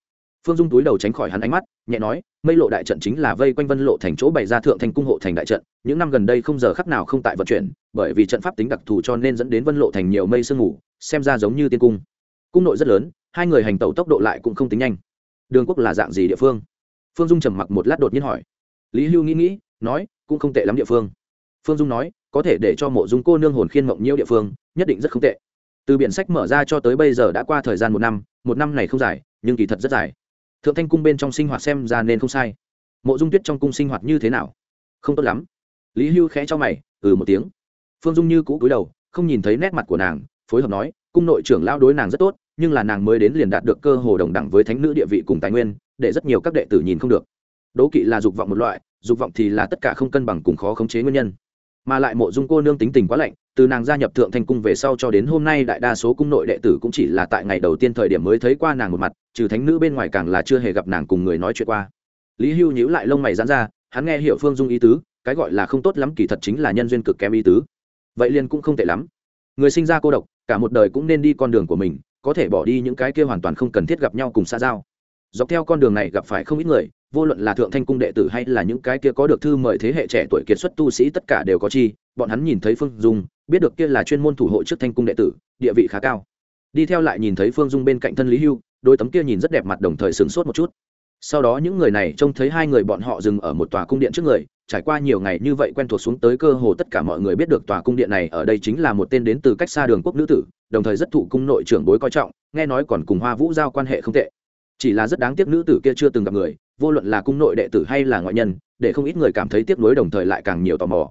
phương dung túi đầu tránh khỏi hắn ánh mắt, nhẹ nói, mây lộ đại trận chính là vây quanh vân lộ thành chỗ bày ra thượng thành cung hộ thành đại trận, những năm gần đây không giờ khắc nào không tại vận chuyển, bởi vì trận pháp tính đặc thù cho nên dẫn đến vân lộ thành nhiều mây sương mù, xem ra giống như tiên cung. Cung nội rất lớn, hai người hành tẩu tốc độ lại cũng không tính nhanh. Đường quốc là dạng gì địa phương? Phương dung trầm mặc một lát đột nhiên hỏi. Lý hưu nghĩ nghĩ, nói, cũng không tệ lắm địa phương. Phương dung nói, có thể để cho mộ dung cô nương hồn khiên mộng nhiễu địa phương, nhất định rất không tệ. Từ biển sách mở ra cho tới bây giờ đã qua thời gian một năm một năm này không dài, nhưng kỳ thật rất dài thượng thanh cung bên trong sinh hoạt xem ra nên không sai. Mộ dung tuyết trong cung sinh hoạt như thế nào? Không tốt lắm. Lý hưu khẽ cho mày ừ một tiếng. Phương dung như cũ cúi đầu, không nhìn thấy nét mặt của nàng, phối hợp nói, cung nội trưởng lao đối nàng rất tốt, nhưng là nàng mới đến liền đạt được cơ hồ đồng đẳng với thánh nữ địa vị cùng tài nguyên, để rất nhiều các đệ tử nhìn không được. Đố kỵ là dục vọng một loại, dục vọng thì là tất cả không cân bằng cùng khó khống chế nguyên nhân mà lại mộ dung cô nương tính tình quá lạnh, từ nàng gia nhập thượng thanh cung về sau cho đến hôm nay đại đa số cung nội đệ tử cũng chỉ là tại ngày đầu tiên thời điểm mới thấy qua nàng một mặt, trừ thánh nữ bên ngoài càng là chưa hề gặp nàng cùng người nói chuyện qua. Lý hưu nhíu lại lông mày dán ra, hắn nghe hiểu phương dung ý tứ, cái gọi là không tốt lắm kỳ thật chính là nhân duyên cực kém ý tứ. Vậy liền cũng không tệ lắm. Người sinh ra cô độc, cả một đời cũng nên đi con đường của mình, có thể bỏ đi những cái kia hoàn toàn không cần thiết gặp nhau cùng xa giao. Dọc theo con đường này gặp phải không ít người vô luận là thượng thanh cung đệ tử hay là những cái kia có được thư mời thế hệ trẻ tuổi kiệt xuất tu sĩ tất cả đều có chi, bọn hắn nhìn thấy phương dung, biết được kia là chuyên môn thủ hộ trước thanh cung đệ tử, địa vị khá cao. Đi theo lại nhìn thấy phương dung bên cạnh thân lý hưu, đôi tấm kia nhìn rất đẹp mặt đồng thời sửng sốt một chút. Sau đó những người này trông thấy hai người bọn họ dừng ở một tòa cung điện trước người, trải qua nhiều ngày như vậy quen thuộc xuống tới cơ hồ tất cả mọi người biết được tòa cung điện này ở đây chính là một tên đến từ cách xa đường quốc nữ tử, đồng thời rất thụ cung nội trưởng bối coi trọng, nghe nói còn cùng hoa vũ giao quan hệ không tệ. Chỉ là rất đáng tiếc nữ tử kia chưa từng gặp người vô luận là cung nội đệ tử hay là ngoại nhân, để không ít người cảm thấy tiếc nuối đồng thời lại càng nhiều tò mò.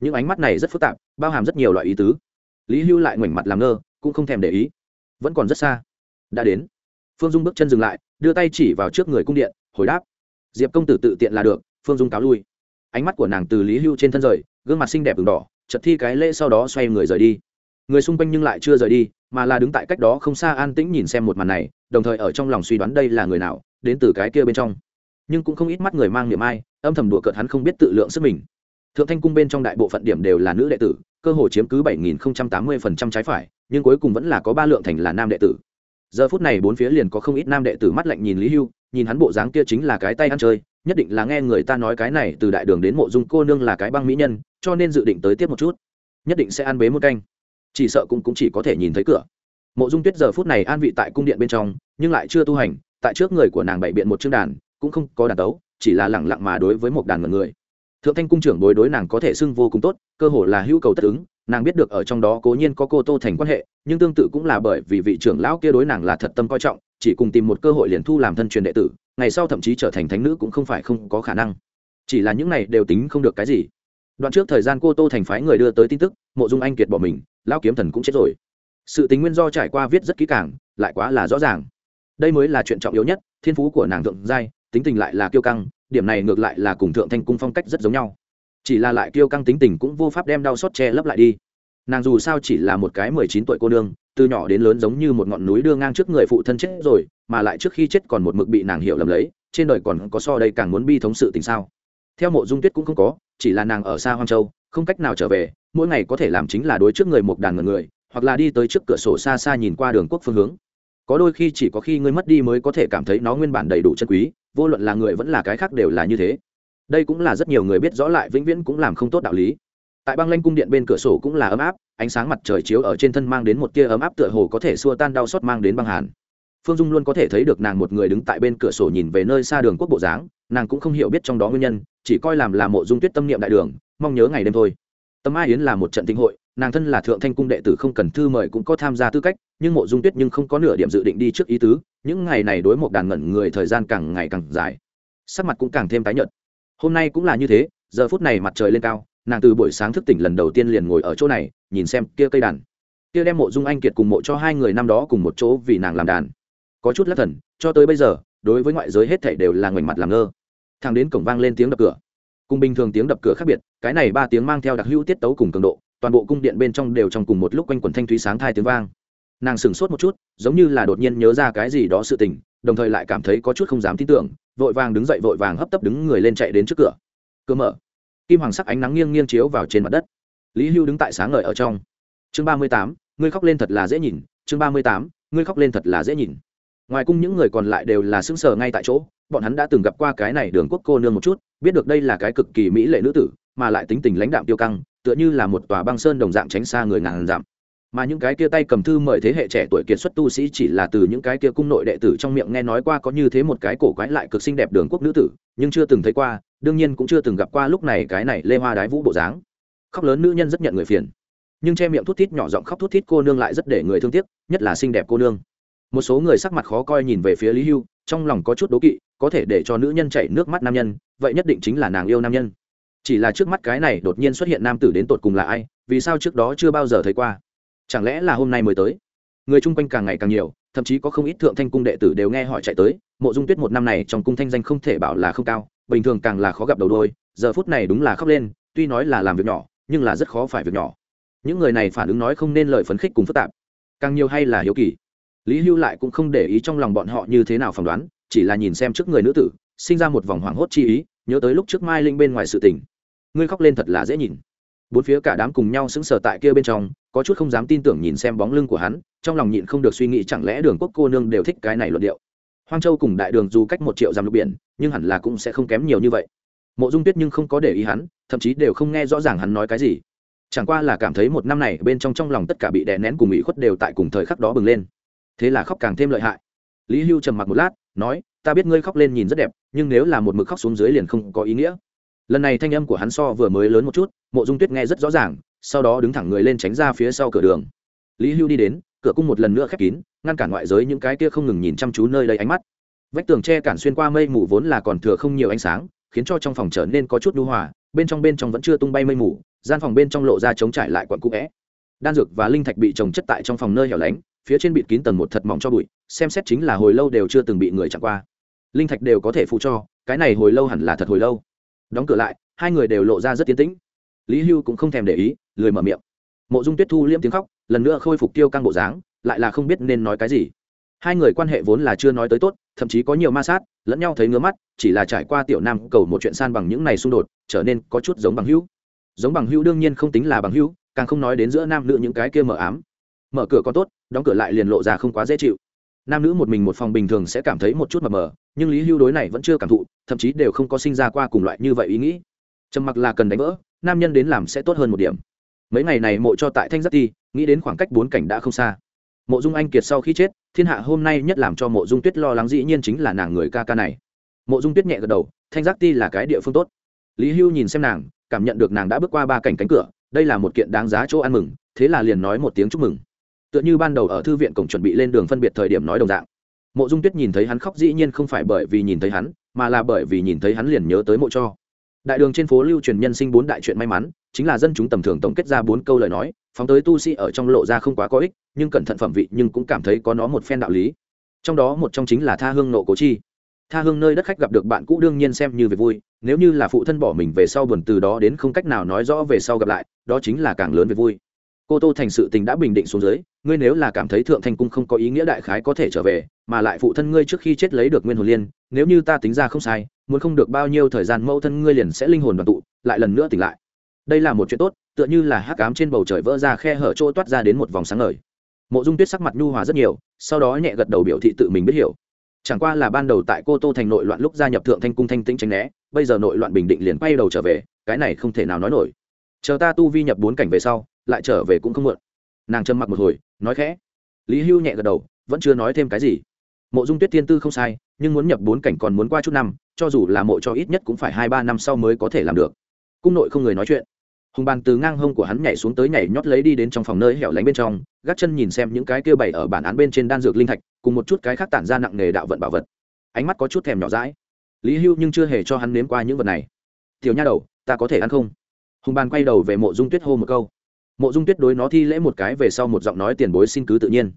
Những ánh mắt này rất phức tạp, bao hàm rất nhiều loại ý tứ. Lý hưu lại ngoảnh mặt làm ngơ, cũng không thèm để ý. Vẫn còn rất xa. Đã đến. Phương dung bước chân dừng lại, đưa tay chỉ vào trước người cung điện, hồi đáp. Diệp công tử tự tiện là được, phương dung cáo lui. Ánh mắt của nàng từ lý hưu trên thân rời, gương mặt xinh đẹp v đỏ chật thi cái lễ sau đó xoay người rời đi. Người xung quanh nhưng lại chưa rời đi, mà là đứng tại cách đó không xa an tĩnh nhìn xem một màn này, đồng thời ở trong lòng suy đoán đây là người nào, đến từ cái kia bên trong nhưng cũng không ít mắt người mang niệm ai âm thầm đùa cợt hắn không biết tự lượng sức mình. Thượng thanh cung bên trong đại bộ phận điểm đều là nữ đệ tử cơ hồ chiếm cứ bảy nghìn tám mươi phần trăm trái phải nhưng cuối cùng vẫn là có ba lượng thành là nam đệ tử. Giờ phút này bốn phía liền có không ít nam đệ tử mắt lạnh nhìn lý hưu nhìn hắn bộ dáng kia chính là cái tay ăn chơi nhất định là nghe người ta nói cái này từ đại đường đến mộ dung cô nương là cái băng mỹ nhân cho nên dự định tới tiếp một chút. Nhất định sẽ ăn bế một canh. Chỉ sợ cũng, cũng chỉ có thể nhìn thấy cửa. Mộ dung tuyết giờ phút này an vị tại cung điện bên trong nhưng lại chưa tu hành tại trước người của nàng bày biện một chương đàn cũng không có đàn tấu, chỉ là lẳng lặng mà đối với một đàn ngần người. Thượng thanh cung trưởng bối đối nàng có thể xưng vô cùng tốt, cơ hồ là hữu cầu tất ứng, nàng biết được ở trong đó cố nhiên có cô tô thành quan hệ, nhưng tương tự cũng là bởi vì vị trưởng lão kia đối nàng là thật tâm coi trọng, chỉ cùng tìm một cơ hội liền thu làm thân truyền đệ tử, ngày sau thậm chí trở thành thánh nữ cũng không phải không có khả năng. Chỉ là những này đều tính không được cái gì. Đoạn trước thời gian cô tô thành phái người đưa tới tin tức, mộ dung anh kiệt bỏ mình, lão kiếm thần cũng chết rồi. Sự tính nguyên do trải qua viết rất kỹ càng, lại quá là rõ ràng. Đây mới là chuyện trọng yếu nhất, thiên phú của nàng thượng giai tính tình lại là kiêu căng, điểm này ngược lại là cùng thượng thanh cung phong cách rất giống nhau. Chỉ là lại kiêu căng tính tình cũng vô pháp đem đau xót che lấp lại đi. Nàng dù sao chỉ là một cái mười chín tuổi cô nương, từ nhỏ đến lớn giống như một ngọn núi đưa ngang trước người phụ thân chết rồi, mà lại trước khi chết còn một mực bị nàng hiểu lầm lấy, trên đời còn có so đây càng muốn bi thống sự tình sao? Theo mộ dung tuyết cũng không có, chỉ là nàng ở xa hoang châu, không cách nào trở về, mỗi ngày có thể làm chính là đối trước người một đàn ngần người, hoặc là đi tới trước cửa sổ xa xa nhìn qua đường quốc phương hướng. Có đôi khi chỉ có khi ngươi mất đi mới có thể cảm thấy nó nguyên bản đầy đủ chân quý vô luận là người vẫn là cái khác đều là như thế. Đây cũng là rất nhiều người biết rõ lại vĩnh viễn cũng làm không tốt đạo lý. Tại băng lanh cung điện bên cửa sổ cũng là ấm áp, ánh sáng mặt trời chiếu ở trên thân mang đến một tia ấm áp tựa hồ có thể xua tan đau xót mang đến băng hàn. Phương dung luôn có thể thấy được nàng một người đứng tại bên cửa sổ nhìn về nơi xa đường quốc bộ dáng, nàng cũng không hiểu biết trong đó nguyên nhân, chỉ coi làm là mộ dung tuyết tâm niệm đại đường, mong nhớ ngày đêm thôi. Tâm ai yến là một trận tinh hội nàng thân là thượng thanh cung đệ tử không cần thư mời cũng có tham gia tư cách, nhưng mộ dung tuyết nhưng không có nửa điểm dự định đi trước ý tứ, những ngày này đối một đàn ngẩn người thời gian càng ngày càng dài. Sắc mặt cũng càng thêm tái nhợt. Hôm nay cũng là như thế, giờ phút này mặt trời lên cao, nàng từ buổi sáng thức tỉnh lần đầu tiên liền ngồi ở chỗ này, nhìn xem kia cây đàn. Kia đem mộ dung anh kiệt cùng mộ cho hai người năm đó cùng một chỗ vì nàng làm đàn. Có chút lắc thần, cho tới bây giờ, đối với ngoại giới hết thảy đều là ngoảnh mặt làm ngơ. Thằng đến cổng vang lên tiếng đập cửa. Cùng bình thường tiếng đập cửa khác biệt, cái này ba tiếng mang theo đặc hữu tiết tấu cùng cường độ toàn bộ cung điện bên trong đều trong cùng một lúc quanh quần thanh thúy sáng thai tiếng vang. Nàng sửng sốt một chút, giống như là đột nhiên nhớ ra cái gì đó sự tình, đồng thời lại cảm thấy có chút không dám tin tưởng, vội vàng đứng dậy vội vàng hấp tấp đứng người lên chạy đến trước cửa. Cửa mở. Kim hoàng sắc ánh nắng nghiêng nghiêng chiếu vào trên mặt đất. Lý hưu đứng tại sáng ngời ở trong. Chương ba mươi tám, ngươi khóc lên thật là dễ nhìn. Chương ba mươi tám, ngươi khóc lên thật là dễ nhìn. Ngoài cung những người còn lại đều là sững sờ ngay tại chỗ, bọn hắn đã từng gặp qua cái này đường quốc cô nương một chút, biết được đây là cái cực kỳ mỹ lệ nữ tử, mà lại tính tình lãnh đạm tiêu căng tựa như là một tòa băng sơn đồng dạng tránh xa người ngàn dặm. Mà những cái kia tay cầm thư mời thế hệ trẻ tuổi kiệt xuất tu sĩ chỉ là từ những cái kia cung nội đệ tử trong miệng nghe nói qua có như thế một cái cổ quái lại cực xinh đẹp đường quốc nữ tử, nhưng chưa từng thấy qua, đương nhiên cũng chưa từng gặp qua lúc này cái này lê hoa đái vũ bộ dáng. Khóc lớn nữ nhân rất nhận người phiền. Nhưng che miệng thút thít nhỏ giọng khóc thút thít cô nương lại rất để người thương tiếc, nhất là xinh đẹp cô nương. Một số người sắc mặt khó coi nhìn về phía lý hưu, trong lòng có chút đố kỵ, có thể để cho nữ nhân chảy nước mắt nam nhân, vậy nhất định chính là nàng yêu nam nhân chỉ là trước mắt cái này đột nhiên xuất hiện nam tử đến tột cùng là ai, vì sao trước đó chưa bao giờ thấy qua? Chẳng lẽ là hôm nay mới tới? Người chung quanh càng ngày càng nhiều, thậm chí có không ít thượng thanh cung đệ tử đều nghe hỏi chạy tới, mộ dung tuyết một năm này trong cung thanh danh không thể bảo là không cao, bình thường càng là khó gặp đầu đôi, giờ phút này đúng là khóc lên, tuy nói là làm việc nhỏ, nhưng là rất khó phải việc nhỏ. Những người này phản ứng nói không nên lời phấn khích cùng phức tạp. Càng nhiều hay là hiếu kỳ. Lý hưu lại cũng không để ý trong lòng bọn họ như thế nào phỏng đoán, chỉ là nhìn xem trước người nữ tử, sinh ra một vòng hoảng hốt chi ý, nhớ tới lúc trước mai linh bên ngoài sự tình ngươi khóc lên thật là dễ nhìn. Bốn phía cả đám cùng nhau sững sờ tại kia bên trong, có chút không dám tin tưởng nhìn xem bóng lưng của hắn, trong lòng nhịn không được suy nghĩ chẳng lẽ đường quốc cô nương đều thích cái này luận điệu. Hoang châu cùng đại đường dù cách một triệu dặm lục biển, nhưng hẳn là cũng sẽ không kém nhiều như vậy. Mộ dung tuyết nhưng không có để ý hắn, thậm chí đều không nghe rõ ràng hắn nói cái gì. Chẳng qua là cảm thấy một năm này bên trong trong lòng tất cả bị đè nén cùng ủy khuất đều tại cùng thời khắc đó bừng lên. Thế là khóc càng thêm lợi hại. Lý hưu trầm mặc một lát, nói, ta biết ngươi khóc lên nhìn rất đẹp, nhưng nếu là một mực khóc xuống dưới liền không có ý nghĩa lần này thanh âm của hắn so vừa mới lớn một chút, mộ dung tuyết nghe rất rõ ràng, sau đó đứng thẳng người lên tránh ra phía sau cửa đường. Lý hưu đi đến, cửa cung một lần nữa khép kín, ngăn cản ngoại giới những cái kia không ngừng nhìn chăm chú nơi đây ánh mắt. Vách tường tre cản xuyên qua mây mù vốn là còn thừa không nhiều ánh sáng, khiến cho trong phòng trở nên có chút đu hòa, bên trong bên trong vẫn chưa tung bay mây mù, gian phòng bên trong lộ ra chống trải lại quặn cũ vẽ. Đan dược và linh thạch bị trồng chất tại trong phòng nơi hẻo lánh, phía trên bịt kín tầng một thật mỏng cho bụi, xem xét chính là hồi lâu đều chưa từng bị người chạm qua. Linh thạch đều có thể phụ cho, cái này hồi lâu hẳn là thật hồi lâu đóng cửa lại, hai người đều lộ ra rất tiến tĩnh. Lý hưu cũng không thèm để ý, lười mở miệng. Mộ dung tuyết thu liễm tiếng khóc, lần nữa khôi phục tiêu căng bộ dáng, lại là không biết nên nói cái gì. Hai người quan hệ vốn là chưa nói tới tốt, thậm chí có nhiều ma sát, lẫn nhau thấy ngứa mắt, chỉ là trải qua tiểu nam cầu một chuyện san bằng những này xung đột, trở nên có chút giống bằng hữu. Giống bằng hữu đương nhiên không tính là bằng hữu, càng không nói đến giữa nam nữ những cái kia mờ ám. Mở cửa có tốt, đóng cửa lại liền lộ ra không quá dễ chịu. Nam nữ một mình một phòng bình thường sẽ cảm thấy một chút mờ mờ nhưng lý hưu đối này vẫn chưa cảm thụ, thậm chí đều không có sinh ra qua cùng loại như vậy ý nghĩ. Trầm mặc là cần đánh vỡ, nam nhân đến làm sẽ tốt hơn một điểm. Mấy ngày này mộ cho tại thanh giác ti, nghĩ đến khoảng cách bốn cảnh đã không xa. Mộ dung anh kiệt sau khi chết, thiên hạ hôm nay nhất làm cho mộ dung tuyết lo lắng dĩ nhiên chính là nàng người ca ca này. Mộ dung tuyết nhẹ gật đầu, thanh giác ti là cái địa phương tốt. Lý hưu nhìn xem nàng, cảm nhận được nàng đã bước qua ba cảnh cánh cửa, đây là một kiện đáng giá chỗ ăn mừng, thế là liền nói một tiếng chúc mừng. Tựa như ban đầu ở thư viện cổng chuẩn bị lên đường phân biệt thời điểm nói đồng dạng mộ dung tuyết nhìn thấy hắn khóc dĩ nhiên không phải bởi vì nhìn thấy hắn, mà là bởi vì nhìn thấy hắn liền nhớ tới mộ cho. Đại đường trên phố lưu truyền nhân sinh bốn đại chuyện may mắn, chính là dân chúng tầm thường tổng kết ra bốn câu lời nói, phóng tới tu sĩ ở trong lộ ra không quá có ích, nhưng cẩn thận phẩm vị nhưng cũng cảm thấy có nó một phen đạo lý. Trong đó một trong chính là tha hương nộ cố chi. Tha hương nơi đất khách gặp được bạn cũ đương nhiên xem như về vui, nếu như là phụ thân bỏ mình về sau buồn từ đó đến không cách nào nói rõ về sau gặp lại, đó chính là càng lớn về vui cô tô thành sự tình đã bình định xuống dưới, ngươi nếu là cảm thấy thượng thanh cung không có ý nghĩa đại khái có thể trở về, mà lại phụ thân ngươi trước khi chết lấy được nguyên hồn liên, nếu như ta tính ra không sai, muốn không được bao nhiêu thời gian mẫu thân ngươi liền sẽ linh hồn đoàn tụ, lại lần nữa tỉnh lại. Đây là một chuyện tốt, tựa như là hắc ám trên bầu trời vỡ ra khe hở chỗ toát ra đến một vòng sáng ngời. Mộ dung tuyết sắc mặt nhu hòa rất nhiều, sau đó nhẹ gật đầu biểu thị tự mình biết hiểu. Chẳng qua là ban đầu tại cô tô thành nội loạn lúc gia nhập thượng thanh cung thanh tĩnh tránh né, bây giờ nội loạn bình định liền quay đầu trở về, cái này không thể nào nói nổi. Chờ ta tu vi nhập bốn cảnh về sau lại trở về cũng không muộn. Nàng trầm mặc một hồi, nói khẽ. Lý hưu nhẹ gật đầu, vẫn chưa nói thêm cái gì. Mộ dung tuyết thiên tư không sai, nhưng muốn nhập bốn cảnh còn muốn qua chút năm, cho dù là mộ cho ít nhất cũng phải hai ba năm sau mới có thể làm được. Cung nội không người nói chuyện. Hùng bàn từ ngang hông của hắn nhảy xuống tới nhảy nhót lấy đi đến trong phòng nơi hẻo lánh bên trong, gác chân nhìn xem những cái kia bày ở bản án bên trên đan dược linh thạch, cùng một chút cái khác tản ra nặng nghề đạo vận bảo vật. Ánh mắt có chút thèm nhỏ rãi lý hưu nhưng chưa hề cho hắn nếm qua những vật này. Tiểu nha đầu, ta có thể ăn không? Hùng bàn quay đầu về mộ dung tuyết hô một câu mộ dung tuyết đối nó thi lễ một cái về sau một giọng nói tiền bối xin cứ tự nhiên.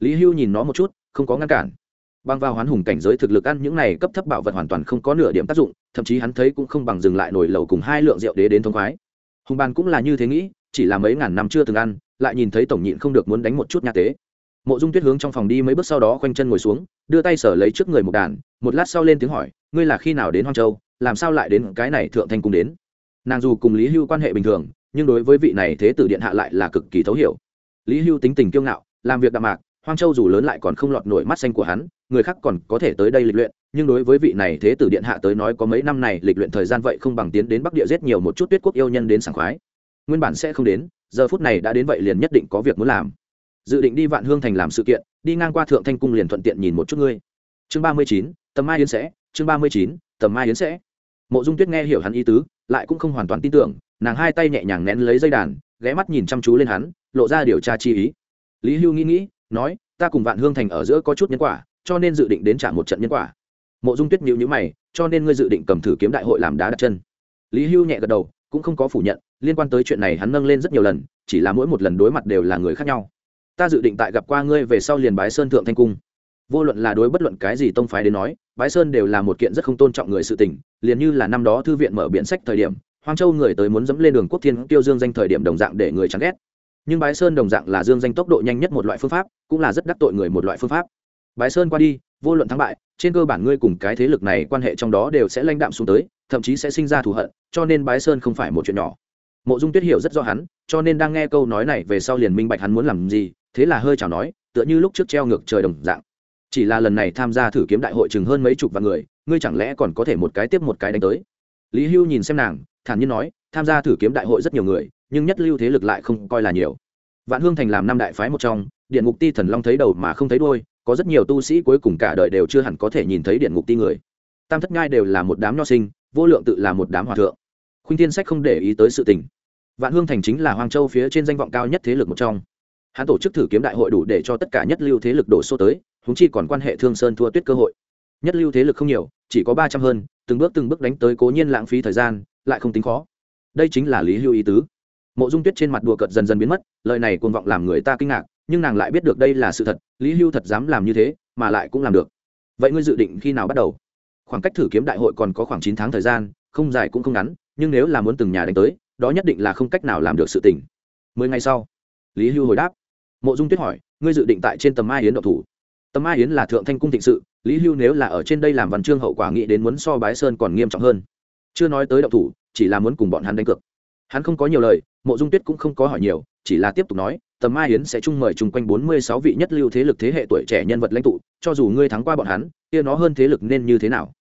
Lý hưu nhìn nó một chút, không có ngăn cản. Băng vào hoán hùng cảnh giới thực lực ăn những này cấp thấp bảo vật hoàn toàn không có nửa điểm tác dụng, thậm chí hắn thấy cũng không bằng dừng lại nổi lầu cùng hai lượng rượu đế đến thông khoái. Hùng bàn cũng là như thế nghĩ, chỉ là mấy ngàn năm chưa từng ăn, lại nhìn thấy tổng nhịn không được muốn đánh một chút nha tế. Mộ dung tuyết hướng trong phòng đi mấy bước sau đó khoanh chân ngồi xuống, đưa tay sở lấy trước người một đàn, một lát sau lên tiếng hỏi, ngươi là khi nào đến hoang châu, làm sao lại đến cái này thượng thanh cung đến? Nàng dù cùng lý hưu quan hệ bình thường nhưng đối với vị này thế tử điện hạ lại là cực kỳ thấu hiểu. Lý hưu tính tình kiêu ngạo, làm việc đạm mạc, hoang châu dù lớn lại còn không lọt nổi mắt xanh của hắn, người khác còn có thể tới đây lịch luyện, nhưng đối với vị này thế tử điện hạ tới nói có mấy năm này lịch luyện thời gian vậy không bằng tiến đến bắc địa giết nhiều một chút tuyết quốc yêu nhân đến sảng khoái. Nguyên bản sẽ không đến, giờ phút này đã đến vậy liền nhất định có việc muốn làm. Dự định đi vạn hương thành làm sự kiện, đi ngang qua thượng thanh cung liền thuận tiện nhìn một chút ngươi. Chương ba mươi chín, tầm mai yến sẽ, chương ba mươi chín, tầm mai yến sẽ. Mộ dung tuyết nghe hiểu hắn ý tứ lại cũng không hoàn toàn tin tưởng, nàng hai tay nhẹ nhàng nén lấy dây đàn, ghé mắt nhìn chăm chú lên hắn, lộ ra điều tra chi ý. Lý hưu nghĩ nghĩ, nói, ta cùng vạn hương thành ở giữa có chút nhân quả, cho nên dự định đến trả một trận nhân quả. Mộ dung tuyết nhịu nhữ mày, cho nên ngươi dự định cầm thử kiếm đại hội làm đá đặt chân. Lý hưu nhẹ gật đầu, cũng không có phủ nhận, liên quan tới chuyện này hắn nâng lên rất nhiều lần, chỉ là mỗi một lần đối mặt đều là người khác nhau. Ta dự định tại gặp qua ngươi về sau liền bái sơn thượng thanh cung vô luận là đối bất luận cái gì tông phái đến nói, bái sơn đều là một kiện rất không tôn trọng người sự tình, liền như là năm đó thư viện mở biện sách thời điểm, hoang châu người tới muốn dẫm lên đường quốc thiên tiêu dương danh thời điểm đồng dạng để người chán ghét. Nhưng bái sơn đồng dạng là dương danh tốc độ nhanh nhất một loại phương pháp, cũng là rất đắc tội người một loại phương pháp. Bái sơn qua đi, vô luận thắng bại, trên cơ bản ngươi cùng cái thế lực này quan hệ trong đó đều sẽ lãnh đạm xuống tới, thậm chí sẽ sinh ra thù hận, cho nên bái sơn không phải một chuyện nhỏ. Mộ dung tuyết hiểu rất rõ hắn, cho nên đang nghe câu nói này về sau liền minh bạch hắn muốn làm gì, thế là hơi chào nói, tựa như lúc trước treo ngược trời đồng dạng chỉ là lần này tham gia thử kiếm đại hội chừng hơn mấy chục vạn người, ngươi chẳng lẽ còn có thể một cái tiếp một cái đánh tới? Lý hưu nhìn xem nàng, thản nhiên nói, tham gia thử kiếm đại hội rất nhiều người, nhưng nhất lưu thế lực lại không coi là nhiều. Vạn hương thành làm năm đại phái một trong, điện ngục ti thần long thấy đầu mà không thấy đôi có rất nhiều tu sĩ cuối cùng cả đời đều chưa hẳn có thể nhìn thấy điện ngục ti người. Tam thất ngai đều là một đám nho sinh, vô lượng tự là một đám hòa thượng. Khuynh thiên sách không để ý tới sự tình. Vạn hương thành chính là hoàng châu phía trên danh vọng cao nhất thế lực một trong. Hắn tổ chức thử kiếm đại hội đủ để cho tất cả nhất lưu thế lực đổ số tới huống chi còn quan hệ thương sơn thua tuyết cơ hội. Nhất lưu thế lực không nhiều, chỉ có ba trăm hơn, từng bước từng bước đánh tới cố nhiên lãng phí thời gian, lại không tính khó. Đây chính là lý hưu ý tứ. Mộ dung tuyết trên mặt đùa cợt dần dần biến mất, lời này cuồng vọng làm người ta kinh ngạc, nhưng nàng lại biết được đây là sự thật, lý hưu thật dám làm như thế, mà lại cũng làm được. Vậy ngươi dự định khi nào bắt đầu? Khoảng cách thử kiếm đại hội còn có khoảng chín tháng thời gian, không dài cũng không ngắn, nhưng nếu là muốn từng nhà đánh tới, đó nhất định là không cách nào làm được sự tình. Mười ngày sau, lý hưu hồi đáp. Mộ dung tuyết hỏi, ngươi dự định tại trên tầm mai yến độc thủ? Tầm a yến là thượng thanh cung thịnh sự, lý hưu nếu là ở trên đây làm văn chương hậu quả nghĩ đến muốn so bái sơn còn nghiêm trọng hơn. Chưa nói tới động thủ, chỉ là muốn cùng bọn hắn đánh cược. Hắn không có nhiều lời, mộ dung tuyết cũng không có hỏi nhiều, chỉ là tiếp tục nói, tầm mai yến sẽ chung mời chung quanh bốn mươi sáu vị nhất lưu thế lực thế hệ tuổi trẻ nhân vật lãnh tụ, cho dù ngươi thắng qua bọn hắn, kia nó hơn thế lực nên như thế nào?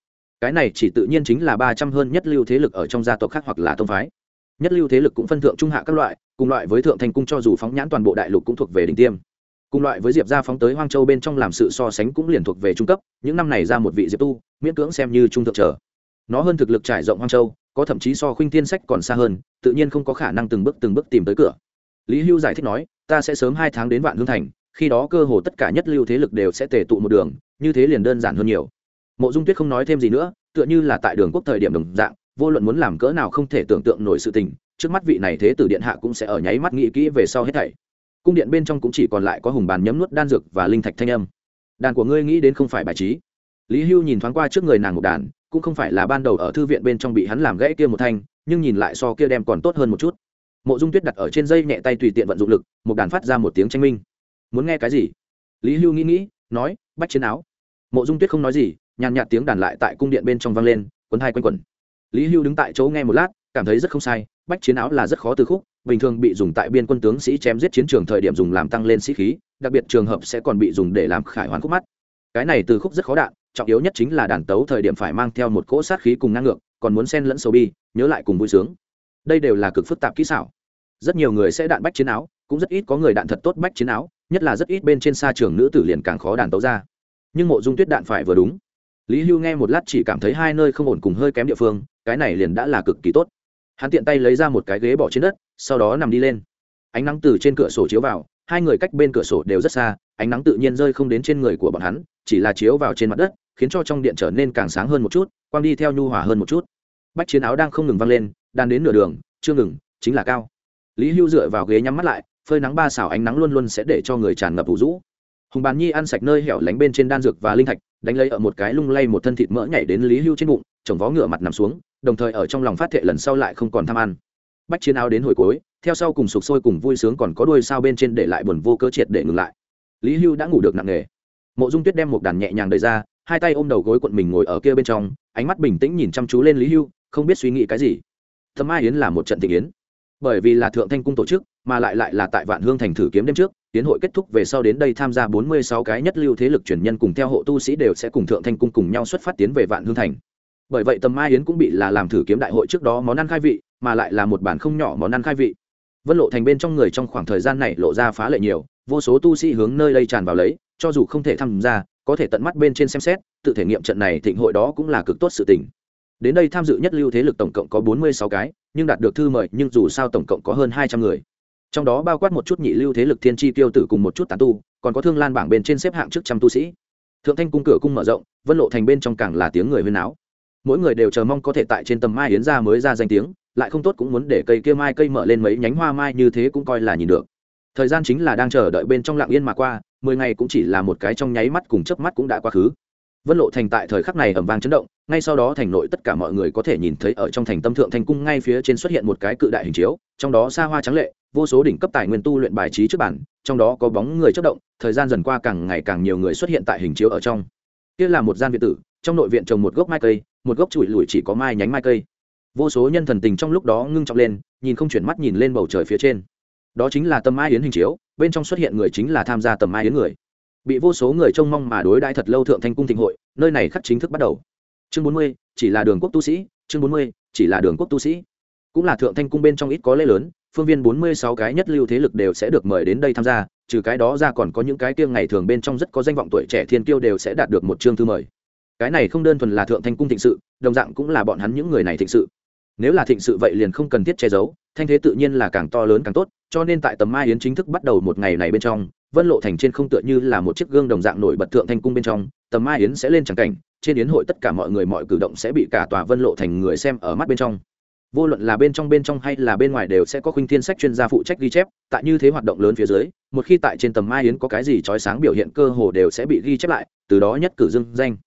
Cái này chỉ tự nhiên chính là ba trăm hơn nhất lưu thế lực ở trong gia tộc khác hoặc là tông phái. Nhất lưu thế lực cũng phân thượng trung hạ các loại, cùng loại với thượng thành cung cho dù phóng nhãn toàn bộ đại lục cũng thuộc về đỉnh tiêm cùng loại với diệp gia phóng tới hoang châu bên trong làm sự so sánh cũng liền thuộc về trung cấp, những năm này ra một vị diệp tu, miễn cưỡng xem như trung thượng trở. Nó hơn thực lực trải rộng hoang châu, có thậm chí so khuynh tiên sách còn xa hơn, tự nhiên không có khả năng từng bước từng bước tìm tới cửa. Lý hưu giải thích nói, ta sẽ sớm hai tháng đến vạn hương thành, khi đó cơ hồ tất cả nhất lưu thế lực đều sẽ tề tụ một đường, như thế liền đơn giản hơn nhiều. Mộ dung tuyết không nói thêm gì nữa, tựa như là tại đường quốc thời điểm đồng dạng, vô luận muốn làm cỡ nào không thể tưởng tượng nổi sự tình, trước mắt vị này thế tử điện hạ cũng sẽ ở nháy mắt nghĩ kỹ về sau hết thảy cung điện bên trong cũng chỉ còn lại có hùng bàn nhấm nuốt đan dược và linh thạch thanh âm. Đàn của ngươi nghĩ đến không phải bài trí. Lý hưu nhìn thoáng qua trước người nàng một đàn, cũng không phải là ban đầu ở thư viện bên trong bị hắn làm gãy kia một thanh, nhưng nhìn lại so kia đem còn tốt hơn một chút. Mộ dung tuyết đặt ở trên dây nhẹ tay tùy tiện vận dụng lực, một đàn phát ra một tiếng tranh minh. Muốn nghe cái gì? Lý hưu nghĩ nghĩ, nói, bách chiến áo. Mộ dung tuyết không nói gì, nhàn nhạt tiếng đàn lại tại cung điện bên trong vang lên, quấn hai quanh quẩn. Lý hưu đứng tại chỗ nghe một lát, cảm thấy rất không sai, bách chiến áo là rất khó từ khúc bình thường bị dùng tại biên quân tướng sĩ chém giết chiến trường thời điểm dùng làm tăng lên sĩ khí, đặc biệt trường hợp sẽ còn bị dùng để làm khải hoàn khúc mắt. Cái này từ khúc rất khó đạn, trọng yếu nhất chính là đàn tấu thời điểm phải mang theo một cỗ sát khí cùng năng ngược còn muốn xen lẫn sầu bi, nhớ lại cùng vui sướng. Đây đều là cực phức tạp kỹ xảo. Rất nhiều người sẽ đạn bách chiến áo, cũng rất ít có người đạn thật tốt bách chiến áo, nhất là rất ít bên trên xa trường nữ tử liền càng khó đàn tấu ra. Nhưng mộ dung tuyết đạn phải vừa đúng. Lý hưu nghe một lát chỉ cảm thấy hai nơi không ổn cùng hơi kém địa phương, cái này liền đã là cực kỳ tốt. Hắn tiện tay lấy ra một cái ghế bỏ trên đất sau đó nằm đi lên. Ánh nắng từ trên cửa sổ chiếu vào, hai người cách bên cửa sổ đều rất xa, ánh nắng tự nhiên rơi không đến trên người của bọn hắn, chỉ là chiếu vào trên mặt đất, khiến cho trong điện trở nên càng sáng hơn một chút, quang đi theo nhu hòa hơn một chút. Bách chiến áo đang không ngừng văng lên đang đến nửa đường, chưa ngừng, chính là cao. Lý hưu dựa vào ghế nhắm mắt lại, phơi nắng ba xảo ánh nắng luôn luôn sẽ để cho người tràn ngập vụ rũ. Hùng bàn nhi ăn sạch nơi hẻo lánh bên trên đan dược và linh thạch, đánh lấy ở một cái lung lay một thân thịt mỡ nhảy đến lý hưu trên bụng, chồng vó ngựa mặt nằm xuống, đồng thời ở trong lòng phát thệ lần sau lại không còn tham ăn bách chiến áo đến hồi cuối, theo sau cùng sục sôi cùng vui sướng còn có đuôi sao bên trên để lại buồn vô cơ triệt để ngừng lại. Lý hưu đã ngủ được nặng nề. Mộ dung tuyết đem một đàn nhẹ nhàng đầy ra, hai tay ôm đầu gối cuộn mình ngồi ở kia bên trong, ánh mắt bình tĩnh nhìn chăm chú lên lý hưu, không biết suy nghĩ cái gì. Thâm ai yến là một trận thị yến. Bởi vì là thượng thanh cung tổ chức, mà lại lại là tại vạn hương thành thử kiếm đêm trước tiến hội kết thúc về sau đến đây tham gia bốn mươi sáu cái nhất lưu thế lực truyền nhân cùng theo hộ tu sĩ đều sẽ cùng thượng thanh cung cùng nhau xuất phát tiến về vạn hương thành. Bởi vậy tầm mai yến cũng bị là làm thử kiếm đại hội trước đó món ăn khai vị mà lại là một bản không nhỏ món ăn khai vị. Vân lộ thành bên trong người trong khoảng thời gian này lộ ra phá lệ nhiều, vô số tu sĩ hướng nơi đây tràn vào lấy, cho dù không thể tham gia, có thể tận mắt bên trên xem xét, tự thể nghiệm trận này thịnh hội đó cũng là cực tốt sự tình. Đến đây tham dự nhất lưu thế lực tổng cộng có bốn mươi sáu cái, nhưng đạt được thư mời, nhưng dù sao tổng cộng có hơn hai trăm người. Trong đó bao quát một chút nhị lưu thế lực thiên tri tiêu tử cùng một chút tán tu, còn có thương lan bảng bên trên xếp hạng trước trăm tu sĩ. Thượng thanh cung cửa cung mở rộng, vân lộ thành bên trong càng là tiếng người huyên áo mỗi người đều chờ mong có thể tại trên tầm mai yến ra mới ra danh tiếng lại không tốt cũng muốn để cây kia mai cây mở lên mấy nhánh hoa mai như thế cũng coi là nhìn được. Thời gian chính là đang chờ đợi bên trong lặng yên mà qua, mười ngày cũng chỉ là một cái trong nháy mắt cùng chớp mắt cũng đã quá khứ. Vân lộ thành tại thời khắc này ẩm vang chấn động, ngay sau đó thành nội tất cả mọi người có thể nhìn thấy ở trong thành tâm thượng thành cung ngay phía trên xuất hiện một cái cự đại hình chiếu, trong đó xa hoa trắng lệ, vô số đỉnh cấp tài nguyên tu luyện bài trí trước bản, trong đó có bóng người chất động, thời gian dần qua càng ngày càng nhiều người xuất hiện tại hình chiếu ở trong. Kia là một gian viện tử, trong nội viện trồng một gốc mai cây, một gốc chùi lùi chỉ có mai nhánh mai cây vô số nhân thần tình trong lúc đó ngưng trọng lên, nhìn không chuyển mắt nhìn lên bầu trời phía trên. Đó chính là tầm mai yến hình chiếu, bên trong xuất hiện người chính là tham gia tầm mai yến người. Bị vô số người trông mong mà đối đãi thật lâu thượng thanh cung thịnh hội, nơi này khắc chính thức bắt đầu. Chương bốn mươi, chỉ là đường quốc tu sĩ, chương bốn mươi, chỉ là đường quốc tu sĩ. Cũng là thượng thanh cung bên trong ít có lễ lớn, phương viên bốn mươi sáu cái nhất lưu thế lực đều sẽ được mời đến đây tham gia, trừ cái đó ra còn có những cái kia ngày thường bên trong rất có danh vọng tuổi trẻ thiên tiêu đều sẽ đạt được một chương thư mời. Cái này không đơn thuần là thượng thanh cung thịnh sự, đồng dạng cũng là bọn hắn những người này thịnh sự nếu là thịnh sự vậy liền không cần thiết che giấu, thanh thế tự nhiên là càng to lớn càng tốt, cho nên tại tầm mai yến chính thức bắt đầu một ngày này bên trong, vân lộ thành trên không tựa như là một chiếc gương đồng dạng nổi bật thượng thanh cung bên trong, tầm mai yến sẽ lên tràng cảnh, trên yến hội tất cả mọi người mọi cử động sẽ bị cả tòa vân lộ thành người xem ở mắt bên trong. Vô luận là bên trong bên trong hay là bên ngoài đều sẽ có khuynh thiên sách chuyên gia phụ trách ghi chép, tại như thế hoạt động lớn phía dưới, một khi tại trên tầm mai yến có cái gì trói sáng biểu hiện cơ hồ đều sẽ bị ghi chép lại, từ đó nhất cử dưng danh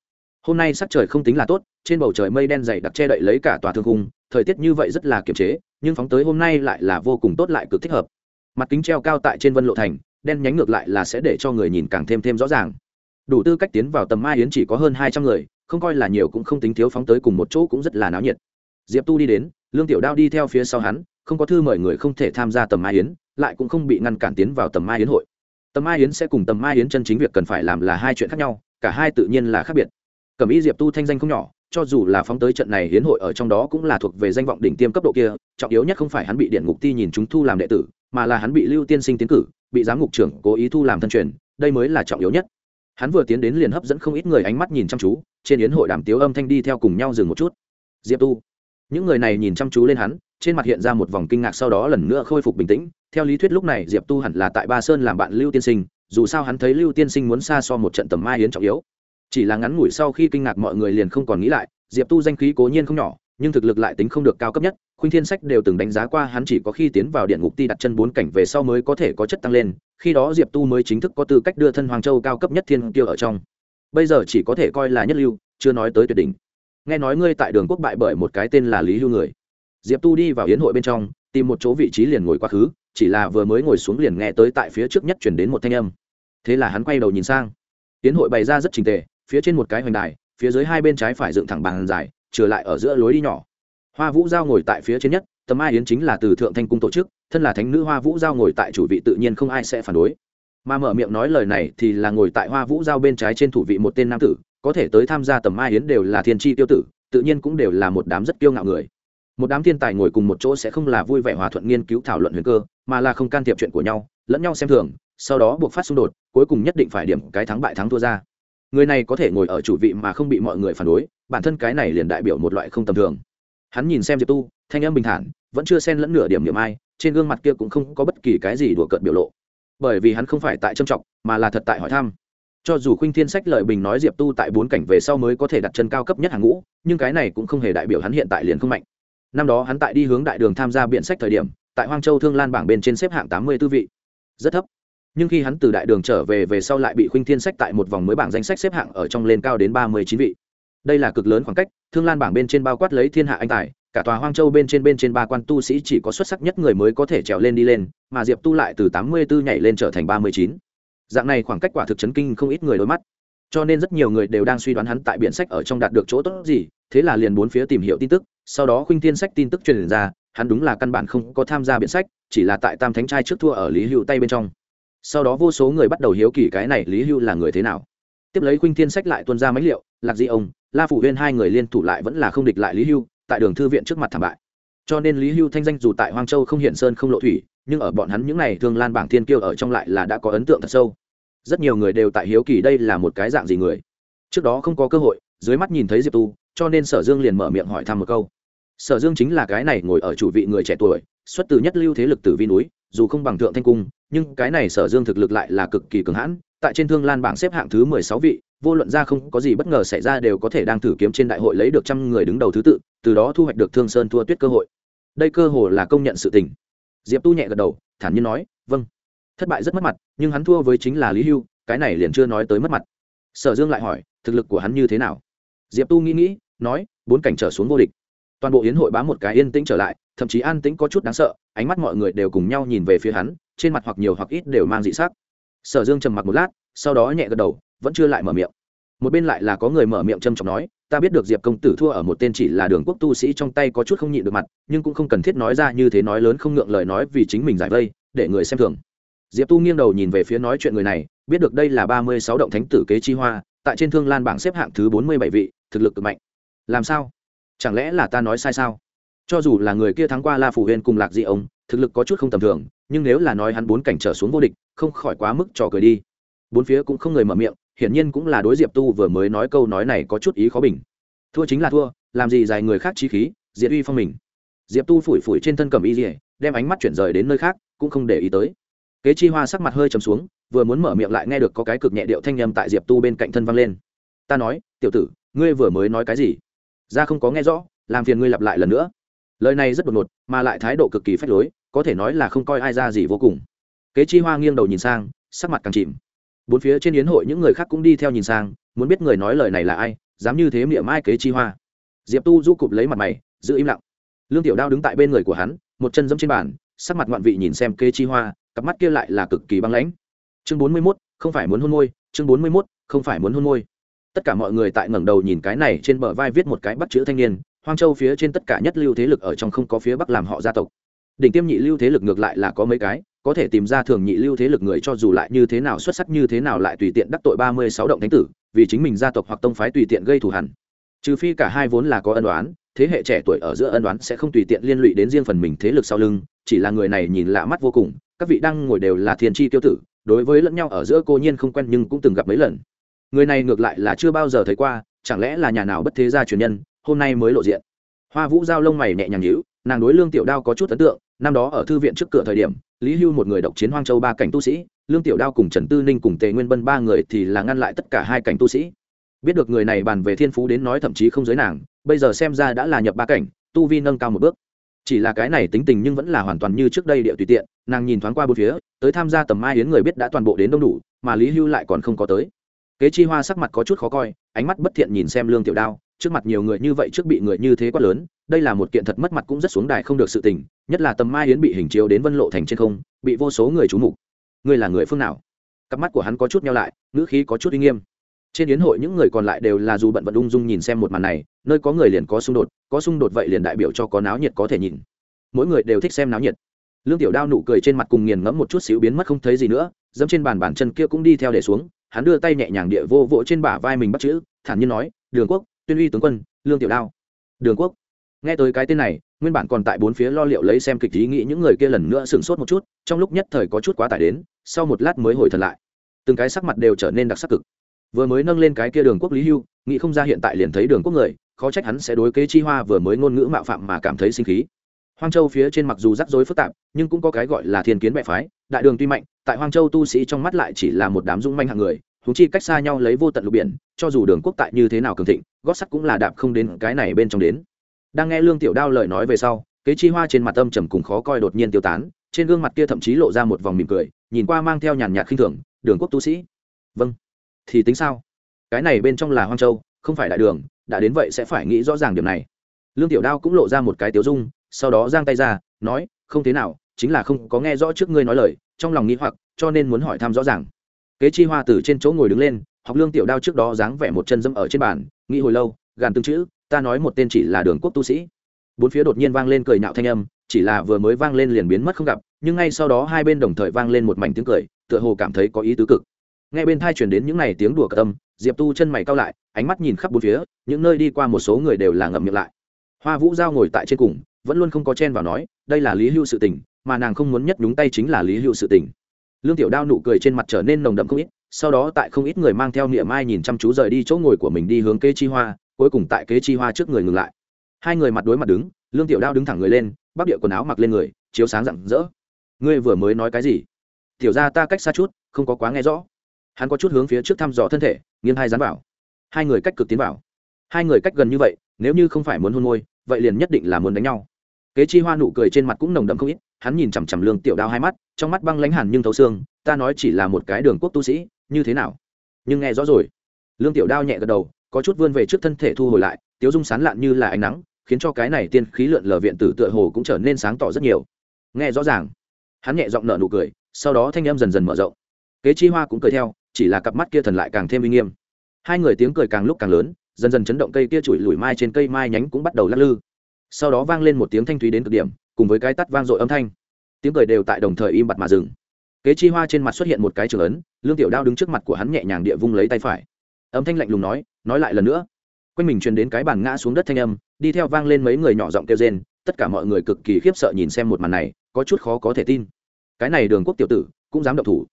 hôm nay sắc trời không tính là tốt, trên bầu trời mây đen dày đặc che đậy lấy cả tòa thương khung, thời tiết như vậy rất là kiềm chế, nhưng phóng tới hôm nay lại là vô cùng tốt lại cực thích hợp. Mặt kính treo cao tại trên vân lộ thành, đen nhánh ngược lại là sẽ để cho người nhìn càng thêm thêm rõ ràng. Đủ tư cách tiến vào tầm mai yến chỉ có hơn hai trăm người, không coi là nhiều cũng không tính thiếu phóng tới cùng một chỗ cũng rất là náo nhiệt. Diệp tu đi đến, lương tiểu đao đi theo phía sau hắn, không có thư mời người không thể tham gia tầm mai yến, lại cũng không bị ngăn cản tiến vào tầm mai yến hội. Tầm mai yến sẽ cùng tầm mai yến chân chính việc cần phải làm là hai chuyện khác nhau, cả hai tự nhiên là khác biệt cẩm y diệp tu thanh danh không nhỏ, cho dù là phóng tới trận này hiến hội ở trong đó cũng là thuộc về danh vọng đỉnh tiêm cấp độ kia, trọng yếu nhất không phải hắn bị điện ngục ti nhìn chúng thu làm đệ tử, mà là hắn bị lưu tiên sinh tiến cử, bị giám ngục trưởng cố ý thu làm thân truyền, đây mới là trọng yếu nhất. Hắn vừa tiến đến liền hấp dẫn không ít người ánh mắt nhìn chăm chú, trên yến hội đàm tiếu âm thanh đi theo cùng nhau dừng một chút. Diệp tu. Những người này nhìn chăm chú lên hắn, trên mặt hiện ra một vòng kinh ngạc sau đó lần nữa khôi phục bình tĩnh. Theo lý thuyết lúc này diệp tu hẳn là tại ba sơn làm bạn lưu tiên sinh, dù sao hắn thấy lưu tiên sinh muốn xa so một trận tầm mai yến trọng yếu chỉ là ngắn ngủi sau khi kinh ngạc mọi người liền không còn nghĩ lại, diệp tu danh khí cố nhiên không nhỏ, nhưng thực lực lại tính không được cao cấp nhất, khuynh thiên sách đều từng đánh giá qua hắn chỉ có khi tiến vào điện ngục ti đặt chân bốn cảnh về sau mới có thể có chất tăng lên, khi đó diệp tu mới chính thức có tư cách đưa thân hoàng châu cao cấp nhất thiên tiêu ở trong. Bây giờ chỉ có thể coi là nhất lưu, chưa nói tới tuyệt đỉnh. Nghe nói ngươi tại đường quốc bại bởi một cái tên là lý hưu người. Diệp tu đi vào hiến hội bên trong, tìm một chỗ vị trí liền ngồi quá khứ, chỉ là vừa mới ngồi xuống liền nghe tới tại phía trước nhất chuyển đến một thanh âm. Thế là hắn quay đầu nhìn sang. Hiến hội bày ra rất trình tề phía trên một cái hoành đài, phía dưới hai bên trái phải dựng thẳng bàn dài trở lại ở giữa lối đi nhỏ. Hoa vũ giao ngồi tại phía trên nhất tấm ai yến chính là từ thượng thanh cung tổ chức, thân là thánh nữ hoa vũ giao ngồi tại chủ vị tự nhiên không ai sẽ phản đối. Mà mở miệng nói lời này thì là ngồi tại hoa vũ giao bên trái trên thủ vị một tên nam tử, có thể tới tham gia tầm ai yến đều là thiên tri tiêu tử, tự nhiên cũng đều là một đám rất kiêu ngạo người. Một đám thiên tài ngồi cùng một chỗ sẽ không là vui vẻ hòa thuận nghiên cứu thảo luận huyền cơ, mà là không can thiệp chuyện của nhau, lẫn nhau xem thường, sau đó buộc phát xung đột, cuối cùng nhất định phải điểm cái thắng bại thắng thua ra người này có thể ngồi ở chủ vị mà không bị mọi người phản đối, bản thân cái này liền đại biểu một loại không tầm thường. Hắn nhìn xem diệp tu, thanh âm bình thản, vẫn chưa xen lẫn nửa điểm điểm ai, trên gương mặt kia cũng không có bất kỳ cái gì đùa cợt biểu lộ. Bởi vì hắn không phải tại trâm trọng mà là thật tại hỏi thăm. Cho dù khuynh thiên sách lợi bình nói diệp tu tại bốn cảnh về sau mới có thể đặt chân cao cấp nhất hàng ngũ, nhưng cái này cũng không hề đại biểu hắn hiện tại liền không mạnh. Năm đó hắn tại đi hướng đại đường tham gia biện sách thời điểm, tại hoang châu thương lan bảng bên trên xếp hạng tám mươi tư vị. Rất thấp nhưng khi hắn từ đại đường trở về về sau lại bị khuynh thiên sách tại một vòng mới bảng danh sách xếp hạng ở trong lên cao đến ba mươi chín vị. Đây là cực lớn khoảng cách, thương lan bảng bên trên bao quát lấy thiên hạ anh tài, cả tòa hoang châu bên trên bên trên ba quan tu sĩ chỉ có xuất sắc nhất người mới có thể trèo lên đi lên, mà diệp tu lại từ tám mươi 84 nhảy lên trở thành ba mươi chín. Dạng này khoảng cách quả thực chấn kinh không ít người đôi mắt. Cho nên rất nhiều người đều đang suy đoán hắn tại biện sách ở trong đạt được chỗ tốt gì, thế là liền bốn phía tìm hiểu tin tức, sau đó khuynh thiên sách tin tức truyền ra, hắn đúng là căn bản không có tham gia biện sách, chỉ là tại tam thánh trai trước thua ở lý hữu tay bên trong sau đó vô số người bắt đầu hiếu kỳ cái này lý hưu là người thế nào. Tiếp lấy khuynh thiên sách lại tuân ra mấy liệu, lạc di ông, la phủ huyên hai người liên thủ lại vẫn là không địch lại lý hưu, tại đường thư viện trước mặt thảm bại. Cho nên lý hưu thanh danh dù tại hoang châu không hiện sơn không lộ thủy, nhưng ở bọn hắn những n à y thường lan bảng thiên kiêu ở trong lại là đã có ấn tượng thật sâu. Rất nhiều người đều tại hiếu kỳ đây là một cái dạng gì người. Trước đó không có cơ hội, dưới mắt nhìn thấy diệp tu, cho nên sở dương liền mở miệng hỏi thăm một câu. Sở dương chính là cái này ngồi ở chủ vị người trẻ tuổi, xuất từ nhất lưu thế lực tử vi núi, dù không bằng thượng thanh cung nhưng cái này sở dương thực lực lại là cực kỳ cường hãn, tại trên thương lan bảng xếp hạng thứ mười sáu vị, vô luận ra không có gì bất ngờ xảy ra đều có thể đang thử kiếm trên đại hội lấy được trăm người đứng đầu thứ tự, từ đó thu hoạch được thương sơn thua tuyết cơ hội. Đây cơ hồ là công nhận sự tình. Diệp tu nhẹ gật đầu, thản nhiên nói vâng. Thất bại rất mất mặt, nhưng hắn thua với chính là lý hưu, cái này liền chưa nói tới mất mặt. Sở dương lại hỏi, thực lực của hắn như thế nào? Diệp tu nghĩ nghĩ, nói, bốn cảnh trở xuống vô địch toàn bộ yến hội bám một cái yên tĩnh trở lại, thậm chí an tĩnh có chút đáng sợ, ánh mắt mọi người đều cùng nhau nhìn về phía hắn, trên mặt hoặc nhiều hoặc ít đều mang dị sắc. Sở dương trầm mặc một lát, sau đó nhẹ gật đầu, vẫn chưa lại mở miệng. Một bên lại là có người mở miệng trầm trọng nói, ta biết được diệp công tử thua ở một tên chỉ là đường quốc tu sĩ trong tay có chút không nhịn được mặt, nhưng cũng không cần thiết nói ra như thế nói lớn không ngượng lời nói vì chính mình giải vây, để người xem thường. Diệp tu nghiêng đầu nhìn về phía nói chuyện người này, biết được đây là ba mươi sáu động thánh tử kế chi hoa, tại trên thương lan bảng xếp hạng thứ bốn mươi bảy vị, thực lực cực mạnh. Làm sao? Chẳng lẽ là ta nói sai sao? Cho dù là người kia thắng qua la phủ huyên cùng lạc dị ông, thực lực có chút không tầm thường, nhưng nếu là nói hắn bốn cảnh trở xuống vô địch, không khỏi quá mức trò cười đi. Bốn phía cũng không người mở miệng, hiển nhiên cũng là đối diệp tu vừa mới nói câu nói này có chút ý khó bình. Thua chính là thua, làm gì dài người khác trí khí diệt uy phong mình. Diệp tu phủi phủi trên thân cầm y dỉa đem ánh mắt chuyển rời đến nơi khác, cũng không để ý tới. Kế chi hoa sắc mặt hơi trầm xuống, vừa muốn mở miệng lại nghe được có cái cực nhẹ điệu thanh â m tại diệp tu bên cạnh thân vang lên. Ta nói, tiểu tử, ngươi vừa mới nói cái gì? Ra không có nghe rõ, làm phiền ngươi lặp lại lần nữa. Lời này rất đột ngột, mà lại thái độ cực kỳ phách lối, có thể nói là không coi ai ra gì vô cùng. Kế chi hoa nghiêng đầu nhìn sang, sắc mặt càng chìm. Bốn phía trên yến hội những người khác cũng đi theo nhìn sang, muốn biết người nói lời này là ai, dám như thế miệng mai kế chi hoa. Diệp tu du cụp lấy mặt mày, giữ im lặng. Lương tiểu đao đứng tại bên người của hắn, một chân dẫm trên bàn, sắc mặt ngoạn vị nhìn xem kế chi hoa, cặp mắt kia lại là cực kỳ băng lãnh. Chương bốn mươi mốt, không phải muốn hôn môi, chương bốn mươi mốt, không phải muốn hôn môi tất cả mọi người tại ngẩng đầu nhìn cái này trên bờ vai viết một cái bắt chữ thanh niên, hoang châu phía trên tất cả nhất lưu thế lực ở trong không có phía bắc làm họ gia tộc. Đỉnh tiêm nhị lưu thế lực ngược lại là có mấy cái, có thể tìm ra thường nhị lưu thế lực người cho dù lại như thế nào xuất sắc như thế nào lại tùy tiện đắc tội ba mươi sáu động thánh tử, vì chính mình gia tộc hoặc tông phái tùy tiện gây thù hẳn trừ phi cả hai vốn là có ân đoán thế hệ trẻ tuổi ở giữa ân đoán sẽ không tùy tiện liên lụy đến riêng phần mình thế lực sau lưng, chỉ là người này nhìn lạ mắt vô cùng, các vị đang ngồi đều là thiên tri tiêu tử, đối với lẫn nhau ở giữa cô nhiên không quen nhưng cũng từng gặp mấy lần người này ngược lại là chưa bao giờ thấy qua, chẳng lẽ là nhà nào bất thế gia truyền nhân, hôm nay mới lộ diện. Hoa vũ giao lông mày nhẹ nhàng nhíu, nàng đối lương tiểu đao có chút ấn tượng, năm đó ở thư viện trước cửa thời điểm, lý hưu một người độc chiến hoang châu ba cảnh tu sĩ, lương tiểu đao cùng trần tư ninh cùng tề nguyên bân ba người thì là ngăn lại tất cả hai cảnh tu sĩ. Biết được người này bàn về thiên phú đến nói thậm chí không giới nàng, bây giờ xem ra đã là nhập ba cảnh, tu vi nâng cao một bước. Chỉ là cái này tính tình nhưng vẫn là hoàn toàn như trước đây địa tùy tiện, nàng nhìn thoáng qua bốn phía, tới tham gia tầm mai hiến người biết đã toàn bộ đến đông đủ, mà lý hưu lại còn không có tới kế chi hoa sắc mặt có chút khó coi, ánh mắt bất thiện nhìn xem lương tiểu đao, trước mặt nhiều người như vậy trước bị người như thế quá lớn, đây là một kiện thật mất mặt cũng rất xuống đài không được sự tình, nhất là tầm mai yến bị hình chiếu đến vân lộ thành trên không, bị vô số người trú mục. Ngươi là người phương nào? Cặp mắt của hắn có chút nhau lại, ngữ khí có chút uy nghiêm. Trên yến hội những người còn lại đều là dù bận vận ung dung nhìn xem một màn này, nơi có người liền có xung đột, có xung đột vậy liền đại biểu cho có náo nhiệt có thể nhìn. Mỗi người đều thích xem náo nhiệt. Lương tiểu đao nụ cười trên mặt cùng nghiền ngẫm một chút xíu biến mất không thấy gì nữa, dẫm trên bàn bàn chân kia cũng đi theo để xuống hắn đưa tay nhẹ nhàng địa vô vỗ trên bả vai mình bắt chữ, thản nhiên nói, đường quốc, tuyên uy tướng quân, lương tiểu đao. Đường quốc? Nghe tới cái tên này, nguyên bản còn tại bốn phía lo liệu lấy xem kịch ý nghĩ những người kia lần nữa sửng sốt một chút, trong lúc nhất thời có chút quá tải đến, sau một lát mới hồi thật lại. Từng cái sắc mặt đều trở nên đặc sắc cực. Vừa mới nâng lên cái kia đường quốc lý hưu, nghĩ không ra hiện tại liền thấy đường quốc người, khó trách hắn sẽ đối kế chi hoa vừa mới ngôn ngữ mạo phạm mà cảm thấy sinh khí hoang châu phía trên mặc dù rắc rối phức tạp, nhưng cũng có cái gọi là thiên kiến bệ phái. Đại đường tuy mạnh, tại hoang châu tu sĩ trong mắt lại chỉ là một đám dũng manh hạng người húng chi cách xa nhau lấy vô tận lục biển, cho dù đường quốc tại như thế nào cường thịnh, gót sắt cũng là đạp không đến cái này bên trong đến. Đang nghe lương tiểu đao lời nói về sau, kế chi hoa trên mặt âm trầm cùng khó coi đột nhiên tiêu tán, trên gương mặt kia thậm chí lộ ra một vòng mỉm cười, nhìn qua mang theo nhàn nhạt khinh thường, đường quốc tu sĩ? Vâng. Thì tính sao? Cái này bên trong là hoang châu, không phải đại đường, đã đến vậy sẽ phải nghĩ rõ ràng điểm này. Lương tiểu đao cũng lộ ra một cái tiếu dung sau đó giang tay ra, nói, không thế nào, chính là không có nghe rõ trước ngươi nói lời, trong lòng nghĩ hoặc, cho nên muốn hỏi thăm rõ ràng. Kế chi hoa từ trên chỗ ngồi đứng lên, học lương tiểu đao trước đó dáng vẻ một chân dẫm ở trên bàn, nghĩ hồi lâu, gàn tương chữ, ta nói một tên chỉ là đường quốc tu sĩ. Bốn phía đột nhiên vang lên cười nhạo thanh âm, chỉ là vừa mới vang lên liền biến mất không gặp, nhưng ngay sau đó hai bên đồng thời vang lên một mảnh tiếng cười, tựa hồ cảm thấy có ý tứ cực. Ngay bên thai chuyển đến những n à y tiếng đùa cờ tâm diệp tu chân mày cao lại, ánh mắt nhìn khắp bốn phía, những nơi đi qua một số người đều là ngậm miệng lại. Hoa vũ giao ngồi tại trên cùng vẫn luôn không có chen vào nói, đây là lý hưu sự tình, mà nàng không muốn nhất đúng tay chính là lý hưu sự tình. Lương tiểu đao nụ cười trên mặt trở nên nồng đậm không ít, sau đó tại không ít người mang theo niệm ai nhìn chăm chú rời đi chỗ ngồi của mình đi hướng kế chi hoa, cuối cùng tại kế chi hoa trước người ngừng lại. Hai người mặt đối mặt đứng, lương tiểu đao đứng thẳng người lên bắc địa quần áo mặc lên người, chiếu sáng rạng rỡ. Ngươi vừa mới nói cái gì? Tiểu ra ta cách xa chút, không có quá nghe rõ. Hắn có chút hướng phía trước thăm dò thân thể, nghiêng hai dán vào. Hai người cách cực tiến vào. Hai người cách gần như vậy, nếu như không phải muốn hôn môi, vậy liền nhất định là muốn đánh nhau kế chi hoa nụ cười trên mặt cũng nồng đậm không ít, hắn nhìn chằm chằm lương tiểu đao hai mắt, trong mắt băng lãnh hẳn nhưng thấu xương, ta nói chỉ là một cái đường quốc tu sĩ, như thế nào? Nhưng nghe rõ rồi, lương tiểu đao nhẹ gật đầu, có chút vươn về trước thân thể thu hồi lại, tiếu dung sán lạn như là ánh nắng, khiến cho cái này tiên khí lượn lờ viện tử tựa hồ cũng trở nên sáng tỏ rất nhiều. Nghe rõ ràng, hắn nhẹ giọng nở nụ cười, sau đó thanh âm dần dần mở rộng. Kế chi hoa cũng cười theo, chỉ là cặp mắt kia thần lại càng thêm uy nghiêm. Hai người tiếng cười càng lúc càng lớn, dần dần chấn động cây kia chùi lùi mai trên cây mai nhánh cũng bắt đầu lắc lư sau đó vang lên một tiếng thanh thúy đến cực điểm, cùng với cái tắt vang dội âm thanh. Tiếng cười đều tại đồng thời im bặt mà dừng. Kế chi hoa trên mặt xuất hiện một cái trường ấn, lương tiểu đao đứng trước mặt của hắn nhẹ nhàng địa vung lấy tay phải. Âm thanh lạnh lùng nói nói lại lần nữa. Quanh mình truyền đến cái bàn ngã xuống đất thanh âm, đi theo vang lên mấy người nhỏ giọng kêu rên, tất cả mọi người cực kỳ khiếp sợ nhìn xem một màn này, có chút khó có thể tin. Cái này đường quốc tiểu tử, cũng dám động thủ.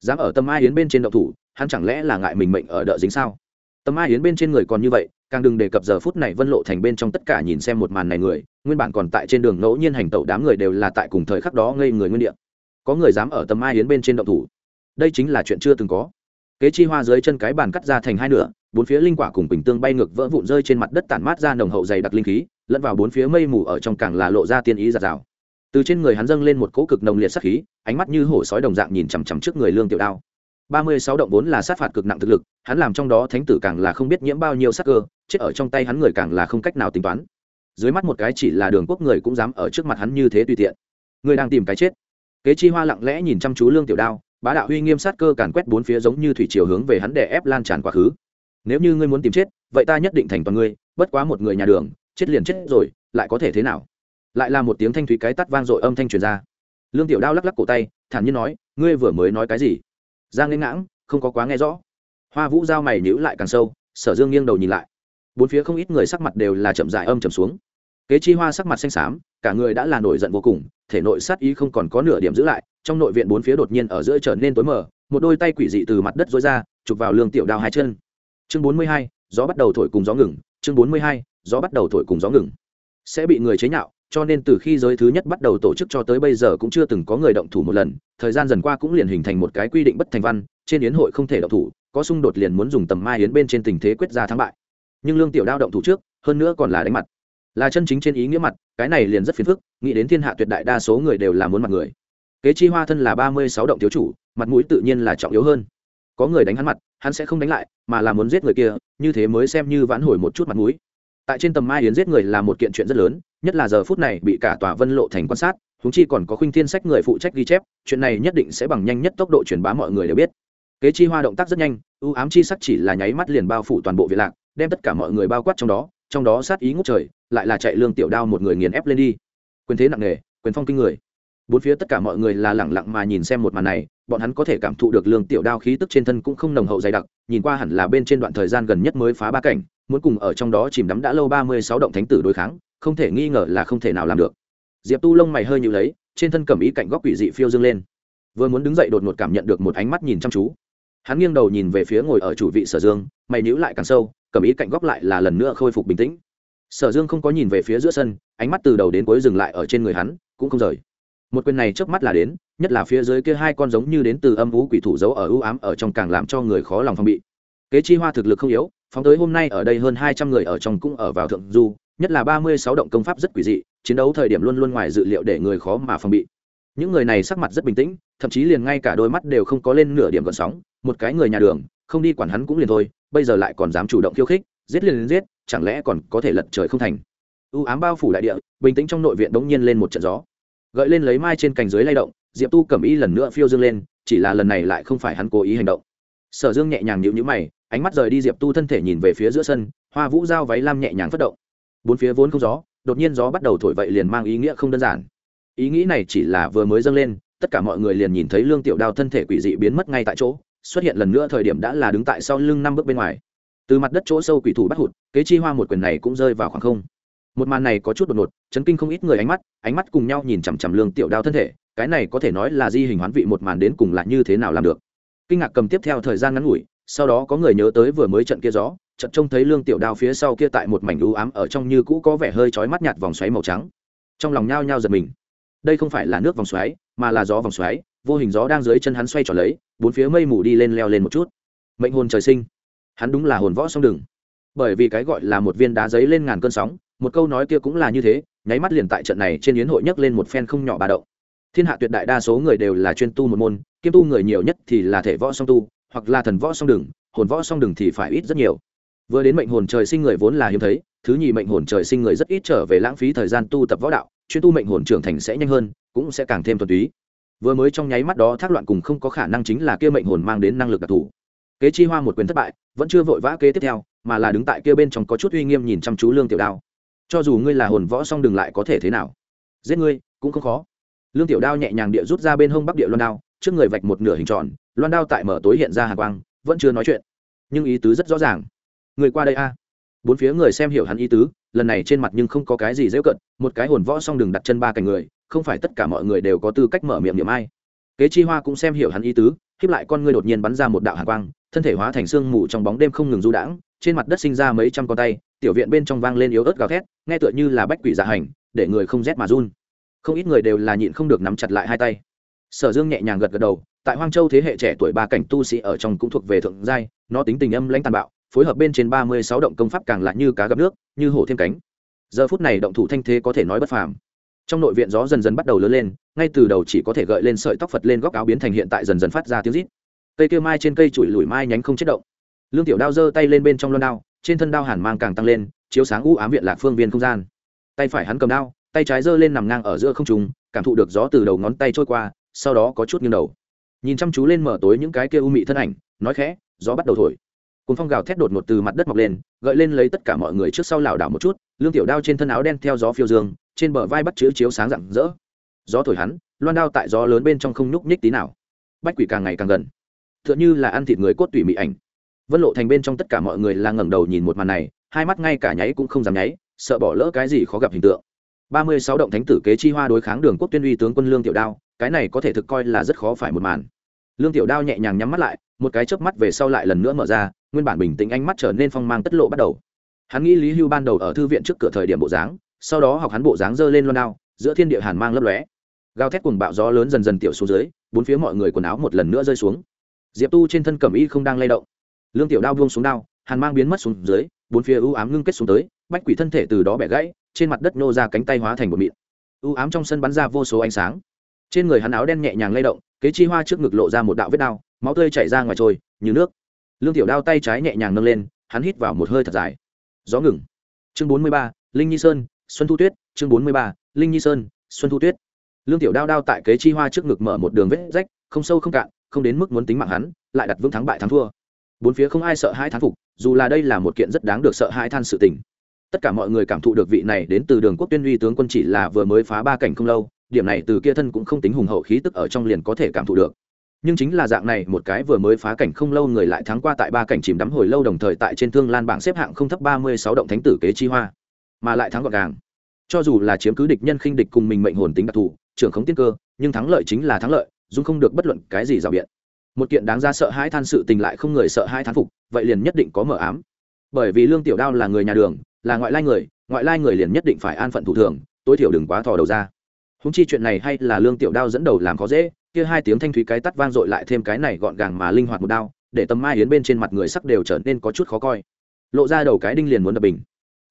Dám ở tâm ai hiến bên trên động thủ, hắn chẳng lẽ là ngại mình mệnh ở đợi dính sao? Tấm ai Yến bên trên người còn như vậy, càng đừng đề cập giờ phút này vân lộ thành bên trong tất cả nhìn xem một màn này người, nguyên bản còn tại trên đường ngẫu nhiên hành tẩu đám người đều là tại cùng thời khắc đó ngây người nguyên địa. Có người dám ở tầm ai Yến bên trên động thủ. Đây chính là chuyện chưa từng có. Kế chi hoa dưới chân cái bàn cắt ra thành hai nửa, bốn phía linh quả cùng bình tương bay ngược vỡ vụn rơi trên mặt đất tản mát ra nồng hậu dày đặc linh khí, lẫn vào bốn phía mây mù ở trong càng là lộ ra tiên ý giạt rào. Từ trên người hắn dâng lên một cỗ cực nồng liệt sắc khí, ánh mắt như hổ sói đồng dạng nhìn chằm chằm trước người lương tiểu đao ba mươi sáu động vốn là sát phạt cực nặng thực lực, hắn làm trong đó thánh tử càng là không biết nhiễm bao nhiêu sắc cơ, chết ở trong tay hắn người càng là không cách nào tính toán. Dưới mắt một cái chỉ là đường quốc người cũng dám ở trước mặt hắn như thế tùy tiện. Người đang tìm cái chết. Kế chi hoa lặng lẽ nhìn chăm chú lương tiểu đao, bá đạo huy nghiêm sát cơ càn quét bốn phía giống như thủy chiều hướng về hắn để ép lan tràn quá khứ. Nếu như ngươi muốn tìm chết, vậy ta nhất định thành toàn ngươi, bất quá một người nhà đường, chết liền chết rồi, lại có thể thế nào? Lại là một tiếng thanh thúy cái tắt vang dội âm thanh truyền ra. Lương tiểu đao lắc lắc cổ tay, thản nhiên nói, ngươi vừa mới nói cái gì? Giang lên ngãng, không có quá nghe rõ. Hoa vũ giao mày nhữ lại càng sâu, sở dương nghiêng đầu nhìn lại. Bốn phía không ít người sắc mặt đều là chậm dại âm chậm xuống. Kế chi hoa sắc mặt xanh xám, cả người đã là nổi giận vô cùng, thể nội sát ý không còn có nửa điểm giữ lại, trong nội viện bốn phía đột nhiên ở giữa trở nên tối mờ, một đôi tay quỷ dị từ mặt đất dối ra, chụp vào lương tiểu đao hai chân. Chương bốn mươi hai, gió bắt đầu thổi cùng gió ngừng, chương bốn mươi hai, gió bắt đầu thổi cùng gió ngừng. Sẽ bị người chế nhạo cho nên từ khi giới thứ nhất bắt đầu tổ chức cho tới bây giờ cũng chưa từng có người động thủ một lần, thời gian dần qua cũng liền hình thành một cái quy định bất thành văn, trên yến hội không thể động thủ, có xung đột liền muốn dùng tầm mai yến bên trên tình thế quyết ra thắng bại. Nhưng lương tiểu đao động thủ trước, hơn nữa còn là đánh mặt. Là chân chính trên ý nghĩa mặt, cái này liền rất phiền phức, nghĩ đến thiên hạ tuyệt đại đa số người đều là muốn mặt người. Kế chi hoa thân là ba mươi sáu động thiếu chủ, mặt mũi tự nhiên là trọng yếu hơn. Có người đánh hắn mặt, hắn sẽ không đánh lại, mà là muốn giết người kia, như thế mới xem như vãn hồi một chút mặt mũi. Tại trên tầm mai yến giết người là một kiện chuyện rất lớn nhất là giờ phút này bị cả tòa vân lộ thành quan sát húng chi còn có khuynh thiên sách người phụ trách ghi chép, chuyện này nhất định sẽ bằng nhanh nhất tốc độ truyền bá mọi người đều biết. Kế chi hoa động tác rất nhanh, ưu ám chi sắc chỉ là nháy mắt liền bao phủ toàn bộ việt lạc, đem tất cả mọi người bao quát trong đó trong đó sát ý ngút trời, lại là chạy lương tiểu đao một người nghiền ép lên đi. Quyền thế nặng nề, quyền phong kinh người. Bốn phía tất cả mọi người là lẳng lặng mà nhìn xem một màn này, bọn hắn có thể cảm thụ được lương tiểu đao khí tức trên thân cũng không nồng hậu dày đặc, nhìn qua hẳn là bên trên đoạn thời gian gần nhất mới phá ba cảnh, muốn cùng ở trong đó chìm đắm đã lâu ba mươi sáu động thánh tử đối kháng không thể nghi ngờ là không thể nào làm được. Diệp tu lông mày hơi nhịu lấy, trên thân cầm ý cạnh góc quỷ dị phiêu dương lên. Vừa muốn đứng dậy đột ngột cảm nhận được một ánh mắt nhìn chăm chú. Hắn nghiêng đầu nhìn về phía ngồi ở chủ vị sở dương, mày nhíu lại càng sâu, cầm ý cạnh góc lại là lần nữa khôi phục bình tĩnh. Sở dương không có nhìn về phía giữa sân, ánh mắt từ đầu đến cuối dừng lại ở trên người hắn, cũng không rời. Một quyền này trước mắt là đến, nhất là phía dưới kia hai con giống như đến từ âm vũ quỷ thủ giấu ở ưu ám ở trong càng làm cho người khó lòng phòng bị. Kế chi hoa thực lực không yếu, phóng tới hôm nay ở đây hơn hai trăm người ở trong cũng ở vào thượng du nhất là ba mươi sáu động công pháp rất quỷ dị, chiến đấu thời điểm luôn luôn ngoài dự liệu để người khó mà phòng bị. Những người này sắc mặt rất bình tĩnh, thậm chí liền ngay cả đôi mắt đều không có lên nửa điểm gợn sóng, một cái người nhà đường, không đi quản hắn cũng liền thôi, bây giờ lại còn dám chủ động khiêu khích, giết liền giết, chẳng lẽ còn có thể lật trời không thành? U ám bao phủ đại địa, bình tĩnh trong nội viện đống nhiên lên một trận gió. Gợi lên lấy mai trên cành dưới lay động, diệp tu cầm y lần nữa phiêu dương lên, chỉ là lần này lại không phải hắn cố ý hành động. Sở dương nhẹ nhàng nhịu nhữ mày, ánh mắt rời đi diệp tu thân thể nhìn về phía giữa sân, hoa vũ giao váy lam nhẹ nhàng phất động bốn phía vốn không gió, đột nhiên gió bắt đầu thổi vậy liền mang ý nghĩa không đơn giản. Ý nghĩ này chỉ là vừa mới dâng lên, tất cả mọi người liền nhìn thấy lương tiểu đao thân thể quỷ dị biến mất ngay tại chỗ, xuất hiện lần nữa thời điểm đã là đứng tại sau lưng năm bước bên ngoài. Từ mặt đất chỗ sâu quỷ thủ bắt hụt, kế chi hoa một quyền này cũng rơi vào khoảng không. Một màn này có chút đột ngột, chấn kinh không ít người ánh mắt ánh mắt cùng nhau nhìn chằm chằm lương tiểu đao thân thể, cái này có thể nói là di hình hoán vị một màn đến cùng là như thế nào làm được. Kinh ngạc cầm tiếp theo thời gian ngắn ngủi sau đó có người nhớ tới vừa mới trận kia gió trận trông thấy lương tiểu đao phía sau kia tại một mảnh u ám ở trong như cũ có vẻ hơi chói mắt nhạt vòng xoáy màu trắng. Trong lòng nhao nhao giật mình. Đây không phải là nước vòng xoáy, mà là gió vòng xoáy, vô hình gió đang dưới chân hắn xoay tròn lấy, bốn phía mây mù đi lên leo lên một chút. Mệnh hồn trời sinh. Hắn đúng là hồn võ song đừng bởi vì cái gọi là một viên đá giấy lên ngàn cơn sóng, một câu nói kia cũng là như thế, nháy mắt liền tại trận này trên yến hội nhấc lên một phen không nhỏ bà động. Thiên hạ tuyệt đại đa số người đều là chuyên tu một môn, kiêm tu người nhiều nhất thì là thể võ song tu hoặc là thần võ song đừng hồn võ song đừng thì phải ít rất nhiều. Vừa đến mệnh hồn trời sinh người vốn là hiếm thấy, thứ nhì mệnh hồn trời sinh người rất ít trở về lãng phí thời gian tu tập võ đạo, chuyên tu mệnh hồn trưởng thành sẽ nhanh hơn, cũng sẽ càng thêm thuần túy. Vừa mới trong nháy mắt đó thác loạn cùng không có khả năng chính là kia mệnh hồn mang đến năng lực đặc thù. Kế chi hoa một quyền thất bại, vẫn chưa vội vã kế tiếp theo, mà là đứng tại kia bên trong có chút uy nghiêm nhìn chăm chú lương tiểu đao. Cho dù ngươi là hồn võ song đừng lại có thể thế nào? Giết ngươi, cũng không khó. Lương tiểu đao nhẹ nhàng địa rút ra bên hông bắc địa loan đao trước người vạch một nửa hình tròn, loan đao tại mở tối hiện ra hàng quang, vẫn chưa nói chuyện. Nhưng ý tứ rất rõ ràng. Người qua đây a. Bốn phía người xem hiểu hắn ý tứ, lần này trên mặt nhưng không có cái gì dễ cận một cái hồn võ song đừng đặt chân ba cành người, không phải tất cả mọi người đều có tư cách mở miệng niệm ai. Kế chi hoa cũng xem hiểu hắn ý tứ, khiếp lại con ngươi đột nhiên bắn ra một đạo hàng quang, thân thể hóa thành xương mù trong bóng đêm không ngừng du đãng, trên mặt đất sinh ra mấy trăm con tay, tiểu viện bên trong vang lên yếu ớt gào thét, nghe tựa như là bách quỷ dạ hành, để người không rét mà run. Không ít người đều là nhịn không được nắm chặt lại hai tay sở dương nhẹ nhàng gật gật đầu, tại hoang châu thế hệ trẻ tuổi ba cảnh tu sĩ ở trong cũng thuộc về thượng giai, nó tính tình âm lãnh tàn bạo, phối hợp bên trên ba mươi sáu động công pháp càng lại như cá gặp nước, như hổ thêm cánh. Giờ phút này động thủ thanh thế có thể nói bất phàm. Trong nội viện gió dần dần bắt đầu lớn lên, ngay từ đầu chỉ có thể gợi lên sợi tóc phật lên góc áo biến thành hiện tại dần dần phát ra tiếng rít. Cây kia mai trên cây chùi lùi mai nhánh không chết động. Lương tiểu đao giơ tay lên bên trong loan đao, trên thân đao hàn mang càng tăng lên, chiếu sáng u ám viện lạc phương viên không gian. Tay phải hắn cầm đao, tay trái giơ lên nằm ngang ở giữa không trùng cảm thụ được gió từ đầu ngón tay trôi qua sau đó có chút nghiêng đầu. Nhìn chăm chú lên mở tối những cái kia u mị thân ảnh, nói khẽ, gió bắt đầu thổi. Cùng phong gào thét đột ngột từ mặt đất mọc lên, gợi lên lấy tất cả mọi người trước sau lảo đảo một chút, lương tiểu đao trên thân áo đen theo gió phiêu dương, trên bờ vai bắt chữ chiếu sáng rạng rỡ. Gió thổi hắn, loan đao tại gió lớn bên trong không nhúc nhích tí nào. Bách quỷ càng ngày càng gần. T h ư ợ n như là ăn thịt người cốt tủy mị ảnh. Vân lộ thành bên trong tất cả mọi người là ngẩng đầu nhìn một màn này, hai mắt ngay cả nháy cũng không dám nháy, sợ bỏ lỡ cái gì khó gặp hình tượng. Ba mươi sáu động thánh tử kế chi hoa đối kháng đường quốc tuyên uy tướng quân lương tiểu đao cái này có thể thực coi là rất khó phải một màn. Lương tiểu đao nhẹ nhàng nhắm mắt lại, một cái chớp mắt về sau lại lần nữa mở ra, nguyên bản bình tĩnh ánh mắt trở nên phong mang tất lộ bắt đầu. Hắn nghĩ lý hưu ban đầu ở thư viện trước cửa thời điểm bộ dáng, sau đó học hắn bộ dáng giơ lên loan đao, giữa thiên địa hàn mang lấp lóe. Gào thét cùng bạo gió lớn dần dần tiểu xuống dưới, bốn phía mọi người quần áo một lần nữa rơi xuống. Diệp tu trên thân cẩm y không đang lay động. Lương tiểu đao buông xuống đao, hàn mang biến mất xuống dưới, bốn phía ưu ám ngưng kết xuống tới, bách quỷ thân thể từ đó bẻ gãy, trên mặt đất nô ra cánh tay hóa thành một mịn. Ưu ám trong sân bắn ra vô số ánh sáng trên người hắn áo đen nhẹ nhàng lay động, kế chi hoa trước ngực lộ ra một đạo vết đao máu tươi chảy ra ngoài trôi, như nước. Lương tiểu đao tay trái nhẹ nhàng nâng lên, hắn hít vào một hơi thật dài. Gió ngừng. Chương bốn mươi ba, linh nhi sơn, xuân thu tuyết. Chương bốn mươi ba, linh nhi sơn, xuân thu tuyết. Lương tiểu đao đao tại kế chi hoa trước ngực mở một đường vết rách, không sâu không cạn, không đến mức muốn tính mạng hắn, lại đặt vững thắng bại thắng thua. Bốn phía không ai sợ hai thán phục, dù là đây là một kiện rất đáng được sợ hai than sự tình. Tất cả mọi người cảm thụ được vị này đến từ đường quốc tuyên uy tướng quân chỉ là vừa mới phá ba cảnh không lâu điểm này từ kia thân cũng không tính hùng hậu khí tức ở trong liền có thể cảm thụ được. Nhưng chính là dạng này, một cái vừa mới phá cảnh không lâu người lại thắng qua tại ba cảnh chìm đắm hồi lâu đồng thời tại trên thương lan bảng xếp hạng không thấp ba mươi sáu động thánh tử kế chi hoa, mà lại thắng gọn gàng. Cho dù là chiếm cứ địch nhân khinh địch cùng mình mệnh hồn tính đặc thù, trưởng khống tiên cơ, nhưng thắng lợi chính là thắng lợi, dung không được bất luận cái gì rào biện. Một kiện đáng ra sợ hãi than sự tình lại không người sợ hãi thán phục, vậy liền nhất định có mở ám. Bởi vì lương tiểu đao là người nhà đường, là ngoại lai người, ngoại lai người liền nhất định phải an phận thủ thường, tối thiểu đừng quá thò đầu ra húng chi chuyện này hay là lương tiểu đao dẫn đầu làm khó dễ, kia hai tiếng thanh thúy cái tắt vang dội lại thêm cái này gọn gàng mà linh hoạt một đao, để tầm mai yến bên trên mặt người sắc đều trở nên có chút khó coi. Lộ ra đầu cái đinh liền muốn đập bình.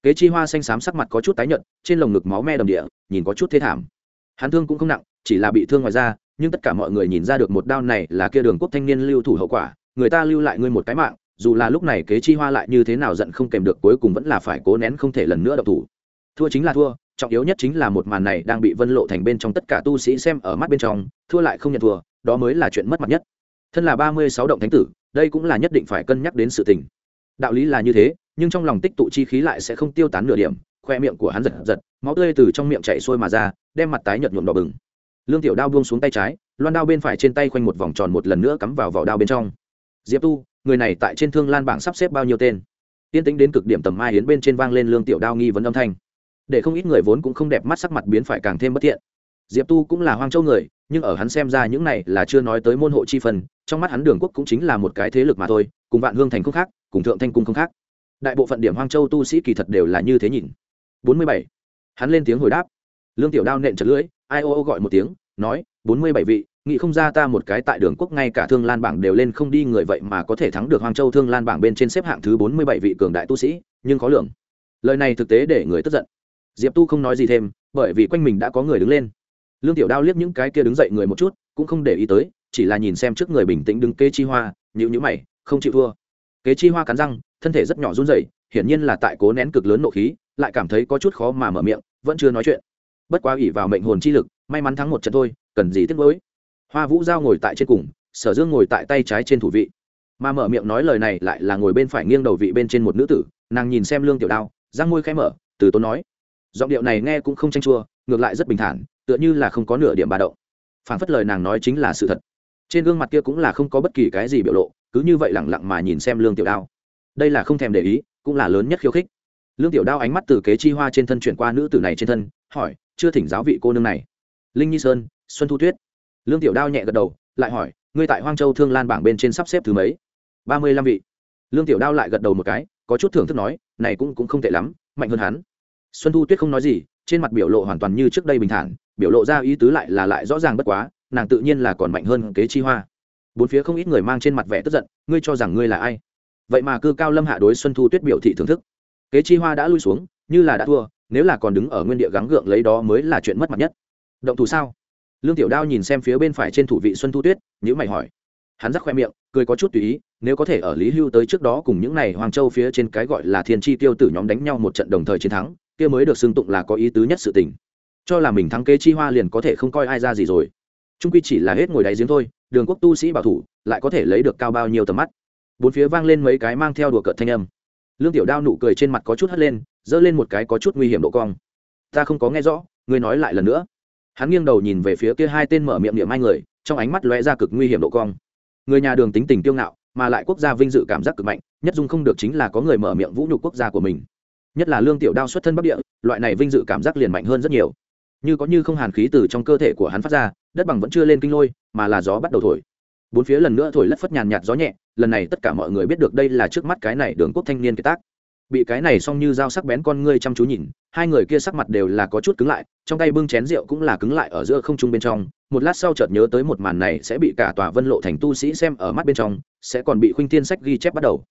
Kế chi hoa xanh xám sắc mặt có chút tái nhợt, trên lồng ngực máu me đầm địa, nhìn có chút thế thảm. Hắn thương cũng không nặng, chỉ là bị thương ngoài da, nhưng tất cả mọi người nhìn ra được một đao này là kia đường quốc thanh niên lưu thủ hậu quả, người ta lưu lại ngươi một cái mạng, dù là lúc này kế chi hoa lại như thế nào giận không kèm được, cuối cùng vẫn là phải cố nén không thể lần nữa độc thủ. Thua chính là thua trọng yếu nhất chính là một màn này đang bị vân lộ thành bên trong tất cả tu sĩ xem ở mắt bên trong, thua lại không nhận thua, đó mới là chuyện mất mặt nhất. Thân là ba mươi sáu động thánh tử, đây cũng là nhất định phải cân nhắc đến sự tình. Đạo lý là như thế, nhưng trong lòng tích tụ chi khí lại sẽ không tiêu tán nửa điểm, khoe miệng của hắn giật giật, máu tươi từ trong miệng chạy xuôi mà ra, đem mặt tái nhợt nhuộm đỏ bừng. Lương tiểu đao buông xuống tay trái, loan đao bên phải trên tay khoanh một vòng tròn một lần nữa cắm vào vỏ đao bên trong. Diệp tu, người này tại trên thương lan bảng sắp xếp bao nhiêu tên? Tiên tính đến cực điểm tầm mai hiến bên trên vang lên lương tiểu đao nghi vấn âm thanh để không ít người vốn cũng không đẹp mắt sắc mặt biến phải càng thêm bất thiện. Diệp tu cũng là hoang châu người, nhưng ở hắn xem ra những này là chưa nói tới môn hộ chi phần trong mắt hắn đường quốc cũng chính là một cái thế lực mà thôi, cùng vạn hương thành không khác, cùng thượng thanh cung không khác. Đại bộ phận điểm hoang châu tu sĩ kỳ thật đều là như thế nhìn. Bốn mươi bảy. Hắn lên tiếng hồi đáp. Lương tiểu đao nện chật lưỡi, ai ô ô gọi một tiếng, nói, bốn mươi bảy vị, nghĩ không ra ta một cái tại đường quốc ngay cả thương lan bảng đều lên không đi người vậy mà có thể thắng được hoang châu thương lan bảng bên trên xếp hạng thứ bốn mươi bảy vị cường đại tu sĩ, nhưng khó lường. Lời này thực tế để người tức giận diệp tu không nói gì thêm, bởi vì quanh mình đã có người đứng lên. Lương tiểu đao liếc những cái kia đứng dậy người một chút, cũng không để ý tới, chỉ là nhìn xem trước người bình tĩnh đứng kê chi hoa nhịu nhữ mày, không chịu thua. Kế chi hoa cắn răng, thân thể rất nhỏ run rẩy, hiển nhiên là tại cố nén cực lớn nộ khí, lại cảm thấy có chút khó mà mở miệng, vẫn chưa nói chuyện. Bất quá ủy vào mệnh hồn chi lực, may mắn thắng một trận thôi, cần gì tiếc mới hoa vũ giao ngồi tại trên cùng, sở dương ngồi tại tay trái trên thủ vị. Mà mở miệng nói lời này lại là ngồi bên phải nghiêng đầu vị bên trên một nữ tử, nàng nhìn xem lương tiểu đao, răng môi khẽ mở, từ tốn nói giọng điệu này nghe cũng không tranh chua, ngược lại rất bình thản, tựa như là không có nửa điểm bà động. Phản phất lời nàng nói chính là sự thật. Trên gương mặt kia cũng là không có bất kỳ cái gì biểu lộ, cứ như vậy lẳng lặng mà nhìn xem lương tiểu đao. Đây là không thèm để ý, cũng là lớn nhất khiêu khích. Lương tiểu đao ánh mắt từ kế chi hoa trên thân chuyển qua nữ tử này trên thân, hỏi, chưa thỉnh giáo vị cô nương này? Linh nhi sơn, xuân thu tuyết. Lương tiểu đao nhẹ gật đầu, lại hỏi, ngươi tại hoang châu thương lan bảng bên trên sắp xếp thứ mấy? Ba mươi lăm vị. Lương tiểu đao lại gật đầu một cái, có chút thưởng thức nói, này cũng cũng không tệ lắm, mạnh hơn hắn xuân thu tuyết không nói gì, trên mặt biểu lộ hoàn toàn như trước đây bình thản, biểu lộ ra ý tứ lại là lại rõ ràng bất quá, nàng tự nhiên là còn mạnh hơn kế chi hoa. Bốn phía không ít người mang trên mặt vẻ tức giận, ngươi cho rằng ngươi là ai? Vậy mà cư cao lâm hạ đối xuân thu tuyết biểu thị thưởng thức. Kế chi hoa đã lui xuống, như là đã thua, nếu là còn đứng ở nguyên địa gắng gượng lấy đó mới là chuyện mất mặt nhất. Động thủ sao? Lương tiểu đao nhìn xem phía bên phải trên thủ vị xuân thu tuyết nhữ mày hỏi. Hắn rắc khoe miệng, cười có chút tùy ý, nếu có thể ở lý hưu tới trước đó cùng những n à y hoàng châu phía trên cái gọi là thiên tri tiêu tử nhóm đánh nhau một trận đồng thời chiến thắng kia mới được xưng tụng là có ý tứ nhất sự tình. Cho là mình thắng kế chi hoa liền có thể không coi ai ra gì rồi. Trung quy chỉ là hết ngồi đáy giếng thôi, đường quốc tu sĩ bảo thủ, lại có thể lấy được cao bao nhiêu tầm mắt. Bốn phía vang lên mấy cái mang theo đùa cợt thanh âm. Lương tiểu đao nụ cười trên mặt có chút hất lên, giơ lên một cái có chút nguy hiểm độ cong. Ta không có nghe rõ, ngươi nói lại lần nữa. Hắn nghiêng đầu nhìn về phía kia hai tên mở miệng niệm hai người, trong ánh mắt lóe ra cực nguy hiểm độ cong. Người nhà đường tính tình kiêu ngạo, mà lại quốc gia vinh dự cảm giác cực mạnh, nhất dung không được chính là có người mở miệng vũ nhục quốc gia của mình nhất là lương tiểu đao xuất thân bắc địa, loại này vinh dự cảm giác liền mạnh hơn rất nhiều. Như có như không hàn khí từ trong cơ thể của hắn phát ra, đất bằng vẫn chưa lên kinh lôi, mà là gió bắt đầu thổi. Bốn phía lần nữa thổi lất phất nhàn nhạt gió nhẹ, lần này tất cả mọi người biết được đây là trước mắt cái này đường quốc thanh niên kiệt tác. Bị cái này xong như dao sắc bén con ngươi chăm chú nhìn, hai người kia sắc mặt đều là có chút cứng lại, trong tay bưng chén rượu cũng là cứng lại ở giữa không trung bên trong. Một lát sau chợt nhớ tới một màn này sẽ bị cả tòa vân lộ thành tu sĩ xem ở mắt bên trong, sẽ còn bị khuynh thiên sách ghi chép bắt đầu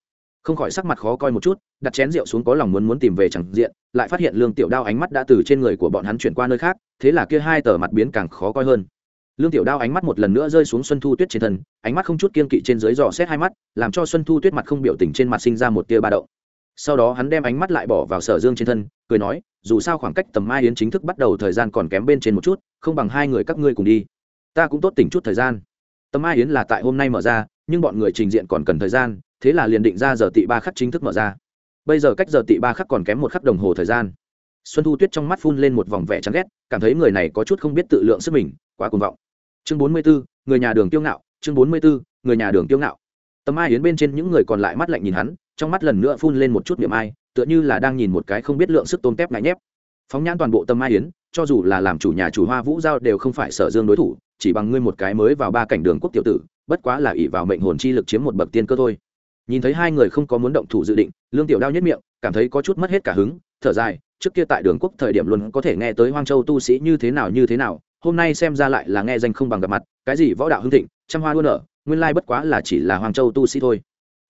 không khỏi sắc mặt khó coi một chút, đặt chén rượu xuống có lòng muốn muốn tìm về chẳng diện, lại phát hiện lương tiểu đao ánh mắt đã từ trên người của bọn hắn chuyển qua nơi khác, thế là kia hai tờ mặt biến càng khó coi hơn. Lương tiểu đao ánh mắt một lần nữa rơi xuống xuân thu tuyết trên thân, ánh mắt không chút kiên kỵ trên dưới dò xét hai mắt, làm cho xuân thu tuyết mặt không biểu tình trên mặt sinh ra một tia ba đậu sau đó hắn đem ánh mắt lại bỏ vào sở dương trên thân, cười nói, dù sao khoảng cách tầm mai yến chính thức bắt đầu thời gian còn kém bên trên một chút, không bằng hai người các ngươi cùng đi. Ta cũng tốt tỉnh chút thời gian. Tầm mai yến là tại hôm nay mở ra, nhưng bọn người trình diện còn cần thời gian thế là liền định ra giờ tị ba khắc chính thức mở ra. Bây giờ cách giờ tị ba khắc còn kém một khắc đồng hồ thời gian. Xuân thu tuyết trong mắt phun lên một vòng vẻ chán ghét cảm thấy người này có chút không biết tự lượng sức mình quá cuồng vọng. Chương bốn mươi 44, người nhà đường tiêu ngạo chương bốn mươi 44, người nhà đường tiêu ngạo. Tầm ai yến bên trên những người còn lại mắt lạnh nhìn hắn trong mắt lần nữa phun lên một chút miệng ai tựa như là đang nhìn một cái không biết lượng sức tôm tép ngại nhép. Phóng nhãn toàn bộ tâm ai yến cho dù là làm chủ nhà chủ hoa vũ giao đều không phải sở dương đối thủ chỉ bằng ngươi một cái mới vào ba cảnh đường quốc tiểu tử bất quá là ỷ vào mệnh hồn chi lực chiếm một bậc tiên cơ thôi nhìn thấy hai người không có muốn động thủ dự định, lương tiểu đao nhất miệng, cảm thấy có chút mất hết cả hứng, thở dài, trước kia tại đường quốc thời điểm luôn có thể nghe tới hoang châu tu sĩ như thế nào, như thế nào, hôm nay xem ra lại là nghe danh không bằng gặp mặt, cái gì võ đạo hưng thịnh, trăm hoa luôn nở, nguyên lai bất quá là chỉ là hoang châu tu sĩ thôi.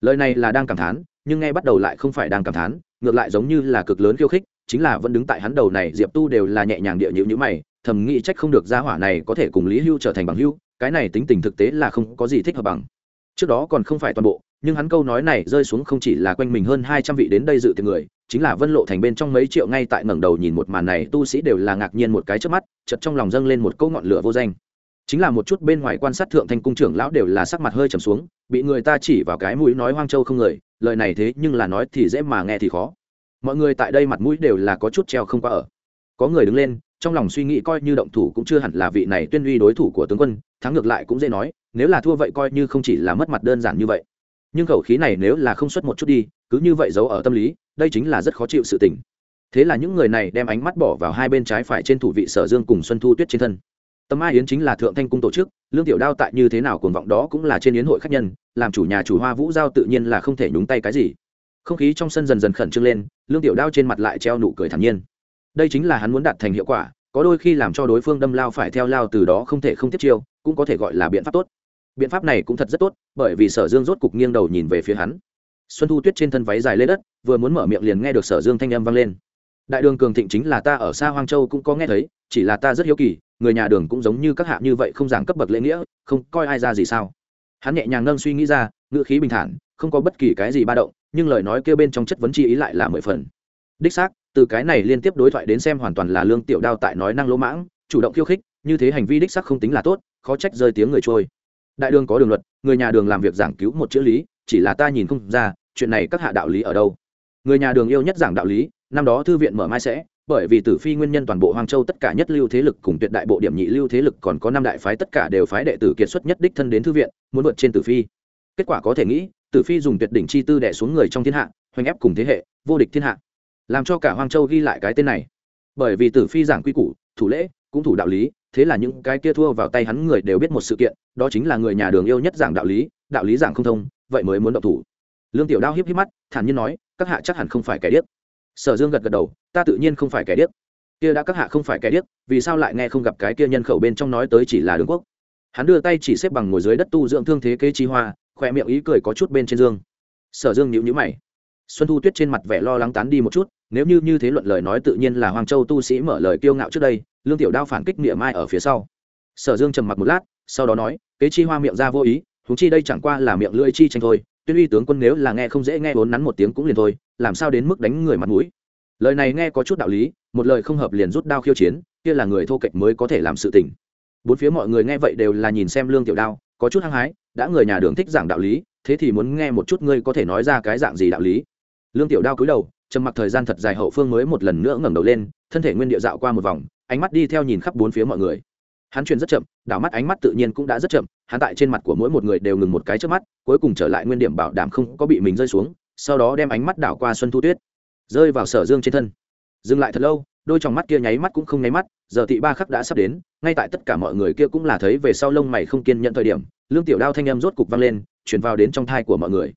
Lời này là đang cảm thán, nhưng nghe bắt đầu lại không phải đang cảm thán, ngược lại giống như là cực lớn khiêu khích, chính là vẫn đứng tại hắn đầu này, diệp tu đều là nhẹ nhàng địa nhữ nhữ mày, thầm nghĩ trách không được gia hỏa này có thể cùng lý hưu trở thành bằng hưu cái này tính tình thực tế là không có gì thích hợp bằng. Trước đó còn không phải toàn bộ nhưng hắn câu nói này rơi xuống không chỉ là quanh mình hơn hai trăm vị đến đây dự tiệc người, chính là vân lộ thành bên trong mấy triệu ngay tại ngẩng đầu nhìn một màn này, tu sĩ đều là ngạc nhiên một cái trước mắt chật trong lòng dâng lên một câu ngọn lửa vô danh. Chính là một chút bên ngoài quan sát thượng thanh cung trưởng lão đều là sắc mặt hơi trầm xuống, bị người ta chỉ vào cái mũi nói hoang châu không người, lời này thế nhưng là nói thì dễ mà nghe thì khó. Mọi người tại đây mặt mũi đều là có chút treo không qua ở. Có người đứng lên, trong lòng suy nghĩ coi như động thủ cũng chưa hẳn là vị này tuyên uy đối thủ của tướng quân, thắng ngược lại cũng dễ nói, nếu là thua vậy coi như không chỉ là mất mặt đơn giản như vậy nhưng khẩu khí này nếu là không xuất một chút đi, cứ như vậy giấu ở tâm lý, đây chính là rất khó chịu sự tình. Thế là những người này đem ánh mắt bỏ vào hai bên trái phải trên thủ vị sở dương cùng xuân thu tuyết trên thân. Tâm a yến chính là thượng thanh cung tổ chức, lương tiểu đao tại như thế nào cuồng vọng đó cũng là trên yến hội khách nhân, làm chủ nhà chủ hoa vũ giao tự nhiên là không thể nhúng tay cái gì. Không khí trong sân dần dần khẩn trương lên, lương tiểu đao trên mặt lại treo nụ cười thản nhiên. Đây chính là hắn muốn đạt thành hiệu quả, có đôi khi làm cho đối phương đâm lao phải theo lao từ đó không thể không tiếp chiêu, cũng có thể gọi là biện pháp tốt biện pháp này cũng thật rất tốt, bởi vì sở dương rốt cục nghiêng đầu nhìn về phía hắn. Xuân thu tuyết trên thân váy dài lên đất, vừa muốn mở miệng liền nghe được sở dương thanh âm vang lên. Đại đường cường thịnh chính là ta ở xa hoang châu cũng có nghe thấy, chỉ là ta rất hiếu kỳ, người nhà đường cũng giống như các hạ như vậy không giảng cấp bậc lễ nghĩa, không coi ai ra gì sao? Hắn nhẹ nhàng nâng suy nghĩ ra, ngữ khí bình thản, không có bất kỳ cái gì ba động, nhưng lời nói kêu bên trong chất vấn chi ý lại là mười phần. Đích xác, từ cái này liên tiếp đối thoại đến xem hoàn toàn là lương tiểu đao tại nói năng lỗ mãng, chủ động khiêu khích, như thế hành vi đích xác không tính là tốt, khó trách rơi tiếng người trôi đại đường có đường luật, người nhà đường làm việc giảng cứu một chữ lý, chỉ là ta nhìn không ra, chuyện này các hạ đạo lý ở đâu. Người nhà đường yêu nhất giảng đạo lý, năm đó thư viện mở mai sẽ, bởi vì tử phi nguyên nhân toàn bộ hoàng châu tất cả nhất lưu thế lực cùng tuyệt đại bộ điểm nhị lưu thế lực còn có năm đại phái tất cả đều phái đệ tử kiệt xuất nhất đích thân đến thư viện, muốn vượt trên tử phi. Kết quả có thể nghĩ, tử phi dùng tuyệt đỉnh chi tư đẻ xuống người trong thiên hạ, hoành ép cùng thế hệ, vô địch thiên hạ. Làm cho cả hoàng châu ghi lại cái tên này. Bởi vì tử phi giảng quy củ, thủ lễ cũng thủ đạo lý, thế là những cái kia thua vào tay hắn người đều biết một sự kiện, đó chính là người nhà đường yêu nhất giảng đạo lý đạo lý giảng không thông, vậy mới muốn động thủ. Lương tiểu đao hiếp hiếp mắt, thản nhiên nói, các hạ chắc hẳn không phải kẻ điếc. Sở dương gật gật đầu, ta tự nhiên không phải kẻ điếc. Kia đã các hạ không phải kẻ điếc, vì sao lại nghe không gặp cái kia nhân khẩu bên trong nói tới chỉ là đường quốc? Hắn đưa tay chỉ xếp bằng ngồi dưới đất tu dưỡng thương thế kế chi hoa khỏe miệng ý cười có chút bên trên dương. Sở dương nhịu nhữ mày. Xuân thu tuyết trên mặt vẻ lo lắng tán đi một chút, nếu như như thế luận lời nói tự nhiên là hoàng châu tu sĩ mở lời kiêu ngạo trước đây lương tiểu đao phản kích Niệm mai ở phía sau. Sở dương trầm mặc một lát, sau đó nói, kế chi hoa miệng ra vô ý thúng chi đây chẳng qua là miệng lưỡi chi tranh thôi, tuyên uy tướng quân nếu là nghe không dễ nghe vốn nắn một tiếng cũng liền thôi, làm sao đến mức đánh người mặt mũi? Lời này nghe có chút đạo lý, một lời không hợp liền rút đao khiêu chiến, kia là người thô kệch mới có thể làm sự tình. Bốn phía mọi người nghe vậy đều là nhìn xem lương tiểu đao, có chút hăng hái, đã người nhà đường thích giảng đạo lý, thế thì muốn nghe một chút ngươi có thể nói ra cái dạng gì đạo lý. Lương tiểu đao cúi đầu trầm mặc thời gian thật dài hậu phương mới một lần nữa ngẩng đầu lên, thân thể nguyên địa dạo qua một vòng, ánh mắt đi theo nhìn khắp bốn phía mọi người. Hắn chuyển rất chậm, đảo mắt ánh mắt tự nhiên cũng đã rất chậm, hắn tại trên mặt của mỗi một người đều ngừng một cái trước mắt, cuối cùng trở lại nguyên điểm bảo đảm không có bị mình rơi xuống, sau đó đem ánh mắt đảo qua xuân thu tuyết. Rơi vào sở dương trên thân. Dừng lại thật lâu, đôi t mắt kia nháy mắt cũng không nháy mắt, giờ tị ba khắc đã sắp đến, ngay tại tất cả mọi người kia cũng là thấy về sau lông mày không kiên nhận thời điểm, lương tiểu đao thanh âm rốt cục vang lên, chuyển vào đến trong thai của mọi người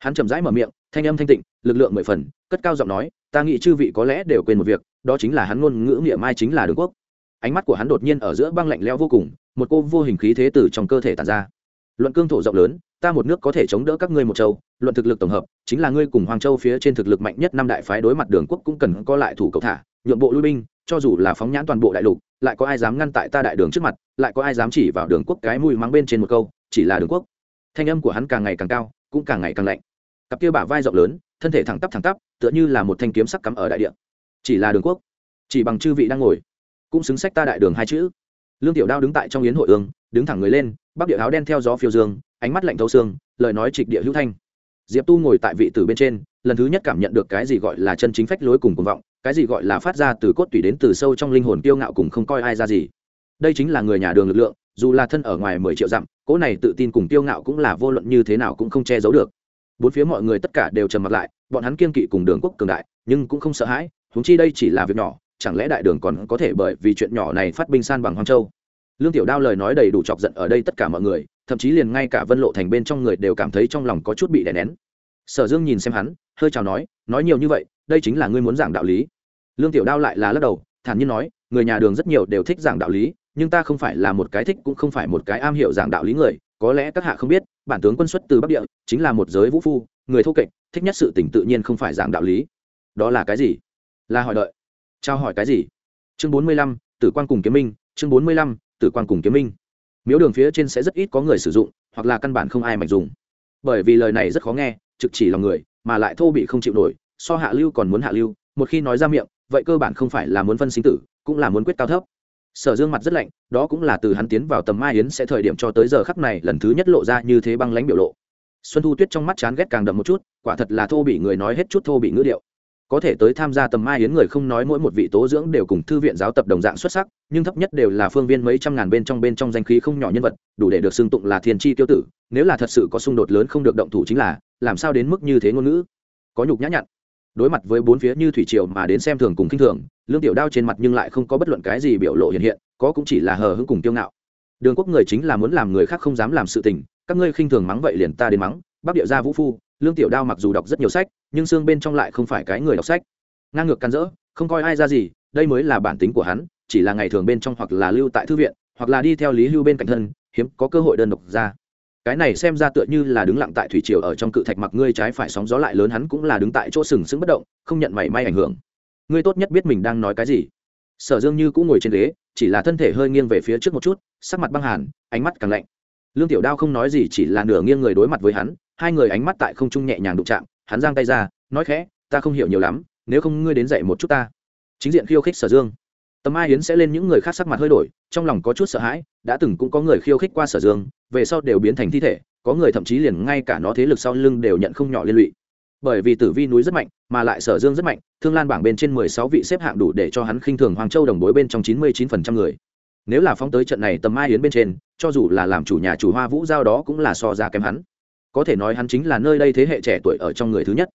hắn chậm rãi mở miệng, thanh âm thanh tịnh, lực lượng mười phần, cất cao giọng nói, ta nghĩ chư vị có lẽ đều quên một việc, đó chính là hắn ngôn ngữ miệng mai chính là đường quốc. Ánh mắt của hắn đột nhiên ở giữa băng lạnh leo vô cùng, một cô vô hình khí thế từ trong cơ thể tàn ra. Luận cương thổ rộng lớn, ta một nước có thể chống đỡ các ngươi một châu, luận thực lực tổng hợp, chính là ngươi cùng hoàng châu phía trên thực lực mạnh nhất năm đại phái đối mặt đường quốc cũng cần có lại thủ cầu thả, nhượng bộ lui binh, cho dù là phóng nhãn toàn bộ đại lục, lại có ai dám ngăn tại ta đại đường trước mặt, lại có ai dám chỉ vào đường quốc cái mùi mắng bên trên một câu, chỉ là đường quốc. Thanh âm của hắn càng ngày càng cao, cũng càng ngày càng lạnh cặp kia bả vai rộng lớn, thân thể thẳng tắp thẳng tắp, tựa như là một thanh kiếm sắc cắm ở đại địa. Chỉ là đường quốc, chỉ bằng chư vị đang ngồi, cũng xứng sách ta đại đường hai chữ. Lương tiểu đao đứng tại trong yến hội ương, đứng thẳng người lên bắc địa áo đen theo gió phiêu dương, ánh mắt lạnh thấu xương, lời nói trịch địa hữu thanh. Diệp tu ngồi tại vị tử bên trên, lần thứ nhất cảm nhận được cái gì gọi là chân chính phách lối cùng cuồng vọng, cái gì gọi là phát ra từ cốt tủy đến từ sâu trong linh hồn kiêu ngạo cùng không coi ai ra gì. Đây chính là người nhà đường lực lượng, dù là thân ở ngoài mười triệu dặm, cỗ này tự tin cùng kiêu ngạo cũng là vô luận như thế nào cũng không che giấu được bốn phía mọi người tất cả đều trầm mặt lại, bọn hắn kiên kỵ cùng đường quốc cường đại, nhưng cũng không sợ hãi húng chi đây chỉ là việc nhỏ, chẳng lẽ đại đường còn có thể bởi vì chuyện nhỏ này phát binh san bằng hoang châu? Lương tiểu đao lời nói đầy đủ chọc giận ở đây tất cả mọi người, thậm chí liền ngay cả vân lộ thành bên trong người đều cảm thấy trong lòng có chút bị đè nén. Sở dương nhìn xem hắn, hơi chào nói nói nhiều như vậy, đây chính là ngươi muốn giảng đạo lý. Lương tiểu đao lại là lắc đầu, thản nhiên nói, người nhà đường rất nhiều đều thích giảng đạo lý, nhưng ta không phải là một cái thích cũng không phải một cái am hiểu giảng đạo lý người, có lẽ các hạ không biết bản tướng quân xuất từ bắc địa, chính là một giới vũ phu, người thô kệch, thích nhất sự tỉnh tự nhiên không phải giảng đạo lý. Đó là cái gì? Là hỏi đợi. Trao hỏi cái gì? Chương bốn mươi lăm, tử quan cùng kiếm minh, chương bốn mươi lăm, tử quan cùng kiếm minh. Miếu đường phía trên sẽ rất ít có người sử dụng, hoặc là căn bản không ai mạch dùng. Bởi vì lời này rất khó nghe, trực chỉ lòng người, mà lại thô bị không chịu nổi, so hạ lưu còn muốn hạ lưu, một khi nói ra miệng, vậy cơ bản không phải là muốn phân sinh tử, cũng là muốn quyết cao thấp sở dương mặt rất lạnh, đó cũng là từ hắn tiến vào tầm mai yến sẽ thời điểm cho tới giờ khắc này lần thứ nhất lộ ra như thế băng lãnh biểu lộ. Xuân thu tuyết trong mắt chán ghét càng đậm một chút, quả thật là thô bị người nói hết chút thô bị ngữ điệu. Có thể tới tham gia tầm mai yến người không nói mỗi một vị tố dưỡng đều cùng thư viện giáo tập đồng dạng xuất sắc, nhưng thấp nhất đều là phương viên mấy trăm ngàn bên trong bên trong danh khí không nhỏ nhân vật, đủ để được xưng tụng là thiên tri tiêu tử, nếu là thật sự có xung đột lớn không được động thủ chính là, làm sao đến mức như thế ngôn ngữ? Có nhục nhã nhặn đối mặt với bốn phía như thủy triều mà đến xem thường cùng khinh thường, lương tiểu đao trên mặt nhưng lại không có bất luận cái gì biểu lộ hiện hiện, có cũng chỉ là hờ hững cùng kiêu ngạo. Đường quốc người chính là muốn làm người khác không dám làm sự tình, các ngươi khinh thường mắng vậy liền ta đến mắng, bắc địa gia vũ phu, lương tiểu đao mặc dù đọc rất nhiều sách, nhưng xương bên trong lại không phải cái người đọc sách. Ngang ngược can dỡ không coi ai ra gì, đây mới là bản tính của hắn, chỉ là ngày thường bên trong hoặc là lưu tại thư viện, hoặc là đi theo lý hưu bên cạnh thân, hiếm có cơ hội đơn độc ra cái này xem ra tựa như là đứng lặng tại thủy triều ở trong cự thạch mặc ngươi trái phải sóng gió lại lớn, hắn cũng là đứng tại chỗ sừng sững bất động, không nhận mảy may ảnh hưởng. Ngươi tốt nhất biết mình đang nói cái gì. Sở dương như cũng ngồi trên ghế, chỉ là thân thể hơi nghiêng về phía trước một chút, sắc mặt băng hàn, ánh mắt càng lạnh. Lương tiểu đao không nói gì, chỉ là nửa nghiêng người đối mặt với hắn, hai người ánh mắt tại không trung nhẹ nhàng đụng chạm, hắn giang tay ra, nói khẽ, ta không hiểu nhiều lắm, nếu không ngươi đến dạy một chút ta. Chính diện khiêu khích sở dương tầm ai yến sẽ lên những người khác sắc mặt hơi đổi, trong lòng có chút sợ hãi, đã từng cũng có người khiêu khích qua sở dương, về sau đều biến thành thi thể, có người thậm chí liền ngay cả nó thế lực sau lưng đều nhận không nhỏ liên lụy. Bởi vì tử vi núi rất mạnh, mà lại sở dương rất mạnh, thương lan bảng bên trên mười sáu vị xếp hạng đủ để cho hắn khinh thường hoàng châu đồng bối bên trong chín mươi chín phần trăm người. Nếu là phóng tới trận này tầm ai yến bên trên, cho dù là làm chủ nhà chủ hoa vũ giao đó cũng là so ra kém hắn. Có thể nói hắn chính là nơi đây thế hệ trẻ tuổi ở trong người thứ nhất.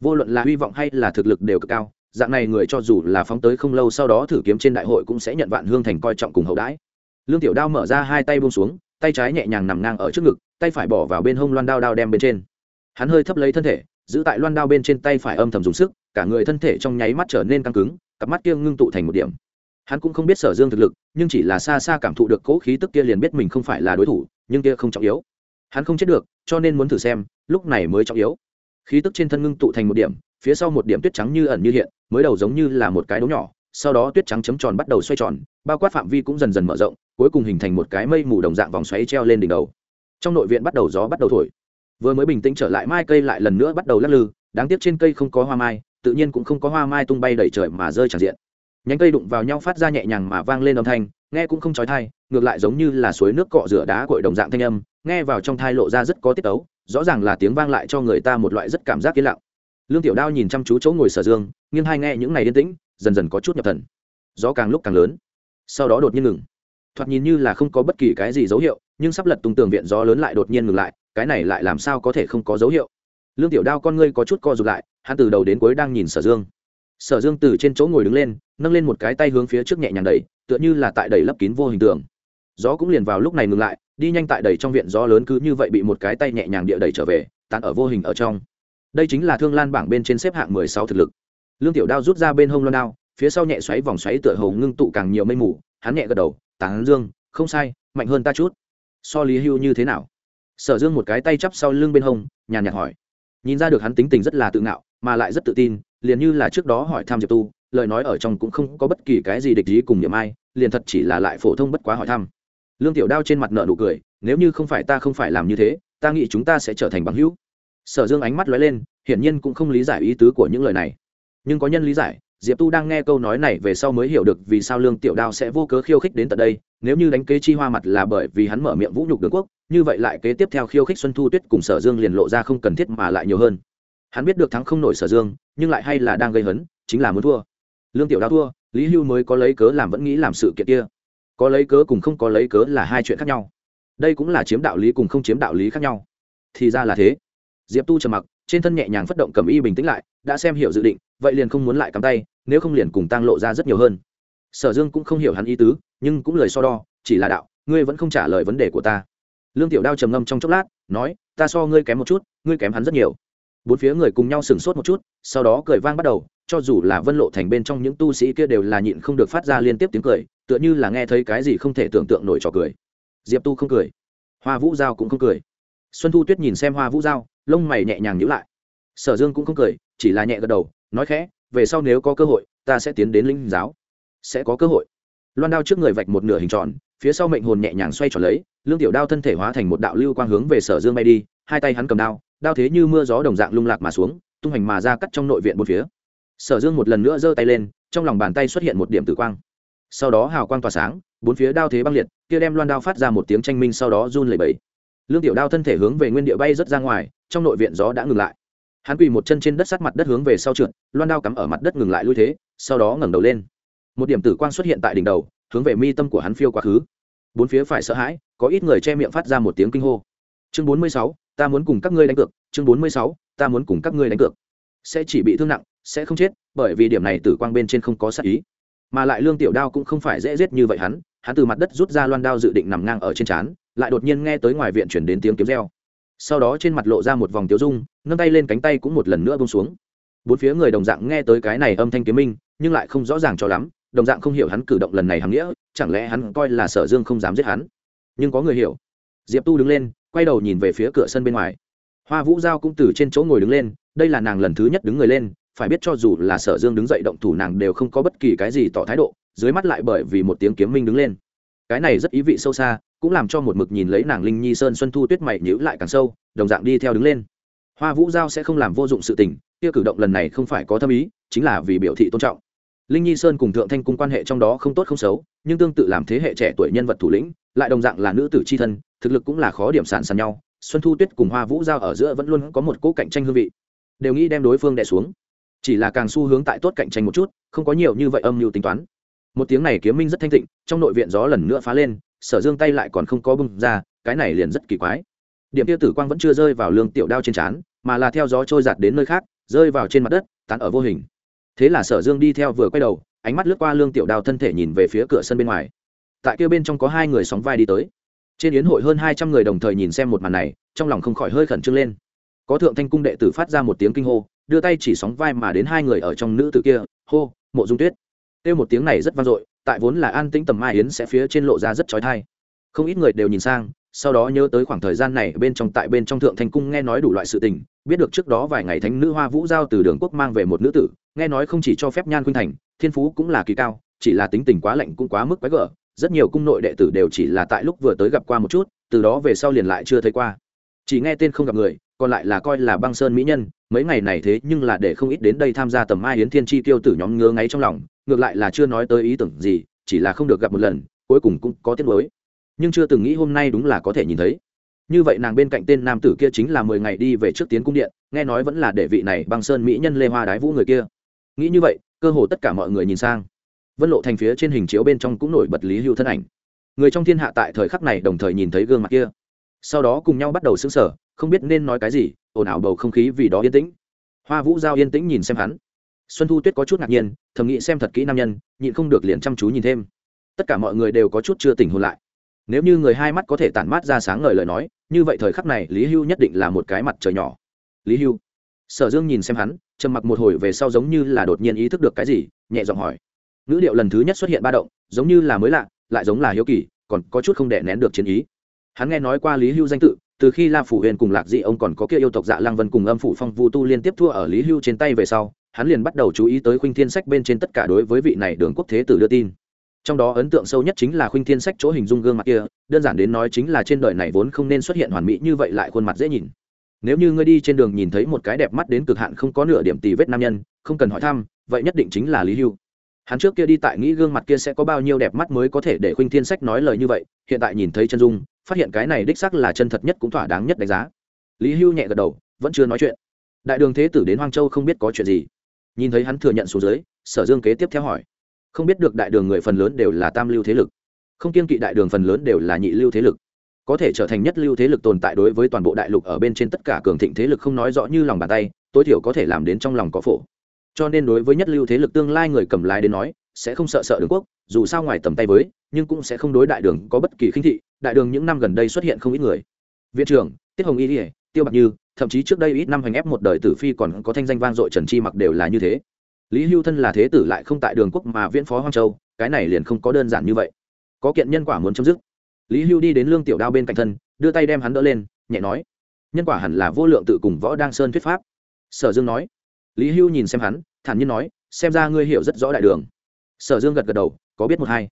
Vô luận là hy vọng hay là thực lực đều cực cao dạng này người cho dù là phóng tới không lâu sau đó thử kiếm trên đại hội cũng sẽ nhận vạn hương thành coi trọng cùng hậu đãi. Lương tiểu đao mở ra hai tay buông xuống, tay trái nhẹ nhàng nằm ngang ở trước ngực, tay phải bỏ vào bên hông loan đao đao đem bên trên. Hắn hơi thấp lấy thân thể, giữ tại loan đao bên trên tay phải âm thầm dùng sức, cả người thân thể trong nháy mắt trở nên căng cứng, cặp mắt kia ngưng tụ thành một điểm. Hắn cũng không biết sở dương thực lực, nhưng chỉ là xa xa cảm thụ được cỗ khí tức kia liền biết mình không phải là đối thủ, nhưng kia không trọng yếu. Hắn không chết được, cho nên muốn thử xem, lúc này mới trọng yếu. Khí tức trên thân ngưng tụ thành một điểm phía sau một điểm tuyết trắng như ẩn như hiện, mới đầu giống như là một cái đố nhỏ, sau đó tuyết trắng chấm tròn bắt đầu xoay tròn, bao quát phạm vi cũng dần dần mở rộng, cuối cùng hình thành một cái mây mù đồng dạng vòng xoáy treo lên đỉnh đầu. Trong nội viện bắt đầu gió bắt đầu thổi. Vừa mới bình tĩnh trở lại, mai cây lại lần nữa bắt đầu lắc lư, đáng tiếc trên cây không có hoa mai, tự nhiên cũng không có hoa mai tung bay đầy trời mà rơi tràn diện. Nhánh cây đụng vào nhau phát ra nhẹ nhàng mà vang lên âm thanh, nghe cũng không trói thai ngược lại giống như là suối nước cọ rửa đá cội đồng dạng thanh âm, nghe vào trong thai lộ ra rất có tiết tấu, rõ ràng là tiếng vang lại cho người ta một loại rất cảm giác yên lặng lương tiểu đao nhìn chăm chú chỗ ngồi sở dương, nghiêng hai nghe những ngày yên tĩnh, dần dần có chút nhập thần. Gió càng lúc càng lớn, sau đó đột nhiên ngừng. Thoạt nhìn như là không có bất kỳ cái gì dấu hiệu, nhưng sắp lật tung tường viện gió lớn lại đột nhiên ngừng lại, cái này lại làm sao có thể không có dấu hiệu? Lương tiểu đao con ngươi có chút co rụt lại, hắn từ đầu đến cuối đang nhìn sở dương. Sở dương từ trên chỗ ngồi đứng lên, nâng lên một cái tay hướng phía trước nhẹ nhàng đẩy, tựa như là tại đẩy lấp kín vô hình tượng gió cũng liền vào lúc này ngừng lại, đi nhanh tại đẩy trong viện gió lớn cứ như vậy bị một cái tay nhẹ nhàng địa đẩy trở về tàn ở vô hình ở trong đây chính là thương lan bảng bên trên xếp hạng mười sáu thực lực. Lương tiểu đao rút ra bên hông loan đao, phía sau nhẹ xoáy vòng xoáy tựa hồ ngưng tụ càng nhiều mây mù, hắn nhẹ gật đầu, tán dương, không sai, mạnh hơn ta chút. So lý hưu như thế nào? Sở dương một cái tay chắp sau lưng bên hông, nhàn nhạt hỏi. Nhìn ra được hắn tính tình rất là tự ngạo, mà lại rất tự tin, liền như là trước đó hỏi thăm diệp tu, lời nói ở trong cũng không có bất kỳ cái gì địch ý cùng niệm ai, liền thật chỉ là lại phổ thông bất quá hỏi thăm. Lương tiểu đao trên mặt nợ nụ cười, nếu như không phải ta không phải làm như thế, ta nghĩ chúng ta sẽ trở thành bằng hữu sở dương ánh mắt lóe lên, hiển nhiên cũng không lý giải ý tứ của những lời này. Nhưng có nhân lý giải, diệp tu đang nghe câu nói này về sau mới hiểu được vì sao lương tiểu đao sẽ vô cớ khiêu khích đến tận đây, nếu như đánh kế chi hoa mặt là bởi vì hắn mở miệng vũ nhục đường quốc, như vậy lại kế tiếp theo khiêu khích xuân thu tuyết cùng sở dương liền lộ ra không cần thiết mà lại nhiều hơn. Hắn biết được thắng không nổi sở dương, nhưng lại hay là đang gây hấn, chính là muốn thua. Lương tiểu đao thua, lý hưu mới có lấy cớ làm vẫn nghĩ làm sự kiện kia. Có lấy cớ cùng không có lấy cớ là hai chuyện khác nhau. Đây cũng là chiếm đạo lý cùng không chiếm đạo lý khác nhau. Thì ra là thế diệp tu trầm mặc, trên thân nhẹ nhàng phất động cầm y bình tĩnh lại, đã xem hiểu dự định, vậy liền không muốn lại cắm tay, nếu không liền cùng tăng lộ ra rất nhiều hơn. Sở dương cũng không hiểu hắn ý tứ, nhưng cũng lời so đo, chỉ là đạo, ngươi vẫn không trả lời vấn đề của ta. Lương tiểu đao trầm ngâm trong chốc lát, nói, ta so ngươi kém một chút, ngươi kém hắn rất nhiều. Bốn phía người cùng nhau sửng sốt một chút, sau đó cười vang bắt đầu, cho dù là vân lộ thành bên trong những tu sĩ kia đều là nhịn không được phát ra liên tiếp tiếng cười, tựa như là nghe thấy cái gì không thể tưởng tượng nổi trò cười. Diệp tu không cười. Hoa vũ giao cũng không cười. Xuân thu tuyết nhìn xem hoa vũ giao lông mày nhẹ nhàng nhữ lại. Sở dương cũng không cười, chỉ là nhẹ gật đầu, nói khẽ, về sau nếu có cơ hội, ta sẽ tiến đến linh giáo. Sẽ có cơ hội. Loan đao trước người vạch một nửa hình tròn, phía sau mệnh hồn nhẹ nhàng xoay tròn lấy, lương tiểu đao thân thể hóa thành một đạo lưu quang hướng về sở dương bay đi, hai tay hắn cầm đao đao thế như mưa gió đồng dạng lung lạc mà xuống, tung hành mà ra cắt trong nội viện một phía. Sở dương một lần nữa giơ tay lên, trong lòng bàn tay xuất hiện một điểm tử quang. Sau đó hào quang tỏa sáng, bốn phía đao thế băng liệt, kia đem loan đao phát ra một tiếng tranh minh sau đó run lẩy bẩy lương tiểu đao thân thể hướng về nguyên địa bay rất ra ngoài, trong nội viện gió đã ngừng lại. Hắn quỳ một chân trên đất sát mặt đất hướng về sau trượt, loan đao cắm ở mặt đất ngừng lại lui thế, sau đó ngẩng đầu lên. Một điểm tử quang xuất hiện tại đỉnh đầu, hướng về mi tâm của hắn phiêu quá khứ. Bốn phía phải sợ hãi, có ít người che miệng phát ra một tiếng kinh hô. Chương bốn mươi sáu, ta muốn cùng các ngươi đánh cược. Chương bốn mươi sáu, ta muốn cùng các ngươi đánh cược. Sẽ chỉ bị thương nặng, sẽ không chết, bởi vì điểm này tử quang bên trên không có sát ý. Mà lại lương tiểu đao cũng không phải dễ giết như vậy hắn hắn từ mặt đất rút ra loan đao dự định nằm ngang ở trên trán lại đột nhiên nghe tới ngoài viện chuyển đến tiếng kiếm reo. Sau đó trên mặt lộ ra một vòng tiếu dung, nâng tay lên cánh tay cũng một lần nữa bông xuống. Bốn phía người đồng dạng nghe tới cái này âm thanh kiếm minh, nhưng lại không rõ ràng cho lắm, đồng dạng không hiểu hắn cử động lần này hằng nghĩa, chẳng lẽ hắn coi là sở dương không dám giết hắn. Nhưng có người hiểu. Diệp tu đứng lên, quay đầu nhìn về phía cửa sân bên ngoài. Hoa vũ giao cũng từ trên chỗ ngồi đứng lên, đây là nàng lần thứ nhất đứng người lên, phải biết cho dù là sở dương đứng dậy động thủ nàng đều không có bất kỳ cái gì tỏ thái độ, dưới mắt lại bởi vì một tiếng kiếm minh đứng lên cái này rất ý vị sâu xa, cũng làm cho một mực nhìn lấy nàng linh nhi sơn xuân thu tuyết mày nhữ lại càng sâu, đồng dạng đi theo đứng lên. Hoa vũ giao sẽ không làm vô dụng sự tình, kia cử động lần này không phải có thâm ý, chính là vì biểu thị tôn trọng. Linh nhi sơn cùng thượng thanh cung quan hệ trong đó không tốt không xấu, nhưng tương tự làm thế hệ trẻ tuổi nhân vật thủ lĩnh, lại đồng dạng là nữ tử c h i thân, thực lực cũng là khó điểm sản sàn nhau, xuân thu tuyết cùng hoa vũ giao ở giữa vẫn luôn có một cỗ cạnh tranh hương vị. Đều nghĩ đem đối phương đẻ xuống. Chỉ là càng xu hướng tại tốt cạnh tranh một chút, không có nhiều như vậy âm mưu tính toán một tiếng này kiếm minh rất thanh tịnh, trong nội viện gió lần nữa phá lên, sở dương tay lại còn không có bưng ra, cái này liền rất kỳ quái. Điểm tiêu tử quang vẫn chưa rơi vào lương tiểu đao trên trán, mà là theo gió trôi giạt đến nơi khác, rơi vào trên mặt đất, tán ở vô hình. Thế là sở dương đi theo vừa quay đầu, ánh mắt lướt qua lương tiểu đao thân thể nhìn về phía cửa sân bên ngoài. Tại kia bên trong có hai người sóng vai đi tới. Trên yến hội hơn hai trăm người đồng thời nhìn xem một màn này, trong lòng không khỏi hơi khẩn trương lên. Có thượng thanh cung đệ tử phát ra một tiếng kinh hô, đưa tay chỉ sóng vai mà đến hai người ở trong nữ tử kia, hô, mộ dung tuyết kêu một tiếng này rất vang dội, tại vốn là an tĩnh tầm mai yến sẽ phía trên lộ ra rất trói thai không ít người đều nhìn sang, sau đó nhớ tới khoảng thời gian này bên trong tại bên trong thượng thành cung nghe nói đủ loại sự tình, biết được trước đó vài ngày thánh nữ hoa vũ giao từ đường quốc mang về một nữ tử, nghe nói không chỉ cho phép nhan khuynh thành, thiên phú cũng là kỳ cao, chỉ là tính tình quá lạnh cũng quá mức quái gở, rất nhiều cung nội đệ tử đều chỉ là tại lúc vừa tới gặp qua một chút, từ đó về sau liền lại chưa thấy qua. Chỉ nghe tên không gặp người, còn lại là coi là băng sơn mỹ nhân, mấy ngày này thế nhưng là để không ít đến đây tham gia tầm mai hiến thiên chi tiêu tử nhóm ngứa ngáy trong lòng ngược lại là chưa nói tới ý tưởng gì, chỉ là không được gặp một lần, cuối cùng cũng có tiết mới nhưng chưa từng nghĩ hôm nay đúng là có thể nhìn thấy. Như vậy nàng bên cạnh tên nam tử kia chính là mười ngày đi về trước tiến cung điện, nghe nói vẫn là đệ vị này băng sơn mỹ nhân lê hoa đái vũ người kia. Nghĩ như vậy, cơ hồ tất cả mọi người nhìn sang. Vân lộ thành phía trên hình chiếu bên trong cũng nổi bật lý hưu thân ảnh. Người trong thiên hạ tại thời khắc này đồng thời nhìn thấy gương mặt kia. Sau đó cùng nhau bắt đầu xứng sở không biết nên nói cái gì, ồn ào bầu không khí vì đó yên tĩnh. Hoa vũ giao yên tĩnh nhìn xem hắn xuân thu tuyết có chút ngạc nhiên, thầm nghĩ xem thật kỹ nam nhân, nhịn không được liền chăm chú nhìn thêm. Tất cả mọi người đều có chút chưa tỉnh hôn lại. Nếu như người hai mắt có thể tản mát ra sáng ngời lời nói, như vậy thời khắc này lý hưu nhất định là một cái mặt trời nhỏ. Lý hưu. Sở dương nhìn xem hắn, trầm mặc một hồi về sau giống như là đột nhiên ý thức được cái gì, nhẹ giọng hỏi. Ngữ điệu lần thứ nhất xuất hiện ba động, giống như là mới lạ, lại giống là hiếu kỳ, còn có chút không đè nén được chiến ý. Hắn nghe nói qua lý hưu danh tự, từ khi la phủ huyền cùng lạc dị ông còn có kia yêu tộc dạ lăng vân cùng âm phủ phong vu tu liên tiếp thua ở lý hưu trên tay về sau hắn liền bắt đầu chú ý tới khuynh thiên sách bên trên tất cả đối với vị này đường quốc thế tử đưa tin. Trong đó ấn tượng sâu nhất chính là khuynh thiên sách chỗ hình dung gương mặt kia, đơn giản đến nói chính là trên đời này vốn không nên xuất hiện hoàn mỹ như vậy lại khuôn mặt dễ nhìn. Nếu như ngươi đi trên đường nhìn thấy một cái đẹp mắt đến cực hạn không có nửa điểm tì vết nam nhân, không cần hỏi thăm, vậy nhất định chính là lý hưu. Hắn trước kia đi tại nghĩ gương mặt kia sẽ có bao nhiêu đẹp mắt mới có thể để khuynh thiên sách nói lời như vậy, hiện tại nhìn thấy chân dung, phát hiện cái này đích sắc là chân thật nhất cũng thỏa đáng nhất đánh giá. Lý hưu nhẹ gật đầu, vẫn chưa nói chuyện. Đại đường thế tử đến hoang châu không biết có chuyện gì nhìn thấy hắn thừa nhận xuống dưới, sở dương kế tiếp theo hỏi. Không biết được đại đường người phần lớn đều là tam lưu thế lực. Không kiên kỵ đại đường phần lớn đều là nhị lưu thế lực. Có thể trở thành nhất lưu thế lực tồn tại đối với toàn bộ đại lục ở bên trên tất cả cường thịnh thế lực không nói rõ như lòng bàn tay, tối thiểu có thể làm đến trong lòng có phổ. Cho nên đối với nhất lưu thế lực tương lai người cầm lái đến nói, sẽ không sợ sợ đường quốc, dù sao ngoài tầm tay với, nhưng cũng sẽ không đối đại đường có bất kỳ khinh thị. Đại đường những năm gần đây xuất hiện không ít người. Viện trưởng, tiết hồng y tiêu bạc như thậm chí trước đây ít năm hành ép một đời tử phi còn có thanh danh vang dội trần chi mặc đều là như thế. Lý hưu thân là thế tử lại không tại đường quốc mà viễn phó hoang châu, cái này liền không có đơn giản như vậy. Có kiện nhân quả muốn chấm dứt. Lý hưu đi đến lương tiểu đao bên cạnh thân, đưa tay đem hắn đỡ lên, nhẹ nói, nhân quả hẳn là vô lượng tự cùng võ đăng sơn thuyết pháp. Sở dương nói. Lý hưu nhìn xem hắn, thản nhiên nói, xem ra ngươi hiểu rất rõ đại đường. Sở dương gật gật đầu, có biết một hai,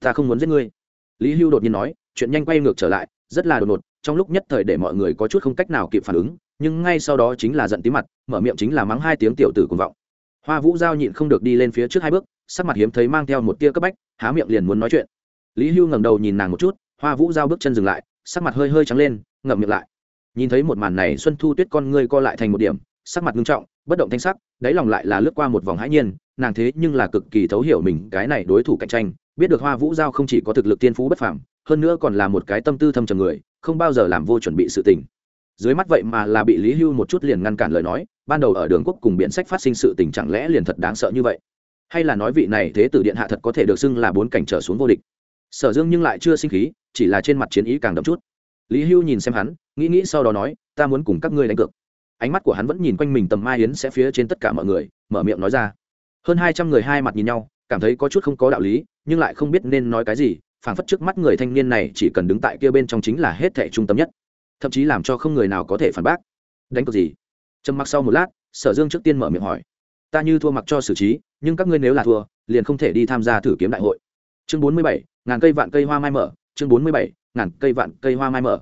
ta không muốn giết ngươi. Lý hưu đột nhiên nói, chuyện nhanh quay ngược trở lại, rất là đột ngột trong lúc nhất thời để mọi người có chút không cách nào kịp phản ứng, nhưng ngay sau đó chính là giận tí mặt, mở miệng chính là mắng hai tiếng tiểu tử cùng vọng. Hoa vũ giao nhịn không được đi lên phía trước hai bước, sắc mặt hiếm thấy mang theo một tia cấp bách, há miệng liền muốn nói chuyện. Lý hưu ngẩng đầu nhìn nàng một chút, hoa vũ giao bước chân dừng lại, sắc mặt hơi hơi trắng lên, ngậm miệng lại. Nhìn thấy một màn này xuân thu tuyết con ngươi co lại thành một điểm, sắc mặt nghiêm trọng, bất động thanh sắc, đáy lòng lại là lướt qua một vòng hãi nhiên, nàng thế nhưng là cực kỳ thấu hiểu mình cái này đối thủ cạnh tranh, biết được hoa vũ giao không chỉ có thực lực tiên phú bất phẳng hơn nữa còn là một cái tâm tư thâm trầm người không bao giờ làm vô chuẩn bị sự tình. Dưới mắt vậy mà là bị lý hưu một chút liền ngăn cản lời nói, ban đầu ở đường quốc cùng biện sách phát sinh sự tình chẳng lẽ liền thật đáng sợ như vậy? Hay là nói vị này thế tử điện hạ thật có thể được xưng là bốn cảnh trở xuống vô địch? Sở dương nhưng lại chưa sinh khí, chỉ là trên mặt chiến ý càng đậm chút. Lý hưu nhìn xem hắn, nghĩ nghĩ sau đó nói, ta muốn cùng các ngươi đánh cược. Ánh mắt của hắn vẫn nhìn quanh mình tầm mai yến sẽ phía trên tất cả mọi người, mở miệng nói ra. Hơn hai trăm người hai mặt nhìn nhau, cảm thấy có chút không có đạo lý, nhưng lại không biết nên nói cái gì phảng phất trước mắt người thanh niên này chỉ cần đứng tại kia bên trong chính là hết thệ trung tâm nhất. Thậm chí làm cho không người nào có thể phản bác. Đánh cược gì? Trầm mặc sau một lát, sở dương trước tiên mở miệng hỏi. Ta như thua mặc cho xử trí, nhưng các ngươi nếu là thua, liền không thể đi tham gia thử kiếm đại hội. Chương bốn mươi bảy, ngàn cây vạn cây hoa mai mở. Chương bốn mươi bảy, ngàn cây vạn cây hoa mai mở.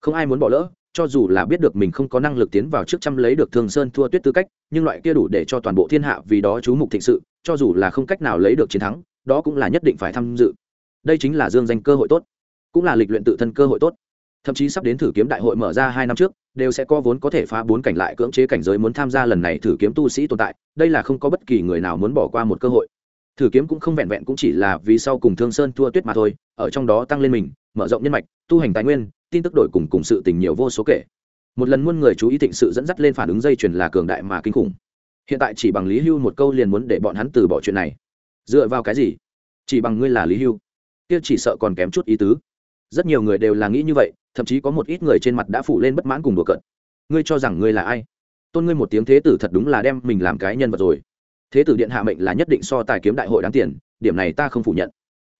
Không ai muốn bỏ lỡ, cho dù là biết được mình không có năng lực tiến vào trước trăm lấy được thường sơn thua tuyết tư cách, nhưng loại kia đủ để cho toàn bộ thiên hạ vì đó chú mục thịnh sự, cho dù là không cách nào lấy được chiến thắng, đó cũng là nhất định phải tham dự đây chính là dương danh cơ hội tốt, cũng là lịch luyện tự thân cơ hội tốt. Thậm chí sắp đến thử kiếm đại hội mở ra hai năm trước, đều sẽ có vốn có thể phá bốn cảnh lại cưỡng chế cảnh giới muốn tham gia lần này thử kiếm tu sĩ tồn tại, đây là không có bất kỳ người nào muốn bỏ qua một cơ hội. Thử kiếm cũng không vẹn vẹn cũng chỉ là vì sau cùng thương sơn thua tuyết mà thôi, ở trong đó tăng lên mình, mở rộng nhân mạch, tu hành tài nguyên, tin tức đổi cùng cùng sự tình nhiều vô số kể. Một lần muôn người chú ý thịnh sự dẫn dắt lên phản ứng dây chuyền là cường đại mà kinh khủng. Hiện tại chỉ bằng lý hưu một câu liền muốn để bọn hắn từ bỏ chuyện này. Dựa vào cái gì? Chỉ bằng ngươi là lý hưu kia chỉ sợ còn kém chút ý tứ. Rất nhiều người đều là nghĩ như vậy, thậm chí có một ít người trên mặt đã phủ lên bất mãn cùng đùa cợt. Ngươi cho rằng ngươi là ai? Tôn ngươi một tiếng thế tử thật đúng là đem mình làm cái nhân vật rồi. Thế tử điện hạ mệnh là nhất định so tài kiếm đại hội đáng tiền, điểm này ta không phủ nhận.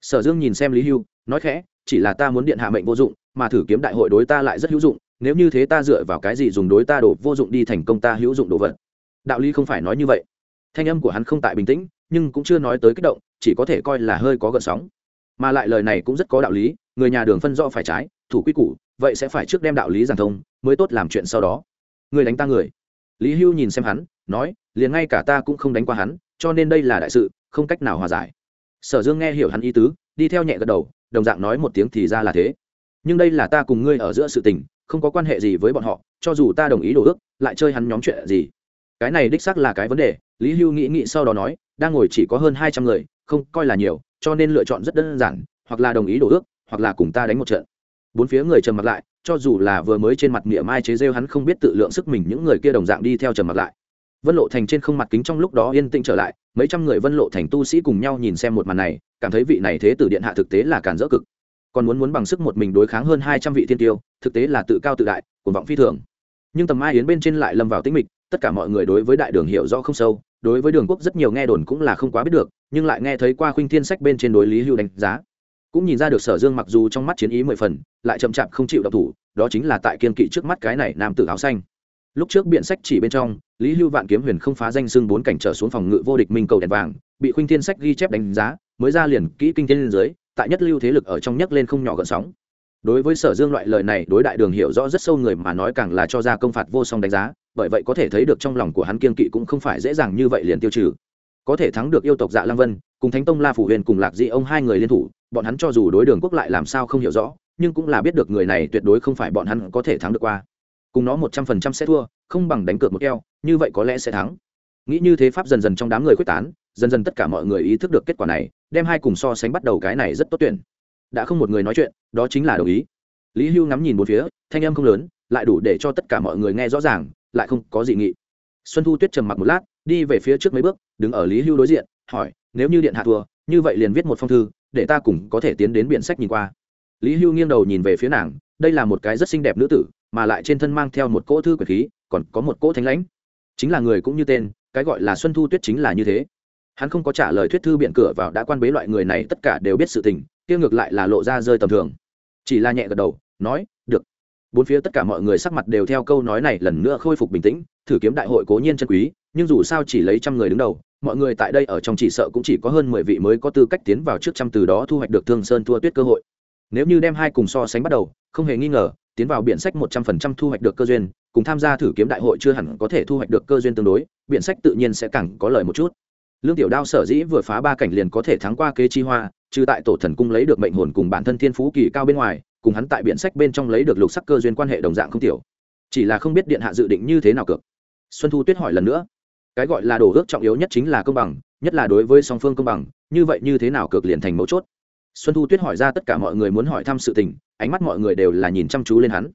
Sở dương nhìn xem lý hưu, nói khẽ, chỉ là ta muốn điện hạ mệnh vô dụng, mà thử kiếm đại hội đối ta lại rất hữu dụng, nếu như thế ta dựa vào cái gì dùng đối ta đổ vô dụng đi thành công ta hữu dụng đồ vật? Đạo lý không phải nói như vậy. Thanh âm của hắn không tại bình tĩnh, nhưng cũng chưa nói tới kích động, chỉ có thể coi là hơi có gợn sóng mà lại lời này cũng rất có đạo lý, người nhà đường phân rõ phải trái, thủ quy củ, vậy sẽ phải trước đem đạo lý giảng thông, mới tốt làm chuyện sau đó. Người đánh ta người. Lý hưu nhìn xem hắn, nói, liền ngay cả ta cũng không đánh qua hắn, cho nên đây là đại sự, không cách nào hòa giải. Sở dương nghe hiểu hắn ý tứ, đi theo nhẹ gật đầu, đồng dạng nói một tiếng thì ra là thế. Nhưng đây là ta cùng ngươi ở giữa sự tình, không có quan hệ gì với bọn họ, cho dù ta đồng ý đồ ước, lại chơi hắn nhóm chuyện gì. Cái này đích xác là cái vấn đề, lý hưu nghĩ nghĩ sau đó nói, đang ngồi chỉ có hơn hai trăm người không coi là nhiều, cho nên lựa chọn rất đơn giản, hoặc là đồng ý đổ ước, hoặc là cùng ta đánh một trận. Bốn phía người trầm mặt lại, cho dù là vừa mới trên mặt miệng mai chế rêu hắn không biết tự lượng sức mình những người kia đồng dạng đi theo trầm mặt lại. Vân lộ thành trên không mặt kính trong lúc đó yên tĩnh trở lại, mấy trăm người vân lộ thành tu sĩ cùng nhau nhìn xem một màn này, cảm thấy vị này thế tử điện hạ thực tế là cản dỡ cực. Còn muốn muốn bằng sức một mình đối kháng hơn hai trăm vị thiên tiêu, thực tế là tự cao tự đại, cuồng vọng phi thường. Nhưng tầm mai yến bên trên lại lâm vào tĩnh mịch tất cả mọi người đối với đại đường hiểu rõ không sâu, đối với đường quốc rất nhiều nghe đồn cũng là không quá biết được, nhưng lại nghe thấy qua khuynh thiên sách bên trên đối lý hưu đánh giá. Cũng nhìn ra được sở dương mặc dù trong mắt chiến ý mười phần, lại chậm chạp không chịu độc thủ, đó chính là tại kiên kỵ trước mắt cái này nam tử áo xanh. Lúc trước biện sách chỉ bên trong, lý hưu vạn kiếm huyền không phá danh xưng bốn cảnh trở xuống phòng ngự vô địch minh cầu đèn vàng, bị khuynh thiên sách ghi chép đánh giá, mới ra liền kỹ kinh thiên dưới, tại nhất lưu thế lực ở trong nhấc lên không nhỏ gợn sóng. Đối với sở dương loại lời này đối đại đường hiểu rõ rất sâu người mà nói càng là cho ra công phạt vô song đánh giá bởi vậy có thể thấy được trong lòng của hắn kiên kỵ cũng không phải dễ dàng như vậy liền tiêu trừ. Có thể thắng được yêu tộc dạ lăng vân, cùng thánh tông la phủ huyền cùng lạc dị ông hai người liên thủ, bọn hắn cho dù đối đường quốc lại làm sao không hiểu rõ, nhưng cũng là biết được người này tuyệt đối không phải bọn hắn có thể thắng được qua. Cùng nó một trăm phần trăm sẽ thua, không bằng đánh cược một keo, như vậy có lẽ sẽ thắng. Nghĩ như thế pháp dần dần trong đám người quyết tán, dần dần tất cả mọi người ý thức được kết quả này, đem hai cùng so sánh bắt đầu cái này rất tốt tuyển. Đã không một người nói chuyện, đó chính là đồng ý. Lý hưu ngắm nhìn một phía, thanh âm không lớn, lại đủ để cho tất cả mọi người nghe rõ ràng lại không có gì nghị. Xuân thu tuyết trầm mặc một lát, đi về phía trước mấy bước, đứng ở lý hưu đối diện, hỏi, nếu như điện hạ thua, như vậy liền viết một phong thư, để ta cùng có thể tiến đến biển sách nhìn qua. Lý hưu nghiêng đầu nhìn về phía nàng, đây là một cái rất xinh đẹp nữ tử, mà lại trên thân mang theo một cỗ thư quyền khí, còn có một cỗ thánh lãnh. Chính là người cũng như tên, cái gọi là xuân thu tuyết chính là như thế. Hắn không có trả lời thuyết thư biện cửa vào đã quan bế loại người này tất cả đều biết sự tình, kia ngược lại là lộ ra rơi tầm thường. Chỉ là nhẹ gật đầu, nói bốn phía tất cả mọi người sắc mặt đều theo câu nói này lần nữa khôi phục bình tĩnh, thử kiếm đại hội cố nhiên chân quý, nhưng dù sao chỉ lấy trăm người đứng đầu, mọi người tại đây ở trong chỉ sợ cũng chỉ có hơn mười vị mới có tư cách tiến vào trước trăm từ đó thu hoạch được thương sơn thua tuyết cơ hội. Nếu như đem hai cùng so sánh bắt đầu, không hề nghi ngờ, tiến vào biện sách một trăm phần trăm thu hoạch được cơ duyên, cùng tham gia thử kiếm đại hội chưa hẳn có thể thu hoạch được cơ duyên tương đối biện sách tự nhiên sẽ càng có lợi một chút. Lương tiểu đao sở dĩ vừa phá ba cảnh liền có thể thắng qua kế chi hoa, trừ tại tổ thần cung lấy được mệnh hồn cùng bản thân thiên phú kỳ cao bên ngoài cùng hắn tại biện sách bên trong lấy được lục sắc cơ duyên quan hệ đồng dạng không tiểu. Chỉ là không biết điện hạ dự định như thế nào cược. Xuân thu tuyết hỏi lần nữa. Cái gọi là đồ ước trọng yếu nhất chính là công bằng, nhất là đối với song phương công bằng, như vậy như thế nào cược liền thành mấu chốt. Xuân thu tuyết hỏi ra tất cả mọi người muốn hỏi thăm sự tình, ánh mắt mọi người đều là nhìn chăm chú lên hắn.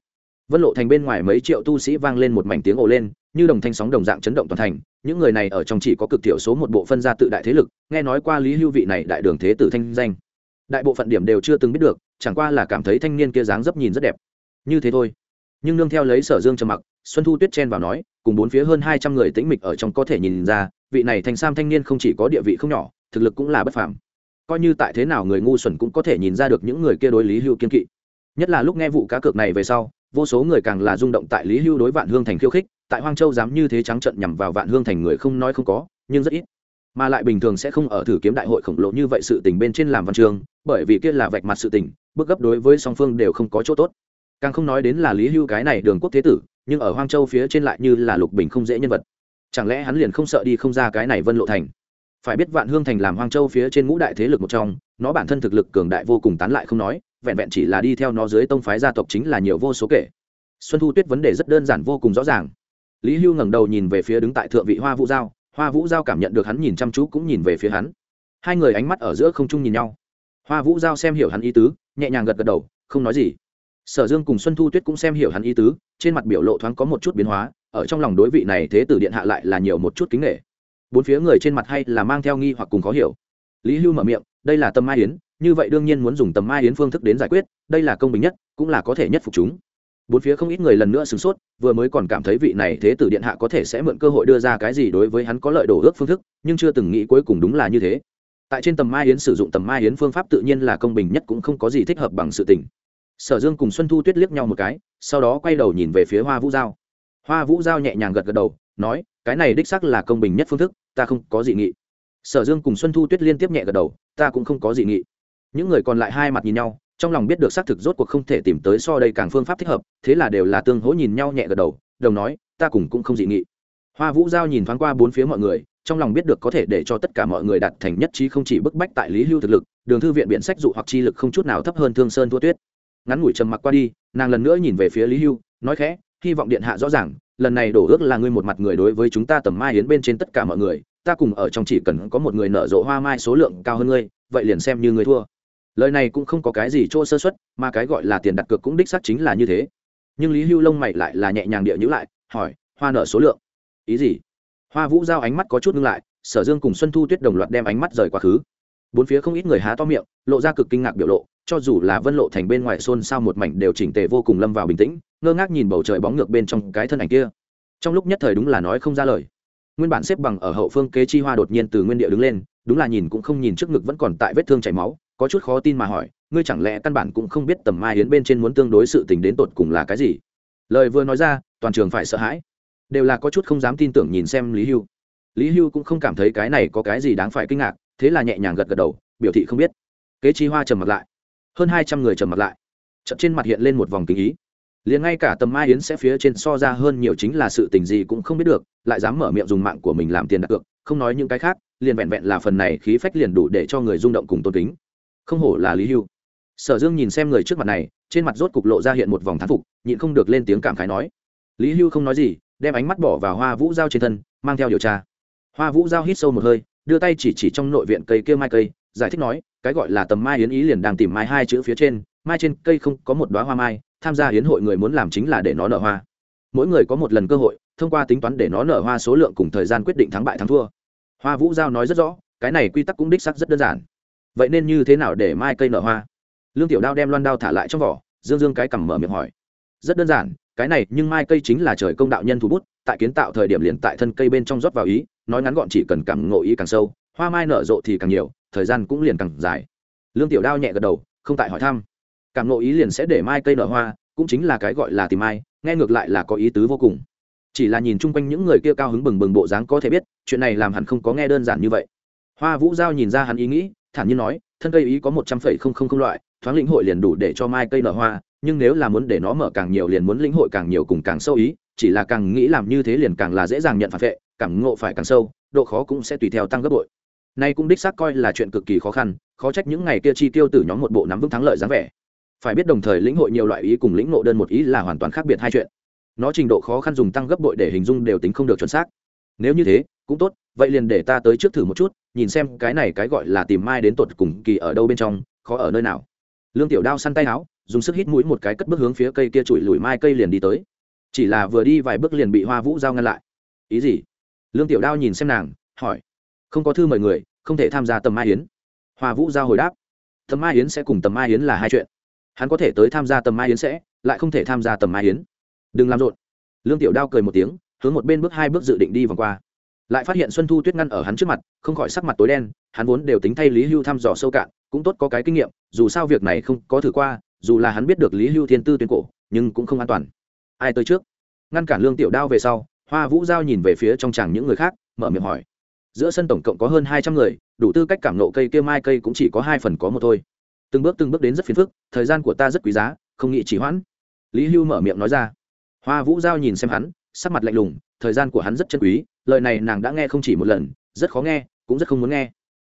Vân lộ thành bên ngoài mấy triệu tu sĩ vang lên một mảnh tiếng ồ lên, như đồng thanh sóng đồng dạng chấn động toàn thành, những người này ở trong chỉ có cực thiểu số một bộ phân gia tự đại thế lực, nghe nói qua lý hưu vị này đại đường thế tử thanh danh. Đại bộ phận điểm đều chưa từng biết được chẳng qua là cảm thấy thanh niên kia dáng dấp nhìn rất đẹp. Như thế thôi. Nhưng nương theo lấy sở dương trầm mặc, xuân thu tuyết chen vào nói, cùng bốn phía hơn hai trăm người tĩnh mịch ở trong có thể nhìn ra, vị này thành sam thanh niên không chỉ có địa vị không nhỏ, thực lực cũng là bất phàm. Coi như tại thế nào người ngu xuẩn cũng có thể nhìn ra được những người kia đối lý hưu kiên kỵ. Nhất là lúc nghe vụ cá cược này về sau, vô số người càng là rung động tại lý hưu đối vạn hương thành khiêu khích, tại hoang châu dám như thế trắng trận nhằm vào vạn hương thành người không nói không có, nhưng rất ít mà lại bình thường sẽ không ở thử kiếm đại hội khổng lồ như vậy sự tình bên trên làm văn trường bởi vì kia là vạch mặt sự tình, bước gấp đối với song phương đều không có chỗ tốt. Càng không nói đến là lý hưu cái này đường quốc thế tử, nhưng ở hoang châu phía trên lại như là lục bình không dễ nhân vật. Chẳng lẽ hắn liền không sợ đi không ra cái này vân lộ thành? Phải biết vạn hương thành làm hoang châu phía trên ngũ đại thế lực một trong, nó bản thân thực lực cường đại vô cùng tán lại không nói, vẹn vẹn chỉ là đi theo nó dưới tông phái gia tộc chính là nhiều vô số kể. Xuân thu tuyết vấn đề rất đơn giản vô cùng rõ ràng. Lý hưu ngẩng đầu nhìn về phía đứng tại thượng vị hoa vũ giao hoa vũ giao cảm nhận được hắn nhìn chăm chú cũng nhìn về phía hắn. Hai người ánh mắt ở giữa không trung nhìn nhau. Hoa vũ giao xem hiểu hắn ý tứ, nhẹ nhàng gật gật đầu, không nói gì. Sở dương cùng xuân thu tuyết cũng xem hiểu hắn ý tứ, trên mặt biểu lộ thoáng có một chút biến hóa, ở trong lòng đối vị này thế tử điện hạ lại là nhiều một chút kính nghệ bốn phía người trên mặt hay là mang theo nghi hoặc cùng khó hiểu. Lý hưu mở miệng, đây là tâm mai yến, như vậy đương nhiên muốn dùng tầm mai yến phương thức đến giải quyết, đây là công bình nhất, cũng là có thể nhất phục chúng bốn phía không ít người lần nữa sửng sốt, vừa mới còn cảm thấy vị này thế tử điện hạ có thể sẽ mượn cơ hội đưa ra cái gì đối với hắn có lợi đổ ước phương thức, nhưng chưa từng nghĩ cuối cùng đúng là như thế. Tại trên tầm mai yến sử dụng tầm mai yến phương pháp tự nhiên là công bình nhất cũng không có gì thích hợp bằng sự tình. Sở dương cùng xuân thu tuyết liếc nhau một cái, sau đó quay đầu nhìn về phía hoa vũ giao. Hoa vũ giao nhẹ nhàng gật gật đầu, nói, cái này đích xác là công bình nhất phương thức, ta không có dị nghị. Sở dương cùng xuân thu tuyết liên tiếp nhẹ gật đầu, ta cũng không có dị nghị. Những người còn lại hai mặt nhìn nhau trong lòng biết được xác thực rốt cuộc không thể tìm tới so đây càng phương pháp thích hợp, thế là đều là tương hỗ nhìn nhau nhẹ gật đầu, đồng nói, ta cùng cũng không dị nghị. Hoa vũ giao nhìn thoáng qua bốn phía mọi người, trong lòng biết được có thể để cho tất cả mọi người đạt thành nhất trí không chỉ bức bách tại lý hưu thực lực, đường thư viện biện sách dụ hoặc chi lực không chút nào thấp hơn thương sơn thua tuyết. Ngắn ngủi trầm mặc qua đi, nàng lần nữa nhìn về phía lý hưu, nói khẽ, hy vọng điện hạ rõ ràng, lần này đổ ước là ngươi một mặt người đối với chúng ta tầm mai hiến bên trên tất cả mọi người, ta cùng ở trong chỉ cần có một người nở rộ hoa mai số lượng cao hơn ngươi, vậy liền xem như ngươi thua lời này cũng không có cái gì chỗ sơ xuất mà cái gọi là tiền đặt cược cũng đích xác chính là như thế. Nhưng lý hưu lông mày lại là nhẹ nhàng địa nhữ lại, hỏi, hoa nợ số lượng? Ý gì? Hoa vũ giao ánh mắt có chút ngưng lại, sở dương cùng xuân thu tuyết đồng loạt đem ánh mắt rời quá khứ. Bốn phía không ít người há to miệng, lộ ra cực kinh ngạc biểu lộ, cho dù là vân lộ thành bên ngoài xôn xao một mảnh đều chỉnh tề vô cùng lâm vào bình tĩnh, ngơ ngác nhìn bầu trời bóng ngược bên trong cái thân ảnh kia. Trong lúc nhất thời đúng là nói không ra lời. Nguyên bản xếp bằng ở hậu phương kế chi hoa đột nhiên từ nguyên địa đứng lên, đúng là nhìn cũng không nhìn trước ngực vẫn còn tại vết thương chảy máu có chút khó tin mà hỏi, ngươi chẳng lẽ căn bản cũng không biết tầm mai yến bên trên muốn tương đối sự tình đến tột cùng là cái gì? Lời vừa nói ra, toàn trường phải sợ hãi. Đều là có chút không dám tin tưởng nhìn xem lý hưu. Lý hưu cũng không cảm thấy cái này có cái gì đáng phải kinh ngạc, thế là nhẹ nhàng gật gật đầu, biểu thị không biết. Kế chi hoa trầm mặt lại. Hơn hai trăm người trầm mặt lại. Chậm trên mặt hiện lên một vòng kinh ý. Liền ngay cả tầm mai yến sẽ phía trên so ra hơn nhiều chính là sự tình gì cũng không biết được, lại dám mở miệng dùng mạng của mình làm tiền đặt cược, không nói những cái khác, liền vẹn vẹn là phần này khí phách liền đủ để cho người rung động cùng tôn kính không hổ là lý hưu. Sở dương nhìn xem người trước mặt này, trên mặt rốt cục lộ ra hiện một vòng thán phục, nhịn không được lên tiếng cảm khái nói, lý hưu không nói gì, đem ánh mắt bỏ vào hoa vũ giao trên thân, mang theo điều tra. Hoa vũ giao hít sâu một hơi, đưa tay chỉ chỉ trong nội viện cây kia mai cây, giải thích nói, cái gọi là tầm mai yến ý liền đang tìm mai hai chữ phía trên, mai trên cây không có một đoá hoa mai, tham gia hiến hội người muốn làm chính là để nó nở hoa. Mỗi người có một lần cơ hội, thông qua tính toán để nó nở hoa số lượng cùng thời gian quyết định thắng bại thắng thua. Hoa vũ giao nói rất rõ, cái này quy tắc cũng đích sắc rất đơn giản vậy nên như thế nào để mai cây nở hoa? Lương tiểu đao đem loan đao thả lại trong vỏ, dương dương cái cằm mở miệng hỏi. Rất đơn giản, cái này nhưng mai cây chính là trời công đạo nhân thủ bút, tại kiến tạo thời điểm liền tại thân cây bên trong rót vào ý, nói ngắn gọn chỉ cần càng ngộ ý càng sâu, hoa mai nở rộ thì càng nhiều, thời gian cũng liền càng dài. Lương tiểu đao nhẹ gật đầu, không tại hỏi thăm. Càng ngộ ý liền sẽ để mai cây nở hoa, cũng chính là cái gọi là tìm mai, nghe ngược lại là có ý tứ vô cùng. Chỉ là nhìn chung quanh những người kia cao hứng bừng bừng bộ dáng có thể biết, chuyện này làm hẳn không có nghe đơn giản như vậy. Hoa vũ giao nhìn ra hắn ý nghĩ thản nhiên nói, thân cây ý có một trăm phẩy không không không loại, thoáng lĩnh hội liền đủ để cho mai cây nở hoa, nhưng nếu là muốn để nó mở càng nhiều liền muốn lĩnh hội càng nhiều cùng càng sâu ý, chỉ là càng nghĩ làm như thế liền càng là dễ dàng nhận phản vệ, cảm ngộ phải càng sâu, độ khó cũng sẽ tùy theo tăng gấp bội. Nay cũng đích xác coi là chuyện cực kỳ khó khăn, khó trách những ngày kia chi tiêu từ nhóm một bộ nắm vững thắng lợi dáng vẻ. Phải biết đồng thời lĩnh hội nhiều loại ý cùng lĩnh ngộ đơn một ý là hoàn toàn khác biệt hai chuyện. Nó trình độ khó khăn dùng tăng gấp bội để hình dung đều tính không được chuẩn xác. Nếu như thế, cũng tốt vậy liền để ta tới trước thử một chút, nhìn xem cái này cái gọi là tìm mai đến tột cùng kỳ ở đâu bên trong, khó ở nơi nào. Lương tiểu đao săn tay áo, dùng sức hít mũi một cái cất bước hướng phía cây kia trụi lùi mai cây liền đi tới. Chỉ là vừa đi vài bước liền bị hoa vũ giao ngăn lại. Ý gì? Lương tiểu đao nhìn xem nàng, hỏi. Không có thư mời người, không thể tham gia tầm mai Yến. hoa vũ giao hồi đáp. Tầm mai Yến sẽ cùng tầm mai Yến là hai chuyện. Hắn có thể tới tham gia tầm mai Yến sẽ, lại không thể tham gia tầm mai Yến. đừng làm rộn. Lương tiểu đao cười một tiếng, hướng một bên bước hai bước dự định đi vòng qua lại phát hiện xuân thu tuyết ngăn ở hắn trước mặt, không khỏi sắc mặt tối đen, hắn vốn đều tính thay lý hưu thăm dò sâu cạn, cũng tốt có cái kinh nghiệm, dù sao việc này không có thử qua, dù là hắn biết được lý hưu thiên tư tuyên cổ, nhưng cũng không an toàn. Ai tới trước? Ngăn cản lương tiểu đao về sau, hoa vũ giao nhìn về phía trong chàng những người khác, mở miệng hỏi. Giữa sân tổng cộng có hơn hai trăm người, đủ tư cách cảm nộ cây kia mai cây cũng chỉ có hai phần có một thôi. Từng bước từng bước đến rất phiền phức, thời gian của ta rất quý giá, không nghĩ chỉ hoãn. Lý hưu mở miệng nói ra. Hoa vũ giao nhìn xem hắn sắc mặt lạnh lùng, thời gian của hắn rất chân quý, lời này nàng đã nghe không chỉ một lần, rất khó nghe, cũng rất không muốn nghe.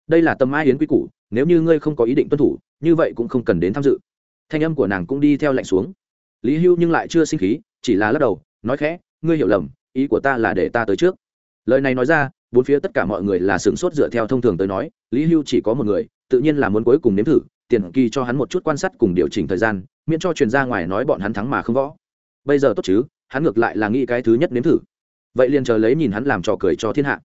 Đây là tâm mai yến quy củ, nếu như ngươi không có ý định tuân thủ, như vậy cũng không cần đến tham dự. Thanh âm của nàng cũng đi theo lạnh xuống. Lý hưu nhưng lại chưa sinh khí, chỉ là lắc đầu, nói khẽ, ngươi hiểu lầm, ý của ta là để ta tới trước. Lời này nói ra, bốn phía tất cả mọi người là sửng sốt dựa theo thông thường tới nói, lý hưu chỉ có một người, tự nhiên là muốn cuối cùng nếm thử, tiền kỳ cho hắn một chút quan sát cùng điều chỉnh thời gian, miễn cho truyền ra ngoài nói bọn hắn thắng mà không võ. Bây giờ tốt chứ hắn ngược lại là nghĩ cái thứ nhất nếm thử. Vậy liền chờ lấy nhìn hắn làm trò cười cho thiên hạ.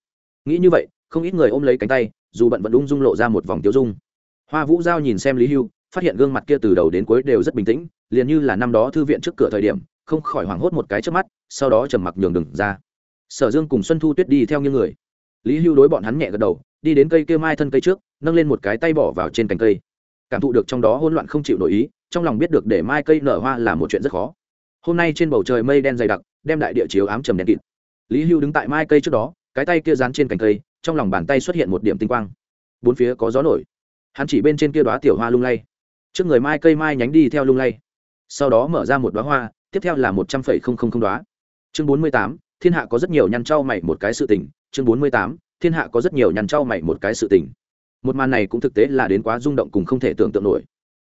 Nghĩ như vậy, không ít người ôm lấy cánh tay, dù bận vẫn ung dung lộ ra một vòng tiêu dung. Hoa vũ giao nhìn xem lý hưu, phát hiện gương mặt kia từ đầu đến cuối đều rất bình tĩnh, liền như là năm đó thư viện trước cửa thời điểm, không khỏi hoảng hốt một cái trước mắt, sau đó trầm mặc nhường đừng ra. Sở dương cùng xuân thu tuyết đi theo như người. Lý hưu đối bọn hắn nhẹ gật đầu, đi đến cây kia mai thân cây trước, nâng lên một cái tay bỏ vào trên cành cây. Cảm thụ được trong đó hỗn loạn không chịu nổi ý, trong lòng biết được để mai cây nở hoa là một chuyện rất khó hôm nay trên bầu trời mây đen dày đặc, đem đại địa chiếu ám trầm đen kịt. Lý hưu đứng tại mai cây trước đó, cái tay kia dán trên cành cây, trong lòng bàn tay xuất hiện một điểm tinh quang. Bốn phía có gió nổi. Hắn chỉ bên trên kia đoá tiểu hoa lung lay. Trước người mai cây mai nhánh đi theo lung lay. Sau đó mở ra một đoá hoa, tiếp theo là một trăm phẩy không không không đoá chương bốn mươi tám, thiên hạ có rất nhiều nhăn trau mày một cái sự tình. Chương bốn mươi tám, thiên hạ có rất nhiều nhăn trau mày một cái sự tình. Một màn này cũng thực tế là đến quá rung động cùng không thể tưởng tượng nổi.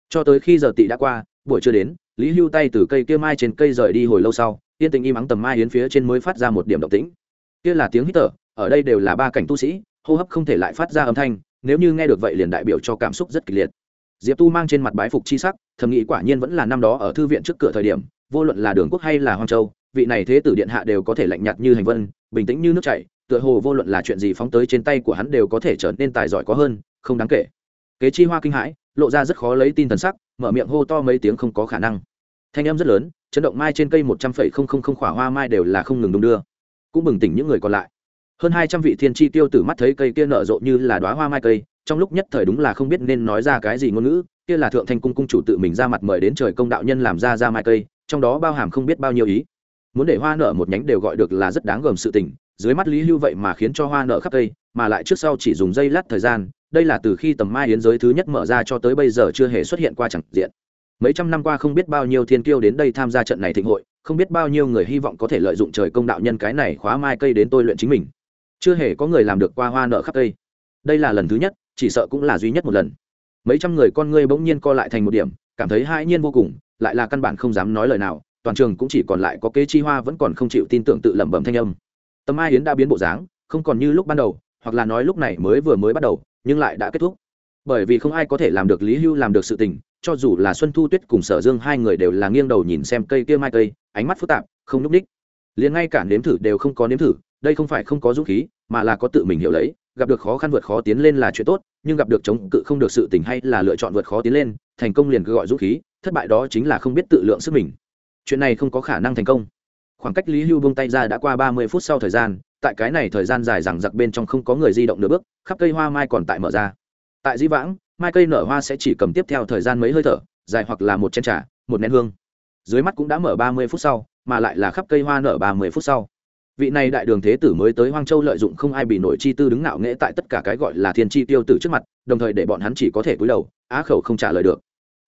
Cho tới khi giờ tị đã qua, buổi chưa đến lý hưu tay từ cây kia mai trên cây rời đi hồi lâu sau, yên tình im ắng tầm mai hiến phía trên mới phát ra một điểm động tĩnh. Kia là tiếng hít thở, ở đây đều là ba cảnh tu sĩ, hô hấp không thể lại phát ra âm thanh, nếu như nghe được vậy liền đại biểu cho cảm xúc rất kịch liệt. Diệp tu mang trên mặt bái phục chi sắc, thầm nghĩ quả nhiên vẫn là năm đó ở thư viện trước cửa thời điểm, vô luận là đường quốc hay là hoang châu, vị này thế tử điện hạ đều có thể lạnh nhạt như hành vân, bình tĩnh như nước chảy, tựa hồ vô luận là chuyện gì phóng tới trên tay của hắn đều có thể trở nên tài giỏi có hơn, không đáng kể. Kế chi hoa kinh hãi, lộ ra rất khó lấy tin thần sắc, mở miệng hô to mấy tiếng không có khả năng thanh âm rất lớn, chấn động mai trên cây một trăm phẩy không không không khỏa hoa mai đều là không ngừng đung đưa. Cũng bừng tỉnh những người còn lại. Hơn hai trăm vị thiên tri tiêu tử mắt thấy cây kia nở rộ như là đoá hoa mai cây, trong lúc nhất thời đúng là không biết nên nói ra cái gì ngôn ngữ, kia là thượng thanh cung cung chủ tự mình ra mặt mời đến trời công đạo nhân làm ra ra mai cây, trong đó bao hàm không biết bao nhiêu ý. Muốn để hoa nở một nhánh đều gọi được là rất đáng gờm sự tình, dưới mắt lý hưu vậy mà khiến cho hoa nở khắp cây, mà lại trước sau chỉ dùng dây lát thời gian, đây là từ khi tầm mai yến giới thứ nhất mở ra cho tới bây giờ chưa hề xuất hiện qua chẳng diện mấy trăm năm qua không biết bao nhiêu thiên kiêu đến đây tham gia trận này thịnh hội, không biết bao nhiêu người hy vọng có thể lợi dụng trời công đạo nhân cái này khóa mai cây đến tôi luyện chính mình. Chưa hề có người làm được qua hoa nợ khắp cây. Đây là lần thứ nhất, chỉ sợ cũng là duy nhất một lần. Mấy trăm người con ngươi bỗng nhiên co lại thành một điểm, cảm thấy hãi nhiên vô cùng, lại là căn bản không dám nói lời nào, toàn trường cũng chỉ còn lại có kế chi hoa vẫn còn không chịu tin tưởng tự lẩm bẩm thanh âm. Tâm ai yến đã biến bộ dáng, không còn như lúc ban đầu, hoặc là nói lúc này mới vừa mới bắt đầu, nhưng lại đã kết thúc. Bởi vì không ai có thể làm được lý hưu làm được sự tình cho dù là xuân thu tuyết cùng sở dương hai người đều là nghiêng đầu nhìn xem cây kia mai cây, ánh mắt phức tạp, không núp đích liền ngay cả nếm thử đều không có nếm thử, đây không phải không có dũng khí, mà là có tự mình hiểu lấy, gặp được khó khăn vượt khó tiến lên là chuyện tốt, nhưng gặp được chống cự không được sự tình hay là lựa chọn vượt khó tiến lên, thành công liền cứ gọi dũng khí, thất bại đó chính là không biết tự lượng sức mình. Chuyện này không có khả năng thành công. Khoảng cách lý hưu bông tay ra đã qua ba mươi phút sau thời gian, tại cái này thời gian dài rằng giặc bên trong không có người di động nửa bước, khắp cây hoa mai còn tại mở ra. Tại di vãng mai cây nở hoa sẽ chỉ cầm tiếp theo thời gian mấy hơi thở, dài hoặc là một chén trà, một nén hương. Dưới mắt cũng đã mở ba mươi phút sau, mà lại là khắp cây hoa nở ba mươi phút sau. Vị này đại đường thế tử mới tới hoang châu lợi dụng không ai bị nổi chi tư đứng ngạo nghễ tại tất cả cái gọi là thiên chi tiêu tử trước mặt, đồng thời để bọn hắn chỉ có thể cúi đầu, á khẩu không trả lời được.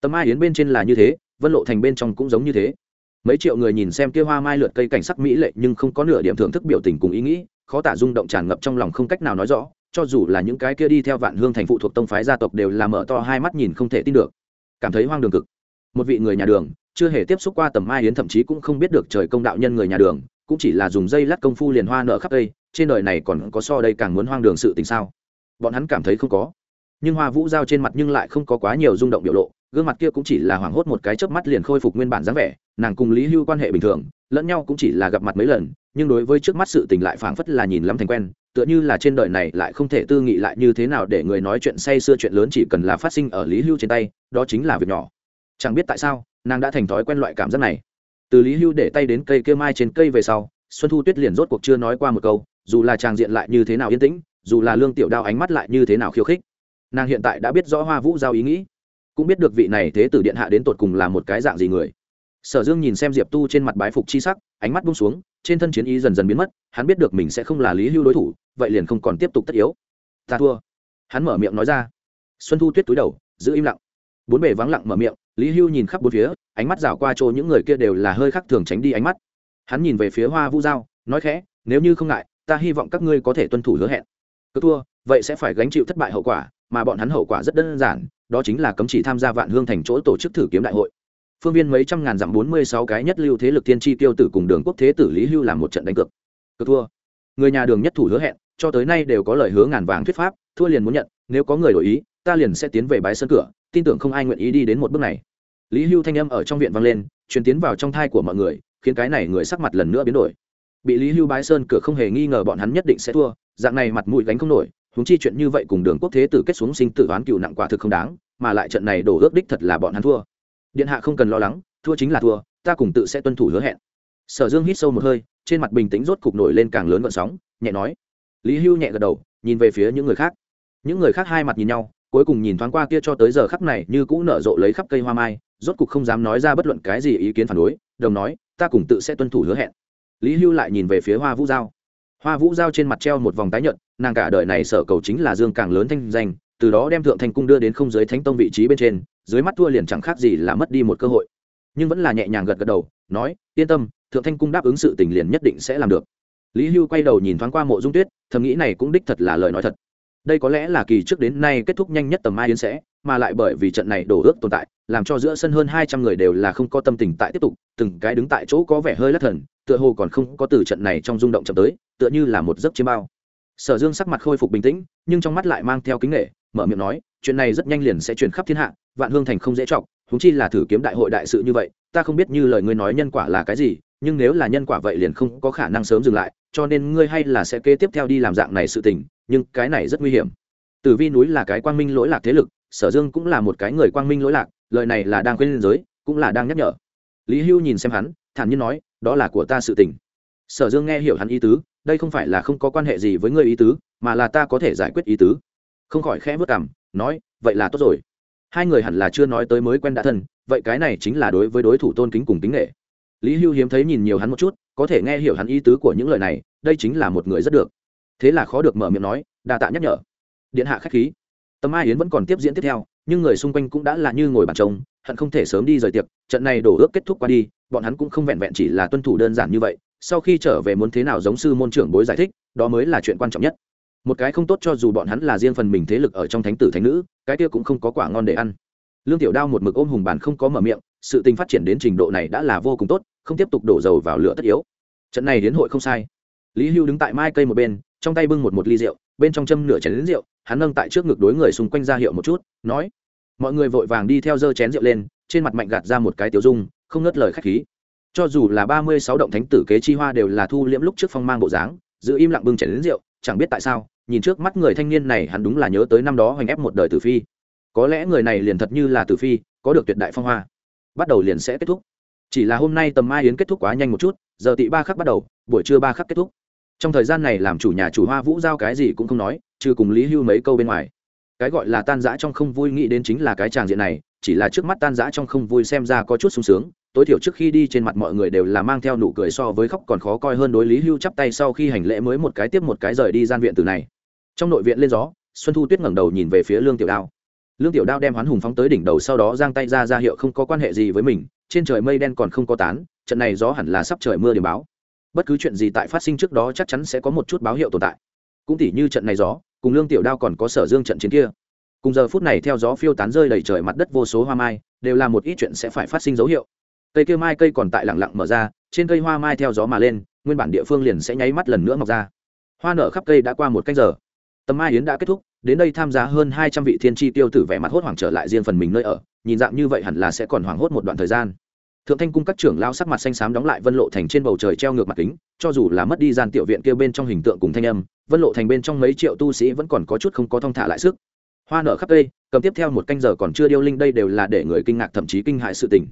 Tấm ai yến bên trên là như thế, vân lộ thành bên trong cũng giống như thế. Mấy triệu người nhìn xem kia hoa mai lượt cây cảnh sắc mỹ lệ nhưng không có nửa điểm thưởng thức biểu tình cùng ý nghĩ, khó tả rung động tràn ngập trong lòng không cách nào nói rõ cho dù là những cái kia đi theo vạn hương thành phụ thuộc tông phái gia tộc đều là mở to hai mắt nhìn không thể tin được. Cảm thấy hoang đường cực. Một vị người nhà đường, chưa hề tiếp xúc qua tầm mai yến thậm chí cũng không biết được trời công đạo nhân người nhà đường, cũng chỉ là dùng dây lát công phu liền hoa nợ khắp đây trên đời này còn có so đây càng muốn hoang đường sự tình sao? Bọn hắn cảm thấy không có. Nhưng hoa vũ giao trên mặt nhưng lại không có quá nhiều rung động biểu lộ, gương mặt kia cũng chỉ là hoảng hốt một cái chớp mắt liền khôi phục nguyên bản dáng vẻ, nàng cùng lý hưu quan hệ bình thường, lẫn nhau cũng chỉ là gặp mặt mấy lần, nhưng đối với trước mắt sự tình lại phảng phất là nhìn lắm thành quen tựa như là trên đời này lại không thể tư nghị lại như thế nào để người nói chuyện say xưa chuyện lớn chỉ cần là phát sinh ở lý hưu trên tay, đó chính là việc nhỏ. Chẳng biết tại sao, nàng đã thành thói quen loại cảm giác này. Từ lý hưu để tay đến cây kia mai trên cây về sau, xuân thu tuyết liền rốt cuộc chưa nói qua một câu, dù là tràng diện lại như thế nào yên tĩnh, dù là lương tiểu đao ánh mắt lại như thế nào khiêu khích, nàng hiện tại đã biết rõ hoa vũ giao ý nghĩ, cũng biết được vị này thế tử điện hạ đến tột cùng là một cái dạng gì người. Sở dương nhìn xem diệp tu trên mặt bái phục chi sắc ánh mắt buông xuống, trên thân chiến ý dần dần biến mất, hắn biết được mình sẽ không là lý hưu đối thủ, vậy liền không còn tiếp tục tất yếu. Ta thua. Hắn mở miệng nói ra. Xuân thu tuyết túi đầu, giữ im lặng. Bốn bề vắng lặng mở miệng, lý hưu nhìn khắp bốn phía, ánh mắt rảo qua chỗ những người kia đều là hơi khác thường tránh đi ánh mắt. Hắn nhìn về phía hoa vũ giao, nói khẽ, nếu như không ngại, ta hy vọng các ngươi có thể tuân thủ hứa hẹn. Cứ thua, vậy sẽ phải gánh chịu thất bại hậu quả, mà bọn hắn hậu quả rất đơn giản, đó chính là cấm chỉ tham gia vạn hương thành chỗ tổ chức thử kiếm đại hội phương viên mấy trăm ngàn dặm bốn mươi sáu cái nhất lưu thế lực tiên tri tiêu tử cùng đường quốc thế tử lý hưu làm một trận đánh cược. Cược thua. Người nhà đường nhất thủ hứa hẹn, cho tới nay đều có lời hứa ngàn vàng thuyết pháp, thua liền muốn nhận, nếu có người đổi ý, ta liền sẽ tiến về bái sân cửa, tin tưởng không ai nguyện ý đi đến một bước này. Lý hưu thanh âm ở trong viện vang lên, truyền tiến vào trong thai của mọi người, khiến cái này người sắc mặt lần nữa biến đổi. Bị lý hưu bái sơn cửa không hề nghi ngờ bọn hắn nhất định sẽ thua, dạng này mặt mũi gánh không nổi húng chi chuyện như vậy cùng đường quốc thế tử kết xuống sinh tử đoán cựu nặng quả thực không đáng, mà lại trận này đổ ước đích thật là bọn hắn thua điện hạ không cần lo lắng, thua chính là thua, ta cùng tự sẽ tuân thủ hứa hẹn. Sở dương hít sâu một hơi, trên mặt bình tĩnh rốt cục nổi lên càng lớn vận sóng, nhẹ nói. Lý hưu nhẹ gật đầu, nhìn về phía những người khác. Những người khác hai mặt nhìn nhau, cuối cùng nhìn thoáng qua kia cho tới giờ khắc này như cũ nở rộ lấy khắp cây hoa mai, rốt cục không dám nói ra bất luận cái gì ý kiến phản đối, đồng nói, ta cùng tự sẽ tuân thủ hứa hẹn. Lý hưu lại nhìn về phía hoa vũ giao. Hoa vũ giao trên mặt treo một vòng tái nhợt, nàng cả đời này sở cầu chính là dương càng lớn thanh danh từ đó đem thượng thanh cung đưa đến không giới thánh tông vị trí bên trên, dưới mắt thua liền chẳng khác gì là mất đi một cơ hội. Nhưng vẫn là nhẹ nhàng gật gật đầu, nói, yên tâm, thượng thanh cung đáp ứng sự tình liền nhất định sẽ làm được. Lý hưu quay đầu nhìn thoáng qua mộ dung tuyết, thầm nghĩ này cũng đích thật là lời nói thật. Đây có lẽ là kỳ trước đến nay kết thúc nhanh nhất tầm mai yến sẽ, mà lại bởi vì trận này đổ ước tồn tại, làm cho giữa sân hơn hai trăm người đều là không có tâm tình tại tiếp tục, từng cái đứng tại chỗ có vẻ hơi lắc thần, tựa hồ còn không có từ trận này trong rung động chậm tới, tựa như là một giấc chiêm bao. Sở dương sắc mặt khôi phục bình tĩnh, nhưng trong mắt lại mang theo kính nghệ mở miệng nói, chuyện này rất nhanh liền sẽ truyền khắp thiên hạ, vạn hương thành không dễ chọc húng chi là thử kiếm đại hội đại sự như vậy, ta không biết như lời ngươi nói nhân quả là cái gì, nhưng nếu là nhân quả vậy liền không có khả năng sớm dừng lại, cho nên ngươi hay là sẽ kế tiếp theo đi làm dạng này sự tình, nhưng cái này rất nguy hiểm. Tử vi núi là cái quang minh lỗi lạc thế lực, sở dương cũng là một cái người quang minh lỗi lạc, lời này là đang quên liên giới, cũng là đang nhắc nhở. Lý hưu nhìn xem hắn, thản nhiên nói, đó là của ta sự tình. Sở dương nghe hiểu hắn ý tứ, đây không phải là không có quan hệ gì với ngươi ý tứ, mà là ta có thể giải quyết ý tứ không khỏi khẽ vất cảm, nói, vậy là tốt rồi. Hai người hẳn là chưa nói tới mới quen đã thân, vậy cái này chính là đối với đối thủ tôn kính cùng tính nghệ. Lý hưu hiếm thấy nhìn nhiều hắn một chút, có thể nghe hiểu hắn ý tứ của những lời này, đây chính là một người rất được. Thế là khó được mở miệng nói, đa tạ nhắc nhở. Điện hạ khách khí. Tâm ai yến vẫn còn tiếp diễn tiếp theo, nhưng người xung quanh cũng đã là như ngồi bàn trông hận không thể sớm đi rời tiệc, trận này đổ ước kết thúc qua đi, bọn hắn cũng không vẹn vẹn chỉ là tuân thủ đơn giản như vậy, sau khi trở về muốn thế nào giống sư môn trưởng bối giải thích, đó mới là chuyện quan trọng nhất một cái không tốt cho dù bọn hắn là riêng phần mình thế lực ở trong thánh tử thánh nữ, cái kia cũng không có quả ngon để ăn. Lương tiểu đao một mực ôm hùng bàn không có mở miệng, sự tình phát triển đến trình độ này đã là vô cùng tốt, không tiếp tục đổ dầu vào lửa tất yếu. Trận này đến hội không sai. Lý hưu đứng tại mai cây một bên, trong tay bưng một một ly rượu, bên trong châm nửa chén đến rượu, hắn nâng tại trước ngực đối người xung quanh ra hiệu một chút, nói, mọi người vội vàng đi theo dơ chén rượu lên, trên mặt mạnh gạt ra một cái tiểu dung, không ngớt lời khách khí. Cho dù là ba mươi sáu động thánh tử kế chi hoa đều là thu liễm lúc trước phong mang bộ dáng, giữ im lặng bưng chén đến rượu chẳng biết tại sao, nhìn trước mắt người thanh niên này hắn đúng là nhớ tới năm đó hoành ép một đời tử phi. Có lẽ người này liền thật như là tử phi, có được tuyệt đại phong hoa. Bắt đầu liền sẽ kết thúc. Chỉ là hôm nay tầm mai yến kết thúc quá nhanh một chút, giờ tị ba khắc bắt đầu, buổi trưa ba khắc kết thúc. Trong thời gian này làm chủ nhà chủ hoa vũ giao cái gì cũng không nói, trừ cùng lý hưu mấy câu bên ngoài. Cái gọi là tan giã trong không vui nghĩ đến chính là cái tràng diện này, chỉ là trước mắt tan giã trong không vui xem ra có chút sung sướng tối thiểu trước khi đi trên mặt mọi người đều là mang theo nụ cười so với khóc còn khó coi hơn đối lý hưu chắp tay sau khi hành lễ mới một cái tiếp một cái rời đi gian viện từ này. Trong nội viện lên gió, xuân thu tuyết ngẩng đầu nhìn về phía lương tiểu đao. Lương tiểu đao đem hoán hùng phóng tới đỉnh đầu sau đó giang tay ra ra hiệu không có quan hệ gì với mình, trên trời mây đen còn không có tán, trận này gió hẳn là sắp trời mưa điểm báo. Bất cứ chuyện gì tại phát sinh trước đó chắc chắn sẽ có một chút báo hiệu tồn tại. Cũng tỉ như trận này gió, cùng lương tiểu đao còn có sở dương trận chiến kia. Cùng giờ phút này theo gió phiêu tán rơi đầy trời mặt đất vô số hoa mai, đều là một ít chuyện sẽ phải phát sinh dấu hiệu cây kia mai cây còn tại lặng lặng mở ra, trên cây hoa mai theo gió mà lên, nguyên bản địa phương liền sẽ nháy mắt lần nữa mọc ra. Hoa nở khắp cây đã qua một canh giờ. Tầm mai yến đã kết thúc, đến đây tham gia hơn hai trăm vị thiên tri tiêu tử vẻ mặt hốt hoảng trở lại riêng phần mình nơi ở, nhìn dạng như vậy hẳn là sẽ còn hoảng hốt một đoạn thời gian. Thượng thanh cung các trưởng lao sắc mặt xanh xám đóng lại vân lộ thành trên bầu trời treo ngược mặt kính, cho dù là mất đi gian tiểu viện kia bên trong hình tượng cùng thanh âm, vân lộ thành bên trong mấy triệu tu sĩ vẫn còn có chút không có thong thả lại sức. Hoa nở khắp cây, cầm tiếp theo một canh giờ còn chưa điêu linh, đây đều là để người kinh ngạc thậm chí kinh hại sự tình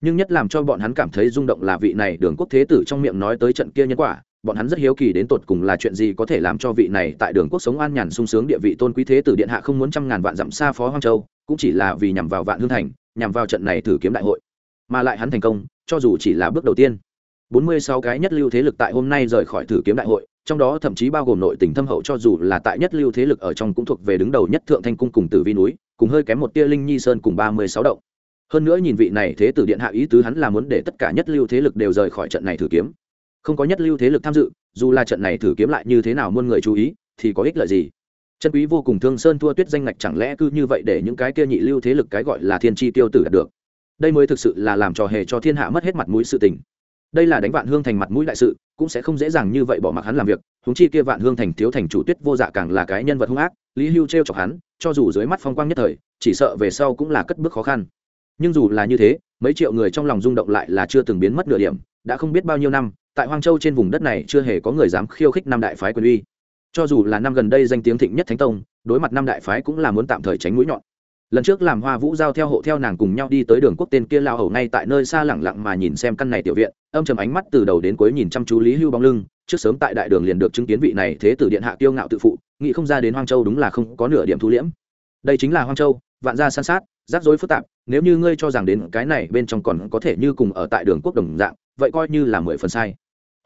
nhưng nhất làm cho bọn hắn cảm thấy rung động là vị này đường quốc thế tử trong miệng nói tới trận kia nhân quả, bọn hắn rất hiếu kỳ đến tột cùng là chuyện gì có thể làm cho vị này tại đường quốc sống an nhàn sung sướng địa vị tôn quý thế tử điện hạ không muốn trăm ngàn vạn dặm xa phó hoang châu, cũng chỉ là vì nhằm vào vạn hương thành, nhằm vào trận này thử kiếm đại hội. Mà lại hắn thành công, cho dù chỉ là bước đầu tiên. Bốn mươi sáu cái nhất lưu thế lực tại hôm nay rời khỏi thử kiếm đại hội, trong đó thậm chí bao gồm nội tỉnh thâm hậu cho dù là tại nhất lưu thế lực ở trong cũng thuộc về đứng đầu nhất thượng thanh cung cùng tử vi núi, cùng hơi kém một tia linh nhi sơn cùng ba mươi sáu động hơn nữa nhìn vị này thế tử điện hạ ý tứ hắn là muốn để tất cả nhất lưu thế lực đều rời khỏi trận này thử kiếm. Không có nhất lưu thế lực tham dự, dù là trận này thử kiếm lại như thế nào muôn người chú ý, thì có ích lợi gì? Chân quý vô cùng thương sơn thua tuyết danh ngạch chẳng lẽ cứ như vậy để những cái kia nhị lưu thế lực cái gọi là thiên tri tiêu tử đạt được? Đây mới thực sự là làm trò hề cho thiên hạ mất hết mặt mũi sự tình. Đây là đánh vạn hương thành mặt mũi đại sự, cũng sẽ không dễ dàng như vậy bỏ mặc hắn làm việc húng chi kia vạn hương thành thiếu thành chủ tuyết vô dạ càng là cái nhân vật hung ác, lý hưu t r e o chọc hắn, cho dù dưới mắt phong quang nhất thời, chỉ sợ về sau cũng là cất bước khó khăn nhưng dù là như thế, mấy triệu người trong lòng rung động lại là chưa từng biến mất nửa điểm, đã không biết bao nhiêu năm, tại hoang châu trên vùng đất này chưa hề có người dám khiêu khích năm đại phái quyền uy. Cho dù là năm gần đây danh tiếng thịnh nhất thánh tông, đối mặt năm đại phái cũng là muốn tạm thời tránh mũi nhọn. Lần trước làm hoa vũ giao theo hộ theo nàng cùng nhau đi tới đường quốc tên kia lao hầu ngay tại nơi xa lẳng lặng mà nhìn xem căn này tiểu viện, âm chầm ánh mắt từ đầu đến cuối nhìn chăm chú lý hưu bóng lưng, trước sớm tại đại đường liền được chứng kiến vị này thế tử điện hạ kiêu ngạo tự phụ, nghĩ không ra đến hoang châu đúng là không có nửa điểm thu liễm. Đây chính là hoang châu vạn gia san sát, rắc rối phức tạp, nếu như ngươi cho rằng đến cái này bên trong còn có thể như cùng ở tại đường quốc đồng dạng, vậy coi như là mười phần sai.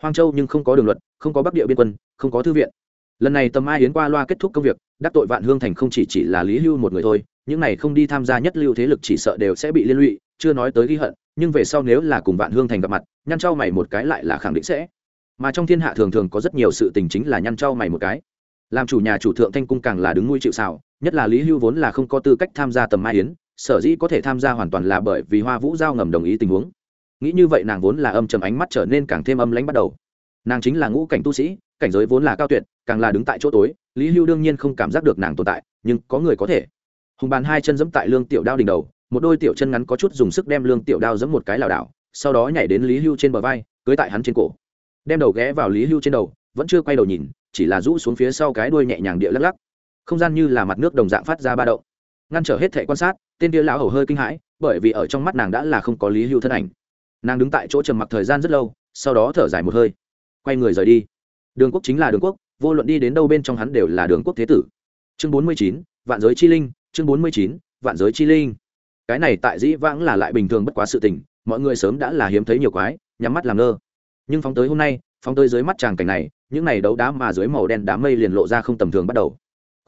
Hoang châu nhưng không có đường luật, không có bắc địa biên quân, không có thư viện. Lần này tầm ai yến qua loa kết thúc công việc, đắc tội vạn hương thành không chỉ chỉ là lý hưu một người thôi, những này không đi tham gia nhất lưu thế lực chỉ sợ đều sẽ bị liên lụy, chưa nói tới ghi hận, nhưng về sau nếu là cùng vạn hương thành gặp mặt, nhăn trao mày một cái lại là khẳng định sẽ. Mà trong thiên hạ thường thường có rất nhiều sự tình chính là nhăn trao mày một cái làm chủ nhà chủ thượng thanh cung càng là đứng nuôi chịu xào nhất là lý hưu vốn là không có tư cách tham gia tầm mai yến, sở dĩ có thể tham gia hoàn toàn là bởi vì hoa vũ giao ngầm đồng ý tình huống. Nghĩ như vậy nàng vốn là âm trầm ánh mắt trở nên càng thêm âm lãnh bắt đầu. Nàng chính là ngũ cảnh tu sĩ, cảnh giới vốn là cao tuyệt, càng là đứng tại chỗ tối, lý hưu đương nhiên không cảm giác được nàng tồn tại, nhưng có người có thể. Hùng bàn hai chân giẫm tại lương tiểu đao đỉnh đầu, một đôi tiểu chân ngắn có chút dùng sức đem lương tiểu đao giẫm một cái lảo đảo, sau đó nhảy đến lý hưu trên bờ vai, cưới tại hắn trên cổ. Đem đầu ghé vào lý hưu trên đầu, vẫn chưa quay đầu nhìn chỉ là rũ xuống phía sau cái đuôi nhẹ nhàng địa lắc lắc. Không gian như là mặt nước đồng dạng phát ra ba động. Ngăn trở hết thệ quan sát, tên kia lão hầu hơi kinh hãi, bởi vì ở trong mắt nàng đã là không có lý hưu thân ảnh. Nàng đứng tại chỗ trầm mặc thời gian rất lâu, sau đó thở dài một hơi. Quay người rời đi. Đường quốc chính là đường quốc, vô luận đi đến đâu bên trong hắn đều là đường quốc thế tử. Chương bốn mươi chín, vạn giới chi linh, chương bốn mươi chín, vạn giới chi linh. Cái này tại dĩ vãng là lại bình thường bất quá sự tình, mọi người sớm đã là hiếm thấy nhiều quái, nhắm mắt làm ngơ. Nhưng phóng tới hôm nay, phóng tới dưới mắt tràng cảnh này những này đấu đá mà dưới màu đen đám mây liền lộ ra không tầm thường bắt đầu.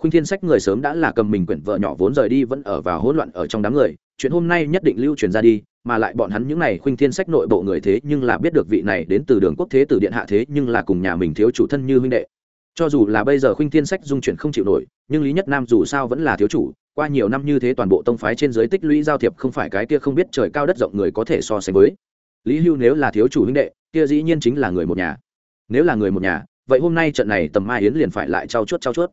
Khuynh thiên sách người sớm đã là cầm mình quyển vợ nhỏ vốn rời đi vẫn ở vào hỗn loạn ở trong đám người, chuyện hôm nay nhất định lưu truyền ra đi, mà lại bọn hắn những này khuynh thiên sách nội bộ người thế nhưng là biết được vị này đến từ đường quốc thế từ điện hạ thế nhưng là cùng nhà mình thiếu chủ thân như huynh đệ. Cho dù là bây giờ khuynh thiên sách dung chuyển không chịu nổi, nhưng lý nhất nam dù sao vẫn là thiếu chủ, qua nhiều năm như thế toàn bộ tông phái trên giới tích lũy giao thiệp không phải cái kia không biết trời cao đất rộng người có thể so sánh với. Lý hưu nếu là thiếu chủ huynh đệ, kia dĩ nhiên chính là người một nhà. Nếu là người một nhà vậy hôm nay trận này tầm mai yến liền phải lại trao chuốt trao chuốt.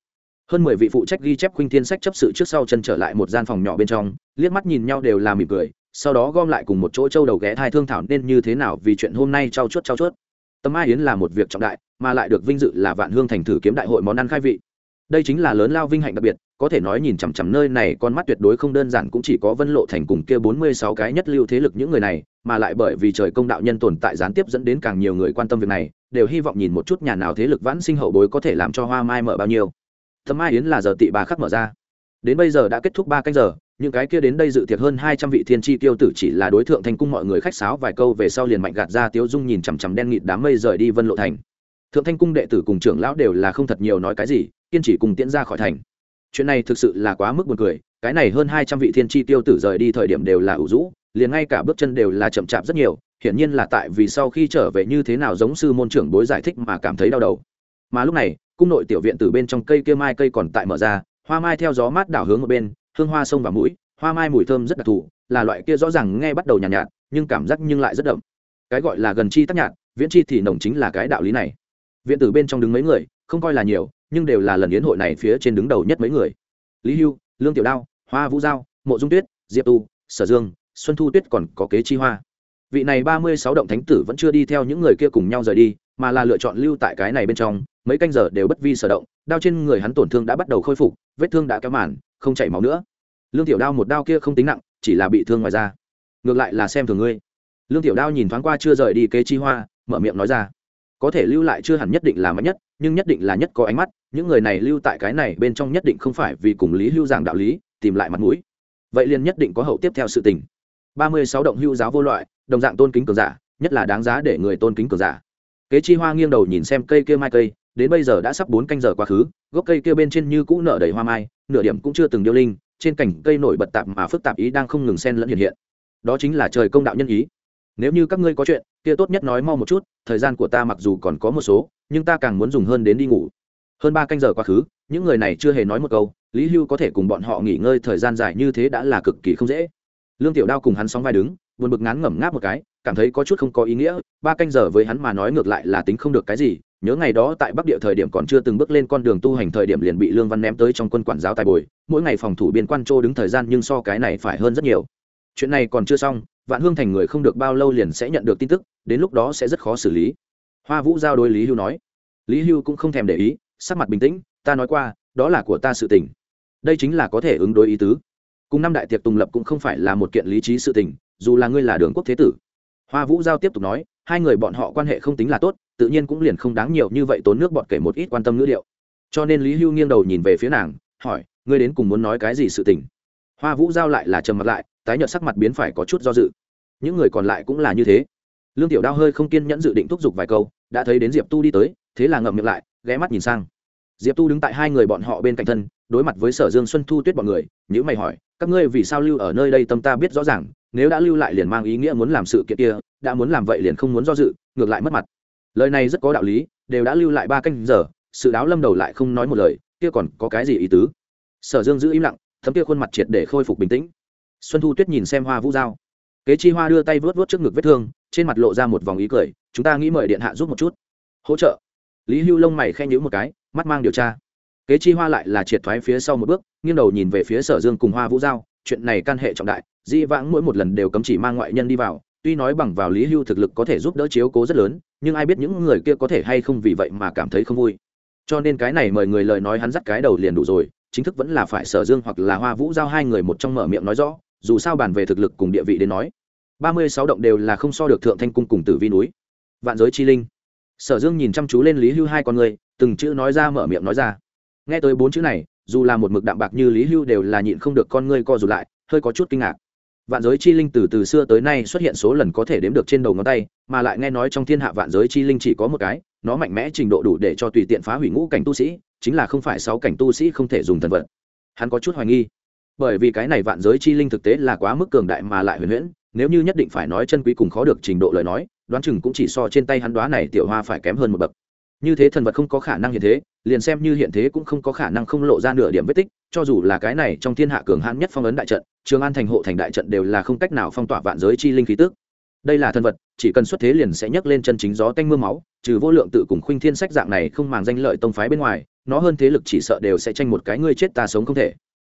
Hơn mười vị phụ trách ghi chép khuynh thiên sách chấp sự trước sau chân trở lại một gian phòng nhỏ bên trong, liếc mắt nhìn nhau đều là mỉm cười, sau đó gom lại cùng một chỗ châu đầu ghé thai thương thảo nên như thế nào vì chuyện hôm nay trao chuốt trao chuốt. Tầm mai yến là một việc trọng đại, mà lại được vinh dự là vạn hương thành thử kiếm đại hội món ăn khai vị. Đây chính là lớn lao vinh hạnh đặc biệt, có thể nói nhìn chằm chằm nơi này, con mắt tuyệt đối không đơn giản cũng chỉ có vân lộ thành cùng kia bốn mươi sáu cái nhất lưu thế lực những người này, mà lại bởi vì trời công đạo nhân tồn tại gián tiếp dẫn đến càng nhiều người quan tâm việc này đều hy vọng nhìn một chút nhà nào thế lực vãn sinh hậu bối có thể làm cho hoa mai mở bao nhiêu. Thấm mai yến là giờ tị bà khắc mở ra. Đến bây giờ đã kết thúc ba canh giờ, những cái kia đến đây dự tiệc hơn hai trăm vị thiên tri tiêu tử chỉ là đối tượng thành cung mọi người khách sáo vài câu về sau liền mạnh gạt ra tiếu dung nhìn chằm chằm đen nghịt đám mây rời đi vân lộ thành. Thượng thanh cung đệ tử cùng trưởng lão đều là không thật nhiều nói cái gì, kiên chỉ cùng tiễn ra khỏi thành. Chuyện này thực sự là quá mức buồn cười, cái này hơn hai trăm vị thiên tri tiêu tử rời đi thời điểm đều là ủ rũ, liền ngay cả bước chân đều là chậm chạp rất nhiều hiển nhiên là tại vì sau khi trở về như thế nào giống sư môn trưởng bối giải thích mà cảm thấy đau đầu. Mà lúc này cung nội tiểu viện từ bên trong cây kia mai cây còn tại mở ra hoa mai theo gió mát đảo hướng một bên hương hoa sông vào mũi hoa mai mùi thơm rất đặc thù là loại kia rõ ràng nghe bắt đầu nhàn nhạt, nhạt nhưng cảm giác nhưng lại rất đậm. Cái gọi là gần chi tắc nhạt viễn chi thì nồng chính là cái đạo lý này. Viện tử bên trong đứng mấy người không coi là nhiều nhưng đều là lần yến hội này phía trên đứng đầu nhất mấy người. Lý hưu lương tiểu đao hoa vũ giao mộ dung tuyết diệp tu sở dương xuân thu tuyết còn có kế chi hoa vị này ba mươi sáu động thánh tử vẫn chưa đi theo những người kia cùng nhau rời đi, mà là lựa chọn lưu tại cái này bên trong, mấy canh giờ đều bất vi sở động, đao trên người hắn tổn thương đã bắt đầu khôi phục, vết thương đã kéo màn, không chảy máu nữa. Lương tiểu đao một đao kia không tính nặng, chỉ là bị thương ngoài da. Ngược lại là xem thường ngươi. Lương tiểu đao nhìn thoáng qua chưa rời đi kế chi hoa, mở miệng nói ra. Có thể lưu lại chưa hẳn nhất định là mạnh nhất, nhưng nhất định là nhất có ánh mắt, những người này lưu tại cái này bên trong nhất định không phải vì cùng lý hưu giảng đạo lý, tìm lại mặt mũi. Vậy liền nhất định có hậu tiếp theo sự tình ba mươi sáu động hưu giáo vô loại, đồng dạng tôn kính cường giả, nhất là đáng giá để người tôn kính cường giả. Kế chi hoa nghiêng đầu nhìn xem cây kia mai cây, đến bây giờ đã sắp bốn canh giờ quá khứ, gốc cây kia bên trên như cũ nở đầy hoa mai, nửa điểm cũng chưa từng điêu linh, trên cành cây nổi bật tạp mà phức tạp ý đang không ngừng xen lẫn hiện hiện. Đó chính là trời công đạo nhân ý. Nếu như các ngươi có chuyện, kia tốt nhất nói mau một chút, thời gian của ta mặc dù còn có một số, nhưng ta càng muốn dùng hơn đến đi ngủ. Hơn ba canh giờ quá khứ, những người này chưa hề nói một câu, lý hưu có thể cùng bọn họ nghỉ ngơi thời gian dài như thế đã là cực kỳ không dễ lương tiểu đao cùng hắn sóng vai đứng, buồn bực ngán ngẩm ngáp một cái, cảm thấy có chút không có ý nghĩa, ba canh giờ với hắn mà nói ngược lại là tính không được cái gì, nhớ ngày đó tại bắc địa thời điểm còn chưa từng bước lên con đường tu hành thời điểm liền bị lương văn ném tới trong quân quản giáo tài bồi, mỗi ngày phòng thủ biên quan trô đứng thời gian nhưng so cái này phải hơn rất nhiều. Chuyện này còn chưa xong, vạn hương thành người không được bao lâu liền sẽ nhận được tin tức, đến lúc đó sẽ rất khó xử lý. Hoa vũ giao đối lý hưu nói. Lý hưu cũng không thèm để ý, sắc mặt bình tĩnh, ta nói qua, đó là của ta sự tình. Đây chính là có thể ứng đối ý tứ cùng năm đại tiệc tùng lập cũng không phải là một kiện lý trí sự tình, dù là ngươi là đường quốc thế tử. Hoa vũ giao tiếp tục nói, hai người bọn họ quan hệ không tính là tốt, tự nhiên cũng liền không đáng nhiều như vậy tốn nước bọn kể một ít quan tâm ngữ liệu. cho nên lý hưu nghiêng đầu nhìn về phía nàng, hỏi, ngươi đến cùng muốn nói cái gì sự tình? Hoa vũ giao lại là trầm mặt lại, tái nhợt sắc mặt biến phải có chút do dự. Những người còn lại cũng là như thế. Lương tiểu đao hơi không kiên nhẫn dự định thúc giục vài câu, đã thấy đến diệp tu đi tới, thế là ngậm miệng lại, ghé mắt nhìn sang. Diệp tu đứng tại hai người bọn họ bên cạnh thân đối mặt với sở dương xuân thu tuyết bọn người, nhữ mày hỏi, các ngươi vì sao lưu ở nơi đây tâm ta biết rõ ràng, nếu đã lưu lại liền mang ý nghĩa muốn làm sự kiện kia, đã muốn làm vậy liền không muốn do dự, ngược lại mất mặt. Lời này rất có đạo lý, đều đã lưu lại ba canh giờ, sự đáo lâm đầu lại không nói một lời, kia còn có cái gì ý tứ? Sở dương giữ im lặng, thấm kia khuôn mặt triệt để khôi phục bình tĩnh. Xuân thu tuyết nhìn xem hoa vũ giao. Kế chi hoa đưa tay vớt vớt trước ngực vết thương, trên mặt lộ ra một vòng ý cười, chúng ta nghĩ mời điện hạ giúp một chút. Hỗ trợ. Lý hưu lông mày khen nhữ một cái, mắt mang điều tra kế chi hoa lại là triệt thoái phía sau một bước, nghiêng đầu nhìn về phía sở dương cùng hoa vũ giao, chuyện này can hệ trọng đại di vãng mỗi một lần đều cấm chỉ mang ngoại nhân đi vào, tuy nói bằng vào lý hưu thực lực có thể giúp đỡ chiếu cố rất lớn, nhưng ai biết những người kia có thể hay không vì vậy mà cảm thấy không vui. Cho nên cái này mời người lời nói hắn dắt cái đầu liền đủ rồi, chính thức vẫn là phải sở dương hoặc là hoa vũ giao hai người một trong mở miệng nói rõ, dù sao bàn về thực lực cùng địa vị đến nói, ba mươi sáu động đều là không so được thượng thanh cung cùng tử vi núi. Vạn giới chi linh. Sở dương nhìn chăm chú lên lý hưu hai con người, từng chữ nói ra mở miệng nói ra nghe tới bốn chữ này, dù là một mực đạm bạc như lý hưu đều là nhịn không được con ngươi co rụt lại, hơi có chút kinh ngạc. Vạn giới chi linh từ từ xưa tới nay xuất hiện số lần có thể đếm được trên đầu ngón tay, mà lại nghe nói trong thiên hạ vạn giới chi linh chỉ có một cái, nó mạnh mẽ trình độ đủ để cho tùy tiện phá hủy ngũ cảnh tu sĩ, chính là không phải sáu cảnh tu sĩ không thể dùng thần vật. Hắn có chút hoài nghi. Bởi vì cái này vạn giới chi linh thực tế là quá mức cường đại mà lại huyền huyễn, nếu như nhất định phải nói chân quý cùng khó được trình độ lời nói, đoán chừng cũng chỉ so trên tay hắn đoá này tiểu hoa phải kém hơn một bậc như thế thần vật không có khả năng hiện thế, liền xem như hiện thế cũng không có khả năng không lộ ra nửa điểm vết tích, cho dù là cái này trong thiên hạ cường hãn nhất phong ấn đại trận, trường an thành hộ thành đại trận đều là không cách nào phong tỏa vạn giới chi linh khí tức. Đây là thân vật, chỉ cần xuất thế liền sẽ nhấc lên chân chính gió tanh mưa máu, trừ vô lượng tự cùng khuynh thiên sách dạng này không màng danh lợi tông phái bên ngoài, nó hơn thế lực chỉ sợ đều sẽ tranh một cái ngươi chết ta sống không thể.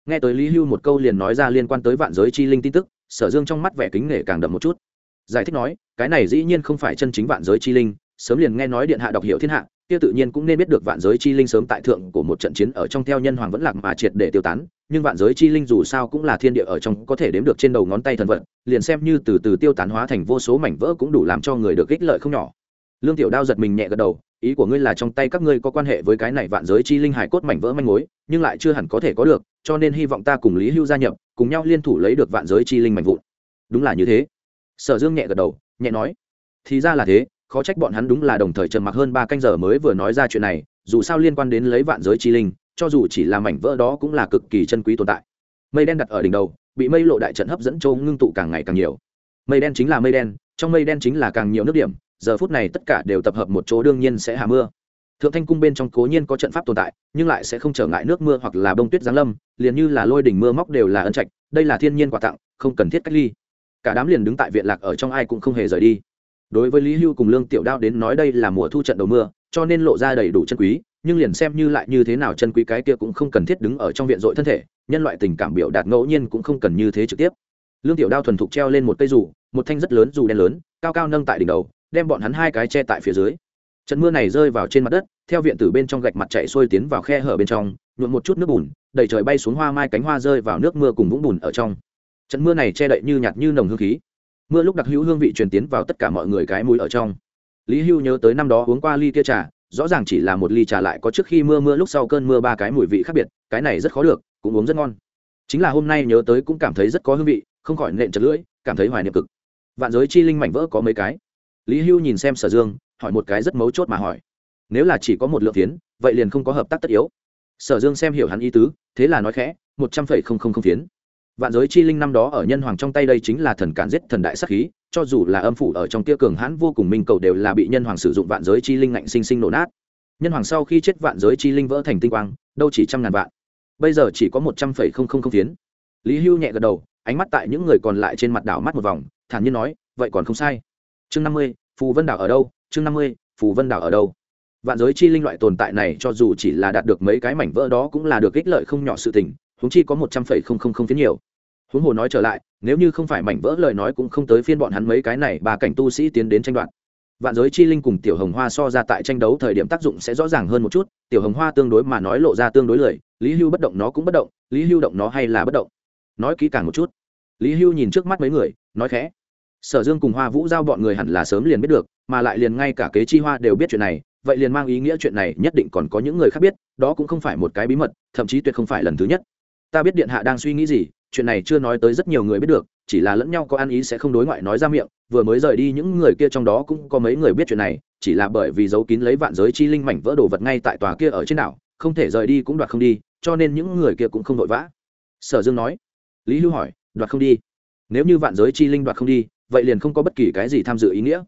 Nghe tới lý hưu một câu liền nói ra liên quan tới vạn giới chi linh tin tức, sở dương trong mắt vẻ kính nể càng đậm một chút. Giải thích nói, cái này dĩ nhiên không phải chân chính vạn giới chi linh, sớm liền nghe nói điện hạ đọc hiểu thiên hạ kia tự nhiên cũng nên biết được vạn giới chi linh sớm tại thượng của một trận chiến ở trong theo nhân hoàng vẫn lạc mà triệt để tiêu tán, nhưng vạn giới chi linh dù sao cũng là thiên địa ở trong, có thể đếm được trên đầu ngón tay thần vận, liền xem như từ từ tiêu tán hóa thành vô số mảnh vỡ cũng đủ làm cho người được ích lợi không nhỏ. Lương tiểu đao giật mình nhẹ gật đầu, ý của ngươi là trong tay các ngươi có quan hệ với cái này vạn giới chi linh hải cốt mảnh vỡ manh mối, nhưng lại chưa hẳn có thể có được, cho nên hy vọng ta cùng lý hưu gia nhập, cùng nhau liên thủ lấy được vạn giới chi linh mảnh vụn. Đúng là như thế. Sở dương nhẹ gật đầu, nhẹ nói. Thì ra là thế khó trách bọn hắn đúng là đồng thời trầm mặc hơn ba canh giờ mới vừa nói ra chuyện này, dù sao liên quan đến lấy vạn giới chi linh, cho dù chỉ là mảnh vỡ đó cũng là cực kỳ chân quý tồn tại. Mây đen đặt ở đỉnh đầu, bị mây lộ đại trận hấp dẫn châu ngưng tụ càng ngày càng nhiều. Mây đen chính là mây đen, trong mây đen chính là càng nhiều nước điểm, giờ phút này tất cả đều tập hợp một chỗ đương nhiên sẽ hạ mưa. Thượng thanh cung bên trong cố nhiên có trận pháp tồn tại, nhưng lại sẽ không trở ngại nước mưa hoặc là bông tuyết giáng lâm, liền như là lôi đỉnh mưa móc đều là ân trạch, đây là thiên nhiên quà tặng, không cần thiết cách ly. Cả đám liền đứng tại viện lạc ở trong ai cũng không hề rời đi đối với lý hưu cùng lương tiểu đao đến nói đây là mùa thu trận đầu mưa, cho nên lộ ra đầy đủ chân quý, nhưng liền xem như lại như thế nào chân quý cái kia cũng không cần thiết đứng ở trong viện dội thân thể, nhân loại tình cảm biểu đạt ngẫu nhiên cũng không cần như thế trực tiếp. Lương tiểu đao thuần thục treo lên một cây dù, một thanh rất lớn dù đen lớn, cao cao nâng tại đỉnh đầu, đem bọn hắn hai cái che tại phía dưới. Trận mưa này rơi vào trên mặt đất, theo viện tử bên trong gạch mặt chạy xuôi tiến vào khe hở bên trong, nhuộm một chút nước bùn, đầy trời bay xuống hoa mai cánh hoa rơi vào nước mưa cùng vũng bùn ở trong. Trận mưa này che đậy như nhạt như nồng hương khí mưa lúc đặc hữu hương vị truyền tiến vào tất cả mọi người cái mũi ở trong. Lý hưu nhớ tới năm đó uống qua ly kia trà, rõ ràng chỉ là một ly trà lại có trước khi mưa mưa lúc sau cơn mưa ba cái mùi vị khác biệt, cái này rất khó được, cũng uống rất ngon. Chính là hôm nay nhớ tới cũng cảm thấy rất có hương vị, không khỏi nện chật lưỡi, cảm thấy hoài niệm cực. Vạn giới chi linh mảnh vỡ có mấy cái? Lý hưu nhìn xem sở dương, hỏi một cái rất mấu chốt mà hỏi. Nếu là chỉ có một lượng phiến vậy liền không có hợp tác tất yếu. Sở dương xem hiểu hắn ý tứ, thế là nói khẽ, một trăm phẩy không không không phiến vạn giới chi linh năm đó ở nhân hoàng trong tay đây chính là thần cản giết thần đại sắc khí, cho dù là âm phủ ở trong kia cường hãn vô cùng minh cầu đều là bị nhân hoàng sử dụng vạn giới chi linh ngạnh sinh sinh nổ nát. Nhân hoàng sau khi chết vạn giới chi linh vỡ thành tinh quang, đâu chỉ trăm ngàn vạn. Bây giờ chỉ có một trăm phẩy không không không phiến. Lý hưu nhẹ gật đầu, ánh mắt tại những người còn lại trên mặt đảo mắt một vòng, thản nhiên nói, vậy còn không sai. Chương năm mươi, phù vân đảo ở đâu? Chương năm mươi, phù vân đảo ở đâu? Vạn giới chi linh loại tồn tại này cho dù chỉ là đạt được mấy cái mảnh vỡ đó cũng là được ích lợi không nhỏ sự tình huống chi có một trăm phẩy không không không phiến nhiều. Huống hồ nói trở lại, nếu như không phải mảnh vỡ lời nói cũng không tới phiên bọn hắn mấy cái này ba cảnh tu sĩ tiến đến tranh đoạt. Vạn giới chi linh cùng tiểu hồng hoa so ra tại tranh đấu thời điểm tác dụng sẽ rõ ràng hơn một chút, tiểu hồng hoa tương đối mà nói lộ ra tương đối lười, lý hưu bất động nó cũng bất động, lý hưu động nó hay là bất động? Nói kỹ càng một chút. Lý hưu nhìn trước mắt mấy người, nói khẽ. Sở dương cùng hoa vũ giao bọn người hẳn là sớm liền biết được, mà lại liền ngay cả kế chi hoa đều biết chuyện này, vậy liền mang ý nghĩa chuyện này nhất định còn có những người khác biết, đó cũng không phải một cái bí mật, thậm chí tuyệt không phải lần thứ nhất ta biết điện hạ đang suy nghĩ gì, chuyện này chưa nói tới rất nhiều người biết được, chỉ là lẫn nhau có ăn ý sẽ không đối ngoại nói ra miệng, vừa mới rời đi những người kia trong đó cũng có mấy người biết chuyện này, chỉ là bởi vì giấu kín lấy vạn giới chi linh mảnh vỡ đồ vật ngay tại tòa kia ở trên đảo, không thể rời đi cũng đoạt không đi, cho nên những người kia cũng không vội vã. Sở dương nói. Lý hưu hỏi, đoạt không đi? Nếu như vạn giới chi linh đoạt không đi, vậy liền không có bất kỳ cái gì tham dự ý nghĩa.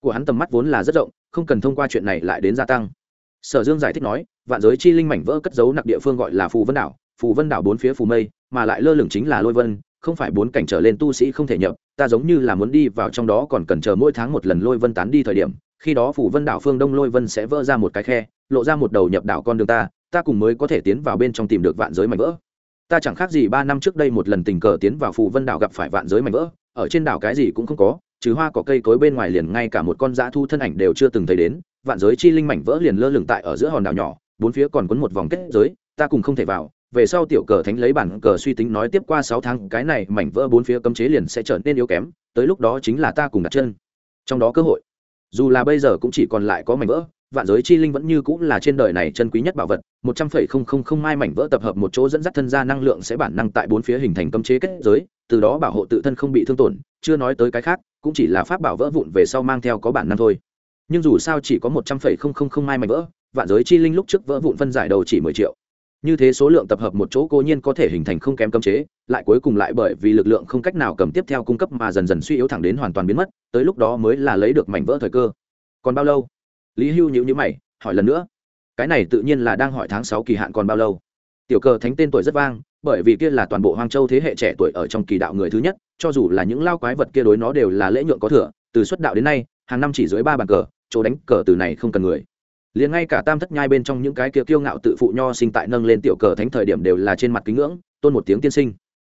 Của hắn tầm mắt vốn là rất rộng, không cần thông qua chuyện này lại đến gia tăng. Sở dương giải thích nói, vạn giới chi linh mảnh vỡ cất giấu nặc địa phương gọi là phù vân đảo phù vân đảo bốn phía phù mây, mà lại lơ lửng chính là lôi vân, không phải bốn cảnh trở lên tu sĩ không thể nhập, ta giống như là muốn đi vào trong đó còn cần chờ mỗi tháng một lần lôi vân tán đi thời điểm, khi đó phù vân đảo phương đông lôi vân sẽ vỡ ra một cái khe, lộ ra một đầu nhập đảo con đường ta ta cùng mới có thể tiến vào bên trong tìm được vạn giới mảnh vỡ. Ta chẳng khác gì ba năm trước đây một lần tình cờ tiến vào phù vân đảo gặp phải vạn giới mảnh vỡ, ở trên đảo cái gì cũng không có, trừ hoa có cây cối bên ngoài liền ngay cả một con dã thu thân ảnh đều chưa từng thấy đến, vạn giới chi linh mảnh vỡ liền lơ lửng tại ở giữa hòn đảo nhỏ, bốn phía còn quấn một vòng kết giới, ta cùng không thể vào về sau tiểu cờ thánh lấy bản cờ suy tính nói tiếp qua sáu tháng, cái này mảnh vỡ bốn phía cấm chế liền sẽ trở nên yếu kém, tới lúc đó chính là ta cùng đặt chân. Trong đó cơ hội, dù là bây giờ cũng chỉ còn lại có mảnh vỡ, vạn giới chi linh vẫn như cũng là trên đời này chân quý nhất bảo vật, một trăm phẩy không không không mai mảnh vỡ tập hợp một chỗ dẫn dắt thân ra năng lượng sẽ bản năng tại bốn phía hình thành cấm chế kết giới, từ đó bảo hộ tự thân không bị thương tổn, chưa nói tới cái khác, cũng chỉ là pháp bảo vỡ vụn về sau mang theo có bản năng thôi. Nhưng dù sao chỉ có một trăm phẩy không không không mai mảnh vỡ, vạn giới chi linh lúc trước vỡ vụn phân giải đầu chỉ mười triệu như thế số lượng tập hợp một chỗ cố nhiên có thể hình thành không kém cấm chế, lại cuối cùng lại bởi vì lực lượng không cách nào cầm tiếp theo cung cấp mà dần dần suy yếu thẳng đến hoàn toàn biến mất, tới lúc đó mới là lấy được mảnh vỡ thời cơ. Còn bao lâu? Lý hưu nhữ nhữ mày, hỏi lần nữa. Cái này tự nhiên là đang hỏi tháng sáu kỳ hạn còn bao lâu? Tiểu cờ thánh tên tuổi rất vang, bởi vì kia là toàn bộ hoang châu thế hệ trẻ tuổi ở trong kỳ đạo người thứ nhất, cho dù là những lao quái vật kia đối nó đều là lễ nhượng có thừa, từ xuất đạo đến nay, hàng năm chỉ dưới ba bàn cờ, chỗ đánh cờ từ này không cần người liền ngay cả tam thất nhai bên trong những cái kia kiêu ngạo tự phụ nho sinh tại nâng lên tiểu cờ thánh thời điểm đều là trên mặt kính ngưỡng, tôn một tiếng tiên sinh.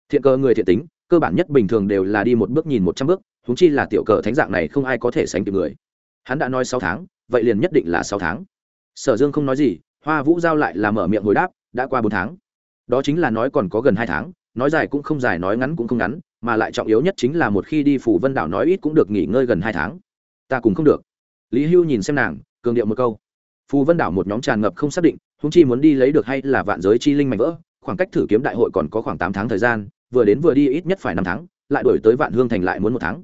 Thiện cờ người thiện tính, cơ bản nhất bình thường đều là đi một bước nhìn một trăm bước húng chi là tiểu cờ thánh dạng này không ai có thể sánh kịp người. Hắn đã nói sáu tháng, vậy liền nhất định là sáu tháng. Sở dương không nói gì, hoa vũ giao lại là mở miệng hồi đáp, đã qua bốn tháng. Đó chính là nói còn có gần hai tháng, nói dài cũng không dài, nói ngắn cũng không ngắn, mà lại trọng yếu nhất chính là một khi đi phủ vân đảo nói ít cũng được nghỉ ngơi gần hai tháng. Ta cùng không được. Lý hưu nhìn xem nàng, cường điệu một câu phù vân đảo một nhóm tràn ngập không xác định húng chi muốn đi lấy được hay là vạn giới chi linh mạnh vỡ, khoảng cách thử kiếm đại hội còn có khoảng tám tháng thời gian, vừa đến vừa đi ít nhất phải năm tháng, lại đổi tới vạn hương thành lại muốn một tháng.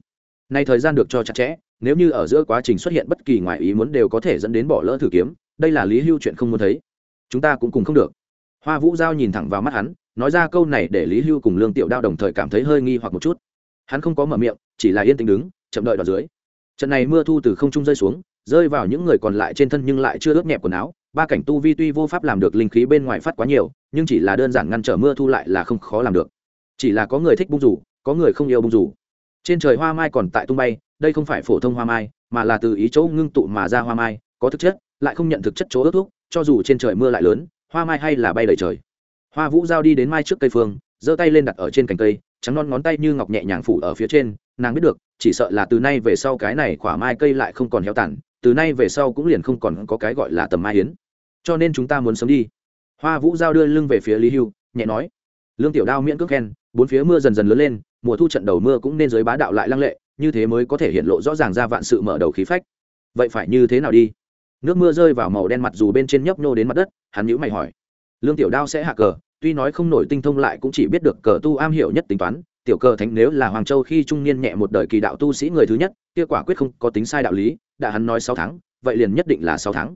Nay thời gian được cho chặt chẽ, nếu như ở giữa quá trình xuất hiện bất kỳ ngoại ý muốn đều có thể dẫn đến bỏ lỡ thử kiếm, đây là lý hưu chuyện không muốn thấy. Chúng ta cũng cùng không được. Hoa vũ giao nhìn thẳng vào mắt hắn, nói ra câu này để lý hưu cùng lương tiểu đao đồng thời cảm thấy hơi nghi hoặc một chút. Hắn không có mở miệng, chỉ là yên tĩnh đứng, chậm đợi đoạn dưới. Trận này mưa thu từ không trung rơi xuống rơi vào những người còn lại trên thân nhưng lại chưa ướt nhẹp quần áo. Ba cảnh tu vi tuy vô pháp làm được linh khí bên ngoài phát quá nhiều, nhưng chỉ là đơn giản ngăn trở mưa thu lại là không khó làm được. Chỉ là có người thích bung rủ, có người không yêu bung rủ. Trên trời hoa mai còn tại tung bay, đây không phải phổ thông hoa mai, mà là từ ý chỗ ngưng tụ mà ra hoa mai, có thực chất, lại không nhận thực chất chỗ ướt thuốc, cho dù trên trời mưa lại lớn, hoa mai hay là bay đầy trời. Hoa vũ giao đi đến mai trước cây phương, giơ tay lên đặt ở trên cành cây, trắng non ngón tay như ngọc nhẹ nhàng phủ ở phía trên, nàng biết được, chỉ sợ là từ nay về sau cái này khỏa mai cây lại không còn héo tàn từ nay về sau cũng liền không còn có cái gọi là tầm mai hiến. Cho nên chúng ta muốn sớm đi. Hoa vũ giao đưa lưng về phía lý hưu, nhẹ nói, lương tiểu đao miễn cước khen, bốn phía mưa dần dần lớn lên, mùa thu trận đầu mưa cũng nên giới bá đạo lại lăng lệ, như thế mới có thể hiện lộ rõ ràng ra vạn sự mở đầu khí phách. Vậy phải như thế nào đi? Nước mưa rơi vào màu đen mặt dù bên trên nhấp nhô đến mặt đất, hắn nhữ mày hỏi. Lương tiểu đao sẽ hạ cờ, tuy nói không nổi tinh thông lại cũng chỉ biết được cờ tu am hiểu nhất tính toán, tiểu cờ thánh nếu là hoàng châu khi trung niên nhẹ một đời kỳ đạo tu sĩ người thứ nhất, kia quả quyết không có tính sai đạo lý đã hắn nói sáu tháng vậy liền nhất định là sáu tháng.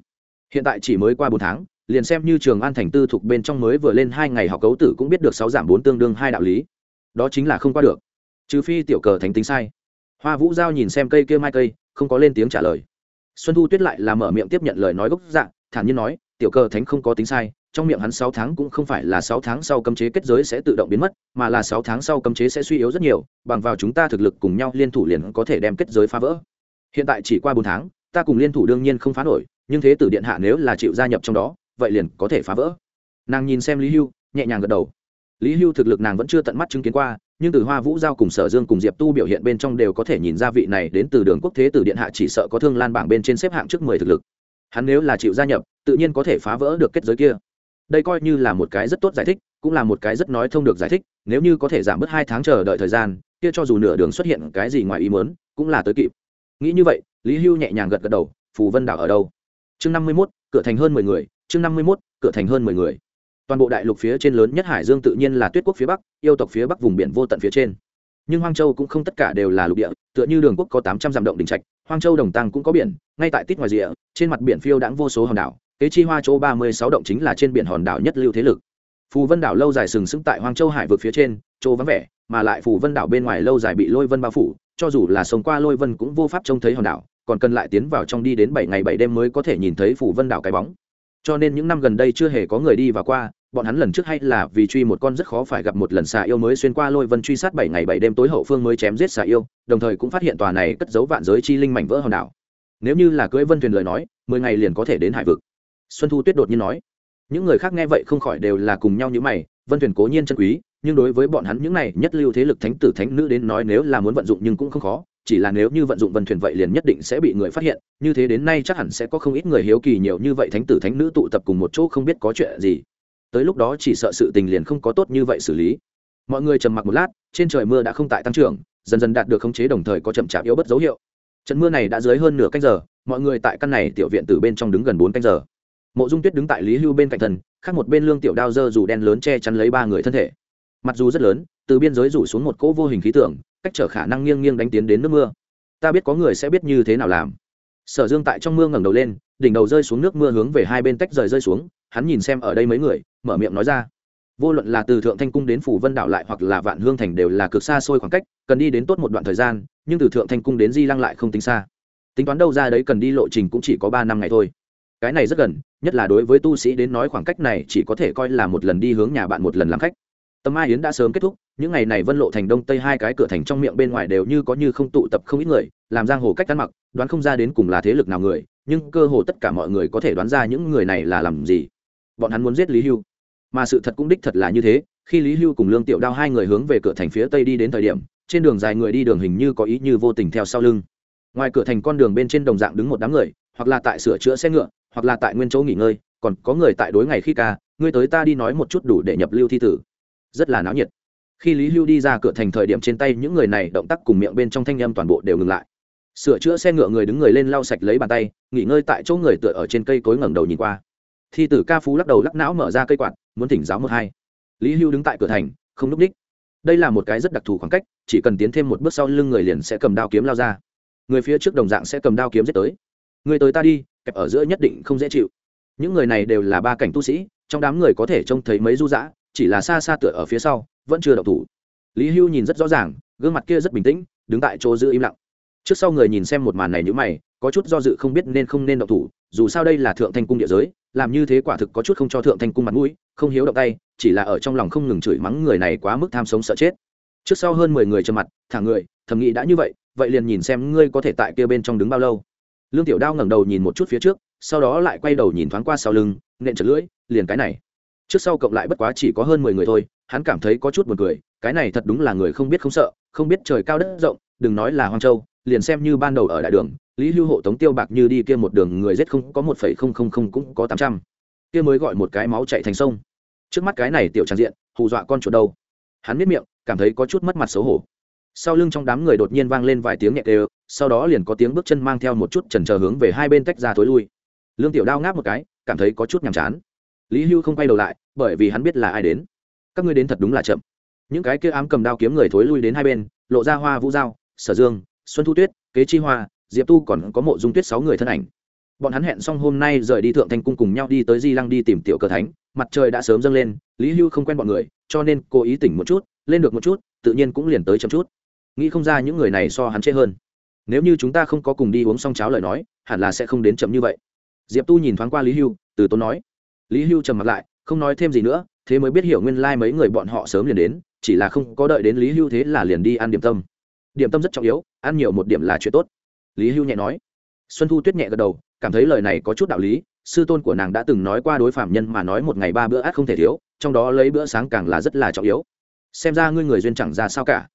Hiện tại chỉ mới qua bốn tháng liền xem như trường an thành tư thuộc bên trong mới vừa lên hai ngày học cấu tử cũng biết được sáu giảm bốn tương đương hai đạo lý. Đó chính là không qua được. Trừ phi tiểu cờ thánh tính sai. Hoa vũ giao nhìn xem cây kia mai cây không có lên tiếng trả lời. Xuân thu tuyết lại là mở miệng tiếp nhận lời nói gốc dạng thản nhiên nói tiểu cờ thánh không có tính sai trong miệng hắn sáu tháng cũng không phải là sáu tháng sau cấm chế kết giới sẽ tự động biến mất, mà là sáu tháng sau cấm chế sẽ suy yếu rất nhiều, bằng vào chúng ta thực lực cùng nhau liên thủ liền có thể đem kết giới phá vỡ. Hiện tại chỉ qua bốn tháng, ta cùng liên thủ đương nhiên không phá nổi, nhưng thế tử điện hạ nếu là chịu gia nhập trong đó, vậy liền có thể phá vỡ. Nàng nhìn xem Lý Hưu, nhẹ nhàng gật đầu. Lý Hưu thực lực nàng vẫn chưa tận mắt chứng kiến qua, nhưng từ Hoa Vũ giao cùng Sở Dương cùng Diệp Tu biểu hiện bên trong đều có thể nhìn ra vị này đến từ Đường Quốc Thế tử điện hạ chỉ sợ có thương lan bảng bên trên xếp hạng trước mười thực lực. Hắn nếu là chịu gia nhập, tự nhiên có thể phá vỡ được kết giới kia đây coi như là một cái rất tốt giải thích cũng là một cái rất nói thông được giải thích nếu như có thể giảm bớt hai tháng chờ đợi thời gian kia cho dù nửa đường xuất hiện cái gì ngoài ý mớn cũng là tới kịp nghĩ như vậy, lý hưu nhẹ nhàng gật gật đầu, phù vân đảo ở đâu? Chương năm mươi mốt, cửa thành hơn mười người, chương năm mươi mốt, cửa thành hơn mười người. Toàn bộ đại lục phía trên lớn nhất hải dương tự nhiên là tuyết quốc phía bắc, yêu tộc phía bắc vùng biển vô tận phía trên. Nhưng hoang châu cũng không tất cả đều là lục địa, tựa như đường quốc có tám trăm dặm động đình trạch, hoang châu đồng tăng cũng có biển, ngay tại tít ngoài rìa, trên mặt biển phiêu đãng vô số hòn đảo, kế chi hoa chỗ ba mươi sáu động chính là trên biển hòn đảo nhất lưu thế lực. Phù vân đảo lâu dài sừng sững tại hoang châu hải vực phía trên, chỗ vắng vẻ, mà lại phù vân đảo bên ngoài lâu dài bị lôi vân bao phủ cho dù là sống qua lôi vân cũng vô pháp trông thấy hòn đảo, còn cần lại tiến vào trong đi đến bảy ngày bảy đêm mới có thể nhìn thấy phủ vân đảo cái bóng. Cho nên những năm gần đây chưa hề có người đi và qua, bọn hắn lần trước hay là vì truy một con rất khó phải gặp một lần xà yêu mới xuyên qua lôi vân truy sát bảy ngày bảy đêm tối hậu phương mới chém giết xà yêu, đồng thời cũng phát hiện tòa này cất giấu vạn giới chi linh mảnh vỡ hòn đảo. Nếu như là cưỡi vân thuyền lời nói, mười ngày liền có thể đến hải vực. Xuân thu tuyết đột nhiên nói. Những người khác nghe vậy không khỏi đều là cùng nhau như mày, vân thuyền cố nhiên chân quý nhưng đối với bọn hắn những này nhất lưu thế lực thánh tử thánh nữ đến nói nếu là muốn vận dụng nhưng cũng không khó, chỉ là nếu như vận dụng vân thuyền vậy liền nhất định sẽ bị người phát hiện, như thế đến nay chắc hẳn sẽ có không ít người hiếu kỳ nhiều như vậy thánh tử thánh nữ tụ tập cùng một chỗ không biết có chuyện gì. Tới lúc đó chỉ sợ sự tình liền không có tốt như vậy xử lý. Mọi người trầm mặc một lát, trên trời mưa đã không tại tăng trưởng, dần dần đạt được khống chế đồng thời có chậm chạp yếu bất dấu hiệu. Trận mưa này đã dưới hơn nửa canh giờ, mọi người tại căn này tiểu viện từ bên trong đứng gần bốn canh giờ. Mộ dung tuyết đứng tại lý hưu bên cạnh thần, khác một bên lương tiểu đao dơ dù đen lớn che chắn lấy ba người thân thể mặc dù rất lớn, từ biên giới rủ xuống một cỗ vô hình khí tượng, cách trở khả năng nghiêng nghiêng đánh tiến đến nước mưa. Ta biết có người sẽ biết như thế nào làm. Sở dương tại trong mưa ngẩng đầu lên, đỉnh đầu rơi xuống nước mưa hướng về hai bên tách rời rơi xuống, hắn nhìn xem ở đây mấy người, mở miệng nói ra. Vô luận là từ thượng thanh cung đến phủ vân đảo lại hoặc là vạn hương thành đều là cực xa xôi khoảng cách, cần đi đến tốt một đoạn thời gian, nhưng từ thượng thanh cung đến di lăng lại không tính xa. Tính toán đâu ra đấy cần đi lộ trình cũng chỉ có ba năm ngày thôi. Cái này rất gần, nhất là đối với tu sĩ đến nói khoảng cách này chỉ có thể coi là một lần đi hướng nhà bạn một lần làm khách tầm ai yến đã sớm kết thúc, những ngày này vân lộ thành đông tây hai cái cửa thành trong miệng bên ngoài đều như có như không tụ tập không ít người, làm giang hồ cách ăn mặc, đoán không ra đến cùng là thế lực nào người, nhưng cơ hồ tất cả mọi người có thể đoán ra những người này là làm gì. Bọn hắn muốn giết lý hưu. Mà sự thật cũng đích thật là như thế, khi lý hưu cùng lương tiểu đao hai người hướng về cửa thành phía tây đi đến thời điểm, trên đường dài người đi đường hình như có ý như vô tình theo sau lưng. Ngoài cửa thành con đường bên trên đồng dạng đứng một đám người, hoặc là tại sửa chữa xe ngựa, hoặc là tại nguyên chỗ nghỉ ngơi, còn có người tại đối ngày khi ca, ngươi tới ta đi nói một chút đủ để nhập lưu thi tử rất là náo nhiệt. Khi lý hưu đi ra cửa thành thời điểm trên tay những người này động tác cùng miệng bên trong thanh â m toàn bộ đều ngừng lại. Sửa chữa xe ngựa người đứng người lên lau sạch lấy bàn tay, nghỉ ngơi tại chỗ người tựa ở trên cây cối ngẩng đầu nhìn qua. Thi tử ca phú lắc đầu lắc não mở ra cây quạt, muốn thỉnh giáo một hai. Lý hưu đứng tại cửa thành, không núp đích. Đây là một cái rất đặc thù khoảng cách, chỉ cần tiến thêm một bước sau lưng người liền sẽ cầm đao kiếm lao ra. Người phía trước đồng dạng sẽ cầm đao kiếm giết tới. Người tới ta đi, kẹp ở giữa nhất định không dễ chịu. Những người này đều là ba cảnh tu sĩ, trong đám người có thể trông thấy mấy du dã chỉ là xa xa tựa ở phía sau, vẫn chưa động thủ. Lý hưu nhìn rất rõ ràng, gương mặt kia rất bình tĩnh, đứng tại chỗ giữ im lặng. Trước sau người nhìn xem một màn này như mày, có chút do dự không biết nên không nên động thủ, dù sao đây là thượng thanh cung địa giới, làm như thế quả thực có chút không cho thượng thanh cung mặt mũi, không hiếu động tay, chỉ là ở trong lòng không ngừng chửi mắng người này quá mức tham sống sợ chết. Trước sau hơn mười người trầm mặt, thả người, thầm nghĩ đã như vậy vậy liền nhìn xem ngươi có thể tại kia bên trong đứng bao lâu. Lương tiểu đao ngẩng đầu nhìn một chút phía trước, sau đó lại quay đầu nhìn thoáng qua sau lưng, nện chật lưỡi, liền cái này trước sau cộng lại bất quá chỉ có hơn mười người thôi, hắn cảm thấy có chút buồn cười, cái này thật đúng là người không biết không sợ, không biết trời cao đất rộng, đừng nói là hoang châu, liền xem như ban đầu ở đại đường, lý hưu hộ tống tiêu bạc như đi kia một đường người giết không có một phẩy không không không cũng có tám trăm. Kia mới gọi một cái máu chạy thành sông. Trước mắt cái này tiểu trang diện, hù dọa con chuột đâu. Hắn biết miệng, cảm thấy có chút mất mặt xấu hổ. Sau lưng trong đám người đột nhiên vang lên vài tiếng nhẹ đều sau đó liền có tiếng bước chân mang theo một chút trần trờ hướng về hai bên tách ra thối lui. Lương tiểu đao ngáp một cái, cảm thấy có chút nhàm chán lý hưu không quay đầu lại, bởi vì hắn biết là ai đến. Các ngươi đến thật đúng là chậm. Những cái kia ám cầm đao kiếm người thối lui đến hai bên, lộ ra hoa vũ giao sở dương, xuân thu tuyết, kế chi hoa, diệp tu còn có mộ dung tuyết sáu người thân ảnh. Bọn hắn hẹn xong hôm nay rời đi thượng thanh cung cùng nhau đi tới di lăng đi tìm tiểu Cờ thánh, mặt trời đã sớm dâng lên, lý hưu không quen bọn người, cho nên cố ý tỉnh một chút, lên được một chút, tự nhiên cũng liền tới chậm chút. Nghĩ không ra những người này so hắn trễ hơn. Nếu như chúng ta không có cùng đi uống xong cháo lời nói, hẳn là sẽ không đến chậm như vậy. Diệp tu nhìn thoáng qua lý hưu, từ tốn nói lý hưu trầm mặt lại, không nói thêm gì nữa, thế mới biết hiểu nguyên lai、like、mấy người bọn họ sớm liền đến, chỉ là không có đợi đến lý hưu thế là liền đi ăn điểm tâm. Điểm tâm rất trọng yếu, ăn nhiều một điểm là chuyện tốt. Lý hưu nhẹ nói. Xuân thu tuyết nhẹ gật đầu, cảm thấy lời này có chút đạo lý, sư tôn của nàng đã từng nói qua đối phạm nhân mà nói một ngày ba bữa át không thể thiếu, trong đó lấy bữa sáng càng là rất là trọng yếu. Xem ra ngươi người duyên chẳng ra sao cả.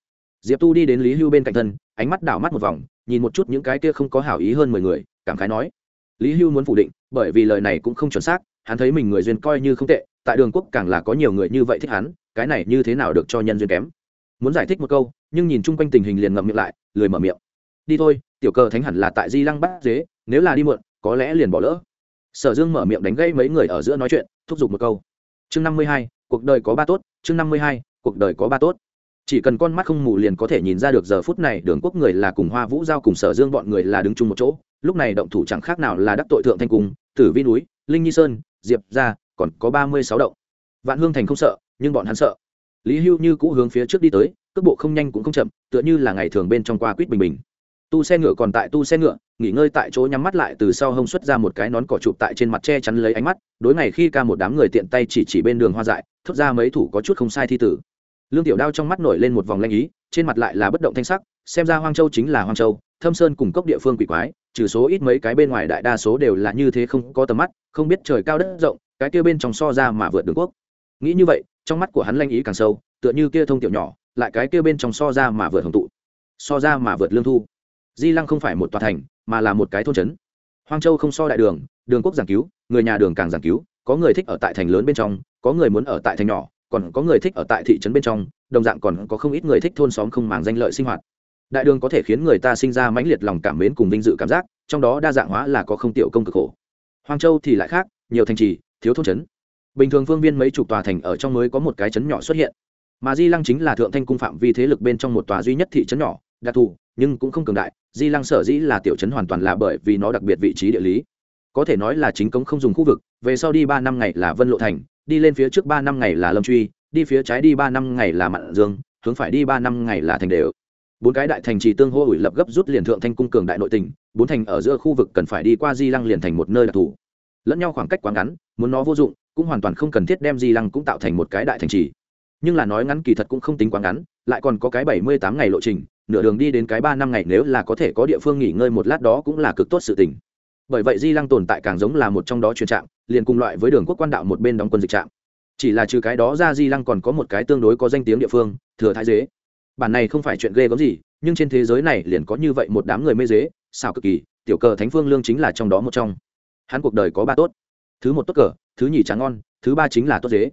Diệp tu đi đến lý hưu bên cạnh thân, ánh mắt đảo mắt một vòng, nhìn một chút những cái kia không có hảo ý hơn mười người, cảm khái nói lý hưu muốn phủ định, bởi vì lời này cũng không chuẩn xác, hắn thấy mình người duyên coi như không tệ, tại đường quốc càng là có nhiều người như vậy thích hắn, cái này như thế nào được cho nhân duyên kém? Muốn giải thích một câu, nhưng nhìn chung quanh tình hình liền ngậm miệng lại, lười mở miệng. Đi thôi, tiểu cờ thánh hẳn là tại di lăng bắt dế nếu là đi muộn, có lẽ liền bỏ lỡ. Sở dương mở miệng đánh gãy mấy người ở giữa nói chuyện, thúc giục một câu. Chương năm mươi hai, cuộc đời có ba tốt, chương năm mươi hai, cuộc đời có ba tốt chỉ cần con mắt không mù liền có thể nhìn ra được giờ phút này đường quốc người là cùng hoa vũ giao cùng sở dương bọn người là đứng chung một chỗ. Lúc này động thủ chẳng khác nào là đắc tội thượng thanh cung, tử vi núi, linh nhi sơn, diệp ra còn có ba mươi sáu động. Vạn hương thành không sợ, nhưng bọn hắn sợ. Lý hưu như cũ hướng phía trước đi tới, cước bộ không nhanh cũng không chậm, tựa như là ngày thường bên trong qua quýt bình bình. Tu xe ngựa còn tại tu xe ngựa, nghỉ ngơi tại chỗ nhắm mắt lại từ sau hông xuất ra một cái nón cỏ chụp tại trên mặt che chắn lấy ánh mắt, đối ngày khi ca một đám người tiện tay chỉ chỉ bên đường hoa dại, thốt ra mấy thủ có chút không sai thi tử lương tiểu đao trong mắt nổi lên một vòng lanh ý, trên mặt lại là bất động thanh sắc, xem ra hoang châu chính là hoang châu, thâm sơn cùng cốc địa phương quỷ quái, trừ số ít mấy cái bên ngoài đại đa số đều là như thế không có tầm mắt, không biết trời cao đất rộng, cái kia bên trong so ra mà vượt đường quốc. Nghĩ như vậy, trong mắt của hắn lanh ý càng sâu, tựa như kia thông tiểu nhỏ, lại cái kia bên trong so ra mà vượt hồng tụ so ra mà vượt lương thu. Di lăng không phải một tòa thành, mà là một cái thôn trấn. Hoang châu không so đại đường đường quốc giảng cứu, người nhà đường càng giảng cứu, có người thích ở tại thành lớn bên trong, có người muốn ở tại thành nhỏ còn có người thích ở tại thị trấn bên trong, đồng dạng còn có không ít người thích thôn xóm không màng danh lợi sinh hoạt. Đại đường có thể khiến người ta sinh ra mãnh liệt lòng cảm mến cùng vinh dự cảm giác, trong đó đa dạng hóa là có không tiểu công cực khổ. Hoang châu thì lại khác, nhiều thành trì, thiếu thôn trấn. Bình thường phương viên mấy chục tòa thành ở trong mới có một cái trấn nhỏ xuất hiện. Mà di lăng chính là thượng thanh cung phạm vi thế lực bên trong một tòa duy nhất thị trấn nhỏ, đặc thù, nhưng cũng không cường đại, di lăng sở dĩ là tiểu trấn hoàn toàn là bởi vì nó đặc biệt vị trí địa lý. Có thể nói là chính cống không dùng khu vực, về sau đi ba năm ngày là vân lộ thành đi lên phía trước ba năm ngày là lâm truy, đi phía trái đi ba năm ngày là mặn dương, hướng phải đi ba năm ngày là thành đều. Bốn cái đại thành trì tương hô ủi lập gấp rút liền thượng thanh cung cường đại nội tình, bốn thành ở giữa khu vực cần phải đi qua di lăng liền thành một nơi đặc thù. Lẫn nhau khoảng cách quá ngắn, muốn nó vô dụng, cũng hoàn toàn không cần thiết đem di lăng cũng tạo thành một cái đại thành trì. Nhưng là nói ngắn kỳ thật cũng không tính quá ngắn, lại còn có cái bảy mươi tám ngày lộ trình, nửa đường đi đến cái ba năm ngày nếu là có thể có địa phương nghỉ ngơi một lát đó cũng là cực tốt sự tình. Bởi vậy di lăng tồn tại càng giống là một trong đó truyền trạng liền cùng loại với đường quốc quan đạo một bên đóng quân dịch trạm. Chỉ là trừ cái đó ra di lăng còn có một cái tương đối có danh tiếng địa phương, thừa thái dế. Bản này không phải chuyện ghê gớm gì, nhưng trên thế giới này liền có như vậy một đám người mê dế xảo cực kỳ, tiểu cờ thánh phương lương chính là trong đó một trong. Hắn cuộc đời có ba tốt. Thứ một tốt cờ, thứ nhì trắng ngon, thứ ba chính là tốt dế.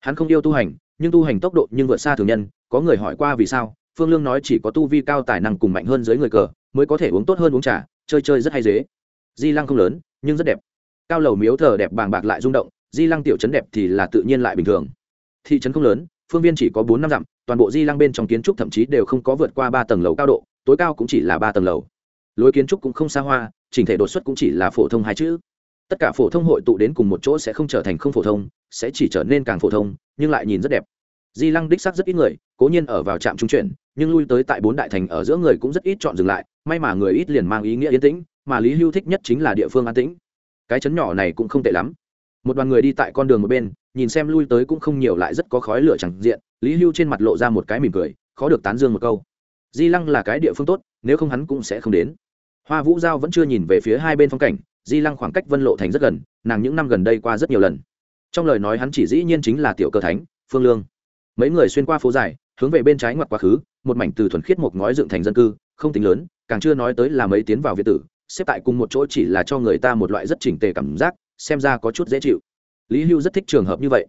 Hắn không yêu tu hành, nhưng tu hành tốc độ nhưng vượt xa thường nhân, có người hỏi qua vì sao, phương lương nói chỉ có tu vi cao tài năng cùng mạnh hơn dưới người cờ, mới có thể uống tốt hơn uống trà, chơi chơi rất hay dế. Di lăng không lớn, nhưng rất đẹp cao lầu miếu thờ đẹp bàng bạc lại rung động, di lăng tiểu trấn đẹp thì là tự nhiên lại bình thường. Thị trấn không lớn, phương viên chỉ có bốn năm dặm, toàn bộ di lăng bên trong kiến trúc thậm chí đều không có vượt qua ba tầng lầu cao độ, tối cao cũng chỉ là ba tầng lầu. Lối kiến trúc cũng không xa hoa, chỉnh thể đột xuất cũng chỉ là phổ thông hai chữ. Tất cả phổ thông hội tụ đến cùng một chỗ sẽ không trở thành không phổ thông, sẽ chỉ trở nên càng phổ thông, nhưng lại nhìn rất đẹp. Di lăng đích xác rất ít người, cố nhiên ở vào trạm trung chuyển, nhưng lui tới tại bốn đại thành ở giữa người cũng rất ít chọn dừng lại, may mà người ít liền mang ý nghĩa yên tĩnh, mà lý hưu thích nhất chính là địa phương an tĩnh cái chấn nhỏ này cũng không tệ lắm. Một đoàn người đi tại con đường một bên, nhìn xem lui tới cũng không nhiều lại rất có khói lửa chẳng diện, lý hưu trên mặt lộ ra một cái mỉm cười, khó được tán dương một câu. Di lăng là cái địa phương tốt, nếu không hắn cũng sẽ không đến. Hoa vũ giao vẫn chưa nhìn về phía hai bên phong cảnh, di lăng khoảng cách vân lộ thành rất gần, nàng những năm gần đây qua rất nhiều lần. Trong lời nói hắn chỉ dĩ nhiên chính là tiểu cơ thánh, phương lương. Mấy người xuyên qua phố dài, hướng về bên trái ngoặt quá khứ, một mảnh từ thuần khiết một ngói dựng thành dân cư, không tính lớn, càng chưa nói tới là mấy tiến vào việt tử xếp tại cùng một chỗ chỉ là cho người ta một loại rất chỉnh tề cảm giác, xem ra có chút dễ chịu. Lý hưu rất thích trường hợp như vậy.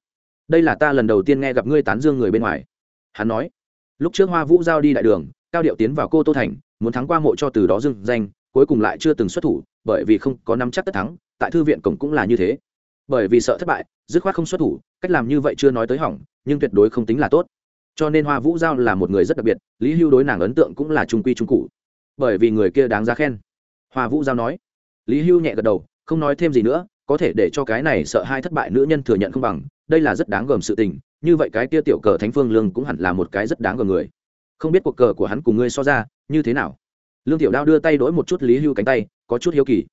Đây là ta lần đầu tiên nghe gặp ngươi tán dương người bên ngoài. Hắn nói, lúc trước hoa vũ giao đi đại đường, cao điệu tiến vào cô tô thành, muốn thắng qua mộ cho từ đó dưng danh, cuối cùng lại chưa từng xuất thủ, bởi vì không có nắm chắc tất thắng, tại thư viện cổng cũng là như thế. Bởi vì sợ thất bại, dứt khoát không xuất thủ, cách làm như vậy chưa nói tới hỏng, nhưng tuyệt đối không tính là tốt. Cho nên hoa vũ giao là một người rất đặc biệt, lý hưu đối nàng ấn tượng cũng là trung quy trung cụ. Bởi vì người kia đáng giá khen hoa vũ giao nói. Lý hưu nhẹ gật đầu, không nói thêm gì nữa, có thể để cho cái này sợ hai thất bại nữ nhân thừa nhận không bằng, đây là rất đáng gờm sự tình, như vậy cái kia tiểu cờ thánh phương lương cũng hẳn là một cái rất đáng gờm người. Không biết cuộc cờ của hắn cùng ngươi so ra, như thế nào? Lương tiểu đao đưa tay đổi một chút lý hưu cánh tay, có chút hiếu kỳ.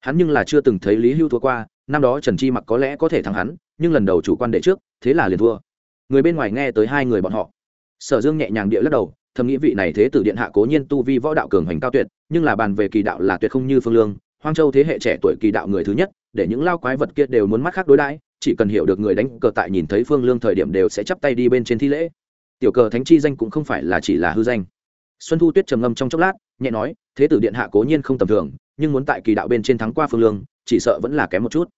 Hắn nhưng là chưa từng thấy lý hưu thua qua, năm đó trần chi mặc có lẽ có thể thắng hắn, nhưng lần đầu chủ quan đệ trước, thế là liền thua. Người bên ngoài nghe tới hai người bọn họ. Sở dương nhẹ nhàng địa lắc đầu thầm nghĩ vị này thế tử điện hạ cố nhiên tu vi võ đạo cường hành cao tuyệt, nhưng là bàn về kỳ đạo là tuyệt không như phương lương. Hoang châu thế hệ trẻ tuổi kỳ đạo người thứ nhất, để những lao quái vật kia đều muốn mắt khác đối đãi, chỉ cần hiểu được người đánh cờ tại nhìn thấy phương lương thời điểm đều sẽ chắp tay đi bên trên thi lễ. Tiểu cờ thánh chi danh cũng không phải là chỉ là hư danh. Xuân thu tuyết trầm ngâm trong chốc lát, nhẹ nói, thế tử điện hạ cố nhiên không tầm thường, nhưng muốn tại kỳ đạo bên trên thắng qua phương lương, chỉ sợ vẫn là kém một chút.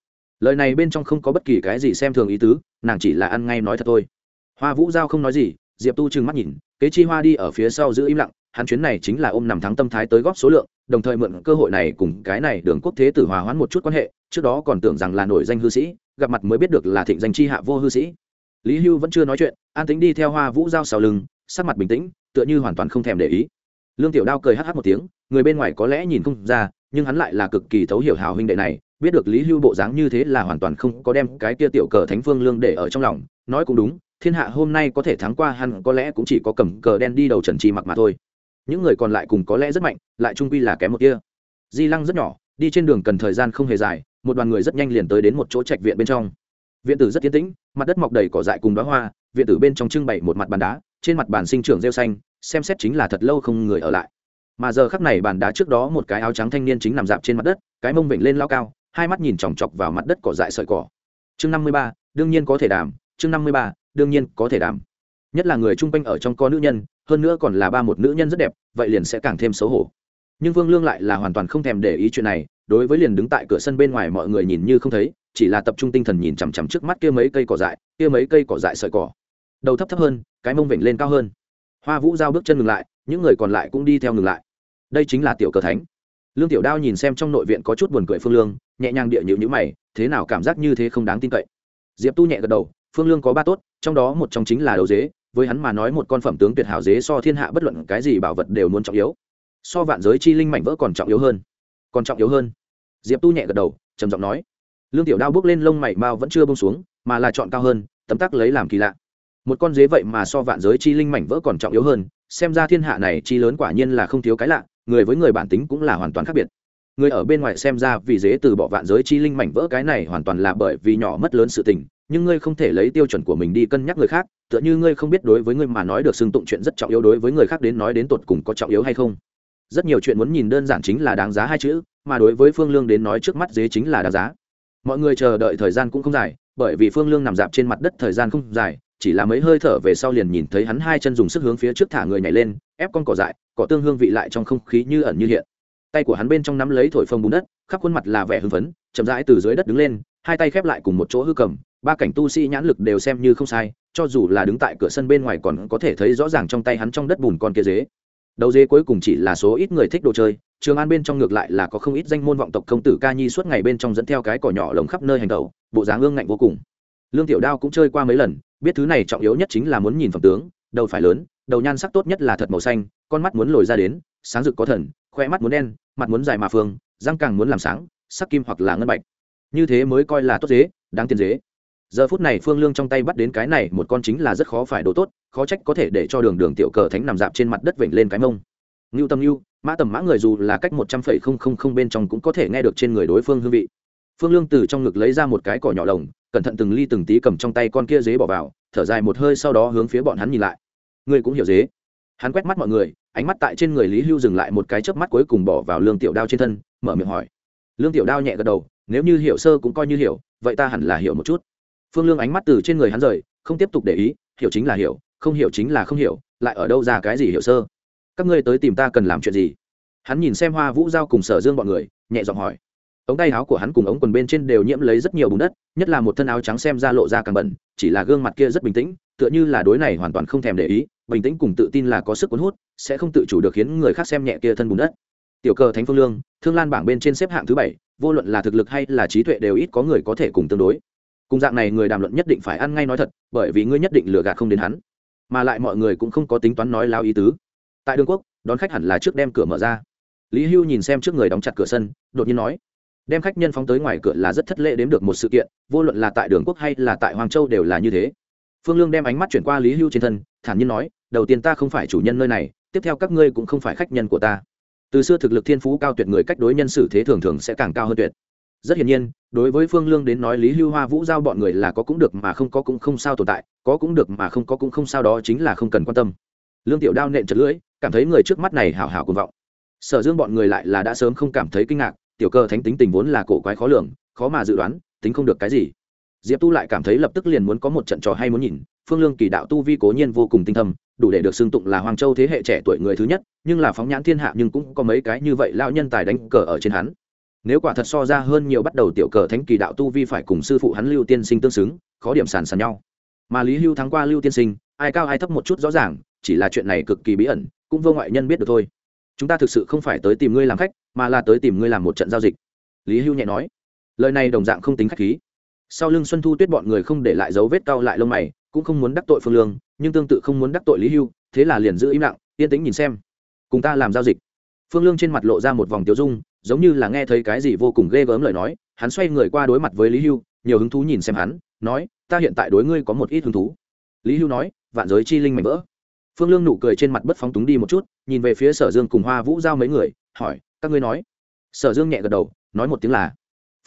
Lời này bên trong không có bất kỳ cái gì xem thường ý tứ, nàng chỉ là ăn ngay nói thật thôi. Hoa vũ giao không nói gì diệp tu trừng mắt nhìn, kế chi hoa đi ở phía sau giữ im lặng, hắn chuyến này chính là ôm nằm thắng tâm thái tới góp số lượng, đồng thời mượn cơ hội này cùng cái này đường quốc thế tử hòa hoãn một chút quan hệ, trước đó còn tưởng rằng là nổi danh hư sĩ, gặp mặt mới biết được là thịnh danh chi hạ vô hư sĩ. Lý hưu vẫn chưa nói chuyện, an tính đi theo hoa vũ giao sau lưng, sắc mặt bình tĩnh, tựa như hoàn toàn không thèm để ý. Lương tiểu đao cười hh một tiếng, người bên ngoài có lẽ nhìn không ra, nhưng hắn lại là cực kỳ thấu hiểu hào huynh đệ này, biết được lý hưu bộ dáng như thế là hoàn toàn không có đem cái kia tiểu cờ thánh phương lương để ở trong lòng, nói cũng đúng thiên hạ hôm nay có thể thắng qua hắn có lẽ cũng chỉ có cầm cờ đen đi đầu trần trì mặc mà thôi. Những người còn lại cùng có lẽ rất mạnh, lại trung quy là kém một kia. Di lăng rất nhỏ, đi trên đường cần thời gian không hề dài, một đoàn người rất nhanh liền tới đến một chỗ trạch viện bên trong. Viện tử rất tiến tĩnh, mặt đất mọc đầy cỏ dại cùng đóa hoa, viện tử bên trong trưng bày một mặt bàn đá, trên mặt bàn sinh trưởng rêu xanh, xem xét chính là thật lâu không người ở lại. Mà giờ khắc này bàn đá trước đó một cái áo trắng thanh niên chính nằm dạp trên mặt đất, cái mông vịnh lên lao cao, hai mắt nhìn chòng chọc vào mặt đất cỏ dại sợi cỏ. Chương năm mươi ba, đương nhiên có thể đàm. chương năm mươi ba đương nhiên có thể đảm. Nhất là người chung quanh ở trong co nữ nhân, hơn nữa còn là ba một nữ nhân rất đẹp, vậy liền sẽ càng thêm xấu hổ. Nhưng vương lương lại là hoàn toàn không thèm để ý chuyện này, đối với liền đứng tại cửa sân bên ngoài mọi người nhìn như không thấy, chỉ là tập trung tinh thần nhìn chằm chằm trước mắt kia mấy cây cỏ dại, kia mấy cây cỏ dại sợi cỏ. Đầu thấp thấp hơn, cái mông vịnh lên cao hơn. Hoa vũ giao bước chân ngừng lại, những người còn lại cũng đi theo ngừng lại. Đây chính là tiểu cờ thánh. Lương tiểu đao nhìn xem trong nội viện có chút buồn cười phương lương, nhẹ nhàng địa nhịu nhữ mày, thế nào cảm giác như thế không đáng tin cậy. Diệp tu nhẹ gật đầu phương lương có ba tốt, trong đó một trong chính là đấu dế, với hắn mà nói một con phẩm tướng tuyệt hảo dế so thiên hạ bất luận cái gì bảo vật đều muốn trọng yếu. So vạn giới chi linh mảnh vỡ còn trọng yếu hơn. Còn trọng yếu hơn. Diệp tu nhẹ gật đầu, trầm giọng nói. Lương tiểu đao bước lên lông mày mao vẫn chưa bông xuống, mà là chọn cao hơn, tấm tắc lấy làm kỳ lạ. Một con dế vậy mà so vạn giới chi linh mảnh vỡ còn trọng yếu hơn, xem ra thiên hạ này chi lớn quả nhiên là không thiếu cái lạ, người với người bản tính cũng là hoàn toàn khác biệt. Người ở bên ngoài xem ra vì dế từ bỏ vạn giới chi linh mảnh vỡ cái này hoàn toàn là bởi vì nhỏ mất lớn sự tình nhưng ngươi không thể lấy tiêu chuẩn của mình đi cân nhắc người khác, tựa như ngươi không biết đối với ngươi mà nói được xưng tụng chuyện rất trọng yếu, đối với người khác đến nói đến tột cùng có trọng yếu hay không. Rất nhiều chuyện muốn nhìn đơn giản chính là đáng giá hai chữ, mà đối với phương lương đến nói trước mắt dế chính là đáng giá. Mọi người chờ đợi thời gian cũng không dài, bởi vì phương lương nằm dạp trên mặt đất thời gian không dài, chỉ là mấy hơi thở về sau liền nhìn thấy hắn hai chân dùng sức hướng phía trước thả người nhảy lên, ép con cỏ dại, cỏ tương hương vị lại trong không khí như ẩn như hiện. Tay của hắn bên trong nắm lấy thổi phồng bùn đất, khắp khuôn mặt là vẻ hưng phấn, chậm rãi từ dưới đất đứng lên, hai tay khép lại cùng một chỗ hư cầm ba cảnh tu sĩ nhãn lực đều xem như không sai, cho dù là đứng tại cửa sân bên ngoài còn có thể thấy rõ ràng trong tay hắn trong đất bùn con kia dế. Đầu dế cuối cùng chỉ là số ít người thích đồ chơi, trường an bên trong ngược lại là có không ít danh môn vọng tộc công tử ca nhi suốt ngày bên trong dẫn theo cái cỏ nhỏ lồng khắp nơi hành tẩu, bộ dáng ương ngạnh vô cùng. Lương tiểu đao cũng chơi qua mấy lần, biết thứ này trọng yếu nhất chính là muốn nhìn phẩm tướng, đầu phải lớn, đầu nhan sắc tốt nhất là thật màu xanh, con mắt muốn lồi ra đến, sáng rực có thần, khoe mắt muốn đen, mặt muốn dài mà phương, răng càng muốn làm sáng, sắc kim hoặc là ngân bạch. Như thế mới coi là tốt dế, đáng tiền dế giờ phút này phương lương trong tay bắt đến cái này, một con chính là rất khó phải đồ tốt, khó trách có thể để cho đường đường tiểu cờ thánh nằm dạp trên mặt đất vểnh lên cái mông. Ngưu tâm ngưu, mã tầm mã người dù là cách một trăm phẩy không không không bên trong cũng có thể nghe được trên người đối phương hương vị. Phương lương từ trong ngực lấy ra một cái cỏ nhỏ lồng, cẩn thận từng ly từng tí cầm trong tay con kia dế bỏ vào, thở dài một hơi sau đó hướng phía bọn hắn nhìn lại. Ngươi cũng hiểu dế. Hắn quét mắt mọi người, ánh mắt tại trên người lý hưu dừng lại một cái chớp mắt cuối cùng bỏ vào lương tiểu đao trên thân, mở miệng hỏi. Lương tiểu đao nhẹ gật đầu, nếu như hiểu sơ cũng coi như hiểu, vậy ta hẳn là hiểu một chút phương lương ánh mắt từ trên người hắn rời, không tiếp tục để ý, hiểu chính là hiểu, không hiểu chính là không hiểu, lại ở đâu ra cái gì hiểu sơ? Các ngươi tới tìm ta cần làm chuyện gì? Hắn nhìn xem hoa vũ giao cùng sở dương bọn người, nhẹ giọng hỏi. Ống tay áo của hắn cùng ống quần bên trên đều nhiễm lấy rất nhiều bùn đất, nhất là một thân áo trắng xem ra lộ ra càng bẩn, chỉ là gương mặt kia rất bình tĩnh, tựa như là đối này hoàn toàn không thèm để ý, bình tĩnh cùng tự tin là có sức cuốn hút, sẽ không tự chủ được khiến người khác xem nhẹ kia thân bùn đất. Tiểu cờ thánh phương lương, thương lan bảng bên trên xếp hạng thứ bảy, vô luận là thực lực hay là trí tuệ đều ít có người có thể cùng tương đối cùng dạng này người đàm luận nhất định phải ăn ngay nói thật, bởi vì ngươi nhất định lừa gạt không đến hắn. Mà lại mọi người cũng không có tính toán nói lao ý tứ. Tại đường quốc, đón khách hẳn là trước đem cửa mở ra. Lý hưu nhìn xem trước người đóng chặt cửa sân, đột nhiên nói, đem khách nhân phóng tới ngoài cửa là rất thất lễ đếm được một sự kiện, vô luận là tại đường quốc hay là tại hoàng châu đều là như thế. Phương lương đem ánh mắt chuyển qua lý hưu trên thân, thản nhiên nói, đầu tiên ta không phải chủ nhân nơi này, tiếp theo các ngươi cũng không phải khách nhân của ta. Từ xưa thực lực thiên phú cao tuyệt người cách đối nhân xử thế thường thường sẽ càng cao hơn tuyệt rất hiển nhiên, đối với phương lương đến nói lý hưu hoa vũ giao bọn người là có cũng được mà không có cũng không sao tồn tại, có cũng được mà không có cũng không sao đó chính là không cần quan tâm. Lương tiểu đao nện chật lưỡi, cảm thấy người trước mắt này hảo hảo cuồng vọng. Sở dương bọn người lại là đã sớm không cảm thấy kinh ngạc, tiểu cơ thánh tính tình vốn là cổ quái khó lường, khó mà dự đoán, tính không được cái gì. Diệp tu lại cảm thấy lập tức liền muốn có một trận trò hay muốn nhìn, phương lương kỳ đạo tu vi cố nhiên vô cùng tinh thâm, đủ để được xưng tụng là hoàng châu thế hệ trẻ tuổi người thứ nhất, nhưng là phóng nhãn thiên hạ nhưng cũng có mấy cái như vậy lao nhân tài đánh cờ ở trên hắn nếu quả thật so ra hơn nhiều bắt đầu tiểu cờ thánh kỳ đạo tu vi phải cùng sư phụ hắn lưu tiên sinh tương xứng, khó điểm sàn sàn nhau. Mà lý hưu thắng qua lưu tiên sinh, ai cao ai thấp một chút rõ ràng, chỉ là chuyện này cực kỳ bí ẩn, cũng vô ngoại nhân biết được thôi. Chúng ta thực sự không phải tới tìm ngươi làm khách, mà là tới tìm ngươi làm một trận giao dịch. Lý hưu nhẹ nói. Lời này đồng dạng không tính khách khí. Sau lưng xuân thu tuyết bọn người không để lại dấu vết cao lại lông mày, cũng không muốn đắc tội phương lương, nhưng tương tự không muốn đắc tội lý hưu, thế là liền giữ im lặng, yên tĩnh nhìn xem. Cùng ta làm giao dịch. Phương lương trên mặt lộ ra một vòng tiêu dung giống như là nghe thấy cái gì vô cùng ghê gớm lời nói, hắn xoay người qua đối mặt với lý hưu, nhiều hứng thú nhìn xem hắn, nói, ta hiện tại đối ngươi có một ít hứng thú. Lý hưu nói, vạn giới chi linh mảnh vỡ. Phương lương nụ cười trên mặt bất phóng túng đi một chút, nhìn về phía sở dương cùng hoa vũ giao mấy người, hỏi, các ngươi nói? Sở dương nhẹ gật đầu, nói một tiếng là.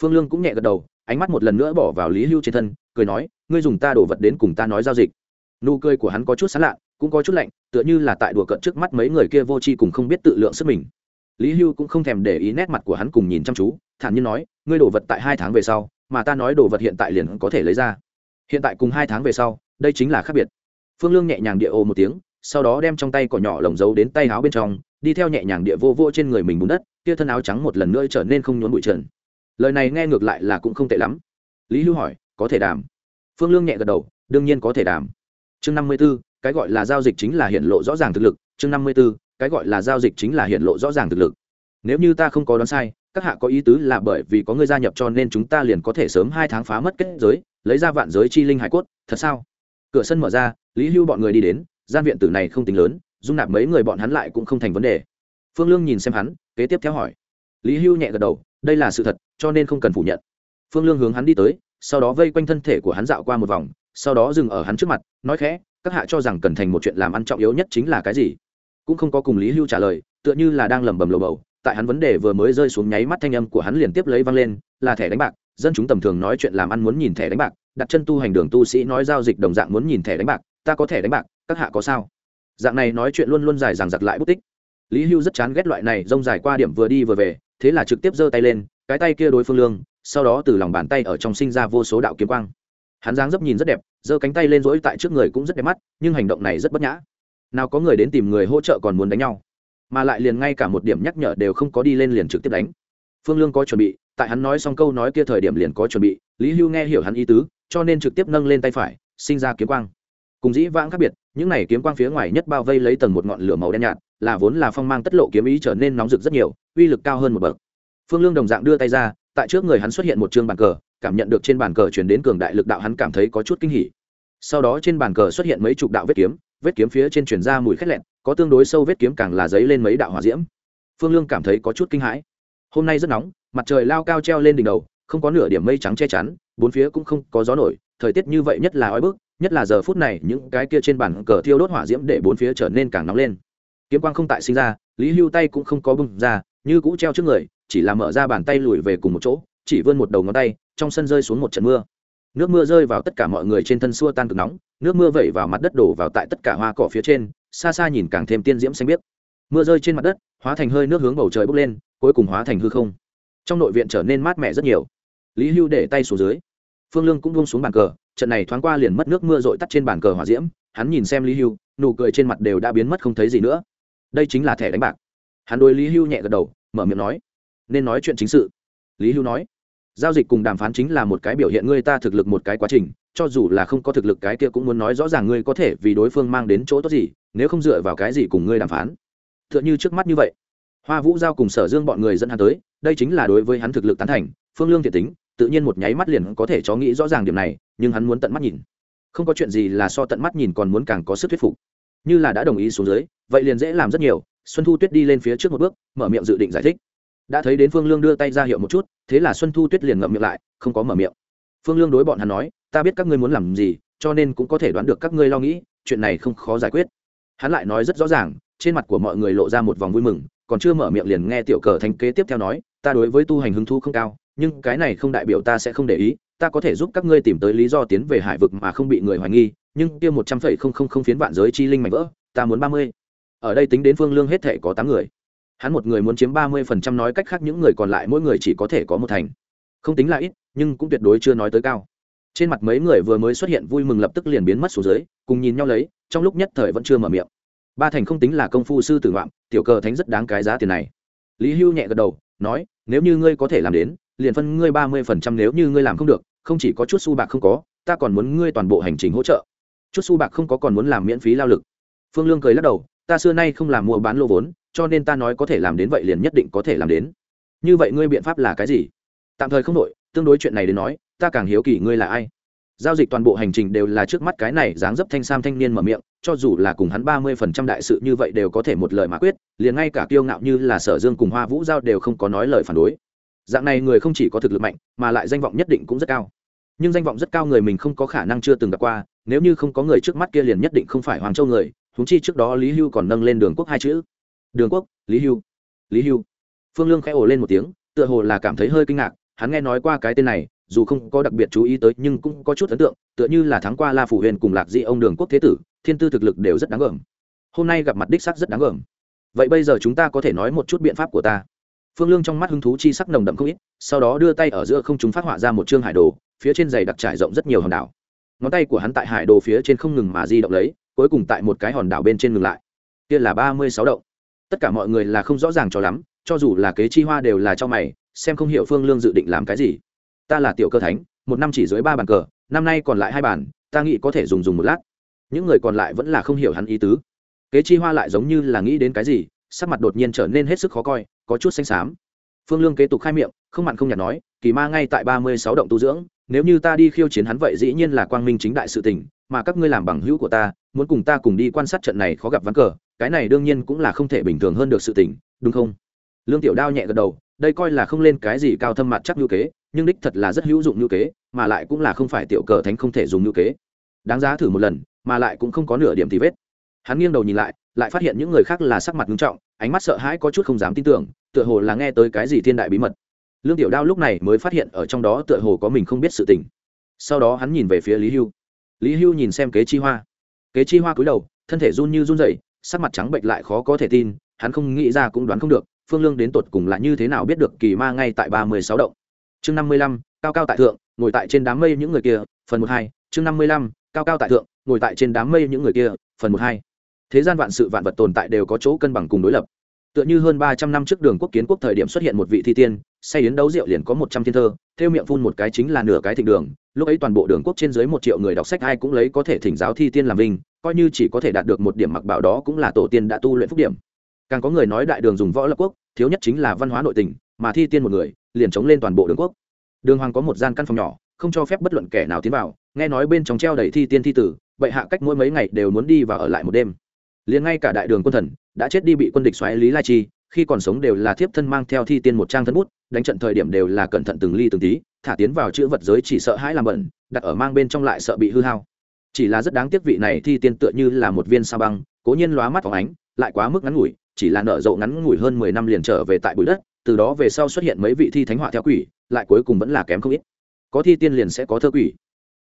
Phương lương cũng nhẹ gật đầu, ánh mắt một lần nữa bỏ vào lý hưu trên thân, cười nói, ngươi dùng ta đổ vật đến cùng ta nói giao dịch. Nụ cười của hắn có chút sán lạ, cũng có chút lạnh, tựa như là tại đùa cận trước mắt mấy người kia vô tri cùng không biết tự lượng sức mình lý hưu cũng không thèm để ý nét mặt của hắn cùng nhìn chăm chú, thản nhiên nói, ngươi đổ vật tại hai tháng về sau, mà ta nói đồ vật hiện tại liền có thể lấy ra. Hiện tại cùng hai tháng về sau, đây chính là khác biệt. Phương lương nhẹ nhàng địa ồ một tiếng, sau đó đem trong tay cỏ nhỏ lồng giấu đến tay áo bên trong, đi theo nhẹ nhàng địa vô vô trên người mình bùn đất, kia thân áo trắng một lần nữa trở nên không nhốn bụi trần. Lời này nghe ngược lại là cũng không tệ lắm. Lý hưu hỏi, có thể đàm phương lương nhẹ gật đầu, đương nhiên có thể đàm chương năm mươi b ố cái gọi là giao dịch chính là hiện lộ rõ ràng thực lực, chương năm mươi b ố cái gọi là giao dịch chính là hiện lộ rõ ràng thực lực. Nếu như ta không có đoán sai, các hạ có ý tứ là bởi vì có người gia nhập cho nên chúng ta liền có thể sớm hai tháng phá mất kết giới, lấy ra vạn giới chi linh hải cốt, thật sao? Cửa sân mở ra, lý hưu bọn người đi đến, gian viện tử này không tính lớn, dung nạp mấy người bọn hắn lại cũng không thành vấn đề. Phương lương nhìn xem hắn, kế tiếp theo hỏi. Lý hưu nhẹ gật đầu, đây là sự thật, cho nên không cần phủ nhận. Phương lương hướng hắn đi tới, sau đó vây quanh thân thể của hắn dạo qua một vòng, sau đó dừng ở hắn trước mặt, nói khẽ, các hạ cho rằng cần thành một chuyện làm ăn trọng yếu nhất chính là cái gì? Cũng không có cùng lý hưu trả lời, tựa như là đang lẩm bẩm lồ bầu, tại hắn vấn đề vừa mới rơi xuống nháy mắt thanh âm của hắn liền tiếp lấy văng lên, là thẻ đánh bạc, dân chúng tầm thường nói chuyện làm ăn muốn nhìn thẻ đánh bạc, đặt chân tu hành đường tu sĩ nói giao dịch đồng dạng muốn nhìn thẻ đánh bạc, ta có thẻ đánh bạc, các hạ có sao? Dạng này nói chuyện luôn luôn dài dằng giặc lại bút tích. Lý hưu rất chán ghét loại này, rông dài qua điểm vừa đi vừa về, thế là trực tiếp giơ tay lên, cái tay kia đối phương lương, sau đó từ lòng bàn tay ở trong sinh ra vô số đạo kiếm quang. Hắn dáng dấp nhìn rất đẹp, giơ cánh tay lên rỗi tại trước người cũng rất đẹp mắt, nhưng hành động này rất bất nhã nào có người đến tìm người hỗ trợ còn muốn đánh nhau. Mà lại liền ngay cả một điểm nhắc nhở đều không có đi lên liền trực tiếp đánh. Phương lương có chuẩn bị, tại hắn nói xong câu nói kia thời điểm liền có chuẩn bị, lý hưu nghe hiểu hắn ý tứ, cho nên trực tiếp nâng lên tay phải, sinh ra kiếm quang. Cùng dĩ vãng khác biệt, những này kiếm quang phía ngoài nhất bao vây lấy tầng một ngọn lửa màu đen nhạt, là vốn là phong mang tất lộ kiếm ý trở nên nóng rực rất nhiều, uy lực cao hơn một bậc. Phương lương đồng dạng đưa tay ra, tại trước người hắn xuất hiện một chương bàn cờ, cảm nhận được trên bàn cờ chuyển đến cường đại lực đạo hắn cảm thấy có chút kinh hỉ. Sau đó trên bàn cờ xuất hiện mấy chục đạo vết kiếm vết kiếm phía trên chuyển ra mùi khét lẹn, có tương đối sâu vết kiếm càng là giấy lên mấy đạo hỏa diễm. Phương lương cảm thấy có chút kinh hãi. Hôm nay rất nóng, mặt trời lao cao treo lên đỉnh đầu, không có nửa điểm mây trắng che chắn, bốn phía cũng không có gió nổi, thời tiết như vậy nhất là oi bức, nhất là giờ phút này, những cái kia trên bàn cờ thiêu đốt hỏa diễm để bốn phía trở nên càng nóng lên. Kiếm quang không tại sinh ra, lý hưu tay cũng không có bưng ra, như cũ treo trước người, chỉ là mở ra bàn tay lùi về cùng một chỗ, chỉ vươn một đầu ngón tay, trong sân rơi xuống một trận mưa nước mưa rơi vào tất cả mọi người trên thân xua tan cực nóng, nước mưa vẩy vào mặt đất đổ vào tại tất cả hoa cỏ phía trên, xa xa nhìn càng thêm tiên diễm xanh biếc. Mưa rơi trên mặt đất, hóa thành hơi nước hướng bầu trời bốc lên, cuối cùng hóa thành hư không. Trong nội viện trở nên mát mẻ rất nhiều. Lý hưu để tay xuống dưới. Phương lương cũng buông xuống bàn cờ, trận này thoáng qua liền mất nước mưa rội tắt trên bàn cờ hỏa diễm, hắn nhìn xem lý hưu, nụ cười trên mặt đều đã biến mất không thấy gì nữa. Đây chính là thẻ đánh bạc. Hắn đối lý hưu nhẹ gật đầu, mở miệng nói, nên nói chuyện chính sự. Lý hưu nói giao dịch cùng đàm phán chính là một cái biểu hiện ngươi ta thực lực một cái quá trình, cho dù là không có thực lực cái kia cũng muốn nói rõ ràng ngươi có thể vì đối phương mang đến chỗ tốt gì, nếu không dựa vào cái gì cùng ngươi đàm phán. T h ư ợ n h ư trước mắt như vậy, hoa vũ giao cùng sở dương bọn người dẫn hắn tới, đây chính là đối với hắn thực lực tán thành, phương lương thiện tính, tự nhiên một nháy mắt liền có thể cho nghĩ rõ ràng điểm này, nhưng hắn muốn tận mắt nhìn. Không có chuyện gì là so tận mắt nhìn còn muốn càng có sức thuyết phục. Như là đã đồng ý xuống dưới, vậy liền dễ làm rất nhiều, xuân thu tuyết đi lên phía trước một bước, mở miệng dự định giải thích đã thấy đến phương lương đưa tay ra hiệu một chút, thế là xuân thu tuyết liền ngậm miệng lại, không có mở miệng. Phương lương đối bọn hắn nói, ta biết các ngươi muốn làm gì, cho nên cũng có thể đoán được các ngươi lo nghĩ, chuyện này không khó giải quyết. Hắn lại nói rất rõ ràng, trên mặt của mọi người lộ ra một vòng vui mừng, còn chưa mở miệng liền nghe tiểu cờ thanh kế tiếp theo nói, ta đối với tu hành hứng thu không cao, nhưng cái này không đại biểu ta sẽ không để ý, ta có thể giúp các ngươi tìm tới lý do tiến về hải vực mà không bị người hoài nghi, nhưng kia một trăm phẩy không không không phiến vạn giới chi linh mạnh vỡ, ta muốn ba mươi. Ở đây tính đến phương lương hết thể có tám người hắn một người muốn chiếm ba mươi phần trăm nói cách khác những người còn lại mỗi người chỉ có thể có một thành. Không tính là ít, nhưng cũng tuyệt đối chưa nói tới cao. Trên mặt mấy người vừa mới xuất hiện vui mừng lập tức liền biến mất xuống dưới, cùng nhìn nhau lấy, trong lúc nhất thời vẫn chưa mở miệng. Ba thành không tính là công phu sư tử ngoạm tiểu cờ thánh rất đáng cái giá tiền này. Lý hưu nhẹ gật đầu, nói, nếu như ngươi có thể làm đến, liền phân ngươi ba mươi phần trăm nếu như ngươi làm không được, không chỉ có chút su bạc không có, ta còn muốn ngươi toàn bộ hành trình hỗ trợ. Chút su bạc không có còn muốn làm miễn phí lao lực. Phương lương cười lắc đầu, ta xưa nay không làm mua bán lô vốn cho nên ta nói có thể làm đến vậy liền nhất định có thể làm đến. Như vậy ngươi biện pháp là cái gì? Tạm thời không đội tương đối chuyện này đến nói, ta càng hiếu kỳ ngươi là ai. Giao dịch toàn bộ hành trình đều là trước mắt cái này dáng dấp thanh sam thanh niên mở miệng, cho dù là cùng hắn ba mươi phần trăm đại sự như vậy đều có thể một lời mà quyết, liền ngay cả kiêu ngạo như là sở dương cùng hoa vũ giao đều không có nói lời phản đối. Dạng này người không chỉ có thực lực mạnh, mà lại danh vọng nhất định cũng rất cao. Nhưng danh vọng rất cao người mình không có khả năng chưa từng gặp qua, nếu như không có người trước mắt kia liền nhất định không phải hoàng châu người húng chi trước đó lý hưu còn nâng lên đường quốc hai chữ đường quốc, lý hưu. Lý hưu. Phương lương khẽ ồ lên một tiếng, tựa hồ là cảm thấy hơi kinh ngạc, hắn nghe nói qua cái tên này, dù không có đặc biệt chú ý tới nhưng cũng có chút ấn tượng, tựa như là tháng qua la phủ huyền cùng lạc dị ông đường quốc thế tử, thiên tư thực lực đều rất đáng gờm. Hôm nay gặp mặt đích sắc rất đáng gờm. Vậy bây giờ chúng ta có thể nói một chút biện pháp của ta. Phương lương trong mắt hứng thú chi sắc nồng đậm không ít, sau đó đưa tay ở giữa không chúng phát họa ra một chương hải đồ, phía trên giày đặc trải rộng rất nhiều hòn đảo. Ngón tay của hắn tại hải đồ phía trên không ngừng mà di động lấy, cuối cùng tại một cái hòn đảo bên trên ngừng lại. Kia là ba mươi sáu động tất cả mọi người là không rõ ràng cho lắm, cho dù là kế chi hoa đều là cho mày, xem không hiểu phương lương dự định làm cái gì. Ta là tiểu cơ thánh, một năm chỉ dưới ba bàn cờ, năm nay còn lại hai bàn, ta nghĩ có thể dùng dùng một lát. Những người còn lại vẫn là không hiểu hắn ý tứ. Kế chi hoa lại giống như là nghĩ đến cái gì, sắc mặt đột nhiên trở nên hết sức khó coi, có chút xanh xám. Phương lương kế tục khai miệng, không mặn không nhạt nói, kỳ ma ngay tại ba mươi sáu động tu dưỡng, nếu như ta đi khiêu chiến hắn vậy dĩ nhiên là quang minh chính đại sự tình, mà các ngươi làm bằng hữu của ta, muốn cùng ta cùng đi quan sát trận này khó gặp ván cờ cái này đương nhiên cũng là không thể bình thường hơn được sự tình, đúng không? Lương tiểu đao nhẹ gật đầu, đây coi là không lên cái gì cao thâm mặt chắc như kế, nhưng đích thật là rất hữu dụng như kế, mà lại cũng là không phải tiểu cờ thánh không thể dùng như kế. Đáng giá thử một lần, mà lại cũng không có nửa điểm thì vết. Hắn nghiêng đầu nhìn lại lại phát hiện những người khác là sắc mặt nghiêm trọng, ánh mắt sợ hãi có chút không dám tin tưởng, tựa hồ là nghe tới cái gì thiên đại bí mật. Lương tiểu đao lúc này mới phát hiện ở trong đó tựa hồ có mình không biết sự tình. Sau đó hắn nhìn về phía lý hưu. Lý hưu nhìn xem kế chi hoa. Kế chi hoa cúi đầu, thân thể run như run rẩy sắc mặt trắng bệnh lại khó có thể tin, hắn không nghĩ ra cũng đoán không được, phương lương đến tột cùng là như thế nào biết được kỳ ma ngay tại ba mươi sáu động. Chương năm mươi lăm, cao cao tại thượng, ngồi tại trên đám mây những người kia, phần một hai. Chương năm mươi lăm, cao cao tại thượng, ngồi tại trên đám mây những người kia, phần một hai. Thế gian vạn sự vạn vật tồn tại đều có chỗ cân bằng cùng đối lập. Tựa như hơn ba trăm năm trước đường quốc kiến quốc thời điểm xuất hiện một vị thi tiên say yến đấu rượu liền có một trăm thiên thơ, theo miệng phun một cái chính là nửa cái thịnh đường. Lúc ấy toàn bộ đường quốc trên dưới một triệu người đọc sách ai cũng lấy có thể thỉnh giáo thi tiên làm vinh, coi như chỉ có thể đạt được một điểm mặc bảo đó cũng là tổ tiên đã tu luyện phúc điểm. Càng có người nói đại đường dùng võ lập quốc, thiếu nhất chính là văn hóa nội tình, mà thi tiên một người, liền chống lên toàn bộ đường quốc. Đường hoàng có một gian căn phòng nhỏ, không cho phép bất luận kẻ nào tiến vào, nghe nói bên trong treo đầy thi tiên thi tử, vậy hạ cách mỗi mấy ngày đều muốn đi và ở lại một đêm. Liền ngay cả đại đường quân thần đã chết đi bị quân địch xoáy lý lai chi khi còn sống đều là thiếp thân mang theo thi tiên một trang thân bút, đánh trận thời điểm đều là cẩn thận từng ly từng tí, thả tiến vào chữ vật giới chỉ sợ hãi làm bẩn, đặt ở mang bên trong lại sợ bị hư hao. Chỉ là rất đáng tiếc vị này thi tiên tựa như là một viên sa băng, cố nhiên lóa mắt phóng ánh, lại quá mức ngắn ngủi, chỉ là nở rộ ngắn ngủi hơn mười năm liền trở về tại bụi đất, từ đó về sau xuất hiện mấy vị thi thánh họa theo quỷ, lại cuối cùng vẫn là kém không ít. Có thi tiên liền sẽ có thơ quỷ,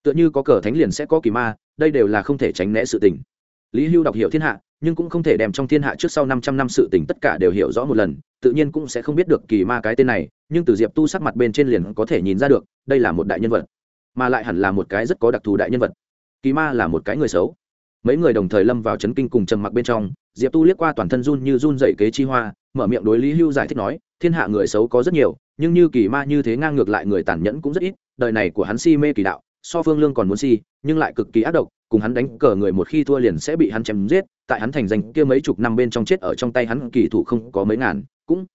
tựa như có cờ thánh liền sẽ có kỳ ma, đây đều là không thể tránh né sự tình. Lý hưu đọc hiệu thiên hạ nhưng cũng không thể đem trong thiên hạ trước sau 500 năm sự tình tất cả đều hiểu rõ một lần, tự nhiên cũng sẽ không biết được kỳ ma cái tên này, nhưng từ Diệp Tu sắc mặt bên trên liền có thể nhìn ra được, đây là một đại nhân vật, mà lại hẳn là một cái rất có đặc thù đại nhân vật. Kỳ ma là một cái người xấu. Mấy người đồng thời lâm vào chấn kinh cùng trầm mặc bên trong, Diệp Tu liếc qua toàn thân run như run dậy kế chi hoa, mở miệng đối Lý Hưu giải thích nói, thiên hạ người xấu có rất nhiều, nhưng như kỳ ma như thế ngang ngược lại người tàn nhẫn cũng rất ít, đời này của hắn si mê kỳ đạo, so Phương Lương còn muốn si, nhưng lại cực kỳ ác độc, cùng hắn đánh cờ người một khi thua liền sẽ bị hắn chém giết, tại hắn thành danh kia mấy chục năm bên trong chết ở trong tay hắn kỳ thủ không có mấy ngàn, cũng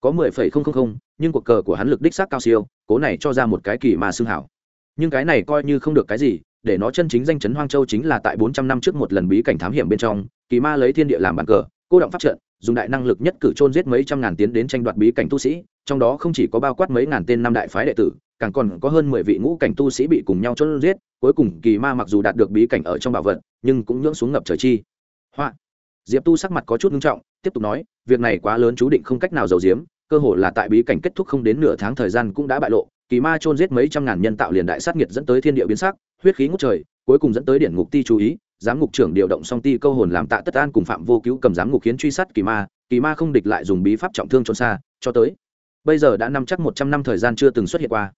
có mười phẩy không không không, nhưng cuộc cờ của hắn lực đích xác cao siêu, cố này cho ra một cái kỳ mà xương hảo. Nhưng cái này coi như không được cái gì, để nó chân chính danh chấn hoang châu chính là tại bốn trăm năm trước một lần bí cảnh thám hiểm bên trong, kỳ ma lấy thiên địa làm bàn cờ, cô động pháp trận, dùng đại năng lực nhất cử chôn giết mấy trăm ngàn tiến đến tranh đoạt bí cảnh tu sĩ, trong đó không chỉ có bao quát mấy ngàn tên năm đại phái đệ tử, càng còn có hơn mười vị ngũ cảnh tu sĩ bị cùng nhau chôn giết cuối cùng kỳ ma mặc dù đạt được bí cảnh ở trong bảo vật, nhưng cũng nhưỡng xuống ngập trời chi. Hoa. Diệp tu sắc mặt có chút nghiêm trọng, tiếp tục nói, việc này quá lớn chú định không cách nào giấu giếm, cơ hồ là tại bí cảnh kết thúc không đến nửa tháng thời gian cũng đã bại lộ, kỳ ma chôn giết mấy trăm ngàn nhân tạo liền đại sát nhiệt dẫn tới thiên địa biến sắc, huyết khí ngút trời, cuối cùng dẫn tới điển ngục ti chú ý, giám ngục trưởng điều động song ti câu hồn làm tạ tất an cùng phạm vô cứu cầm giám ngục khiến truy sát kỳ ma kỳ ma không địch lại dùng bí pháp trọng thương trốn xa, cho tới bây giờ đã năm chắc một trăm năm thời gian chưa từng xuất hiện qua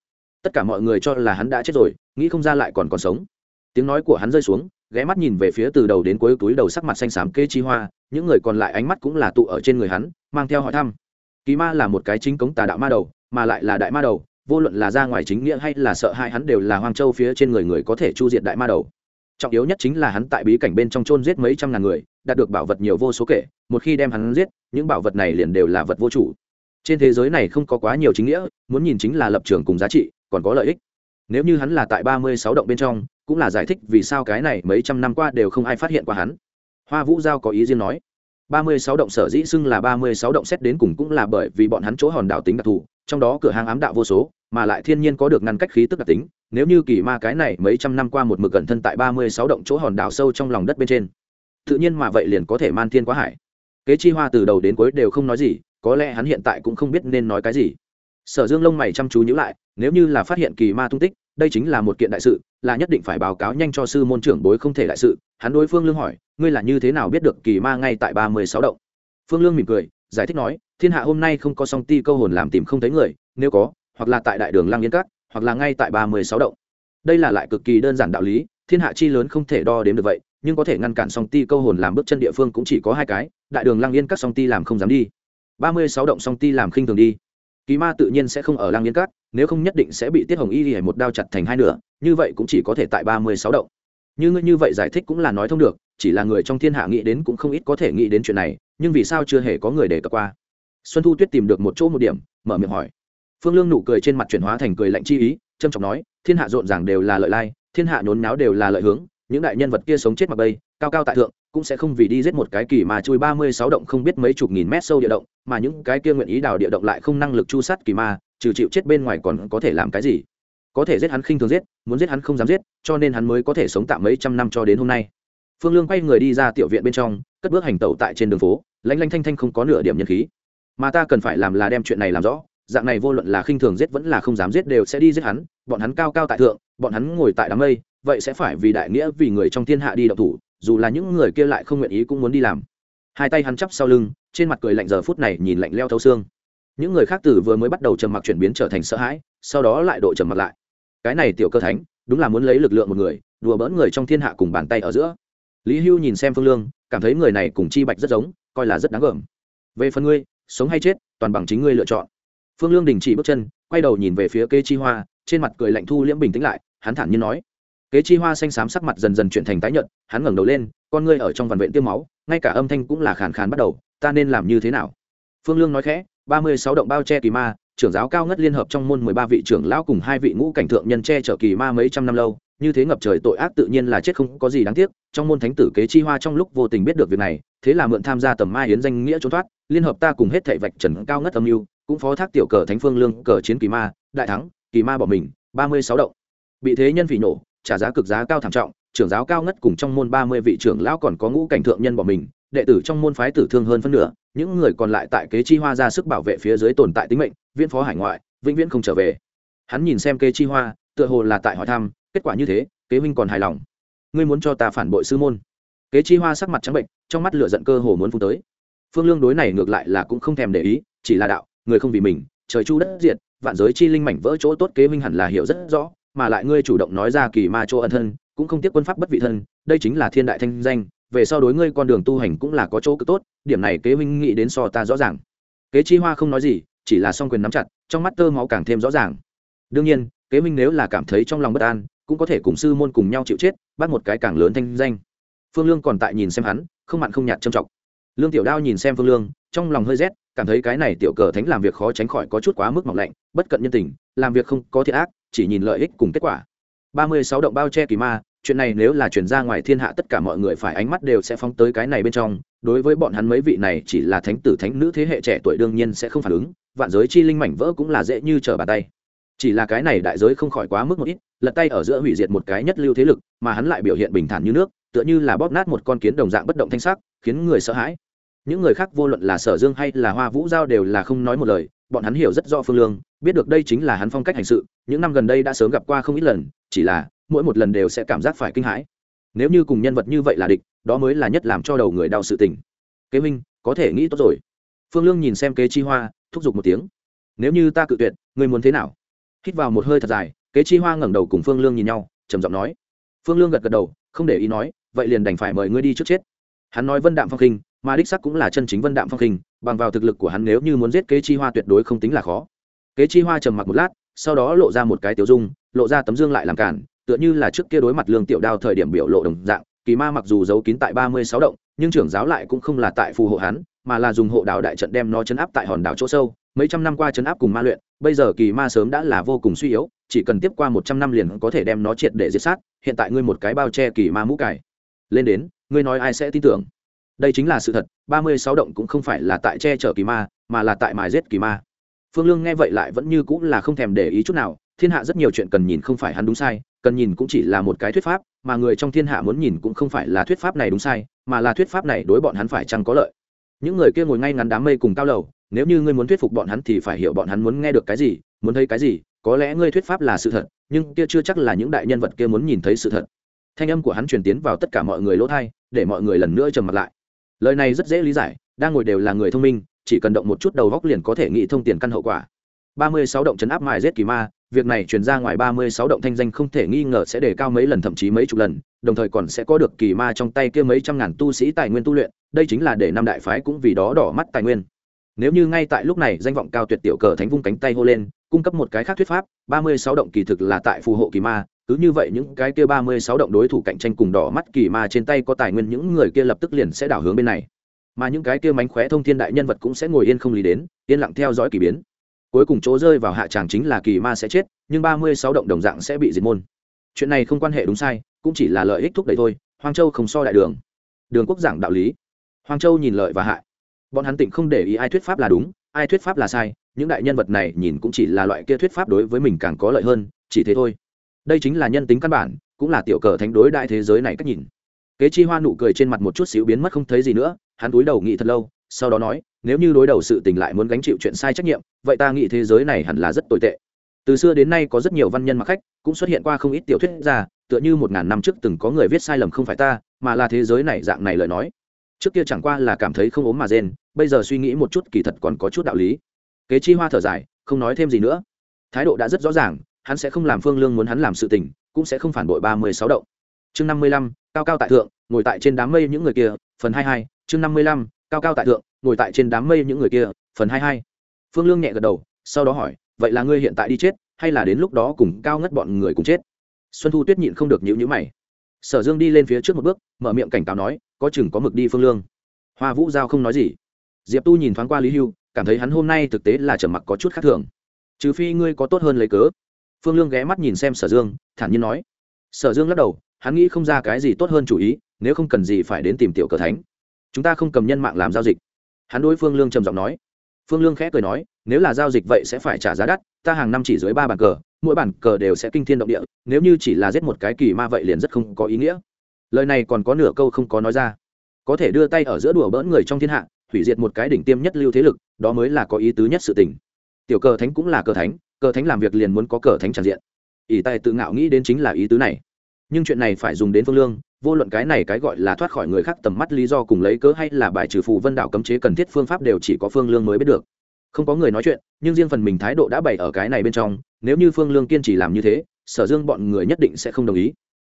tất cả mọi người cho là hắn đã chết rồi, nghĩ không ra lại còn còn sống. Tiếng nói của hắn rơi xuống, ghé mắt nhìn về phía từ đầu đến cuối túi đầu sắc mặt xanh xám kê chi hoa, những người còn lại ánh mắt cũng là tụ ở trên người hắn, mang theo hỏi thăm. Kỳ ma là một cái chính cống tà đạo ma đầu, mà lại là đại ma đầu, vô luận là ra ngoài chính nghĩa hay là sợ hai hắn đều là hoang châu phía trên người người có thể chu diệt đại ma đầu. Trọng yếu nhất chính là hắn tại bí cảnh bên trong chôn giết mấy trăm ngàn người, đạt được bảo vật nhiều vô số kể, một khi đem hắn giết, những bảo vật này liền đều là vật vô chủ. Trên thế giới này không có quá nhiều chính nghĩa, muốn nhìn chính là lập trường cùng giá trị còn có lợi ích. Nếu như hắn là tại ba mươi sáu động bên trong, cũng là giải thích vì sao cái này mấy trăm năm qua đều không ai phát hiện qua hắn. Hoa vũ giao có ý riêng nói, ba mươi sáu động sở dĩ xưng là ba mươi sáu động xét đến cùng cũng là bởi vì bọn hắn chỗ hòn đảo tính đặc thù, trong đó cửa hàng ám đạo vô số, mà lại thiên nhiên có được ngăn cách khí tức đặc tính, nếu như kỳ ma cái này mấy trăm năm qua một mực gần thân tại ba mươi sáu động chỗ hòn đảo sâu trong lòng đất bên trên, tự nhiên mà vậy liền có thể man thiên quá hải. Kế chi hoa từ đầu đến cuối đều không nói gì, có lẽ hắn hiện tại cũng không biết nên nói cái gì sở dương lông mày chăm chú nhữ lại, nếu như là phát hiện kỳ ma tung tích, đây chính là một kiện đại sự, là nhất định phải báo cáo nhanh cho sư môn trưởng bối không thể đại sự. Hắn đối phương lương hỏi, ngươi là như thế nào biết được kỳ ma ngay tại ba mươi sáu động? Phương lương mỉm cười, giải thích nói, thiên hạ hôm nay không có song ti câu hồn làm tìm không thấy người, nếu có, hoặc là tại đại đường lăng yên cát hoặc là ngay tại ba mươi sáu động. Đây là lại cực kỳ đơn giản đạo lý, thiên hạ chi lớn không thể đo đếm được vậy, nhưng có thể ngăn cản song ti câu hồn làm bước chân địa phương cũng chỉ có hai cái, đại đường lăng yên các song ti làm không dám đi. Ba mươi sáu động song ti làm khinh thường đi kỳ ma tự nhiên sẽ không ở lang yên cát nếu không nhất định sẽ bị tiết hồng y hề một đao chặt thành hai nửa, như vậy cũng chỉ có thể tại ba mươi sáu động. Như ngươi như vậy giải thích cũng là nói thông được, chỉ là người trong thiên hạ nghĩ đến cũng không ít có thể nghĩ đến chuyện này, nhưng vì sao chưa hề có người để cập qua? Xuân thu tuyết tìm được một chỗ một điểm, mở miệng hỏi. Phương lương nụ cười trên mặt chuyển hóa thành cười lạnh chi ý trâm trọng nói, thiên hạ rộn ràng đều là lợi lai, thiên hạ nhốn náo đều là lợi hướng, những đại nhân vật kia sống chết mặc bây cao cao tại thượng, cũng sẽ không vì đi giết một cái kỳ mà chui ba mươi sáu động không biết mấy chục nghìn mét sâu địa động, mà những cái kia nguyện ý đào địa động lại không năng lực chu sát kỳ ma, trừ chịu chết bên ngoài còn có thể làm cái gì? Có thể giết hắn khinh thường giết, muốn giết hắn không dám giết, cho nên hắn mới có thể sống tạm mấy trăm năm cho đến hôm nay. Phương lương quay người đi ra tiểu viện bên trong, cất bước hành tẩu tại trên đường phố, lanh lanh thanh thanh không có nửa điểm nhân khí. Mà ta cần phải làm là đem chuyện này làm rõ, dạng này vô luận là khinh thường giết vẫn là không dám giết đều sẽ đi giết hắn, bọn hắn cao cao tại thượng, bọn hắn ngồi tại đám mây, vậy sẽ phải vì đại nghĩa vì người trong thiên hạ đi đậu thủ dù là những người kia lại không nguyện ý cũng muốn đi làm. Hai tay hắn chắp sau lưng, trên mặt cười lạnh giờ phút này nhìn lạnh leo thấu xương. Những người khác tử vừa mới bắt đầu trầm mặc chuyển biến trở thành sợ hãi, sau đó lại độ trầm mặc lại. Cái này tiểu cơ thánh, đúng là muốn lấy lực lượng một người, đùa bỡn người trong thiên hạ cùng bàn tay ở giữa. Lý hưu nhìn xem phương lương, cảm thấy người này cùng chi bạch rất giống, coi là rất đáng gờm. Về phần ngươi, sống hay chết, toàn bằng chính ngươi lựa chọn. Phương lương đình chỉ bước chân, quay đầu nhìn về phía kê chi hoa, trên mặt cười lạnh thu liễm bình tĩnh lại, hắn thản nhiên nói kế chi hoa xanh xám sắc mặt dần dần chuyển thành tái nhợt, hắn ngẩng đầu lên, con ngươi ở trong vằn vện tiêu máu, ngay cả âm thanh cũng là khàn khàn bắt đầu, ta nên làm như thế nào? Phương lương nói khẽ, ba mươi sáu động bao che kỳ ma, trưởng giáo cao ngất liên hợp trong môn mười ba vị trưởng lão cùng hai vị ngũ cảnh thượng nhân che chở kỳ ma mấy trăm năm lâu, như thế ngập trời tội ác tự nhiên là chết không có gì đáng tiếc, trong môn thánh tử kế chi hoa trong lúc vô tình biết được việc này, thế là mượn tham gia tầm mai hiến danh nghĩa trốn thoát, liên hợp ta cùng hết thảy vạch trần cao ngất âm mưu, cũng phó thác tiểu cờ thánh phương lương cờ chiến kỳ ma, đại thắng, kỳ ma bỏ mình, ba mươi sáu động. Bị thế nhân vị nổ trả giá cực giá cao thảm trọng, trưởng giáo cao ngất cùng trong môn ba mươi vị trưởng lão còn có ngũ cảnh thượng nhân bỏ mình, đệ tử trong môn phái tử thương hơn phân nửa, những người còn lại tại kế chi hoa ra sức bảo vệ phía dưới tồn tại tính mệnh viên phó hải ngoại, vĩnh viễn không trở về. Hắn nhìn xem kế chi hoa, tựa hồ là tại hỏi thăm, kết quả như thế, kế huynh còn hài lòng. Ngươi muốn cho ta phản bội sư môn? Kế chi hoa sắc mặt trắng bệnh, trong mắt lửa giận cơ hồ muốn phun tới. Phương lương đối này ngược lại là cũng không thèm để ý, chỉ là đạo, người không vì mình, trời chu đất diệt, vạn giới chi linh mảnh vỡ chỗ tốt kế huynh hẳn là hiểu rất rõ mà lại ngươi chủ động nói ra kỳ ma chỗ ân thân, cũng không tiếc quân pháp bất vị thân, đây chính là thiên đại thanh danh, về sau đối ngươi con đường tu hành cũng là có chỗ cực tốt, điểm này kế huynh nghĩ đến so ta rõ ràng. Kế chi hoa không nói gì, chỉ là song quyền nắm chặt, trong mắt tơ máu càng thêm rõ ràng. Đương nhiên, kế huynh nếu là cảm thấy trong lòng bất an, cũng có thể cùng sư môn cùng nhau chịu chết, bắt một cái càng lớn thanh danh. Phương lương còn tại nhìn xem hắn, không mặn không nhạt trầm trọng. Lương tiểu đao nhìn xem phương lương, trong lòng hơi rét cảm thấy cái này tiểu cờ thánh làm việc khó tránh khỏi có chút quá mức mỏng lạnh, bất cận nhân tình, làm việc không có thiệt ác, chỉ nhìn lợi ích cùng kết quả. Ba mươi sáu động bao che kỳ ma, chuyện này nếu là chuyển ra ngoài thiên hạ tất cả mọi người phải ánh mắt đều sẽ phóng tới cái này bên trong, đối với bọn hắn mấy vị này chỉ là thánh tử thánh nữ thế hệ trẻ tuổi đương nhiên sẽ không phản ứng, vạn giới chi linh mảnh vỡ cũng là dễ như trở bàn tay. Chỉ là cái này đại giới không khỏi quá mức một ít, lật tay ở giữa hủy diệt một cái nhất lưu thế lực, mà hắn lại biểu hiện bình thản như nước, tựa như là bóp nát một con kiến đồng dạng bất động thanh sắc, khiến người sợ hãi những người khác vô luận là sở dương hay là hoa vũ giao đều là không nói một lời, bọn hắn hiểu rất rõ phương lương, biết được đây chính là hắn phong cách hành sự, những năm gần đây đã sớm gặp qua không ít lần, chỉ là, mỗi một lần đều sẽ cảm giác phải kinh hãi. Nếu như cùng nhân vật như vậy là địch, đó mới là nhất làm cho đầu người đau sự tình. Kế minh, có thể nghĩ tốt rồi. Phương lương nhìn xem kế chi hoa, thúc giục một tiếng. Nếu như ta cự tuyệt, ngươi muốn thế nào? Hít vào một hơi thật dài, kế chi hoa ngẩng đầu cùng phương lương nhìn nhau, trầm giọng nói. Phương lương gật gật đầu, không để ý nói, vậy liền đành phải mời ngươi đi trước chết. Hắn nói vân đạm phong khinh mà đích sắc cũng là chân chính vân đạm phong khinh, bằng vào thực lực của hắn nếu như muốn giết kế chi hoa tuyệt đối không tính là khó. Kế chi hoa trầm mặc một lát, sau đó lộ ra một cái tiểu dung, lộ ra tấm dương lại làm cản, tựa như là trước kia đối mặt lương tiểu đao thời điểm biểu lộ đồng dạng, kỳ ma mặc dù giấu kín tại ba mươi sáu động, nhưng trưởng giáo lại cũng không là tại phù hộ hắn, mà là dùng hộ đảo đại trận đem nó chấn áp tại hòn đảo chỗ sâu, mấy trăm năm qua chấn áp cùng ma luyện, bây giờ kỳ ma sớm đã là vô cùng suy yếu, chỉ cần tiếp qua một trăm năm liền có thể đem nó triệt để diệt sát, hiện tại ngươi một cái bao che kỳ ma mũ cải. Lên đến, ngươi nói ai sẽ tin tưởng? Đây chính là sự thật, ba mươi sáu động cũng không phải là tại che chở kỳ ma, mà là tại mài rết kỳ ma. Phương lương nghe vậy lại vẫn như cũng là không thèm để ý chút nào, thiên hạ rất nhiều chuyện cần nhìn không phải hắn đúng sai, cần nhìn cũng chỉ là một cái thuyết pháp, mà người trong thiên hạ muốn nhìn cũng không phải là thuyết pháp này đúng sai, mà là thuyết pháp này đối bọn hắn phải chăng có lợi. Những người kia ngồi ngay ngắn đám mây cùng cao lầu, nếu như ngươi muốn thuyết phục bọn hắn thì phải hiểu bọn hắn muốn nghe được cái gì, muốn thấy cái gì, có lẽ ngươi thuyết pháp là sự thật, nhưng kia chưa chắc là những đại nhân vật kia muốn nhìn thấy sự thật. Thanh âm của hắn truyền tiến vào tất cả mọi người lỗ thai để mọi người lần nữa trầm mặt lại lời này rất dễ lý giải, đang ngồi đều là người thông minh, chỉ cần động một chút đầu góc liền có thể nghĩ thông tiền căn hậu quả. Ba mươi sáu động chấn áp mài giết kỳ ma, việc này truyền ra ngoài ba mươi sáu động thanh danh không thể nghi ngờ sẽ đề cao mấy lần thậm chí mấy chục lần, đồng thời còn sẽ có được kỳ ma trong tay kia mấy trăm ngàn tu sĩ tài nguyên tu luyện, đây chính là để năm đại phái cũng vì đó đỏ mắt tài nguyên. Nếu như ngay tại lúc này danh vọng cao tuyệt tiểu cờ thánh vung cánh tay hô lên, cung cấp một cái khác thuyết pháp, ba mươi sáu động kỳ thực là tại phù hộ kỳ ma cứ như vậy những cái kia ba mươi sáu động đối thủ cạnh tranh cùng đỏ mắt kỳ ma trên tay có tài nguyên, những người kia lập tức liền sẽ đảo hướng bên này. Mà những cái kia mánh khóe thông thiên đại nhân vật cũng sẽ ngồi yên không lý đến, yên lặng theo dõi kỳ biến. Cuối cùng chỗ rơi vào hạ tràng chính là kỳ ma sẽ chết, nhưng ba mươi sáu động đồng dạng sẽ bị diệt môn. Chuyện này không quan hệ đúng sai, cũng chỉ là lợi ích thúc đẩy thôi, hoang châu không so đại đường. Đường quốc giảng đạo lý. Hoang châu nhìn lợi và hại. Bọn hắn tỉnh không để ý ai thuyết pháp là đúng, ai thuyết pháp là sai, những đại nhân vật này nhìn cũng chỉ là loại kia thuyết pháp đối với mình càng có lợi hơn, chỉ thế thôi đây chính là nhân tính căn bản, cũng là tiểu cờ thánh đối đại thế giới này cách nhìn. Kế chi hoa nụ cười trên mặt một chút xíu biến mất không thấy gì nữa, hắn túi đầu nghĩ thật lâu, sau đó nói, nếu như đối đầu sự tình lại muốn gánh chịu chuyện sai trách nhiệm, vậy ta nghĩ thế giới này hẳn là rất tồi tệ. Từ xưa đến nay có rất nhiều văn nhân mặc khách, cũng xuất hiện qua không ít tiểu thuyết ra tựa như một ngàn năm trước từng có người viết sai lầm không phải ta, mà là thế giới này dạng này lời nói. Trước kia chẳng qua là cảm thấy không ốm mà rên, bây giờ suy nghĩ một chút kỳ thật còn có chút đạo lý. Kế chi hoa thở dài, không nói thêm gì nữa. Thái độ đã rất rõ ràng hắn sẽ không làm phương lương muốn hắn làm sự tình, cũng sẽ không phản bội ba mươi sáu động. Chương năm mươi lăm, cao cao tại thượng, ngồi tại trên đám mây những người kia, phần hai hai. Chương năm mươi lăm, cao cao tại thượng, ngồi tại trên đám mây những người kia, phần hai hai. Phương lương nhẹ gật đầu, sau đó hỏi, vậy là ngươi hiện tại đi chết, hay là đến lúc đó cùng cao ngất bọn người cùng chết? Xuân thu tuyết nhịn không được nhịu nhữ mày. Sở dương đi lên phía trước một bước, mở miệng cảnh cáo nói, có chừng có mực đi phương lương. Hoa vũ giao không nói gì. Diệp tu nhìn thoáng qua lý hưu, cảm thấy hắn hôm nay thực tế là trầm mặc có chút khác thường. Trừ phi ngươi có tốt hơn lấy cớ phương lương ghé mắt nhìn xem sở dương, thản nhiên nói. Sở dương lắc đầu, hắn nghĩ không ra cái gì tốt hơn chủ ý, nếu không cần gì phải đến tìm tiểu cờ thánh. Chúng ta không cầm nhân mạng làm giao dịch. Hắn đối phương lương trầm giọng nói. Phương lương khẽ cười nói, nếu là giao dịch vậy sẽ phải trả giá đắt, ta hàng năm chỉ dưới ba bàn cờ, mỗi bàn cờ đều sẽ kinh thiên động địa, nếu như chỉ là giết một cái kỳ ma vậy liền rất không có ý nghĩa. Lời này còn có nửa câu không có nói ra. Có thể đưa tay ở giữa đùa bỡn người trong thiên hạ, hủy diệt một cái đỉnh tiêm nhất lưu thế lực, đó mới là có ý tứ nhất sự tình. Tiểu cờ thánh cũng là cờ thánh cờ thánh làm việc liền muốn có cờ thánh tràn diện. Ỷ tài tự ngạo nghĩ đến chính là ý tứ này. Nhưng chuyện này phải dùng đến phương lương, vô luận cái này cái gọi là thoát khỏi người khác tầm mắt lý do cùng lấy cớ hay là bài trừ phù vân đạo cấm chế cần thiết phương pháp đều chỉ có phương lương mới biết được. Không có người nói chuyện, nhưng riêng phần mình thái độ đã bày ở cái này bên trong, nếu như phương lương kiên trì làm như thế, sở dương bọn người nhất định sẽ không đồng ý.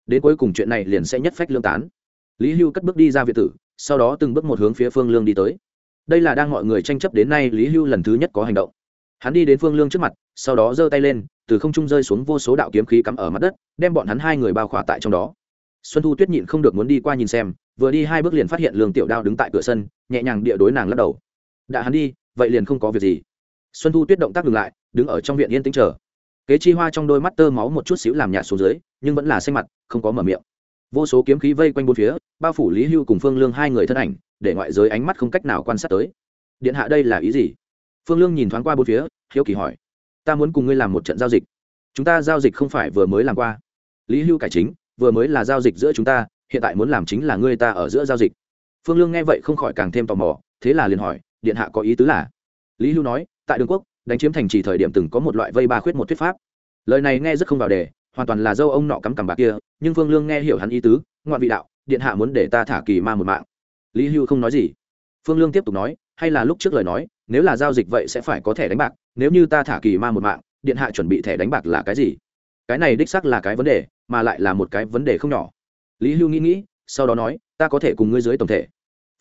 Đến cuối cùng chuyện này liền sẽ nhất phách lương tán. Lý hưu cất bước đi ra việt tử, sau đó từng bước một hướng phía phương lương đi tới. Đây là đang mọi người tranh chấp đến nay lý hưu lần thứ nhất có hành động hắn đi đến phương lương trước mặt, sau đó giơ tay lên, từ không trung rơi xuống vô số đạo kiếm khí cắm ở mặt đất, đem bọn hắn hai người bao khỏa tại trong đó. Xuân thu tuyết nhịn không được muốn đi qua nhìn xem, vừa đi hai bước liền phát hiện lương tiểu đao đứng tại cửa sân, nhẹ nhàng địa đối nàng lắc đầu. Đã hắn đi, vậy liền không có việc gì. Xuân thu tuyết động tác ngừng lại, đứng ở trong viện yên tĩnh chờ. Kế chi hoa trong đôi mắt tơ máu một chút xíu làm nhạt xuống dưới, nhưng vẫn là xanh mặt, không có mở miệng. Vô số kiếm khí vây quanh bốn phía, bao phủ lý hưu cùng phương lương hai người thân ảnh, để ngoại giới ánh mắt không cách nào quan sát tới. Điện hạ đây là ý gì? Phương lương nhìn thoáng qua bốn phía, hiếu kỳ hỏi, ta muốn cùng ngươi làm một trận giao dịch. Chúng ta giao dịch không phải vừa mới làm qua. Lý hưu cải chính, vừa mới là giao dịch giữa chúng ta, hiện tại muốn làm chính là ngươi ta ở giữa giao dịch. Phương lương nghe vậy không khỏi càng thêm tò mò, thế là liền hỏi, điện hạ có ý tứ là? Lý hưu nói, tại đường quốc, đánh chiếm thành trì thời điểm từng có một loại vây ba khuyết một thuyết pháp. Lời này nghe rất không vào đề, hoàn toàn là dâu ông nọ cắm cằm bạc kia, nhưng phương lương nghe hiểu hắn ý tứ, ngoạn vị đạo, điện hạ muốn để ta thả kỳ ma một mạng. Lý hưu không nói gì. Phương lương tiếp tục nói, hay là lúc trước lời nói nếu là giao dịch vậy sẽ phải có thẻ đánh bạc, nếu như ta thả kỳ ma một mạng, điện hạ chuẩn bị thẻ đánh bạc là cái gì? Cái này đích xác là cái vấn đề, mà lại là một cái vấn đề không nhỏ. Lý hưu nghĩ nghĩ, sau đó nói, ta có thể cùng ngươi dưới tổng thể.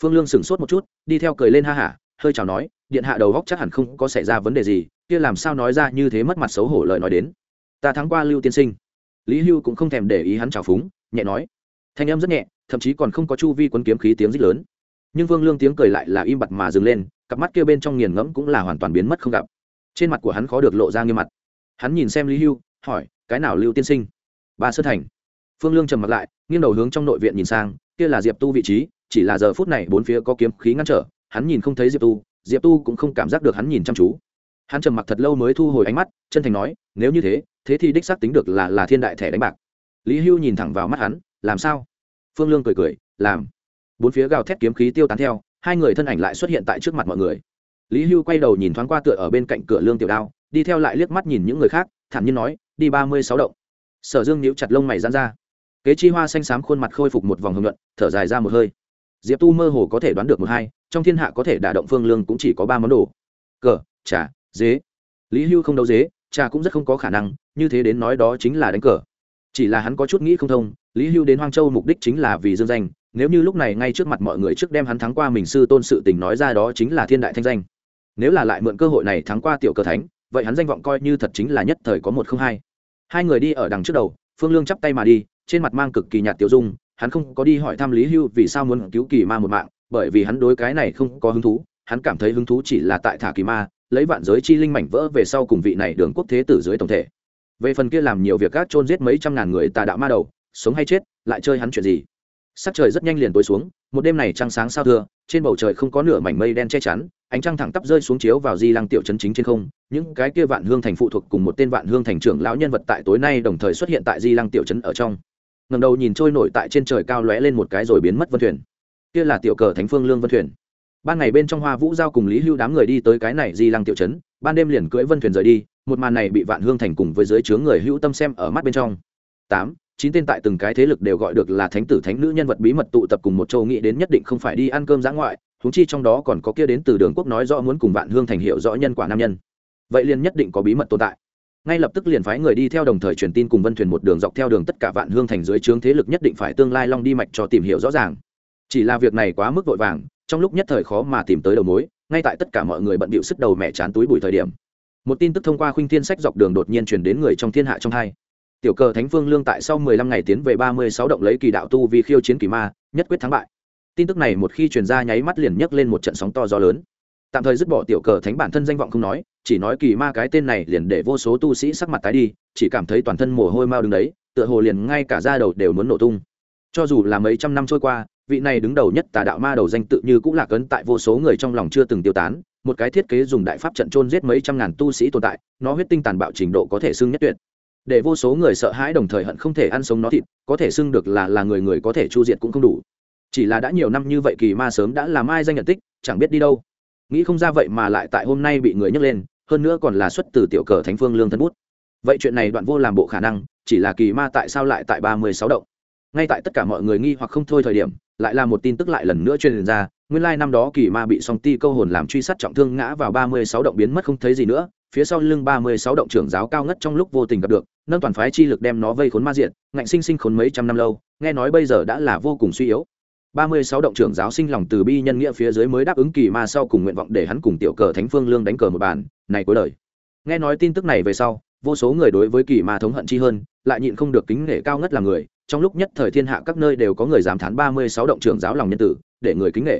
Phương lương sửng sốt một chút, đi theo cười lên ha hả, hơi chào nói, điện hạ đầu góc chắc hẳn không có xảy ra vấn đề gì, kia làm sao nói ra như thế mất mặt xấu hổ lời nói đến. Ta thắng qua lưu tiên sinh. Lý hưu cũng không thèm để ý hắn trào phúng, nhẹ nói. Thanh em rất nhẹ, thậm chí còn không có chu vi quấn kiếm khí tiếng rít lớn. Nhưng vương lương tiếng cười lại là im bặt mà dừng lên cặp mắt kia bên trong nghiền ngẫm cũng là hoàn toàn biến mất không gặp. Trên mặt của hắn khó được lộ ra nghiêm mặt. Hắn nhìn xem lý hưu, hỏi, cái nào lưu tiên sinh? Ba sơ thành. Phương lương trầm mặt lại, nghiêng đầu hướng trong nội viện nhìn sang, kia là diệp tu vị trí, chỉ là giờ phút này bốn phía có kiếm khí ngăn trở, hắn nhìn không thấy diệp tu diệp tu cũng không cảm giác được hắn nhìn chăm chú. Hắn trầm mặc thật lâu mới thu hồi ánh mắt, chân thành nói, nếu như thế thế thì đích xác tính được là là thiên đại thẻ đánh bạc. Lý hưu nhìn thẳng vào mắt hắn, làm sao? Phương lương cười cười, làm. Bốn phía gào thét kiếm khí tiêu tán theo hai người thân ảnh lại xuất hiện tại trước mặt mọi người. Lý hưu quay đầu nhìn thoáng qua tựa ở bên cạnh cửa lương tiểu đao, đi theo lại liếc mắt nhìn những người khác, thản nhiên nói, đi ba mươi sáu động. Sở dương níu chặt lông mày dán ra. Kế chi hoa xanh xám khuôn mặt khôi phục một vòng hồng luận thở dài ra một hơi. Diệp tu mơ hồ có thể đoán được một hai, trong thiên hạ có thể đả động phương lương cũng chỉ có ba món đồ. Cờ, trà, dế. Lý hưu không đấu dế, trà cũng rất không có khả năng, như thế đến nói đó chính là đánh cờ. Chỉ là hắn có chút nghĩ không thông, lý hưu đến hoang châu mục đích chính là vì dương danh nếu như lúc này ngay trước mặt mọi người trước đem hắn thắng qua mình sư tôn sự tình nói ra đó chính là thiên đại thanh danh. Nếu là lại mượn cơ hội này thắng qua tiểu cờ thánh, vậy hắn danh vọng coi như thật chính là nhất thời có một không hai. Hai người đi ở đằng trước đầu, phương lương chắp tay mà đi, trên mặt mang cực kỳ nhạt tiểu dung, hắn không có đi hỏi thăm lý hưu vì sao muốn cứu kỳ ma một mạng, bởi vì hắn đối cái này không có hứng thú, hắn cảm thấy hứng thú chỉ là tại thả kỳ ma, lấy vạn giới chi linh mảnh vỡ về sau cùng vị này đường quốc thế tử dưới tổng thể. Về phần kia làm nhiều việc các chôn giết mấy trăm ngàn người tà đạo ma đầu, sống hay chết, lại chơi hắn chuyện gì? Sắc trời rất nhanh liền tối xuống, một đêm này trăng sáng sao thưa, trên bầu trời không có nửa mảnh mây đen che chắn, ánh trăng thẳng tắp rơi xuống chiếu vào di lăng tiểu chấn chính trên không, những cái kia vạn hương thành phụ thuộc cùng một tên vạn hương thành trưởng lão nhân vật tại tối nay đồng thời xuất hiện tại di lăng tiểu chấn ở trong. Ngầm đầu nhìn trôi nổi tại trên trời cao lóe lên một cái rồi biến mất vân thuyền. Kia là tiểu cờ thánh phương lương vân thuyền. Ban ngày bên trong hoa vũ giao cùng lý hưu đám người đi tới cái này di lăng tiểu chấn ban đêm liền cưỡi vân thuyền rời đi, một màn này bị vạn hương thành cùng với dưới chướng người hữu tâm xem ở mắt bên trong. Tám chín tên tại từng cái thế lực đều gọi được là thánh tử thánh nữ nhân vật bí mật tụ tập cùng một châu nghĩ đến nhất định không phải đi ăn cơm giã ngoại húng chi trong đó còn có kia đến từ đường quốc nói rõ muốn cùng vạn hương thành hiệu rõ nhân quả nam nhân. Vậy liền nhất định có bí mật tồn tại. Ngay lập tức liền phái người đi theo đồng thời truyền tin cùng vân thuyền một đường dọc theo đường tất cả vạn hương thành dưới trướng thế lực nhất định phải tương lai long đi mạch cho tìm hiểu rõ ràng. Chỉ là việc này quá mức vội vàng, trong lúc nhất thời khó mà tìm tới đầu mối, ngay tại tất cả mọi người bận bịu sức đầu mẹ chán túi bụi thời điểm. Một tin tức thông qua khuynh thiên sách dọc đường đột nhiên truyền đến người trong thiên hạ trong hai tiểu cờ thánh phương lương tại sau mười lăm ngày tiến về ba mươi sáu động lấy kỳ đạo tu vì khiêu chiến kỳ ma, nhất quyết thắng bại. Tin tức này một khi truyền ra nháy mắt liền nhấc lên một trận sóng to gió lớn. Tạm thời dứt bỏ tiểu cờ thánh bản thân danh vọng không nói, chỉ nói kỳ ma cái tên này liền để vô số tu sĩ sắc mặt tái đi, chỉ cảm thấy toàn thân mồ hôi mau đứng đấy, tựa hồ liền ngay cả da đầu đều muốn nổ tung. Cho dù là mấy trăm năm trôi qua, vị này đứng đầu nhất tà đạo ma đầu danh tự như cũng là cấn tại vô số người trong lòng chưa từng tiêu tán, một cái thiết kế dùng đại pháp trận trôn giết mấy trăm ngàn tu sĩ tồn tại, nó huyết tinh tàn bạo trình độ có thể xưng nhất tuyệt để vô số người sợ hãi đồng thời hận không thể ăn sống nó thịt, có thể xưng được là là người người có thể chu diệt cũng không đủ. Chỉ là đã nhiều năm như vậy kỳ ma sớm đã làm ai danh nhận tích, chẳng biết đi đâu. Nghĩ không ra vậy mà lại tại hôm nay bị người nhấc lên, hơn nữa còn là xuất từ tiểu cờ thánh phương lương thân bút. Vậy chuyện này đoạn vô làm bộ khả năng, chỉ là kỳ ma tại sao lại tại ba mươi sáu động? Ngay tại tất cả mọi người nghi hoặc không thôi thời điểm, lại là một tin tức lại lần nữa truyền ra, nguyên lai năm đó kỳ ma bị song ti câu hồn làm truy sát trọng thương ngã vào ba mươi sáu động biến mất không thấy gì nữa phía sau lưng ba mươi sáu động trưởng giáo cao ngất trong lúc vô tình gặp được, nâng toàn phái chi lực đem nó vây khốn ma diện ngạnh sinh sinh khốn mấy trăm năm lâu, nghe nói bây giờ đã là vô cùng suy yếu. ba mươi sáu động trưởng giáo sinh lòng từ bi nhân nghĩa phía dưới mới đáp ứng kỳ ma sau cùng nguyện vọng để hắn cùng tiểu cờ thánh phương lương đánh cờ một bàn, này cuối lời nghe nói tin tức này về sau, vô số người đối với kỳ ma thống hận chi hơn, lại nhịn không được kính nể cao ngất là người, trong lúc nhất thời thiên hạ các nơi đều có người dám thán ba mươi sáu động trưởng giáo lòng nhân tử, để người kính nể.